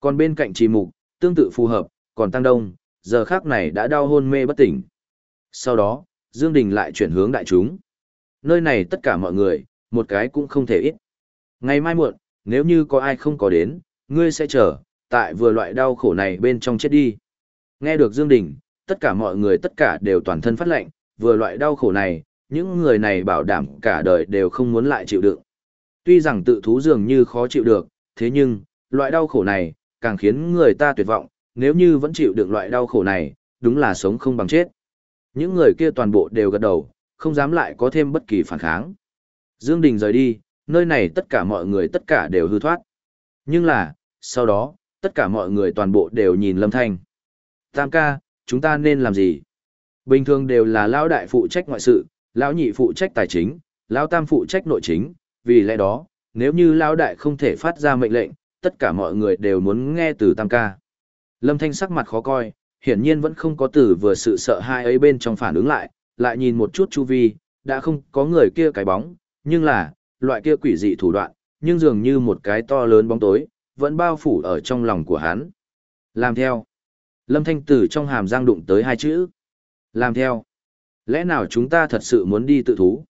Còn bên cạnh trì mục, tương tự phù hợp, còn Tăng Đông, giờ khác này đã đau hôn mê bất tỉnh. Sau đó, Dương Đình lại chuyển hướng đại chúng. Nơi này tất cả mọi người, một cái cũng không thể ít. Ngày mai muộn, nếu như có ai không có đến, ngươi sẽ chờ, tại vừa loại đau khổ này bên trong chết đi. Nghe được Dương Đình, tất cả mọi người tất cả đều toàn thân phát lệnh, vừa loại đau khổ này, những người này bảo đảm cả đời đều không muốn lại chịu đựng. Tuy rằng tự thú dường như khó chịu được, thế nhưng, loại đau khổ này, càng khiến người ta tuyệt vọng, nếu như vẫn chịu đựng loại đau khổ này, đúng là sống không bằng chết. Những người kia toàn bộ đều gật đầu, không dám lại có thêm bất kỳ phản kháng. Dương Đình rời đi, nơi này tất cả mọi người tất cả đều hư thoát. Nhưng là, sau đó, tất cả mọi người toàn bộ đều nhìn Lâm Thanh. Tam ca, chúng ta nên làm gì? Bình thường đều là lão đại phụ trách ngoại sự, lão nhị phụ trách tài chính, lão tam phụ trách nội chính, vì lẽ đó, nếu như lão đại không thể phát ra mệnh lệnh, tất cả mọi người đều muốn nghe từ tam ca. Lâm Thanh sắc mặt khó coi, hiển nhiên vẫn không có từ vừa sự sợ hai ấy bên trong phản ứng lại, lại nhìn một chút chu vi, đã không có người kia cái bóng, nhưng là, loại kia quỷ dị thủ đoạn, nhưng dường như một cái to lớn bóng tối, vẫn bao phủ ở trong lòng của hắn. Làm theo. Lâm Thanh từ trong hàm giang đụng tới hai chữ. Làm theo. Lẽ nào chúng ta thật sự muốn đi tự thú?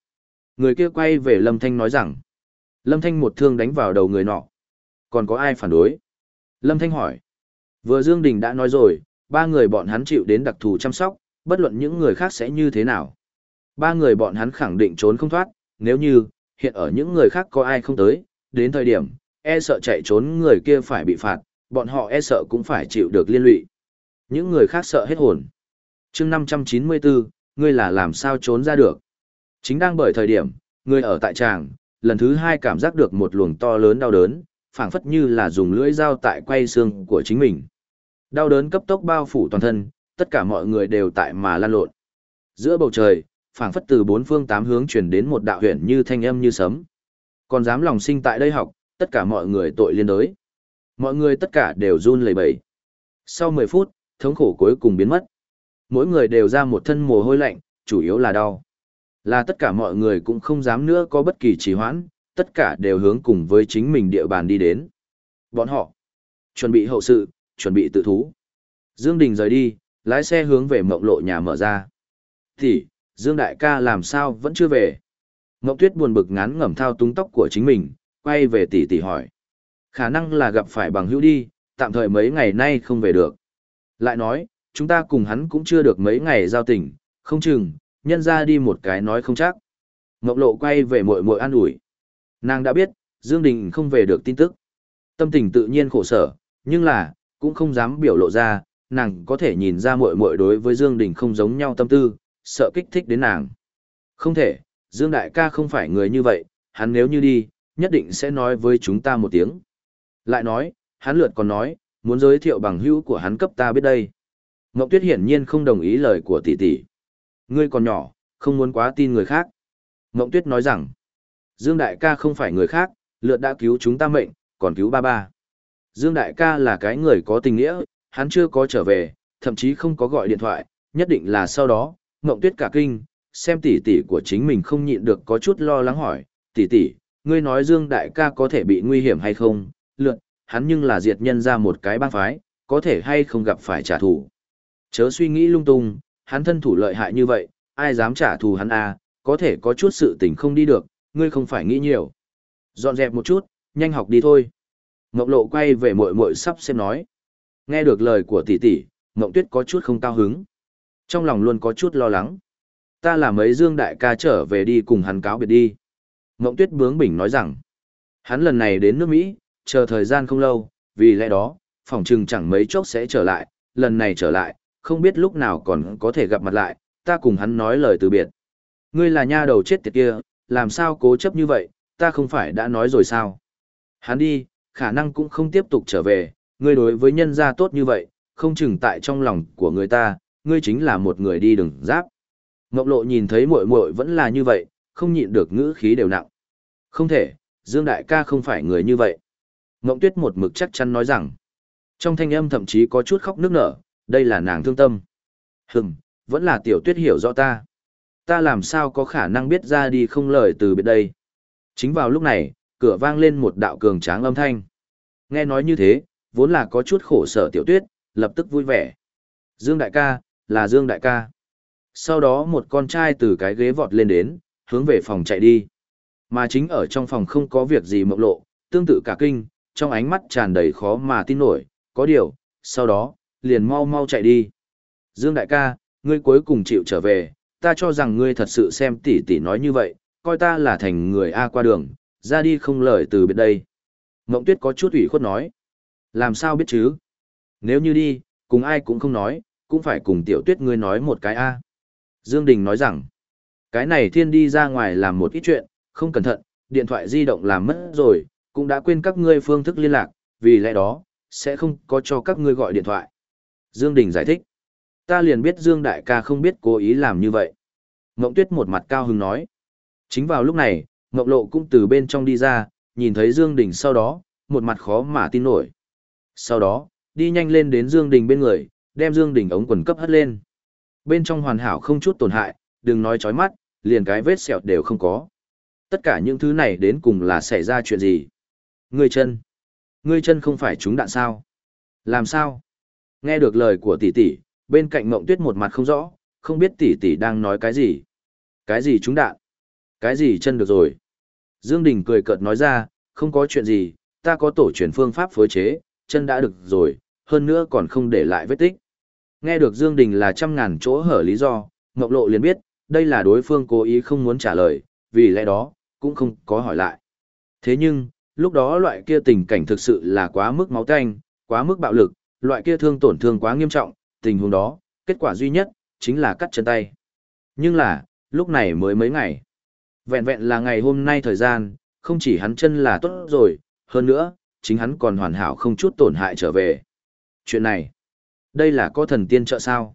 Người kia quay về Lâm Thanh nói rằng. Lâm Thanh một thương đánh vào đầu người nọ. Còn có ai phản đối? Lâm Thanh hỏi. Vừa Dương Đình đã nói rồi, ba người bọn hắn chịu đến đặc thù chăm sóc, bất luận những người khác sẽ như thế nào. Ba người bọn hắn khẳng định trốn không thoát, nếu như, hiện ở những người khác có ai không tới, đến thời điểm, e sợ chạy trốn người kia phải bị phạt, bọn họ e sợ cũng phải chịu được liên lụy. Những người khác sợ hết hồn. chương 594, ngươi là làm sao trốn ra được. Chính đang bởi thời điểm, ngươi ở tại tràng, lần thứ hai cảm giác được một luồng to lớn đau đớn, phảng phất như là dùng lưỡi dao tại quay xương của chính mình. Đau đớn cấp tốc bao phủ toàn thân, tất cả mọi người đều tại mà lan lộn. Giữa bầu trời, phảng phất từ bốn phương tám hướng truyền đến một đạo huyền như thanh âm như sấm. Còn dám lòng sinh tại đây học, tất cả mọi người tội liên đới. Mọi người tất cả đều run lẩy bẩy. Sau 10 phút, thống khổ cuối cùng biến mất. Mỗi người đều ra một thân mồ hôi lạnh, chủ yếu là đau. Là tất cả mọi người cũng không dám nữa có bất kỳ trì hoãn, tất cả đều hướng cùng với chính mình địa bàn đi đến. Bọn họ chuẩn bị hậu sự, chuẩn bị tự thú. Dương Đình rời đi, lái xe hướng về mộng lộ nhà mở ra. Thì, Dương Đại ca làm sao vẫn chưa về? Mộng Tuyết buồn bực ngán ngẩm thao túng tóc của chính mình, quay về tỷ tỷ hỏi. Khả năng là gặp phải bằng hữu đi, tạm thời mấy ngày nay không về được. Lại nói, chúng ta cùng hắn cũng chưa được mấy ngày giao tình, không chừng, nhân ra đi một cái nói không chắc. Ngọc Lộ quay về muội muội an ủi. Nàng đã biết, Dương Đình không về được tin tức. Tâm tình tự nhiên khổ sở, nhưng là, cũng không dám biểu lộ ra, nàng có thể nhìn ra muội muội đối với Dương Đình không giống nhau tâm tư, sợ kích thích đến nàng. Không thể, Dương Đại ca không phải người như vậy, hắn nếu như đi, nhất định sẽ nói với chúng ta một tiếng. Lại nói, hắn lượt còn nói, muốn giới thiệu bằng hữu của hắn cấp ta biết đây. Ngọc Tuyết hiển nhiên không đồng ý lời của tỷ tỷ. Ngươi còn nhỏ, không muốn quá tin người khác. Ngọc Tuyết nói rằng, Dương Đại ca không phải người khác, lượt đã cứu chúng ta mệnh, còn cứu ba ba. Dương Đại ca là cái người có tình nghĩa, hắn chưa có trở về, thậm chí không có gọi điện thoại, nhất định là sau đó, Ngộng Tuyết cả kinh, xem tỷ tỷ của chính mình không nhịn được có chút lo lắng hỏi, tỷ tỷ, ngươi nói Dương Đại ca có thể bị nguy hiểm hay không, Lượn, hắn nhưng là diệt nhân ra một cái bang phái, có thể hay không gặp phải trả thù. Chớ suy nghĩ lung tung, hắn thân thủ lợi hại như vậy, ai dám trả thù hắn à, có thể có chút sự tình không đi được, ngươi không phải nghĩ nhiều. Dọn dẹp một chút, nhanh học đi thôi. Ngọc Lộ quay về muội muội sắp xem nói. Nghe được lời của tỷ tỷ, Ngọc Tuyết có chút không cao hứng. Trong lòng luôn có chút lo lắng. Ta là mấy Dương đại ca trở về đi cùng hắn cáo biệt đi. Ngộng Tuyết bướng bỉnh nói rằng, hắn lần này đến nước Mỹ, chờ thời gian không lâu, vì lẽ đó, phòng trừng chẳng mấy chốc sẽ trở lại, lần này trở lại, không biết lúc nào còn có thể gặp mặt lại, ta cùng hắn nói lời từ biệt. Ngươi là nha đầu chết tiệt kia, làm sao cố chấp như vậy, ta không phải đã nói rồi sao? Hắn đi, khả năng cũng không tiếp tục trở về, ngươi đối với nhân gia tốt như vậy, không chừng tại trong lòng của người ta, ngươi chính là một người đi đường giáp. Ngọc Lộ nhìn thấy muội muội vẫn là như vậy, không nhịn được ngữ khí đều nặng. Không thể, Dương Đại ca không phải người như vậy. Ngộng Tuyết một mực chắc chắn nói rằng, trong thanh âm thậm chí có chút khóc nước nở, đây là nàng thương tâm. Hừm, vẫn là tiểu tuyết hiểu rõ ta. Ta làm sao có khả năng biết ra đi không lời từ biệt đây. Chính vào lúc này, cửa vang lên một đạo cường tráng âm thanh. Nghe nói như thế, vốn là có chút khổ sở tiểu tuyết, lập tức vui vẻ. Dương đại ca, là Dương đại ca. Sau đó một con trai từ cái ghế vọt lên đến, hướng về phòng chạy đi. Mà chính ở trong phòng không có việc gì mộng lộ, tương tự cả kinh, trong ánh mắt tràn đầy khó mà tin nổi, có điều, sau đó, liền mau mau chạy đi. Dương đại ca, ngươi cuối cùng chịu trở về, ta cho rằng ngươi thật sự xem tỷ tỷ nói như vậy, coi ta là thành người A qua đường, ra đi không lời từ biệt đây. Mộng tuyết có chút ủy khuất nói. Làm sao biết chứ? Nếu như đi, cùng ai cũng không nói, cũng phải cùng tiểu tuyết ngươi nói một cái A. Dương Đình nói rằng, cái này thiên đi ra ngoài làm một ít chuyện, không cẩn thận, điện thoại di động làm mất rồi, cũng đã quên các ngươi phương thức liên lạc, vì lẽ đó, sẽ không có cho các ngươi gọi điện thoại. Dương Đình giải thích, ta liền biết Dương Đại ca không biết cố ý làm như vậy. Ngộng Tuyết một mặt cao hứng nói. Chính vào lúc này, Ngộng Lộ cũng từ bên trong đi ra, nhìn thấy Dương Đình sau đó, một mặt khó mà tin nổi. Sau đó, đi nhanh lên đến Dương Đình bên người, đem Dương Đình ống quần cấp hất lên. Bên trong hoàn hảo không chút tổn hại, đừng nói chói mắt, liền cái vết sẹo đều không có. Tất cả những thứ này đến cùng là xảy ra chuyện gì? Ngươi chân. Ngươi chân không phải trúng đạn sao? Làm sao? Nghe được lời của tỷ tỷ, bên cạnh Mộng Tuyết một mặt không rõ, không biết tỷ tỷ đang nói cái gì. Cái gì trúng đạn? Cái gì chân được rồi? Dương Đình cười cợt nói ra, không có chuyện gì, ta có tổ truyền phương pháp phối chế, chân đã được rồi, hơn nữa còn không để lại vết tích. Nghe được Dương Đình là trăm ngàn chỗ hở lý do, Ngọc Lộ liền biết, đây là đối phương cố ý không muốn trả lời, vì lẽ đó, cũng không có hỏi lại. Thế nhưng, lúc đó loại kia tình cảnh thực sự là quá mức máu tanh, quá mức bạo lực, loại kia thương tổn thương quá nghiêm trọng, tình huống đó, kết quả duy nhất, chính là cắt chân tay. Nhưng là, lúc này mới mấy ngày. Vẹn vẹn là ngày hôm nay thời gian, không chỉ hắn chân là tốt rồi, hơn nữa, chính hắn còn hoàn hảo không chút tổn hại trở về. Chuyện này, đây là có thần tiên trợ sao?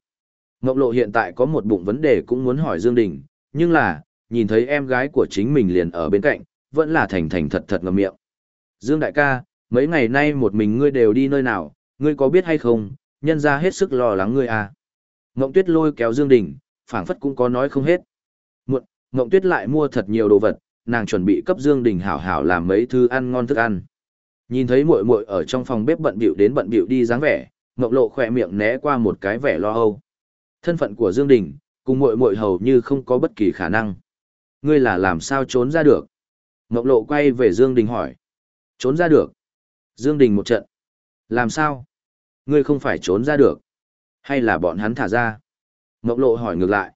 Ngọc Lộ hiện tại có một bụng vấn đề cũng muốn hỏi Dương Đình, nhưng là, nhìn thấy em gái của chính mình liền ở bên cạnh, vẫn là thành thành thật thật ngậm miệng. Dương đại ca, mấy ngày nay một mình ngươi đều đi nơi nào, ngươi có biết hay không, nhân ra hết sức lo lắng ngươi à. Ngộng tuyết lôi kéo Dương Đình, phảng phất cũng có nói không hết. Muộn, Ngộng tuyết lại mua thật nhiều đồ vật, nàng chuẩn bị cấp Dương Đình hảo hảo làm mấy thứ ăn ngon thức ăn. Nhìn thấy muội muội ở trong phòng bếp bận bịu đến bận bịu đi dáng vẻ, Ngộng lộ khỏe miệng né qua một cái vẻ lo âu. Thân phận của Dương Đình, cùng muội muội hầu như không có bất kỳ khả năng. Ngươi là làm sao trốn ra được? Mộc lộ quay về Dương Đình hỏi. Trốn ra được. Dương Đình một trận. Làm sao? Ngươi không phải trốn ra được. Hay là bọn hắn thả ra? Mộc lộ hỏi ngược lại.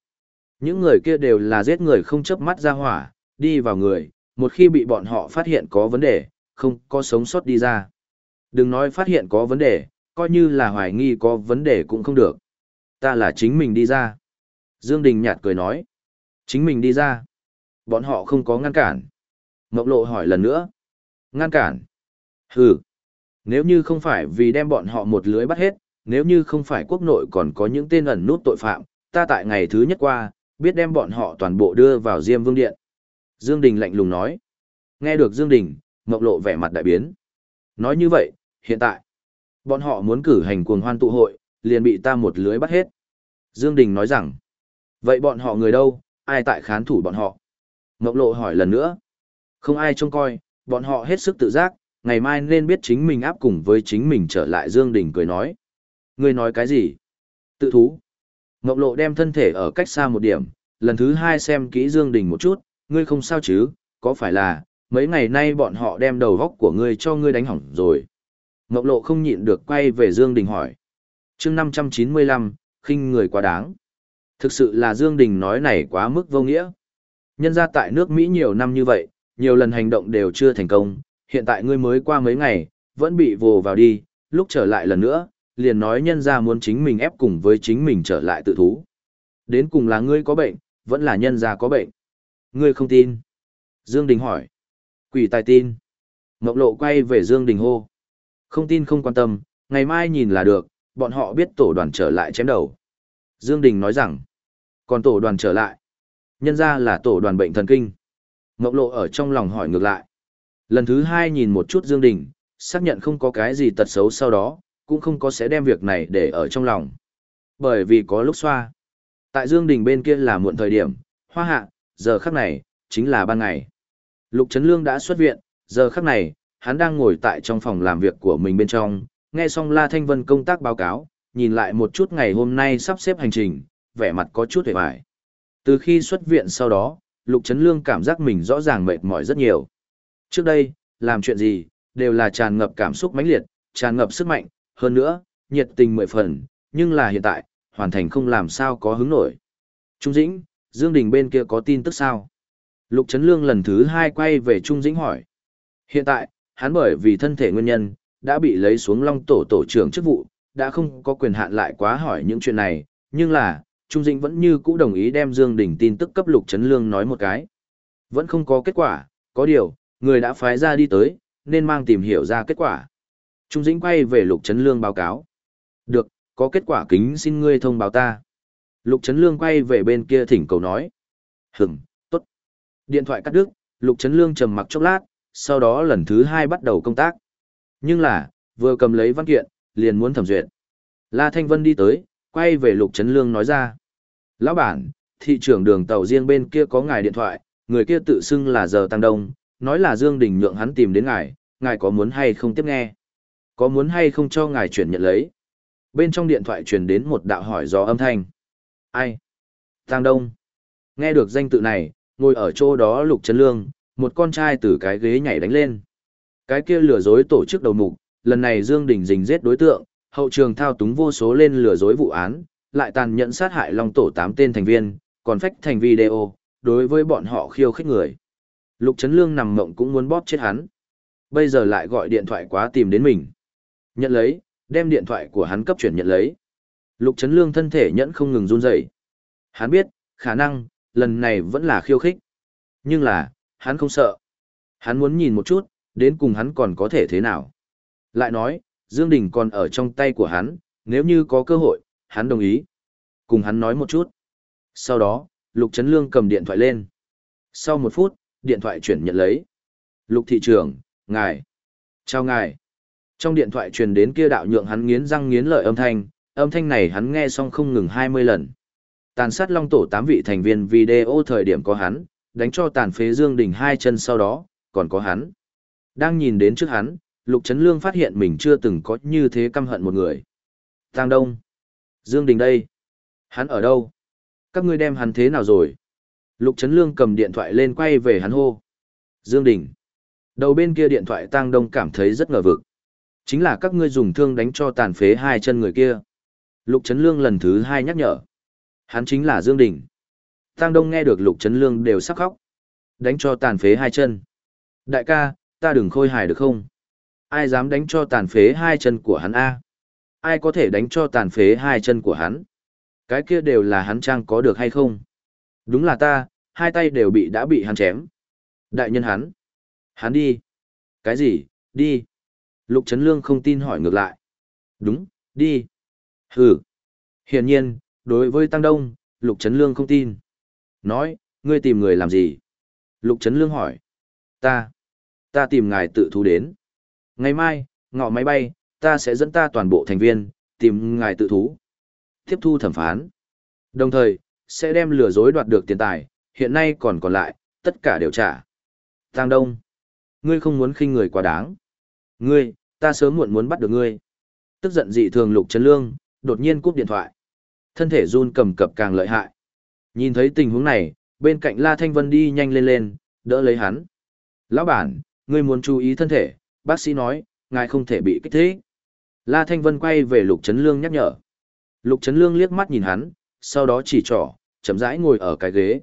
Những người kia đều là giết người không chớp mắt ra hỏa, đi vào người, một khi bị bọn họ phát hiện có vấn đề, không có sống sót đi ra. Đừng nói phát hiện có vấn đề, coi như là hoài nghi có vấn đề cũng không được. Ta là chính mình đi ra. Dương Đình nhạt cười nói. Chính mình đi ra. Bọn họ không có ngăn cản. Ngọc Lộ hỏi lần nữa. Ngăn cản. Hừ. Nếu như không phải vì đem bọn họ một lưới bắt hết, nếu như không phải quốc nội còn có những tên ẩn nút tội phạm, ta tại ngày thứ nhất qua, biết đem bọn họ toàn bộ đưa vào Diêm Vương Điện. Dương Đình lạnh lùng nói. Nghe được Dương Đình, Ngọc Lộ vẻ mặt đại biến. Nói như vậy, hiện tại, bọn họ muốn cử hành cuồng hoan tụ hội, liền bị ta một lưới bắt hết. Dương Đình nói rằng, vậy bọn họ người đâu, ai tại khán thủ bọn họ? Ngọc Lộ hỏi lần nữa. Không ai trông coi, bọn họ hết sức tự giác, ngày mai nên biết chính mình áp cùng với chính mình trở lại Dương Đình cười nói. Ngươi nói cái gì? Tự thú. Ngọc Lộ đem thân thể ở cách xa một điểm, lần thứ hai xem kỹ Dương Đình một chút, ngươi không sao chứ, có phải là, mấy ngày nay bọn họ đem đầu góc của ngươi cho ngươi đánh hỏng rồi. Ngọc Lộ không nhịn được quay về Dương Đình hỏi. chương 595, khinh người quá đáng. Thực sự là Dương Đình nói này quá mức vô nghĩa. Nhân ra tại nước Mỹ nhiều năm như vậy, nhiều lần hành động đều chưa thành công, hiện tại ngươi mới qua mấy ngày, vẫn bị vồ vào đi, lúc trở lại lần nữa, liền nói nhân ra muốn chính mình ép cùng với chính mình trở lại tự thú. Đến cùng là ngươi có bệnh, vẫn là nhân ra có bệnh. Ngươi không tin. Dương Đình hỏi. Quỷ tài tin. Ngọc Lộ quay về Dương Đình hô. Không tin không quan tâm, ngày mai nhìn là được, bọn họ biết tổ đoàn trở lại chém đầu. Dương Đình nói rằng, còn tổ đoàn trở lại. Nhân ra là tổ đoàn bệnh thần kinh. Ngọc Lộ ở trong lòng hỏi ngược lại. Lần thứ hai nhìn một chút Dương Đình, xác nhận không có cái gì tật xấu sau đó, cũng không có sẽ đem việc này để ở trong lòng. Bởi vì có lúc xoa. Tại Dương Đình bên kia là muộn thời điểm, hoa hạ, giờ khắc này, chính là ban ngày. Lục Trấn Lương đã xuất viện, giờ khắc này, hắn đang ngồi tại trong phòng làm việc của mình bên trong, nghe xong La Thanh Vân công tác báo cáo, nhìn lại một chút ngày hôm nay sắp xếp hành trình, vẻ mặt có chút hề bại. Từ khi xuất viện sau đó, Lục Trấn Lương cảm giác mình rõ ràng mệt mỏi rất nhiều. Trước đây, làm chuyện gì, đều là tràn ngập cảm xúc mãnh liệt, tràn ngập sức mạnh, hơn nữa, nhiệt tình mười phần, nhưng là hiện tại, hoàn thành không làm sao có hứng nổi. Trung Dĩnh, Dương Đình bên kia có tin tức sao? Lục Trấn Lương lần thứ hai quay về Trung Dĩnh hỏi. Hiện tại, hắn bởi vì thân thể nguyên nhân, đã bị lấy xuống long tổ tổ trưởng chức vụ, đã không có quyền hạn lại quá hỏi những chuyện này, nhưng là, Trung Dĩnh vẫn như cũ đồng ý đem Dương Đình tin tức cấp Lục Trấn Lương nói một cái. Vẫn không có kết quả, có điều, người đã phái ra đi tới, nên mang tìm hiểu ra kết quả. Trung Dĩnh quay về Lục Trấn Lương báo cáo. Được, có kết quả kính xin ngươi thông báo ta. Lục Trấn Lương quay về bên kia thỉnh cầu nói. Hửm, tốt. Điện thoại cắt đứt, Lục Trấn Lương trầm mặc chốc lát, sau đó lần thứ hai bắt đầu công tác. Nhưng là, vừa cầm lấy văn kiện, liền muốn thẩm duyệt. La Thanh Vân đi tới, quay về Lục Trấn Lương nói ra. Lão bản, thị trưởng đường tàu riêng bên kia có ngài điện thoại, người kia tự xưng là giờ tăng đông, nói là Dương Đình nhượng hắn tìm đến ngài, ngài có muốn hay không tiếp nghe? Có muốn hay không cho ngài chuyển nhận lấy? Bên trong điện thoại truyền đến một đạo hỏi do âm thanh. Ai? Tăng Đông. Nghe được danh tự này, ngồi ở chỗ đó Lục Trấn Lương, một con trai từ cái ghế nhảy đánh lên. Cái kia lừa dối tổ chức đầu mục, lần này Dương Đình dình giết đối tượng, hậu trường thao túng vô số lên lừa dối vụ án, lại tàn nhẫn sát hại Long tổ 8 tên thành viên, còn phách thành video, đối với bọn họ khiêu khích người. Lục Trấn Lương nằm mộng cũng muốn bóp chết hắn. Bây giờ lại gọi điện thoại quá tìm đến mình. Nhận lấy, đem điện thoại của hắn cấp chuyển nhận lấy. Lục Trấn Lương thân thể nhẫn không ngừng run rẩy. Hắn biết, khả năng, lần này vẫn là khiêu khích. Nhưng là, hắn không sợ. Hắn muốn nhìn một chút, đến cùng hắn còn có thể thế nào. Lại nói, Dương Đình còn ở trong tay của hắn, nếu như có cơ hội, hắn đồng ý. Cùng hắn nói một chút. Sau đó, Lục Trấn Lương cầm điện thoại lên. Sau một phút, điện thoại chuyển nhận lấy. Lục thị trưởng, ngài. Chào ngài. Trong điện thoại truyền đến kia đạo nhượng hắn nghiến răng nghiến lợi âm thanh, âm thanh này hắn nghe xong không ngừng 20 lần. Tàn sát long tổ 8 vị thành viên video thời điểm có hắn, đánh cho tàn phế Dương Đình hai chân sau đó, còn có hắn. Đang nhìn đến trước hắn, Lục Trấn Lương phát hiện mình chưa từng có như thế căm hận một người. Tăng Đông. Dương Đình đây. Hắn ở đâu? Các ngươi đem hắn thế nào rồi? Lục Trấn Lương cầm điện thoại lên quay về hắn hô. Dương Đình. Đầu bên kia điện thoại Tăng Đông cảm thấy rất ngờ vực. Chính là các ngươi dùng thương đánh cho tàn phế hai chân người kia. Lục Trấn Lương lần thứ hai nhắc nhở. Hắn chính là Dương Đình. Tăng Đông nghe được Lục Trấn Lương đều sắc khóc. Đánh cho tàn phế hai chân. Đại ca, ta đừng khôi hài được không? Ai dám đánh cho tàn phế hai chân của hắn A? Ai có thể đánh cho tàn phế hai chân của hắn? Cái kia đều là hắn trang có được hay không? Đúng là ta, hai tay đều bị đã bị hắn chém. Đại nhân hắn. Hắn đi. Cái gì, đi. Lục Trấn Lương không tin hỏi ngược lại. Đúng, đi. Hừ. Hiển nhiên, đối với Tăng Đông, Lục Trấn Lương không tin. Nói, ngươi tìm người làm gì? Lục Trấn Lương hỏi. Ta. Ta tìm ngài tự thú đến. Ngày mai, ngọ máy bay, ta sẽ dẫn ta toàn bộ thành viên, tìm ngài tự thú. Tiếp thu thẩm phán. Đồng thời, sẽ đem lừa dối đoạt được tiền tài, hiện nay còn còn lại, tất cả đều trả. Tăng Đông. Ngươi không muốn khinh người quá đáng. Ngươi, ta sớm muộn muốn bắt được ngươi. Tức giận dị thường Lục Trấn Lương, đột nhiên cúp điện thoại. Thân thể run cầm cập càng lợi hại. Nhìn thấy tình huống này, bên cạnh La Thanh Vân đi nhanh lên lên, đỡ lấy hắn. Lão bản, ngươi muốn chú ý thân thể, bác sĩ nói, ngài không thể bị kích thích. La Thanh Vân quay về Lục Trấn Lương nhắc nhở. Lục Trấn Lương liếc mắt nhìn hắn, sau đó chỉ trỏ, chậm rãi ngồi ở cái ghế.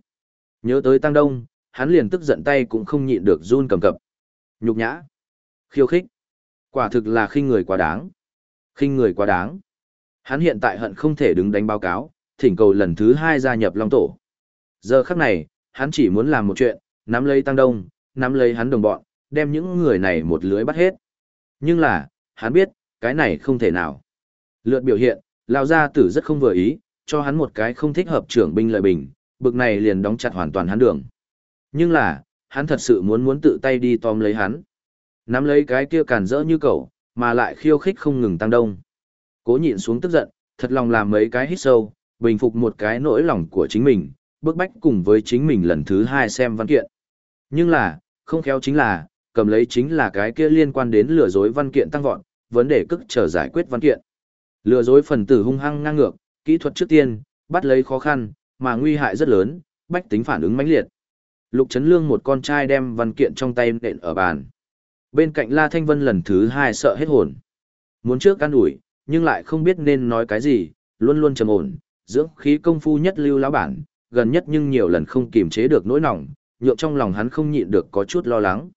Nhớ tới Tăng Đông, hắn liền tức giận tay cũng không nhịn được run cầm cập. Nhục nhã. Khiêu khích. Quả thực là khinh người quá đáng. Khinh người quá đáng. Hắn hiện tại hận không thể đứng đánh báo cáo, thỉnh cầu lần thứ hai gia nhập Long Tổ. Giờ khắc này, hắn chỉ muốn làm một chuyện, nắm lấy Tăng Đông, nắm lấy hắn đồng bọn, đem những người này một lưới bắt hết. Nhưng là, hắn biết, cái này không thể nào. Lượt biểu hiện, Lão Gia Tử rất không vừa ý, cho hắn một cái không thích hợp trưởng binh lợi bình, bực này liền đóng chặt hoàn toàn hắn đường. Nhưng là, hắn thật sự muốn muốn tự tay đi tóm lấy hắn. Nắm lấy cái kia cản rỡ như cậu, mà lại khiêu khích không ngừng tăng đông. Cố nhịn xuống tức giận, thật lòng làm mấy cái hít sâu, bình phục một cái nỗi lòng của chính mình, bước bách cùng với chính mình lần thứ hai xem văn kiện. Nhưng là, không khéo chính là, cầm lấy chính là cái kia liên quan đến lừa dối văn kiện tăng vọt, vấn đề cức chờ giải quyết văn kiện. Lừa dối phần tử hung hăng ngang ngược, kỹ thuật trước tiên, bắt lấy khó khăn, mà nguy hại rất lớn, bách tính phản ứng mãnh liệt. Lục Trấn Lương một con trai đem văn kiện trong tay nện ở bàn. Bên cạnh La Thanh Vân lần thứ hai sợ hết hồn. Muốn trước can ủi, nhưng lại không biết nên nói cái gì, luôn luôn trầm ổn, dưỡng khí công phu nhất lưu lão bản, gần nhất nhưng nhiều lần không kiềm chế được nỗi nỏng, nhượng trong lòng hắn không nhịn được có chút lo lắng.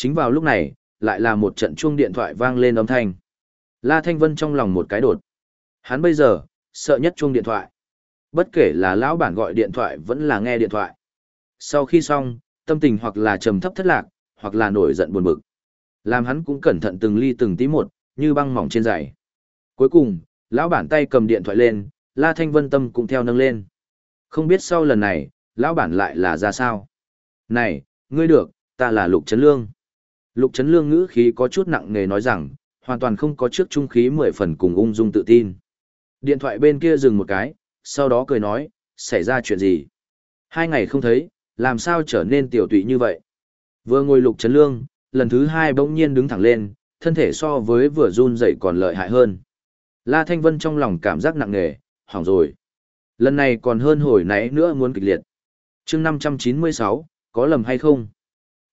Chính vào lúc này, lại là một trận chuông điện thoại vang lên âm thanh. La Thanh Vân trong lòng một cái đột. Hắn bây giờ, sợ nhất chuông điện thoại. Bất kể là lão bản gọi điện thoại vẫn là nghe điện thoại. Sau khi xong, tâm tình hoặc là trầm thấp thất lạc, hoặc là nổi giận buồn bực. Làm hắn cũng cẩn thận từng ly từng tí một, như băng mỏng trên giày. Cuối cùng, lão bản tay cầm điện thoại lên, La Thanh Vân tâm cũng theo nâng lên. Không biết sau lần này, lão bản lại là ra sao? Này, ngươi được, ta là Lục Trấn Lương. Lục Trấn Lương ngữ khí có chút nặng nề nói rằng, hoàn toàn không có trước trung khí mười phần cùng ung dung tự tin. Điện thoại bên kia dừng một cái, sau đó cười nói, xảy ra chuyện gì? Hai ngày không thấy, làm sao trở nên tiểu tụy như vậy? Vừa ngồi Lục Trấn Lương, lần thứ hai bỗng nhiên đứng thẳng lên, thân thể so với vừa run dậy còn lợi hại hơn. La Thanh Vân trong lòng cảm giác nặng nề, hỏng rồi. Lần này còn hơn hồi nãy nữa muốn kịch liệt. chương 596, có lầm hay không?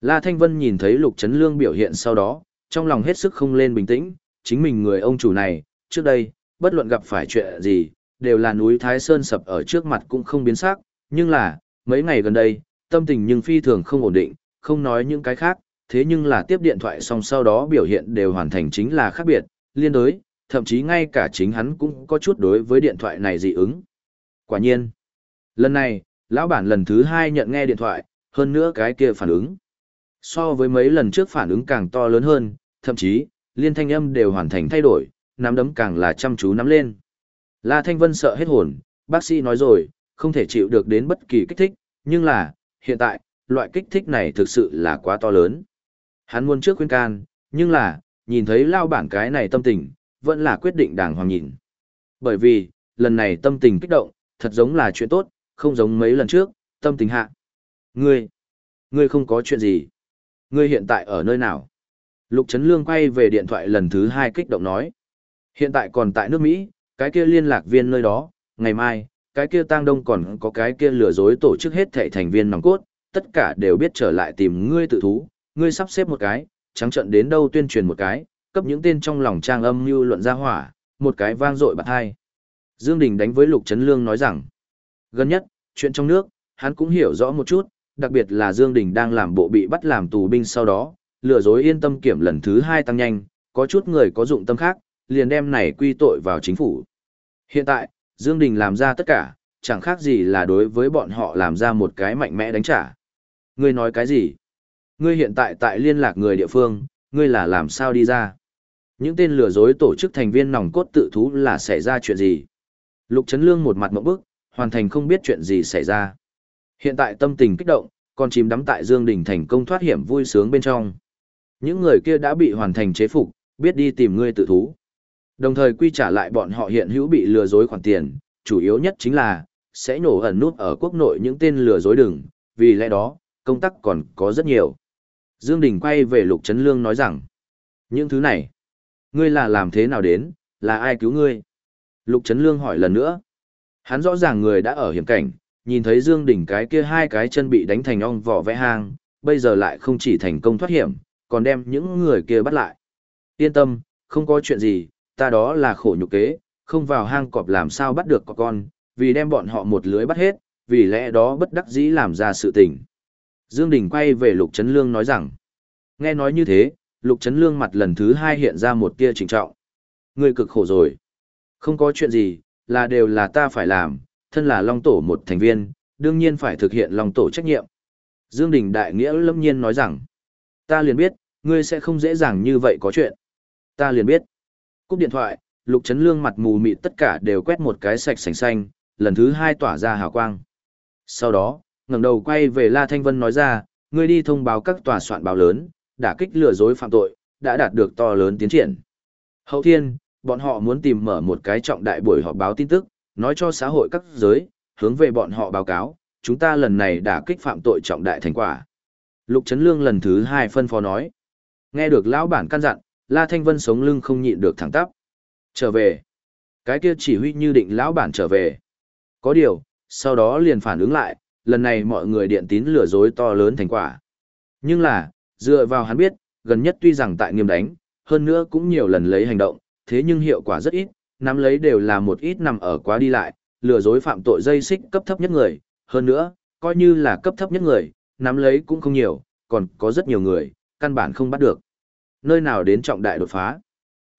La Thanh Vân nhìn thấy Lục Trấn Lương biểu hiện sau đó, trong lòng hết sức không lên bình tĩnh, chính mình người ông chủ này, trước đây, bất luận gặp phải chuyện gì, đều là núi Thái Sơn sập ở trước mặt cũng không biến sắc, nhưng là, mấy ngày gần đây, tâm tình nhưng phi thường không ổn định, không nói những cái khác, thế nhưng là tiếp điện thoại xong sau đó biểu hiện đều hoàn thành chính là khác biệt, liên đối, thậm chí ngay cả chính hắn cũng có chút đối với điện thoại này dị ứng. Quả nhiên, lần này, lão bản lần thứ hai nhận nghe điện thoại, hơn nữa cái kia phản ứng. So với mấy lần trước phản ứng càng to lớn hơn, thậm chí, liên thanh âm đều hoàn thành thay đổi, nắm đấm càng là chăm chú nắm lên. La Thanh Vân sợ hết hồn, bác sĩ nói rồi, không thể chịu được đến bất kỳ kích thích, nhưng là, hiện tại, loại kích thích này thực sự là quá to lớn. Hắn muốn trước khuyên can, nhưng là, nhìn thấy lao bản cái này tâm tình, vẫn là quyết định đàng hoàng nhìn. Bởi vì, lần này tâm tình kích động, thật giống là chuyện tốt, không giống mấy lần trước, tâm tình hạ. Ngươi, ngươi không có chuyện gì. Ngươi hiện tại ở nơi nào? Lục Trấn Lương quay về điện thoại lần thứ hai kích động nói. Hiện tại còn tại nước Mỹ, cái kia liên lạc viên nơi đó, ngày mai, cái kia tang đông còn có cái kia lừa dối tổ chức hết thảy thành viên nòng cốt, tất cả đều biết trở lại tìm ngươi tự thú, ngươi sắp xếp một cái, trắng trận đến đâu tuyên truyền một cái, cấp những tên trong lòng trang âm như luận ra hỏa, một cái vang dội bạc hai. Dương Đình đánh với Lục Trấn Lương nói rằng, gần nhất, chuyện trong nước, hắn cũng hiểu rõ một chút, đặc biệt là Dương Đình đang làm bộ bị bắt làm tù binh sau đó, lừa dối yên tâm kiểm lần thứ hai tăng nhanh, có chút người có dụng tâm khác, liền đem này quy tội vào chính phủ. Hiện tại, Dương Đình làm ra tất cả, chẳng khác gì là đối với bọn họ làm ra một cái mạnh mẽ đánh trả. Ngươi nói cái gì? Ngươi hiện tại tại liên lạc người địa phương, ngươi là làm sao đi ra? Những tên lừa dối tổ chức thành viên nòng cốt tự thú là xảy ra chuyện gì? Lục Trấn Lương một mặt mộng bức, hoàn thành không biết chuyện gì xảy ra. Hiện tại tâm tình kích động, còn chìm đắm tại Dương Đình thành công thoát hiểm vui sướng bên trong. Những người kia đã bị hoàn thành chế phục, biết đi tìm ngươi tự thú. Đồng thời quy trả lại bọn họ hiện hữu bị lừa dối khoản tiền, chủ yếu nhất chính là, sẽ nổ ẩn nút ở quốc nội những tên lừa dối đừng, vì lẽ đó, công tác còn có rất nhiều. Dương Đình quay về Lục Trấn Lương nói rằng, những thứ này, ngươi là làm thế nào đến, là ai cứu ngươi? Lục Trấn Lương hỏi lần nữa. Hắn rõ ràng người đã ở hiểm cảnh, nhìn thấy Dương Đình cái kia hai cái chân bị đánh thành ong vỏ vẽ hang, bây giờ lại không chỉ thành công thoát hiểm, còn đem những người kia bắt lại. Yên tâm, không có chuyện gì, ta đó là khổ nhục kế, không vào hang cọp làm sao bắt được cọp con, vì đem bọn họ một lưới bắt hết, vì lẽ đó bất đắc dĩ làm ra sự tình. Dương Đình quay về Lục Trấn Lương nói rằng, nghe nói như thế, Lục Trấn Lương mặt lần thứ hai hiện ra một tia trịnh trọng. Người cực khổ rồi. Không có chuyện gì, là đều là ta phải làm, thân là Long Tổ một thành viên, đương nhiên phải thực hiện Long Tổ trách nhiệm. Dương Đình đại nghĩa lâm nhiên nói rằng, ta liền biết, ngươi sẽ không dễ dàng như vậy có chuyện. Ta liền biết. Cúp điện thoại, Lục Trấn Lương mặt mù mịt tất cả đều quét một cái sạch sành xanh, lần thứ hai tỏa ra hào quang. Sau đó, ngẩng đầu quay về La Thanh Vân nói ra, ngươi đi thông báo các tòa soạn báo lớn, đã kích lừa dối phạm tội, đã đạt được to lớn tiến triển. Hậu thiên, bọn họ muốn tìm mở một cái trọng đại buổi họp báo tin tức, nói cho xã hội các giới, hướng về bọn họ báo cáo, chúng ta lần này đã kích phạm tội trọng đại thành quả. Lục Trấn Lương lần thứ hai phân phó nói. Nghe được lão bản căn dặn, La Thanh Vân sống lưng không nhịn được thẳng tắp. Trở về. Cái kia chỉ huy như định lão bản trở về. Có điều, sau đó liền phản ứng lại, lần này mọi người điện tín lừa dối to lớn thành quả. Nhưng là, dựa vào hắn biết, gần nhất tuy rằng tại nghiêm đánh, hơn nữa cũng nhiều lần lấy hành động, thế nhưng hiệu quả rất ít, nắm lấy đều là một ít nằm ở quá đi lại, lừa dối phạm tội dây xích cấp thấp nhất người, hơn nữa, coi như là cấp thấp nhất người, nắm lấy cũng không nhiều, còn có rất nhiều người, căn bản không bắt được. Nơi nào đến trọng đại đột phá?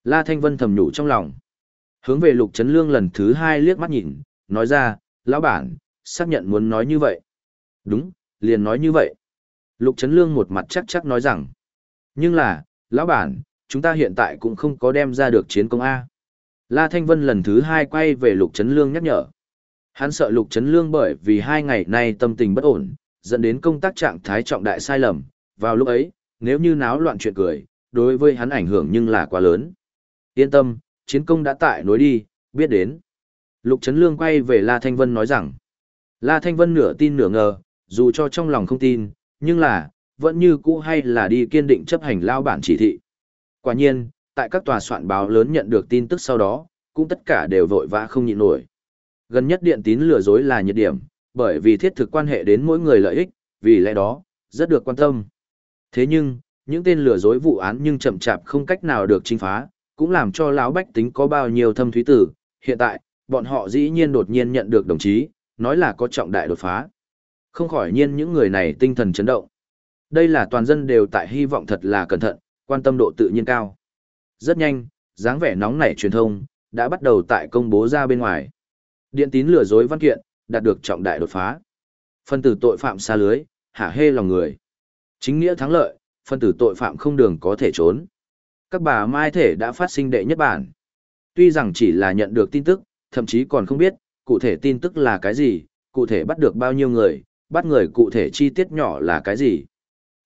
La Thanh Vân thầm nhủ trong lòng. Hướng về Lục Trấn Lương lần thứ hai liếc mắt nhìn, nói ra, lão bản, xác nhận muốn nói như vậy. Đúng, liền nói như vậy. Lục Trấn Lương một mặt chắc chắc nói rằng. Nhưng là, lão bản, chúng ta hiện tại cũng không có đem ra được chiến công A. La Thanh Vân lần thứ hai quay về Lục Trấn Lương nhắc nhở. Hắn sợ Lục Trấn Lương bởi vì hai ngày nay tâm tình bất ổn, dẫn đến công tác trạng thái trọng đại sai lầm. Vào lúc ấy, nếu như náo loạn chuyện cười, đối với hắn ảnh hưởng nhưng là quá lớn. Yên tâm, chiến công đã tại nối đi, biết đến. Lục Trấn Lương quay về La Thanh Vân nói rằng. La Thanh Vân nửa tin nửa ngờ, dù cho trong lòng không tin, nhưng là, vẫn như cũ hay là đi kiên định chấp hành lao bản chỉ thị. Quả nhiên, tại các tòa soạn báo lớn nhận được tin tức sau đó, cũng tất cả đều vội vã không nhịn nổi. Gần nhất điện tín lừa dối là nhiệt điểm, bởi vì thiết thực quan hệ đến mỗi người lợi ích, vì lẽ đó, rất được quan tâm. Thế nhưng, những tên lừa dối vụ án nhưng chậm chạp không cách nào được trinh phá, cũng làm cho lão bách tính có bao nhiêu thâm thúy tử. Hiện tại, bọn họ dĩ nhiên đột nhiên nhận được đồng chí, nói là có trọng đại đột phá. Không khỏi nhiên những người này tinh thần chấn động. Đây là toàn dân đều tại hy vọng thật là cẩn thận, quan tâm độ tự nhiên cao. Rất nhanh, dáng vẻ nóng nảy truyền thông, đã bắt đầu tại công bố ra bên ngoài. Điện tín lừa dối văn kiện, đạt được trọng đại đột phá. Phân tử tội phạm xa lưới, hả hê lòng người. Chính nghĩa thắng lợi, phân tử tội phạm không đường có thể trốn. Các bà mai thể đã phát sinh đệ nhất bản. Tuy rằng chỉ là nhận được tin tức, thậm chí còn không biết, cụ thể tin tức là cái gì, cụ thể bắt được bao nhiêu người, bắt người cụ thể chi tiết nhỏ là cái gì.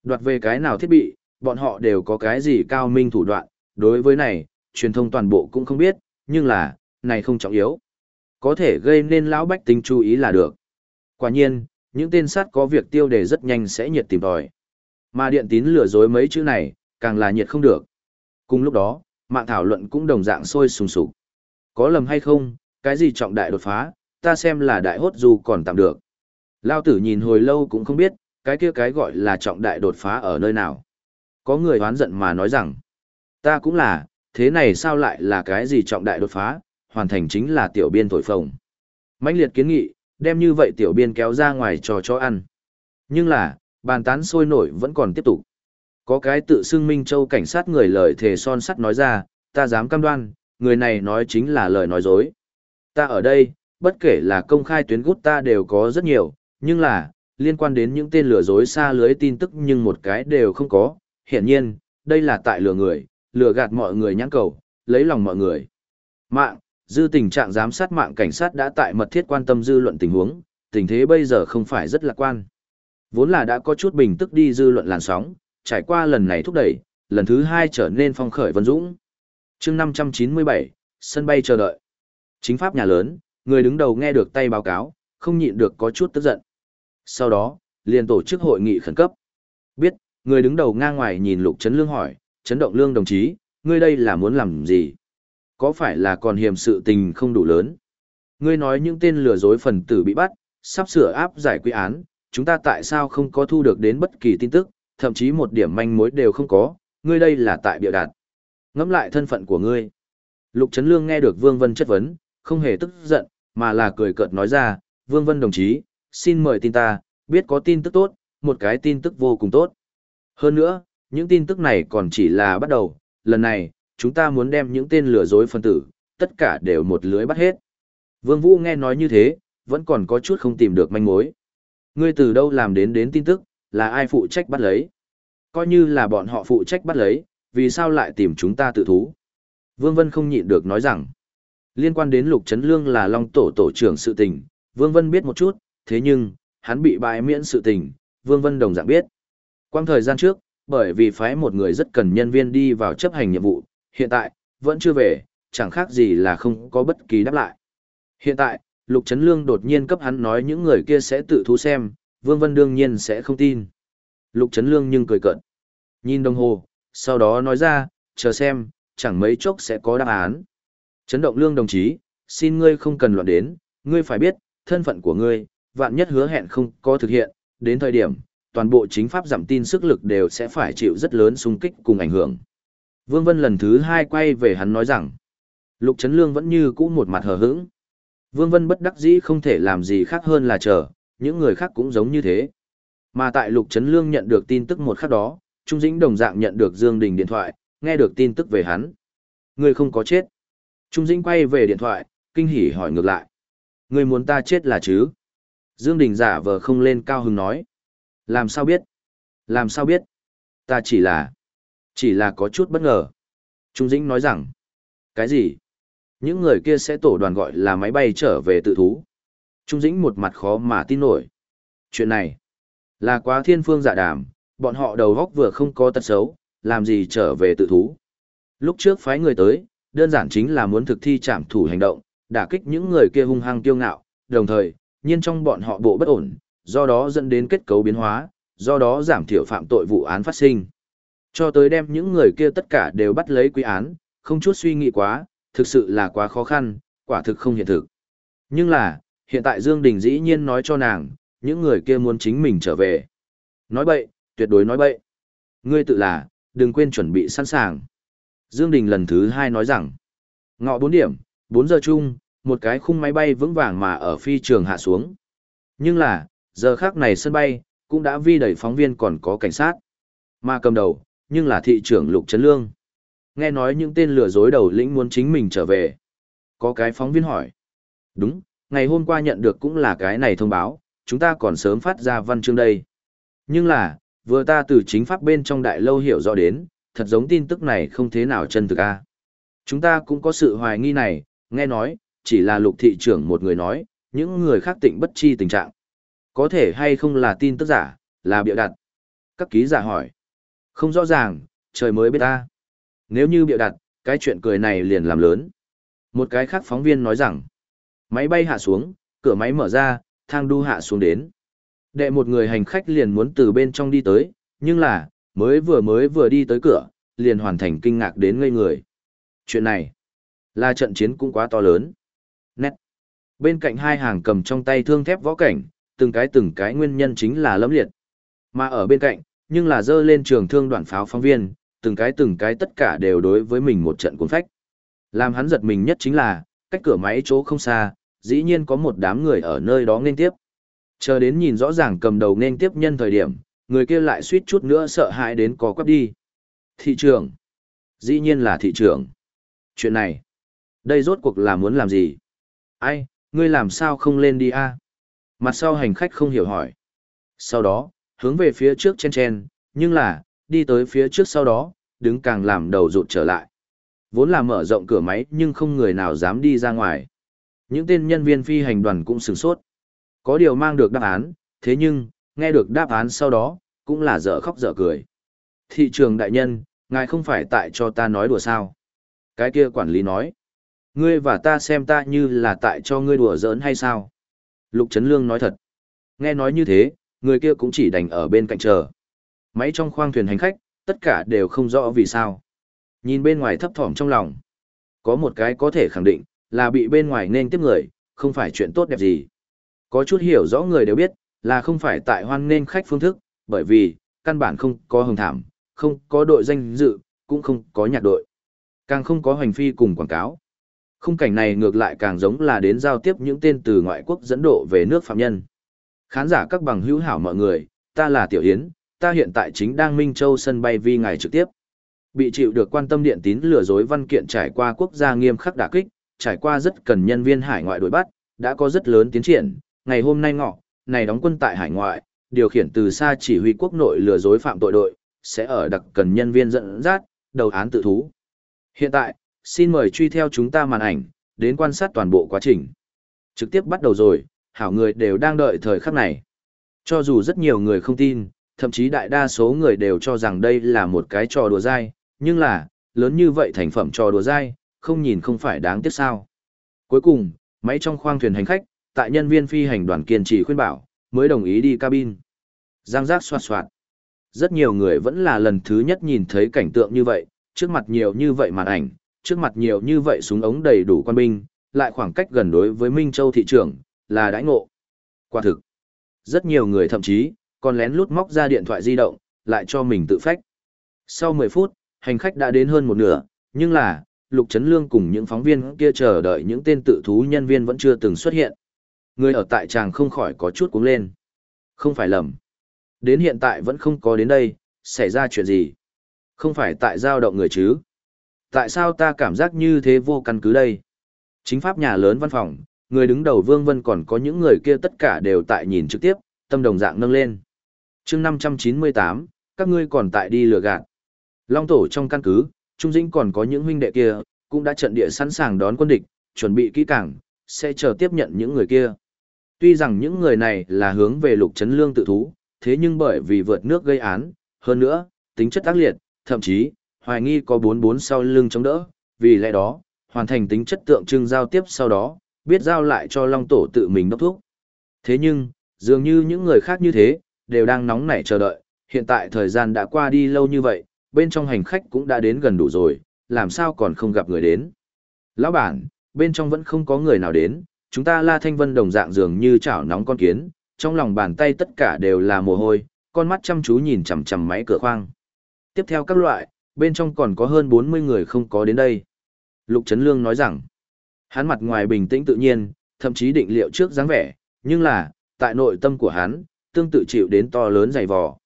Đoạt về cái nào thiết bị, bọn họ đều có cái gì cao minh thủ đoạn, đối với này, truyền thông toàn bộ cũng không biết, nhưng là, này không trọng yếu. Có thể gây nên lão bách tính chú ý là được. Quả nhiên, những tên sát có việc tiêu đề rất nhanh sẽ nhiệt tìm tòi. Mà điện tín lừa dối mấy chữ này, càng là nhiệt không được. Cùng lúc đó, mạng thảo luận cũng đồng dạng sôi sùng sục. Có lầm hay không, cái gì trọng đại đột phá, ta xem là đại hốt dù còn tạm được. Lao tử nhìn hồi lâu cũng không biết, cái kia cái gọi là trọng đại đột phá ở nơi nào. Có người hoán giận mà nói rằng, ta cũng là, thế này sao lại là cái gì trọng đại đột phá, hoàn thành chính là tiểu biên thổi phồng. mãnh liệt kiến nghị, đem như vậy tiểu biên kéo ra ngoài cho cho ăn. Nhưng là, bàn tán sôi nổi vẫn còn tiếp tục. Có cái tự xưng Minh Châu cảnh sát người lời thề son sắt nói ra, ta dám cam đoan, người này nói chính là lời nói dối. Ta ở đây, bất kể là công khai tuyến gút ta đều có rất nhiều, nhưng là, liên quan đến những tên lừa dối xa lưới tin tức nhưng một cái đều không có. Hiển nhiên, đây là tại lừa người, lừa gạt mọi người nhãn cầu, lấy lòng mọi người. Mạng, dư tình trạng giám sát mạng cảnh sát đã tại mật thiết quan tâm dư luận tình huống, tình thế bây giờ không phải rất lạc quan. Vốn là đã có chút bình tức đi dư luận làn sóng, trải qua lần này thúc đẩy, lần thứ hai trở nên phong khởi vân dũng. chương 597, sân bay chờ đợi. Chính pháp nhà lớn, người đứng đầu nghe được tay báo cáo, không nhịn được có chút tức giận. Sau đó, liền tổ chức hội nghị khẩn cấp. Biết, người đứng đầu ngang ngoài nhìn Lục Trấn Lương hỏi, chấn Động Lương đồng chí, ngươi đây là muốn làm gì? Có phải là còn hiểm sự tình không đủ lớn? Ngươi nói những tên lừa dối phần tử bị bắt, sắp sửa áp giải quy án, chúng ta tại sao không có thu được đến bất kỳ tin tức, thậm chí một điểm manh mối đều không có, ngươi đây là tại bịa đặt. Ngẫm lại thân phận của ngươi. Lục Trấn Lương nghe được Vương Vân chất vấn, không hề tức giận, mà là cười cợt nói ra, Vương Vân đồng chí, xin mời tin ta, biết có tin tức tốt, một cái tin tức vô cùng tốt. Hơn nữa, những tin tức này còn chỉ là bắt đầu, lần này, chúng ta muốn đem những tên lừa dối phân tử, tất cả đều một lưới bắt hết. Vương Vũ nghe nói như thế, vẫn còn có chút không tìm được manh mối. Ngươi từ đâu làm đến đến tin tức, là ai phụ trách bắt lấy? Coi như là bọn họ phụ trách bắt lấy, vì sao lại tìm chúng ta tự thú? Vương Vân không nhịn được nói rằng, liên quan đến Lục Trấn Lương là Long Tổ Tổ trưởng sự tình, Vương Vân biết một chút, thế nhưng, hắn bị bãi miễn sự tình, Vương Vân đồng dạng biết. Quang thời gian trước, bởi vì phái một người rất cần nhân viên đi vào chấp hành nhiệm vụ, hiện tại, vẫn chưa về, chẳng khác gì là không có bất kỳ đáp lại. Hiện tại, Lục Trấn Lương đột nhiên cấp hắn nói những người kia sẽ tự thú xem, Vương Vân đương nhiên sẽ không tin. Lục Trấn Lương nhưng cười cợt. Nhìn đồng hồ, sau đó nói ra, chờ xem, chẳng mấy chốc sẽ có đáp án. Trấn Động Lương đồng chí, xin ngươi không cần loạn đến, ngươi phải biết, thân phận của ngươi, vạn nhất hứa hẹn không có thực hiện, đến thời điểm, toàn bộ chính pháp giảm tin sức lực đều sẽ phải chịu rất lớn xung kích cùng ảnh hưởng. Vương Vân lần thứ hai quay về hắn nói rằng, Lục Trấn Lương vẫn như cũ một mặt hờ hững. Vương Vân bất đắc dĩ không thể làm gì khác hơn là chờ, những người khác cũng giống như thế. Mà tại Lục Trấn Lương nhận được tin tức một khắc đó, Trung Dĩnh đồng dạng nhận được Dương Đình điện thoại, nghe được tin tức về hắn. Người không có chết. Trung Dĩnh quay về điện thoại, kinh hỉ hỏi ngược lại. Người muốn ta chết là chứ? Dương Đình giả vờ không lên cao hứng nói. Làm sao biết? Làm sao biết? Ta chỉ là... Chỉ là có chút bất ngờ. Trung Dĩnh nói rằng. Cái gì? Những người kia sẽ tổ đoàn gọi là máy bay trở về tự thú. Trung Dĩnh một mặt khó mà tin nổi. Chuyện này, là quá thiên phương dạ đàm, bọn họ đầu góc vừa không có tật xấu, làm gì trở về tự thú. Lúc trước phái người tới, đơn giản chính là muốn thực thi trảm thủ hành động, đả kích những người kia hung hăng kiêu ngạo, đồng thời, nhiên trong bọn họ bộ bất ổn, do đó dẫn đến kết cấu biến hóa, do đó giảm thiểu phạm tội vụ án phát sinh. Cho tới đem những người kia tất cả đều bắt lấy quy án, không chút suy nghĩ quá, thực sự là quá khó khăn, quả thực không hiện thực. Nhưng là, hiện tại Dương Đình dĩ nhiên nói cho nàng, những người kia muốn chính mình trở về. Nói bậy, tuyệt đối nói bậy. Ngươi tự là, đừng quên chuẩn bị sẵn sàng. Dương Đình lần thứ hai nói rằng, ngọ 4 điểm, 4 giờ chung, một cái khung máy bay vững vàng mà ở phi trường hạ xuống. Nhưng là, giờ khác này sân bay, cũng đã vi đầy phóng viên còn có cảnh sát. Mà cầm đầu, nhưng là thị trưởng Lục Trấn Lương. Nghe nói những tên lừa dối đầu lĩnh muốn chính mình trở về. Có cái phóng viên hỏi. Đúng, ngày hôm qua nhận được cũng là cái này thông báo, chúng ta còn sớm phát ra văn chương đây. Nhưng là, vừa ta từ chính pháp bên trong đại lâu hiểu rõ đến, thật giống tin tức này không thế nào chân thực a. Chúng ta cũng có sự hoài nghi này, nghe nói, chỉ là lục thị trưởng một người nói, những người khác tịnh bất chi tình trạng. Có thể hay không là tin tức giả, là bịa đặt. Các ký giả hỏi. Không rõ ràng, trời mới biết ta. Nếu như bịa đặt, cái chuyện cười này liền làm lớn. Một cái khác phóng viên nói rằng, máy bay hạ xuống, cửa máy mở ra, thang đu hạ xuống đến. Đệ một người hành khách liền muốn từ bên trong đi tới, nhưng là, mới vừa mới vừa đi tới cửa, liền hoàn thành kinh ngạc đến ngây người. Chuyện này, là trận chiến cũng quá to lớn. Nét. Bên cạnh hai hàng cầm trong tay thương thép võ cảnh, từng cái từng cái nguyên nhân chính là lẫm liệt. Mà ở bên cạnh, nhưng là dơ lên trường thương đoạn pháo phóng viên, từng cái từng cái tất cả đều đối với mình một trận cuốn phách. Làm hắn giật mình nhất chính là, cách cửa máy chỗ không xa, dĩ nhiên có một đám người ở nơi đó nên tiếp. Chờ đến nhìn rõ ràng cầm đầu nên tiếp nhân thời điểm, người kia lại suýt chút nữa sợ hãi đến có quắp đi. Thị trường. Dĩ nhiên là thị trường. Chuyện này. Đây rốt cuộc là muốn làm gì? Ai, ngươi làm sao không lên đi a? Mặt sau hành khách không hiểu hỏi. Sau đó, hướng về phía trước chen chen, nhưng là, đi tới phía trước sau đó, đứng càng làm đầu rụt trở lại. Vốn là mở rộng cửa máy nhưng không người nào dám đi ra ngoài. Những tên nhân viên phi hành đoàn cũng sửng sốt. Có điều mang được đáp án, thế nhưng, nghe được đáp án sau đó, cũng là dở khóc dở cười. Thị trường đại nhân, ngài không phải tại cho ta nói đùa sao. Cái kia quản lý nói. Ngươi và ta xem ta như là tại cho ngươi đùa giỡn hay sao? Lục Trấn Lương nói thật. Nghe nói như thế, người kia cũng chỉ đành ở bên cạnh chờ. Máy trong khoang thuyền hành khách, tất cả đều không rõ vì sao. Nhìn bên ngoài thấp thỏm trong lòng. Có một cái có thể khẳng định, là bị bên ngoài nên tiếp người, không phải chuyện tốt đẹp gì. Có chút hiểu rõ người đều biết, là không phải tại hoan nên khách phương thức, bởi vì, căn bản không có hồng thảm, không có đội danh dự, cũng không có nhạc đội. Càng không có hành phi cùng quảng cáo. Khung cảnh này ngược lại càng giống là đến giao tiếp những tên từ ngoại quốc dẫn độ về nước phạm nhân. Khán giả các bằng hữu hảo mọi người, ta là Tiểu Yến, ta hiện tại chính đang Minh Châu sân bay vi ngài trực tiếp. Bị chịu được quan tâm điện tín lừa dối văn kiện trải qua quốc gia nghiêm khắc đả kích, trải qua rất cần nhân viên hải ngoại đuổi bắt, đã có rất lớn tiến triển, ngày hôm nay ngọ, này đóng quân tại hải ngoại, điều khiển từ xa chỉ huy quốc nội lừa dối phạm tội đội, sẽ ở đặc cần nhân viên dẫn dắt, đầu án tự thú. Hiện tại, xin mời truy theo chúng ta màn ảnh, đến quan sát toàn bộ quá trình. Trực tiếp bắt đầu rồi, hảo người đều đang đợi thời khắc này. Cho dù rất nhiều người không tin, thậm chí đại đa số người đều cho rằng đây là một cái trò đùa dai, nhưng là, lớn như vậy thành phẩm trò đùa dai, không nhìn không phải đáng tiếc sao. Cuối cùng, máy trong khoang thuyền hành khách, tại nhân viên phi hành đoàn kiên trì khuyên bảo, mới đồng ý đi cabin. Giang giác soạt soạt. Rất nhiều người vẫn là lần thứ nhất nhìn thấy cảnh tượng như vậy, trước mặt nhiều như vậy màn ảnh, trước mặt nhiều như vậy súng ống đầy đủ quan binh, lại khoảng cách gần đối với Minh Châu thị trưởng là đãi ngộ. Quả thực, rất nhiều người thậm chí, còn lén lút móc ra điện thoại di động, lại cho mình tự phách. Sau 10 phút, hành khách đã đến hơn một nửa, nhưng là, Lục Trấn Lương cùng những phóng viên kia chờ đợi những tên tự thú nhân viên vẫn chưa từng xuất hiện. Người ở tại tràng không khỏi có chút cuống lên. Không phải lầm. Đến hiện tại vẫn không có đến đây, xảy ra chuyện gì? Không phải tại giao động người chứ? Tại sao ta cảm giác như thế vô căn cứ đây? Chính pháp nhà lớn văn phòng, người đứng đầu Vương Vân còn có những người kia tất cả đều tại nhìn trực tiếp, tâm đồng dạng nâng lên. chương 598, các ngươi còn tại đi lừa gạt. Long tổ trong căn cứ, Trung Dĩnh còn có những huynh đệ kia, cũng đã trận địa sẵn sàng đón quân địch, chuẩn bị kỹ càng, sẽ chờ tiếp nhận những người kia. Tuy rằng những người này là hướng về lục chấn lương tự thú, thế nhưng bởi vì vượt nước gây án, hơn nữa, tính chất tác liệt, thậm chí, hoài nghi có bốn bốn sau lưng chống đỡ, vì lẽ đó, hoàn thành tính chất tượng trưng giao tiếp sau đó, biết giao lại cho Long Tổ tự mình đốc thúc. Thế nhưng, dường như những người khác như thế, đều đang nóng nảy chờ đợi, hiện tại thời gian đã qua đi lâu như vậy, bên trong hành khách cũng đã đến gần đủ rồi, làm sao còn không gặp người đến. Lão bản, bên trong vẫn không có người nào đến, chúng ta La Thanh Vân đồng dạng dường như chảo nóng con kiến, trong lòng bàn tay tất cả đều là mồ hôi, con mắt chăm chú nhìn chằm chằm máy cửa khoang. Tiếp theo các loại, bên trong còn có hơn 40 người không có đến đây. Lục Trấn Lương nói rằng, hắn mặt ngoài bình tĩnh tự nhiên, thậm chí định liệu trước dáng vẻ, nhưng là, tại nội tâm của hắn, tương tự chịu đến to lớn dày vò.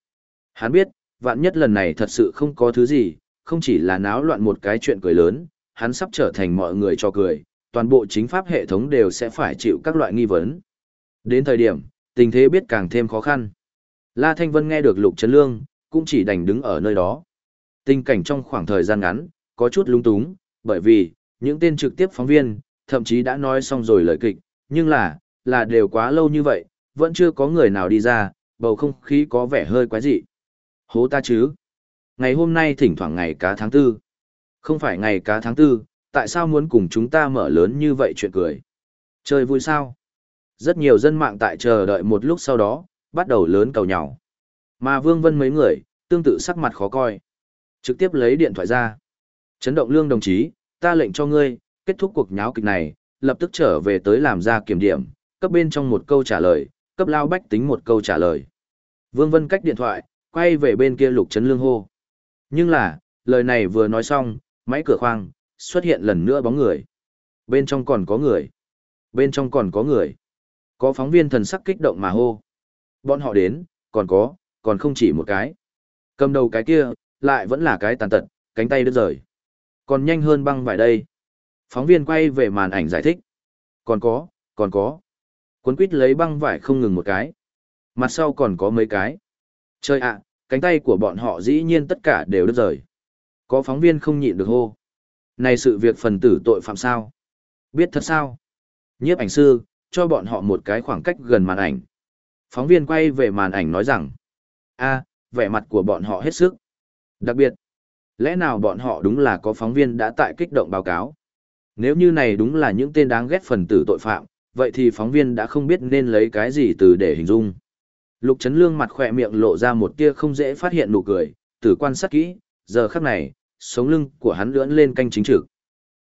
Hắn biết, vạn nhất lần này thật sự không có thứ gì, không chỉ là náo loạn một cái chuyện cười lớn, hắn sắp trở thành mọi người cho cười, toàn bộ chính pháp hệ thống đều sẽ phải chịu các loại nghi vấn. Đến thời điểm, tình thế biết càng thêm khó khăn. La Thanh Vân nghe được Lục Trấn Lương, cũng chỉ đành đứng ở nơi đó. Tình cảnh trong khoảng thời gian ngắn, có chút lung túng, bởi vì, những tên trực tiếp phóng viên, thậm chí đã nói xong rồi lời kịch, nhưng là, là đều quá lâu như vậy, vẫn chưa có người nào đi ra, bầu không khí có vẻ hơi quái dị. Hố ta chứ? Ngày hôm nay thỉnh thoảng ngày cá tháng tư. Không phải ngày cá tháng tư, tại sao muốn cùng chúng ta mở lớn như vậy chuyện cười? Chơi vui sao? Rất nhiều dân mạng tại chờ đợi một lúc sau đó, bắt đầu lớn cầu nhau. Mà Vương Vân mấy người, tương tự sắc mặt khó coi. Trực tiếp lấy điện thoại ra. Chấn động lương đồng chí, ta lệnh cho ngươi, kết thúc cuộc nháo kịch này, lập tức trở về tới làm ra kiểm điểm, cấp bên trong một câu trả lời, cấp lao bách tính một câu trả lời. Vương Vân cách điện thoại, quay về bên kia lục chấn lương hô. Nhưng là, lời này vừa nói xong, máy cửa khoang, xuất hiện lần nữa bóng người. Bên trong còn có người. Bên trong còn có người. Có phóng viên thần sắc kích động mà hô. Bọn họ đến, còn có, còn không chỉ một cái. Cầm đầu cái kia, lại vẫn là cái tàn tật, cánh tay đứt rời. Còn nhanh hơn băng vải đây. Phóng viên quay về màn ảnh giải thích. Còn có, còn có. Cuốn quýt lấy băng vải không ngừng một cái. Mặt sau còn có mấy cái. Chơi ạ, cánh tay của bọn họ dĩ nhiên tất cả đều đứt rời. Có phóng viên không nhịn được hô. Này sự việc phần tử tội phạm sao? Biết thật sao? Nhiếp ảnh sư, cho bọn họ một cái khoảng cách gần màn ảnh. Phóng viên quay về màn ảnh nói rằng, a, vẻ mặt của bọn họ hết sức. Đặc biệt, lẽ nào bọn họ đúng là có phóng viên đã tại kích động báo cáo? Nếu như này đúng là những tên đáng ghét phần tử tội phạm, vậy thì phóng viên đã không biết nên lấy cái gì từ để hình dung. Lục Trấn Lương mặt khỏe miệng lộ ra một tia không dễ phát hiện nụ cười, tử quan sát kỹ, giờ khắc này, sống lưng của hắn lưỡn lên canh chính trực.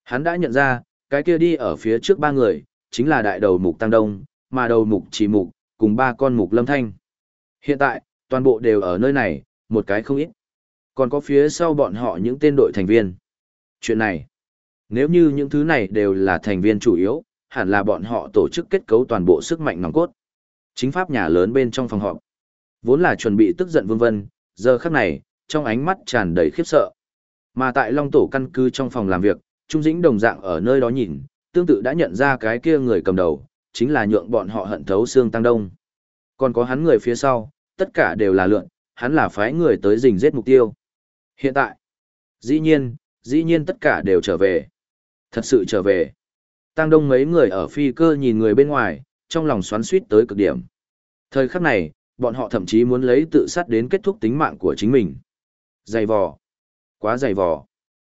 Hắn đã nhận ra, cái kia đi ở phía trước ba người, chính là đại đầu mục Tăng Đông, mà đầu mục chỉ mục, cùng ba con mục Lâm Thanh. Hiện tại, toàn bộ đều ở nơi này, một cái không ít. Còn có phía sau bọn họ những tên đội thành viên. Chuyện này, nếu như những thứ này đều là thành viên chủ yếu, hẳn là bọn họ tổ chức kết cấu toàn bộ sức mạnh nòng cốt. Chính pháp nhà lớn bên trong phòng họp. Vốn là chuẩn bị tức giận vương vân, giờ khắc này, trong ánh mắt tràn đầy khiếp sợ. Mà tại Long Tổ căn cứ trong phòng làm việc, Trung Dĩnh đồng dạng ở nơi đó nhìn, tương tự đã nhận ra cái kia người cầm đầu, chính là nhượng bọn họ hận thấu xương tăng đông. Còn có hắn người phía sau, tất cả đều là lượn, hắn là phái người tới rình giết mục tiêu. Hiện tại, dĩ nhiên, dĩ nhiên tất cả đều trở về. Thật sự trở về. Tăng đông mấy người ở phi cơ nhìn người bên ngoài, trong lòng xoắn suýt tới cực điểm. Thời khắc này, bọn họ thậm chí muốn lấy tự sát đến kết thúc tính mạng của chính mình. Dày vò. Quá dày vò.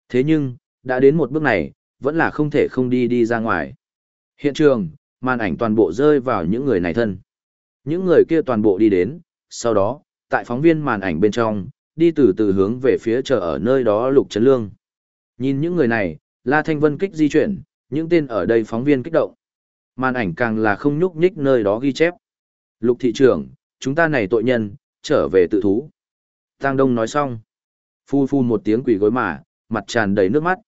Thế nhưng, đã đến một bước này, vẫn là không thể không đi đi ra ngoài. Hiện trường, màn ảnh toàn bộ rơi vào những người này thân. Những người kia toàn bộ đi đến, sau đó, tại phóng viên màn ảnh bên trong, đi từ từ hướng về phía chờ ở nơi đó lục trấn lương. Nhìn những người này, La Thanh Vân kích di chuyển, Những tên ở đây phóng viên kích động. Màn ảnh càng là không nhúc nhích nơi đó ghi chép. Lục thị trưởng, chúng ta này tội nhân, trở về tự thú. Tăng Đông nói xong. Phu phu một tiếng quỷ gối mà, mặt tràn đầy nước mắt.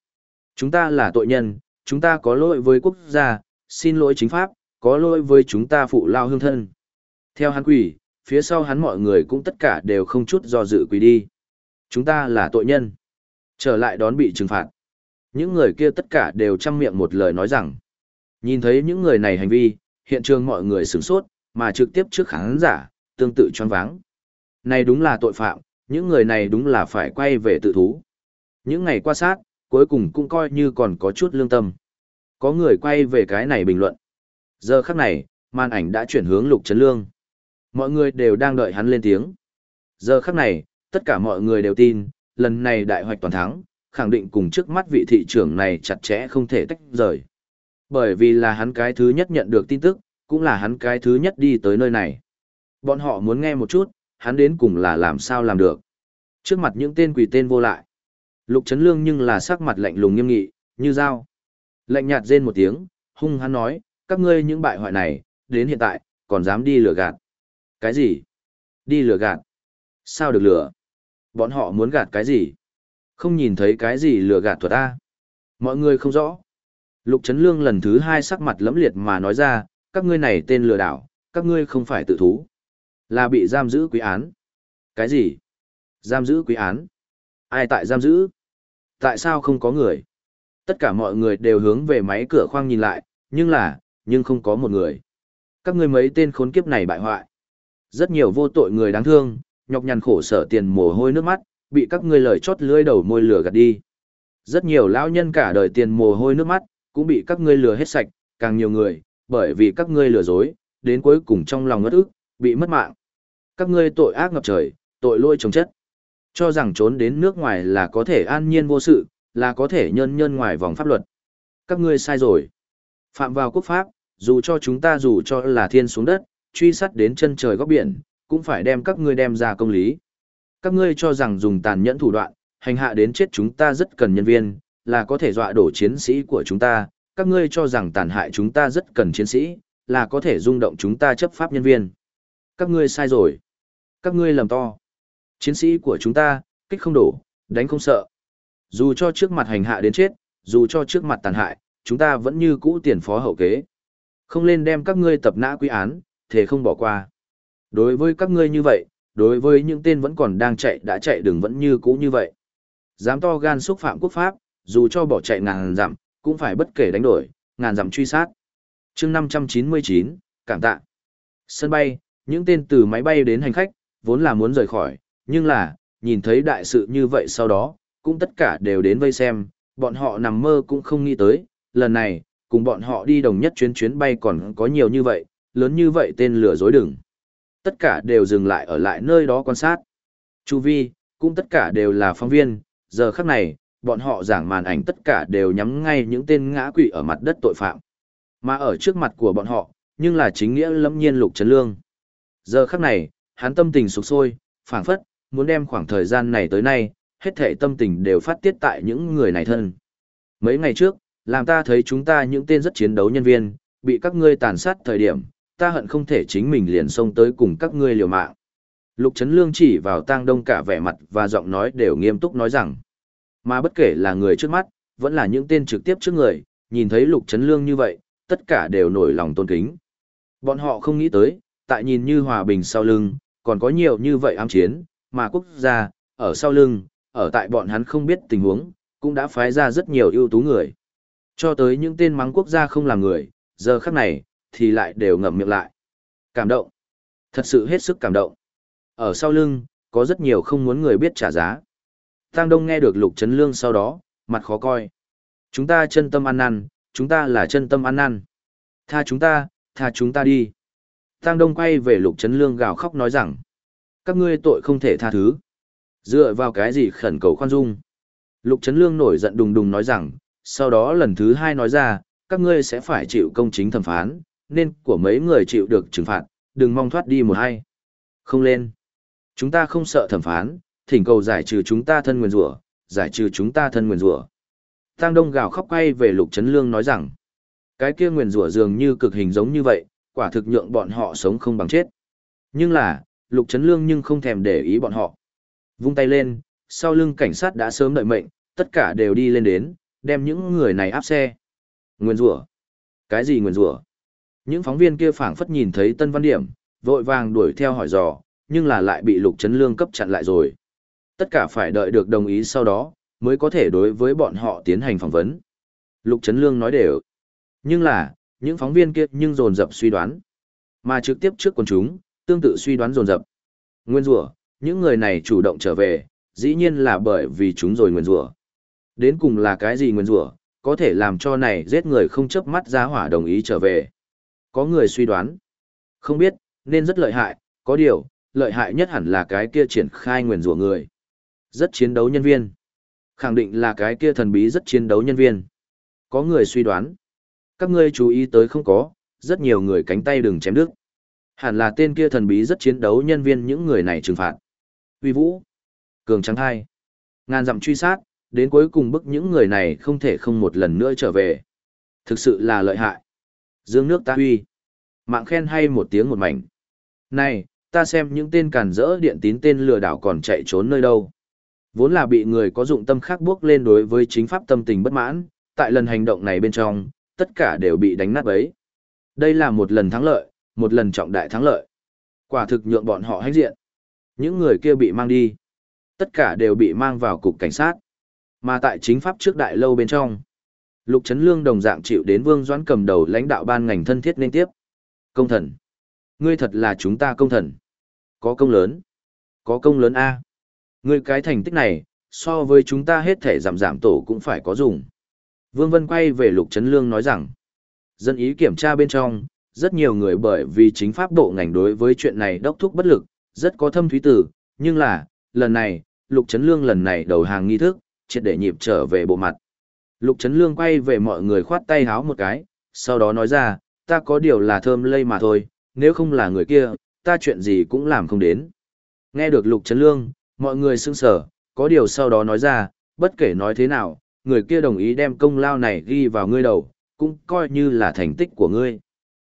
Chúng ta là tội nhân, chúng ta có lỗi với quốc gia, xin lỗi chính pháp, có lỗi với chúng ta phụ lao hương thân. Theo hắn quỷ, phía sau hắn mọi người cũng tất cả đều không chút do dự quỳ đi. Chúng ta là tội nhân. Trở lại đón bị trừng phạt. Những người kia tất cả đều chăm miệng một lời nói rằng. Nhìn thấy những người này hành vi, hiện trường mọi người sửng sốt, mà trực tiếp trước khán giả, tương tự choáng váng. Này đúng là tội phạm, những người này đúng là phải quay về tự thú. Những ngày qua sát, cuối cùng cũng coi như còn có chút lương tâm. Có người quay về cái này bình luận. Giờ khắc này, màn ảnh đã chuyển hướng Lục Trấn Lương. Mọi người đều đang đợi hắn lên tiếng. Giờ khắc này, tất cả mọi người đều tin, lần này đại hoạch toàn thắng, khẳng định cùng trước mắt vị thị trưởng này chặt chẽ không thể tách rời. Bởi vì là hắn cái thứ nhất nhận được tin tức, cũng là hắn cái thứ nhất đi tới nơi này. Bọn họ muốn nghe một chút, hắn đến cùng là làm sao làm được. Trước mặt những tên quỷ tên vô lại. Lục Trấn Lương nhưng là sắc mặt lạnh lùng nghiêm nghị, như dao. Lạnh nhạt rên một tiếng, hung hắn nói, các ngươi những bại hoại này, đến hiện tại, còn dám đi lừa gạt. Cái gì? Đi lừa gạt? Sao được lừa? Bọn họ muốn gạt cái gì? Không nhìn thấy cái gì lừa gạt thuật ta. Mọi người không rõ. Lục Trấn Lương lần thứ hai sắc mặt lẫm liệt mà nói ra, các ngươi này tên lừa đảo, các ngươi không phải tự thú. Là bị giam giữ quý án. Cái gì? Giam giữ quý án? Ai tại giam giữ? Tại sao không có người? Tất cả mọi người đều hướng về máy cửa khoang nhìn lại, nhưng là, nhưng không có một người. Các ngươi mấy tên khốn kiếp này bại hoại. Rất nhiều vô tội người đáng thương, nhọc nhằn khổ sở tiền mồ hôi nước mắt, bị các ngươi lời chót lưỡi đầu môi lửa gạt đi. Rất nhiều lão nhân cả đời tiền mồ hôi nước mắt, cũng bị các ngươi lừa hết sạch, càng nhiều người, bởi vì các ngươi lừa dối, đến cuối cùng trong lòng ngất ức, bị mất mạng. Các ngươi tội ác ngập trời, tội lỗi chồng chất. Cho rằng trốn đến nước ngoài là có thể an nhiên vô sự, là có thể nhân nhân ngoài vòng pháp luật. Các ngươi sai rồi. Phạm vào quốc pháp, dù cho chúng ta dù cho là thiên xuống đất, truy sát đến chân trời góc biển, cũng phải đem các ngươi đem ra công lý. Các ngươi cho rằng dùng tàn nhẫn thủ đoạn, hành hạ đến chết chúng ta rất cần nhân viên, là có thể dọa đổ chiến sĩ của chúng ta, các ngươi cho rằng tàn hại chúng ta rất cần chiến sĩ, là có thể rung động chúng ta chấp pháp nhân viên. Các ngươi sai rồi. Các ngươi lầm to. Chiến sĩ của chúng ta, kích không đổ, đánh không sợ. Dù cho trước mặt hành hạ đến chết, dù cho trước mặt tàn hại, chúng ta vẫn như cũ tiền phó hậu kế. Không lên đem các ngươi tập nã quy án, thể không bỏ qua. Đối với các ngươi như vậy, đối với những tên vẫn còn đang chạy đã chạy đường vẫn như cũ như vậy. Dám to gan xúc phạm quốc pháp, dù cho bỏ chạy ngàn dặm, cũng phải bất kể đánh đổi, ngàn dặm truy sát. chương 599, cảm tạ. Sân bay, những tên từ máy bay đến hành khách, vốn là muốn rời khỏi, nhưng là, nhìn thấy đại sự như vậy sau đó, cũng tất cả đều đến vây xem, bọn họ nằm mơ cũng không nghĩ tới, lần này, cùng bọn họ đi đồng nhất chuyến chuyến bay còn có nhiều như vậy, lớn như vậy tên lửa dối đừng. Tất cả đều dừng lại ở lại nơi đó quan sát. Chu vi, cũng tất cả đều là phóng viên, giờ khắc này, bọn họ giảng màn ảnh tất cả đều nhắm ngay những tên ngã quỵ ở mặt đất tội phạm. Mà ở trước mặt của bọn họ, nhưng là chính nghĩa lâm nhiên lục trấn lương. Giờ khắc này, hắn tâm tình sục sôi, phảng phất, muốn đem khoảng thời gian này tới nay, hết thảy tâm tình đều phát tiết tại những người này thân. Mấy ngày trước, làm ta thấy chúng ta những tên rất chiến đấu nhân viên, bị các ngươi tàn sát thời điểm, ta hận không thể chính mình liền xông tới cùng các ngươi liều mạng. Lục Trấn Lương chỉ vào tang đông cả vẻ mặt và giọng nói đều nghiêm túc nói rằng, mà bất kể là người trước mắt, vẫn là những tên trực tiếp trước người, nhìn thấy Lục Trấn Lương như vậy, tất cả đều nổi lòng tôn kính. Bọn họ không nghĩ tới, tại nhìn như hòa bình sau lưng, còn có nhiều như vậy ám chiến, mà quốc gia, ở sau lưng, ở tại bọn hắn không biết tình huống, cũng đã phái ra rất nhiều ưu tú người. Cho tới những tên mắng quốc gia không làm người, giờ khắc này, thì lại đều ngậm miệng lại. Cảm động. Thật sự hết sức cảm động. Ở sau lưng, có rất nhiều không muốn người biết trả giá. Tăng Đông nghe được Lục Trấn Lương sau đó, mặt khó coi. Chúng ta chân tâm ăn năn, chúng ta là chân tâm ăn năn. Tha chúng ta, tha chúng ta đi. Tăng Đông quay về Lục Trấn Lương gào khóc nói rằng, các ngươi tội không thể tha thứ. Dựa vào cái gì khẩn cầu khoan dung. Lục Trấn Lương nổi giận đùng đùng nói rằng, sau đó lần thứ hai nói ra, các ngươi sẽ phải chịu công chính thẩm phán, nên của mấy người chịu được trừng phạt, đừng mong thoát đi một hay. Không lên. Chúng ta không sợ thẩm phán, thỉnh cầu giải trừ chúng ta thân nguyên rủa, giải trừ chúng ta thân nguyên rủa. Tăng Đông gào khóc quay về Lục Trấn Lương nói rằng, cái kia nguyên rủa dường như cực hình giống như vậy, quả thực nhượng bọn họ sống không bằng chết. Nhưng là, Lục Trấn Lương nhưng không thèm để ý bọn họ. Vung tay lên, sau lưng cảnh sát đã sớm đợi mệnh, tất cả đều đi lên đến, đem những người này áp xe. Nguyên rủa? Cái gì nguyên rủa? Những phóng viên kia phảng phất nhìn thấy Tân Văn Điểm, vội vàng đuổi theo hỏi dò, nhưng là lại bị Lục Trấn Lương cấp chặn lại rồi. Tất cả phải đợi được đồng ý sau đó, mới có thể đối với bọn họ tiến hành phỏng vấn. Lục Trấn Lương nói đều. Nhưng là, những phóng viên kia nhưng dồn dập suy đoán. Mà trực tiếp trước quần chúng, tương tự suy đoán dồn dập. Nguyên rủa, những người này chủ động trở về, dĩ nhiên là bởi vì chúng rồi nguyên rủa. Đến cùng là cái gì nguyên rủa, có thể làm cho này giết người không chớp mắt giá hỏa đồng ý trở về. Có người suy đoán. Không biết, nên rất lợi hại, có điều, lợi hại nhất hẳn là cái kia triển khai nguyền rủa người. Rất chiến đấu nhân viên. Khẳng định là cái kia thần bí rất chiến đấu nhân viên. Có người suy đoán. Các ngươi chú ý tới không có, rất nhiều người cánh tay đừng chém đứt. Hẳn là tên kia thần bí rất chiến đấu nhân viên những người này trừng phạt. Uy vũ. Cường trắng hai. Ngàn dặm truy sát, đến cuối cùng bức những người này không thể không một lần nữa trở về. Thực sự là lợi hại. Dương nước ta huy. Mạng khen hay một tiếng một mảnh. Này, ta xem những tên càn rỡ điện tín tên lừa đảo còn chạy trốn nơi đâu. Vốn là bị người có dụng tâm khác bước lên đối với chính pháp tâm tình bất mãn, tại lần hành động này bên trong, tất cả đều bị đánh nát bấy. Đây là một lần thắng lợi, một lần trọng đại thắng lợi. Quả thực nhượng bọn họ hãnh diện. Những người kia bị mang đi. Tất cả đều bị mang vào cục cảnh sát. Mà tại chính pháp trước đại lâu bên trong, Lục Trấn Lương đồng dạng chịu đến Vương Doãn cầm đầu lãnh đạo ban ngành thân thiết nên tiếp. Công thần. Ngươi thật là chúng ta công thần. Có công lớn. Có công lớn A. Ngươi cái thành tích này, so với chúng ta hết thể giảm giảm tổ cũng phải có dùng. Vương Vân quay về Lục Trấn Lương nói rằng, dân ý kiểm tra bên trong, rất nhiều người bởi vì chính pháp bộ ngành đối với chuyện này đốc thúc bất lực, rất có thâm thúy tử, nhưng là, lần này, Lục Trấn Lương lần này đầu hàng nghi thức, triệt để nhịp trở về bộ mặt. Lục Trấn Lương quay về mọi người khoát tay háo một cái, sau đó nói ra, ta có điều là thơm lây mà thôi, nếu không là người kia, ta chuyện gì cũng làm không đến. Nghe được Lục Trấn Lương, mọi người sững sờ, có điều sau đó nói ra, bất kể nói thế nào, người kia đồng ý đem công lao này ghi vào ngươi đầu, cũng coi như là thành tích của ngươi.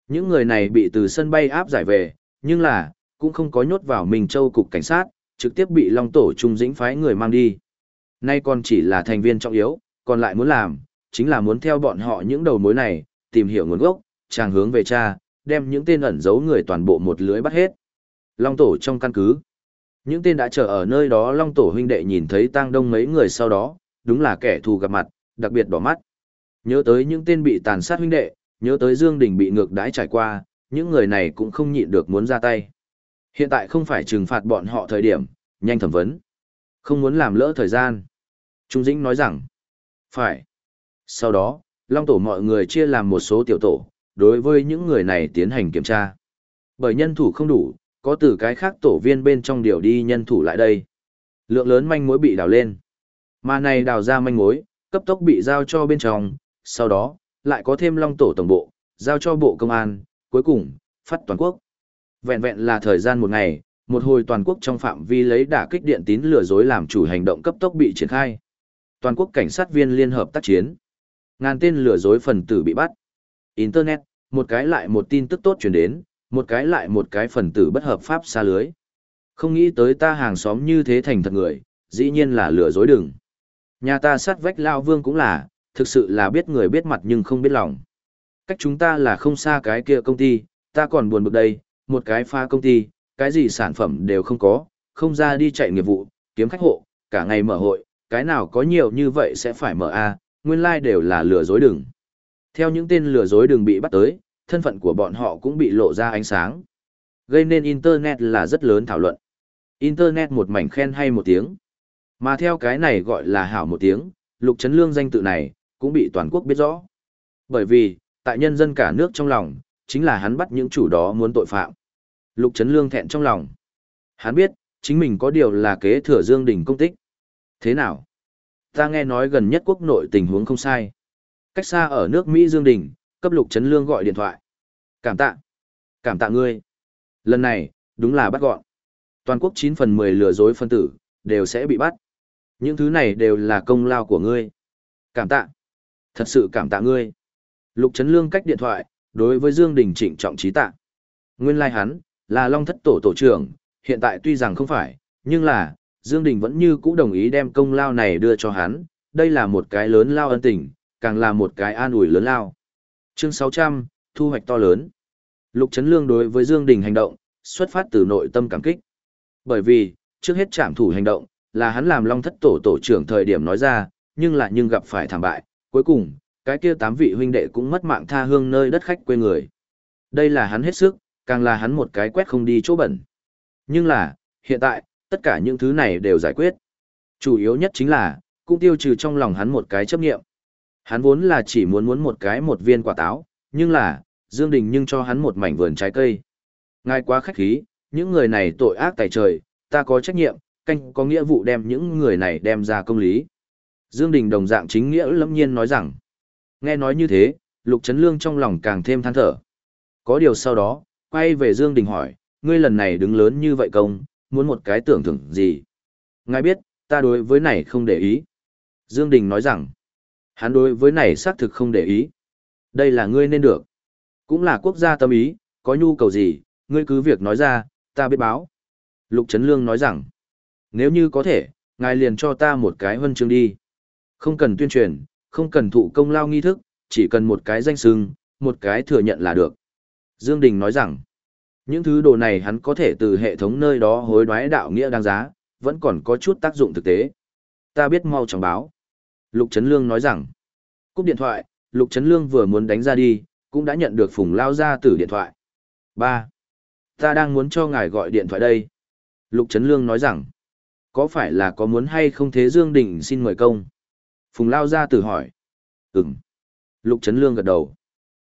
Những người này bị từ sân bay áp giải về, nhưng là, cũng không có nhốt vào mình Châu cục cảnh sát, trực tiếp bị Long Tổ Trung Dĩnh phái người mang đi. Nay còn chỉ là thành viên trọng yếu, còn lại muốn làm, chính là muốn theo bọn họ những đầu mối này, tìm hiểu nguồn gốc, chàng hướng về cha, đem những tên ẩn giấu người toàn bộ một lưới bắt hết. Long Tổ trong căn cứ. Những tên đã chờ ở nơi đó Long Tổ huynh đệ nhìn thấy tang đông mấy người sau đó, đúng là kẻ thù gặp mặt, đặc biệt đỏ mắt. Nhớ tới những tên bị tàn sát huynh đệ, nhớ tới Dương Đình bị ngược đãi trải qua, những người này cũng không nhịn được muốn ra tay. Hiện tại không phải trừng phạt bọn họ thời điểm, nhanh thẩm vấn. Không muốn làm lỡ thời gian. Trung Dĩnh nói rằng, phải. Sau đó, Long Tổ mọi người chia làm một số tiểu tổ, đối với những người này tiến hành kiểm tra. Bởi nhân thủ không đủ, có từ cái khác tổ viên bên trong điều đi nhân thủ lại đây. Lượng lớn manh mối bị đào lên. Mà này đào ra manh mối, cấp tốc bị giao cho bên trong, sau đó, lại có thêm long tổ tổng bộ, giao cho bộ công an, cuối cùng, phát toàn quốc. Vẹn vẹn là thời gian một ngày, một hồi toàn quốc trong phạm vi lấy đả kích điện tín lừa dối làm chủ hành động cấp tốc bị triển khai. Toàn quốc cảnh sát viên liên hợp tác chiến. Ngàn tên lừa dối phần tử bị bắt. Internet, một cái lại một tin tức tốt truyền đến, một cái lại một cái phần tử bất hợp pháp xa lưới. Không nghĩ tới ta hàng xóm như thế thành thật người, dĩ nhiên là lừa dối đừng. Nhà ta sát vách lao vương cũng là, thực sự là biết người biết mặt nhưng không biết lòng. Cách chúng ta là không xa cái kia công ty, ta còn buồn bực đây, một cái pha công ty, cái gì sản phẩm đều không có, không ra đi chạy nghiệp vụ, kiếm khách hộ, cả ngày mở hội, cái nào có nhiều như vậy sẽ phải mở A, nguyên lai like đều là lừa dối đừng. Theo những tên lừa dối đừng bị bắt tới, thân phận của bọn họ cũng bị lộ ra ánh sáng. Gây nên Internet là rất lớn thảo luận. Internet một mảnh khen hay một tiếng. Mà theo cái này gọi là hảo một tiếng, Lục Trấn Lương danh tự này, cũng bị toàn quốc biết rõ. Bởi vì, tại nhân dân cả nước trong lòng, chính là hắn bắt những chủ đó muốn tội phạm. Lục Trấn Lương thẹn trong lòng. Hắn biết, chính mình có điều là kế thừa Dương Đình công tích. Thế nào? Ta nghe nói gần nhất quốc nội tình huống không sai. Cách xa ở nước Mỹ Dương Đình, cấp Lục chấn Lương gọi điện thoại. Cảm tạ. Cảm tạ ngươi. Lần này, đúng là bắt gọn. Toàn quốc 9 phần 10 lừa dối phân tử, đều sẽ bị bắt. Những thứ này đều là công lao của ngươi. Cảm tạ. Thật sự cảm tạ ngươi. Lục Trấn Lương cách điện thoại, đối với Dương Đình trịnh trọng trí tạ. Nguyên lai like hắn, là Long Thất Tổ Tổ trưởng, hiện tại tuy rằng không phải, nhưng là, Dương Đình vẫn như cũ đồng ý đem công lao này đưa cho hắn, đây là một cái lớn lao ân tình, càng là một cái an ủi lớn lao. Chương 600, thu hoạch to lớn. Lục Trấn Lương đối với Dương Đình hành động, xuất phát từ nội tâm cảm kích. Bởi vì, trước hết trạm thủ hành động, là hắn làm Long Thất Tổ Tổ trưởng thời điểm nói ra, nhưng lại nhưng gặp phải thảm bại, cuối cùng, cái kia tám vị huynh đệ cũng mất mạng tha hương nơi đất khách quê người. Đây là hắn hết sức, càng là hắn một cái quét không đi chỗ bẩn. Nhưng là, hiện tại, tất cả những thứ này đều giải quyết. Chủ yếu nhất chính là, cũng tiêu trừ trong lòng hắn một cái chấp nghiệm. Hắn vốn là chỉ muốn muốn một cái một viên quả táo, nhưng là, Dương Đình nhưng cho hắn một mảnh vườn trái cây. Ngài quá khách khí, những người này tội ác tại trời, ta có trách nhiệm, canh có nghĩa vụ đem những người này đem ra công lý. Dương Đình đồng dạng chính nghĩa lâm nhiên nói rằng, nghe nói như thế, Lục Trấn Lương trong lòng càng thêm than thở. Có điều sau đó, quay về Dương Đình hỏi, ngươi lần này đứng lớn như vậy công, muốn một cái tưởng thưởng gì? Ngài biết, ta đối với này không để ý. Dương Đình nói rằng, hắn đối với này xác thực không để ý. Đây là ngươi nên được. Cũng là quốc gia tâm ý, có nhu cầu gì, ngươi cứ việc nói ra, ta biết báo. Lục Trấn Lương nói rằng, nếu như có thể, ngài liền cho ta một cái huân chương đi. Không cần tuyên truyền, không cần thụ công lao nghi thức, chỉ cần một cái danh sưng, một cái thừa nhận là được. Dương Đình nói rằng, những thứ đồ này hắn có thể từ hệ thống nơi đó hối đoái đạo nghĩa đáng giá, vẫn còn có chút tác dụng thực tế. Ta biết mau chóng báo. Lục Trấn Lương nói rằng, cúp điện thoại, Lục Trấn Lương vừa muốn đánh ra đi, cũng đã nhận được Phùng Lao ra từ điện thoại. 3. Ta đang muốn cho ngài gọi điện thoại đây. Lục Trấn Lương nói rằng, có phải là có muốn hay không thế Dương Đình xin mời công? Phùng Lao ra từ hỏi. Ừm. Lục Trấn Lương gật đầu.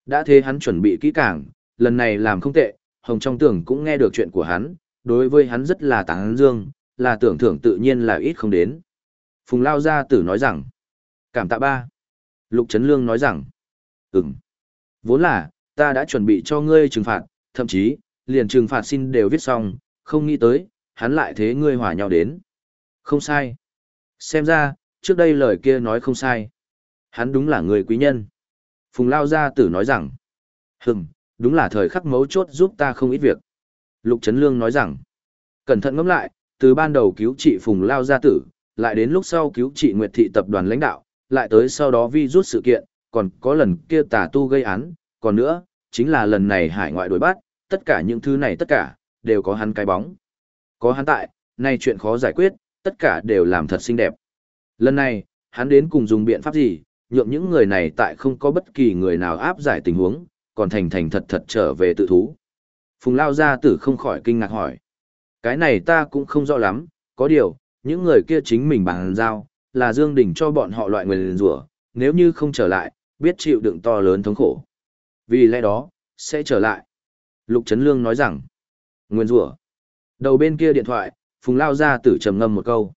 Đã thế hắn chuẩn bị kỹ càng, lần này làm không tệ, Hồng trong tưởng cũng nghe được chuyện của hắn, đối với hắn rất là tán dương, là tưởng thưởng tự nhiên là ít không đến. Phùng Lao Gia Tử nói rằng, cảm tạ ba. Lục Trấn Lương nói rằng, ừm, vốn là, ta đã chuẩn bị cho ngươi trừng phạt, thậm chí, liền trừng phạt xin đều viết xong, không nghĩ tới, hắn lại thế ngươi hòa nhau đến. Không sai. Xem ra, trước đây lời kia nói không sai. Hắn đúng là người quý nhân. Phùng Lao Gia Tử nói rằng, hừng, đúng là thời khắc mấu chốt giúp ta không ít việc. Lục Trấn Lương nói rằng, cẩn thận ngẫm lại, từ ban đầu cứu trị Phùng Lao Gia Tử, lại đến lúc sau cứu trị Nguyệt Thị tập đoàn lãnh đạo, lại tới sau đó vi rút sự kiện, còn có lần kia tà tu gây án, còn nữa, chính là lần này hải ngoại đối bắt, tất cả những thứ này tất cả, đều có hắn cái bóng. Có hắn tại, nay chuyện khó giải quyết, tất cả đều làm thật xinh đẹp. Lần này, hắn đến cùng dùng biện pháp gì, nhượng những người này tại không có bất kỳ người nào áp giải tình huống, còn thành thành thật thật trở về tự thú. Phùng Lao Gia Tử không khỏi kinh ngạc hỏi. Cái này ta cũng không rõ lắm, có điều, những người kia chính mình bằng giao, là Dương Đình cho bọn họ loại Nguyên rủa, nếu như không trở lại, biết chịu đựng to lớn thống khổ. Vì lẽ đó, sẽ trở lại. Lục Trấn Lương nói rằng, nguyên rủa. Đầu bên kia điện thoại, Phùng Lao Gia Tử trầm ngâm một câu.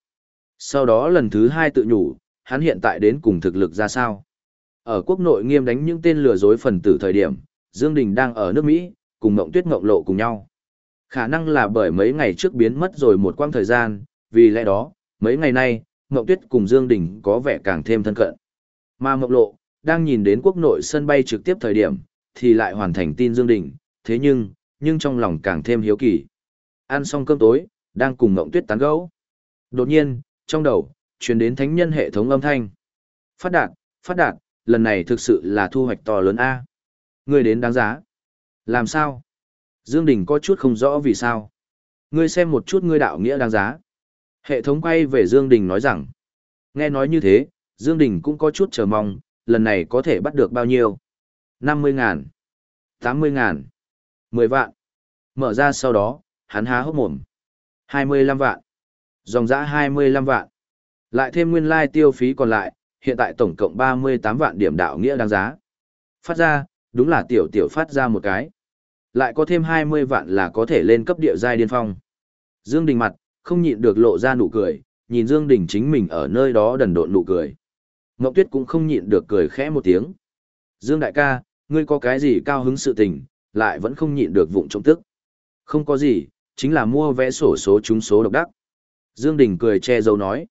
Sau đó lần thứ hai tự nhủ, hắn hiện tại đến cùng thực lực ra sao. Ở quốc nội nghiêm đánh những tên lừa dối phần tử thời điểm, Dương Đình đang ở nước Mỹ, cùng Ngộng Tuyết Ngộng Lộ cùng nhau. Khả năng là bởi mấy ngày trước biến mất rồi một quãng thời gian, vì lẽ đó, mấy ngày nay, Ngộng Tuyết cùng Dương Đình có vẻ càng thêm thân cận. Mà Ngộng Lộ, đang nhìn đến quốc nội sân bay trực tiếp thời điểm, thì lại hoàn thành tin Dương Đình, thế nhưng, nhưng trong lòng càng thêm hiếu kỳ. Ăn xong cơm tối, đang cùng Ngộng Tuyết tán gẫu. Đột nhiên, trong đầu, truyền đến thánh nhân hệ thống âm thanh. Phát đạt, phát đạt, lần này thực sự là thu hoạch to lớn A. Ngươi đến đáng giá. Làm sao? Dương Đình có chút không rõ vì sao. Ngươi xem một chút ngươi đạo nghĩa đáng giá. Hệ thống quay về Dương Đình nói rằng. Nghe nói như thế, Dương Đình cũng có chút chờ mong, lần này có thể bắt được bao nhiêu? 50 ngàn, 80 ngàn, 10 vạn. Mở ra sau đó, hắn há hốc mồm. 25 vạn. Dòng dã 25 vạn. Lại thêm nguyên lai tiêu phí còn lại, hiện tại tổng cộng 38 vạn điểm đạo nghĩa đáng giá. Phát ra, đúng là tiểu tiểu phát ra một cái. Lại có thêm 20 vạn là có thể lên cấp địa giai điên phong. Dương Đình mặt, không nhịn được lộ ra nụ cười, nhìn Dương Đình chính mình ở nơi đó đần độn nụ cười. Ngọc Tuyết cũng không nhịn được cười khẽ một tiếng. Dương đại ca, ngươi có cái gì cao hứng sự tình, lại vẫn không nhịn được vụng trộm tức. Không có gì, chính là mua vé sổ số trúng số độc đắc. Dương Đình cười che giấu nói.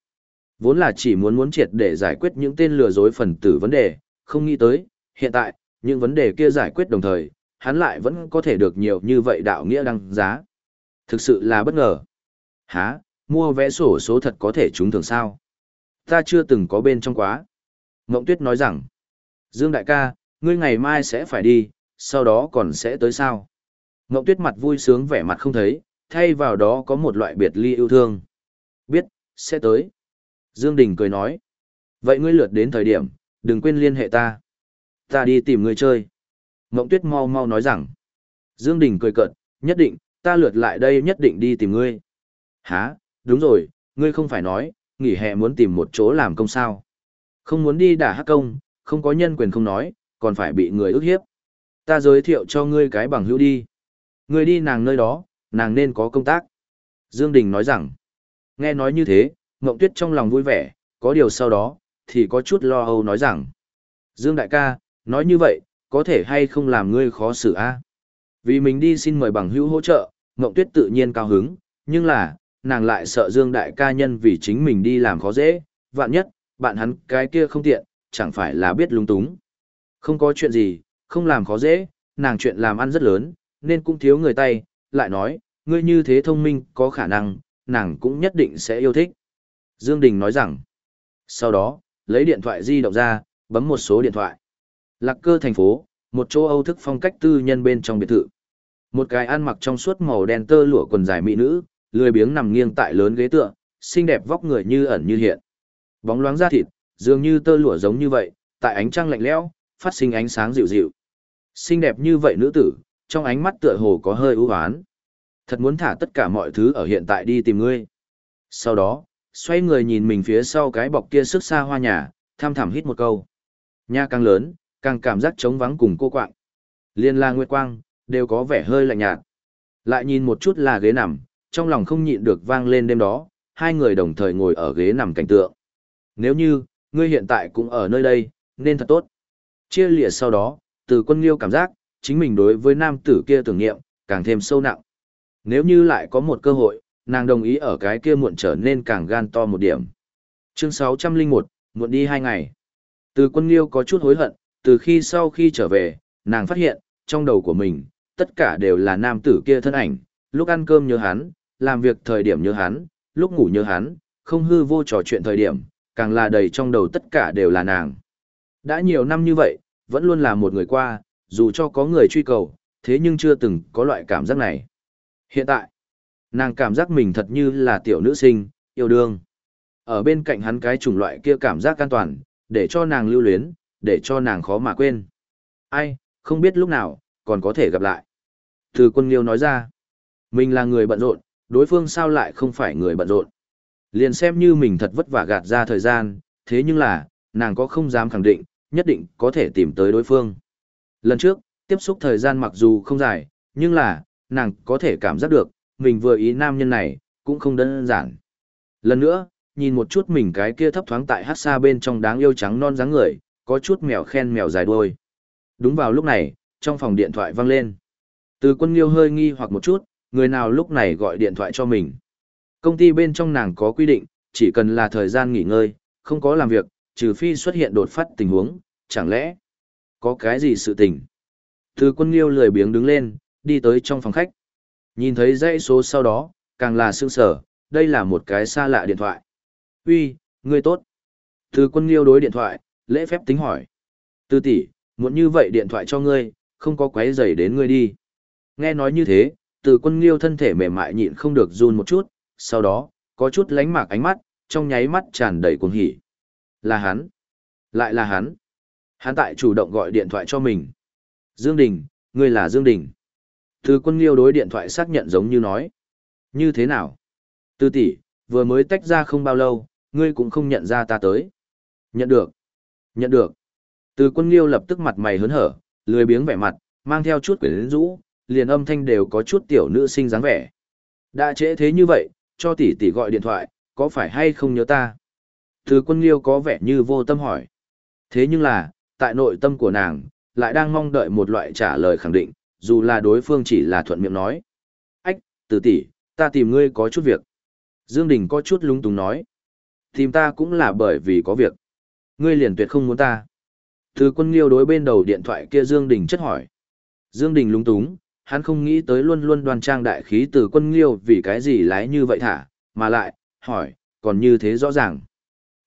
Vốn là chỉ muốn muốn triệt để giải quyết những tên lừa dối phần tử vấn đề, không nghĩ tới, hiện tại, những vấn đề kia giải quyết đồng thời, hắn lại vẫn có thể được nhiều như vậy đạo nghĩa đăng giá. Thực sự là bất ngờ. Hả, mua vé sổ số thật có thể trúng thường sao? Ta chưa từng có bên trong quá. Ngộng Tuyết nói rằng, Dương đại ca, ngươi ngày mai sẽ phải đi, sau đó còn sẽ tới sao? Ngộng Tuyết mặt vui sướng vẻ mặt không thấy, thay vào đó có một loại biệt ly yêu thương. Biết, sẽ tới. Dương Đình cười nói. Vậy ngươi lượt đến thời điểm, đừng quên liên hệ ta. Ta đi tìm người chơi. Mộng Tuyết mau mau nói rằng. Dương Đình cười cợt, nhất định, ta lượt lại đây nhất định đi tìm ngươi. Hả, đúng rồi, ngươi không phải nói, nghỉ hè muốn tìm một chỗ làm công sao. Không muốn đi đả hắc công, không có nhân quyền không nói, còn phải bị người ức hiếp. Ta giới thiệu cho ngươi cái bằng hữu đi. Ngươi đi nàng nơi đó, nàng nên có công tác. Dương Đình nói rằng, nghe nói như thế, Ngộng Tuyết trong lòng vui vẻ, có điều sau đó, thì có chút lo âu nói rằng, Dương Đại ca, nói như vậy, có thể hay không làm ngươi khó xử a? Vì mình đi xin mời bằng hữu hỗ trợ, Ngộng Tuyết tự nhiên cao hứng, nhưng là, nàng lại sợ Dương Đại ca nhân vì chính mình đi làm khó dễ, vạn nhất, bạn hắn cái kia không tiện, chẳng phải là biết lúng túng. Không có chuyện gì, không làm khó dễ, nàng chuyện làm ăn rất lớn, nên cũng thiếu người tay, lại nói, ngươi như thế thông minh, có khả năng, nàng cũng nhất định sẽ yêu thích. Dương Đình nói rằng, sau đó, lấy điện thoại di động ra, bấm một số điện thoại. Lạc cơ thành phố, một chỗ Âu thức phong cách tư nhân bên trong biệt thự. Một cái ăn mặc trong suốt màu đen tơ lụa quần dài mỹ nữ, lười biếng nằm nghiêng tại lớn ghế tựa, xinh đẹp vóc người như ẩn như hiện. Bóng loáng da thịt, dường như tơ lụa giống như vậy, tại ánh trăng lạnh lẽo, phát sinh ánh sáng dịu dịu. Xinh đẹp như vậy nữ tử, trong ánh mắt tựa hồ có hơi ưu ái. Thật muốn thả tất cả mọi thứ ở hiện tại đi tìm ngươi. Sau đó, xoay người nhìn mình phía sau cái bọc kia sức xa hoa nhà, tham thẳm hít một câu. Nhà càng lớn, càng cảm giác trống vắng cùng cô quạng. Liên la nguyệt quang, đều có vẻ hơi lạnh nhạt. Lại nhìn một chút là ghế nằm, trong lòng không nhịn được vang lên đêm đó, hai người đồng thời ngồi ở ghế nằm cảnh tượng. Nếu như, ngươi hiện tại cũng ở nơi đây, nên thật tốt. Chia lìa sau đó, từ quân liêu cảm giác, chính mình đối với nam tử kia tưởng niệm, càng thêm sâu nặng. Nếu như lại có một cơ hội, nàng đồng ý ở cái kia muộn trở nên càng gan to một điểm. Chương 601, muộn đi hai ngày. Từ quân liêu có chút hối hận, từ khi sau khi trở về, nàng phát hiện, trong đầu của mình, tất cả đều là nam tử kia thân ảnh, lúc ăn cơm nhớ hắn, làm việc thời điểm nhớ hắn, lúc ngủ nhớ hắn, không hư vô trò chuyện thời điểm, càng là đầy trong đầu tất cả đều là nàng. Đã nhiều năm như vậy, vẫn luôn là một người qua, dù cho có người truy cầu, thế nhưng chưa từng có loại cảm giác này. Hiện tại, nàng cảm giác mình thật như là tiểu nữ sinh, yêu đương. Ở bên cạnh hắn cái chủng loại kia cảm giác an toàn, để cho nàng lưu luyến, để cho nàng khó mà quên. Ai, không biết lúc nào, còn có thể gặp lại. Từ quân liêu nói ra, mình là người bận rộn, đối phương sao lại không phải người bận rộn. Liền xem như mình thật vất vả gạt ra thời gian, thế nhưng là, nàng có không dám khẳng định, nhất định có thể tìm tới đối phương. Lần trước, tiếp xúc thời gian mặc dù không dài, nhưng là, nàng có thể cảm giác được, mình vừa ý nam nhân này, cũng không đơn giản. Lần nữa, nhìn một chút mình cái kia thấp thoáng tại hát xa bên trong đáng yêu trắng non dáng người, có chút mèo khen mèo dài đuôi. Đúng vào lúc này, trong phòng điện thoại vang lên. Từ quân liêu hơi nghi hoặc một chút, người nào lúc này gọi điện thoại cho mình. Công ty bên trong nàng có quy định, chỉ cần là thời gian nghỉ ngơi, không có làm việc, trừ phi xuất hiện đột phát tình huống, chẳng lẽ có cái gì sự tình. Từ quân liêu lười biếng đứng lên, đi tới trong phòng khách. Nhìn thấy dãy số sau đó, càng là sương sở, đây là một cái xa lạ điện thoại. Uy, ngươi tốt. Từ quân liêu đối điện thoại, lễ phép tính hỏi. tư tỷ, muốn như vậy điện thoại cho ngươi, không có quấy rầy đến ngươi đi. Nghe nói như thế, từ quân liêu thân thể mềm mại nhịn không được run một chút, sau đó, có chút lánh mạc ánh mắt, trong nháy mắt tràn đầy cuồng hỉ. Là hắn. Lại là hắn. Hắn tại chủ động gọi điện thoại cho mình. Dương Đình, ngươi là Dương Đình. Từ quân liêu đối điện thoại xác nhận giống như nói. Như thế nào? tư tỷ, vừa mới tách ra không bao lâu, ngươi cũng không nhận ra ta tới. Nhận được. Nhận được. Từ quân liêu lập tức mặt mày hớn hở, lười biếng vẻ mặt, mang theo chút quyển rũ, liền âm thanh đều có chút tiểu nữ sinh dáng vẻ. Đã trễ thế như vậy, cho tỷ tỷ gọi điện thoại, có phải hay không nhớ ta? Từ quân liêu có vẻ như vô tâm hỏi. Thế nhưng là, tại nội tâm của nàng, lại đang mong đợi một loại trả lời khẳng định, dù là đối phương chỉ là thuận miệng nói. Ách, từ tỷ, ta tìm ngươi có chút việc. Dương Đình có chút lúng túng nói. Tìm ta cũng là bởi vì có việc. Ngươi liền tuyệt không muốn ta. Từ quân liêu đối bên đầu điện thoại kia Dương Đình chất hỏi. Dương Đình lúng túng, hắn không nghĩ tới luôn luôn đoan trang đại khí từ quân liêu vì cái gì lái như vậy thả, mà lại, hỏi, còn như thế rõ ràng.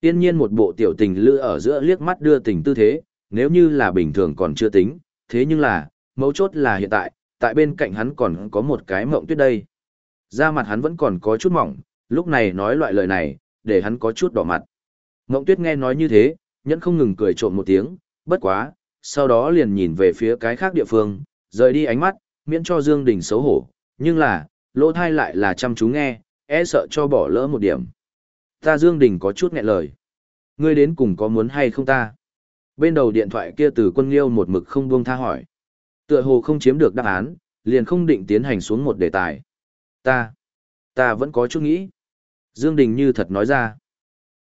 Tiên nhiên một bộ tiểu tình lữ ở giữa liếc mắt đưa tình tư thế, nếu như là bình thường còn chưa tính, thế nhưng là, mấu chốt là hiện tại, tại bên cạnh hắn còn có một cái mộng tuyết đây. Da mặt hắn vẫn còn có chút mỏng, lúc này nói loại lời này, để hắn có chút đỏ mặt. Mộng tuyết nghe nói như thế, nhẫn không ngừng cười trộm một tiếng, bất quá, sau đó liền nhìn về phía cái khác địa phương, rời đi ánh mắt, miễn cho Dương Đình xấu hổ, nhưng là, lỗ thai lại là chăm chú nghe, e sợ cho bỏ lỡ một điểm. Ta Dương Đình có chút nghẹn lời. Ngươi đến cùng có muốn hay không ta? Bên đầu điện thoại kia từ quân liêu một mực không buông tha hỏi. Tựa hồ không chiếm được đáp án, liền không định tiến hành xuống một đề tài. Ta, ta vẫn có chút nghĩ. Dương Đình như thật nói ra.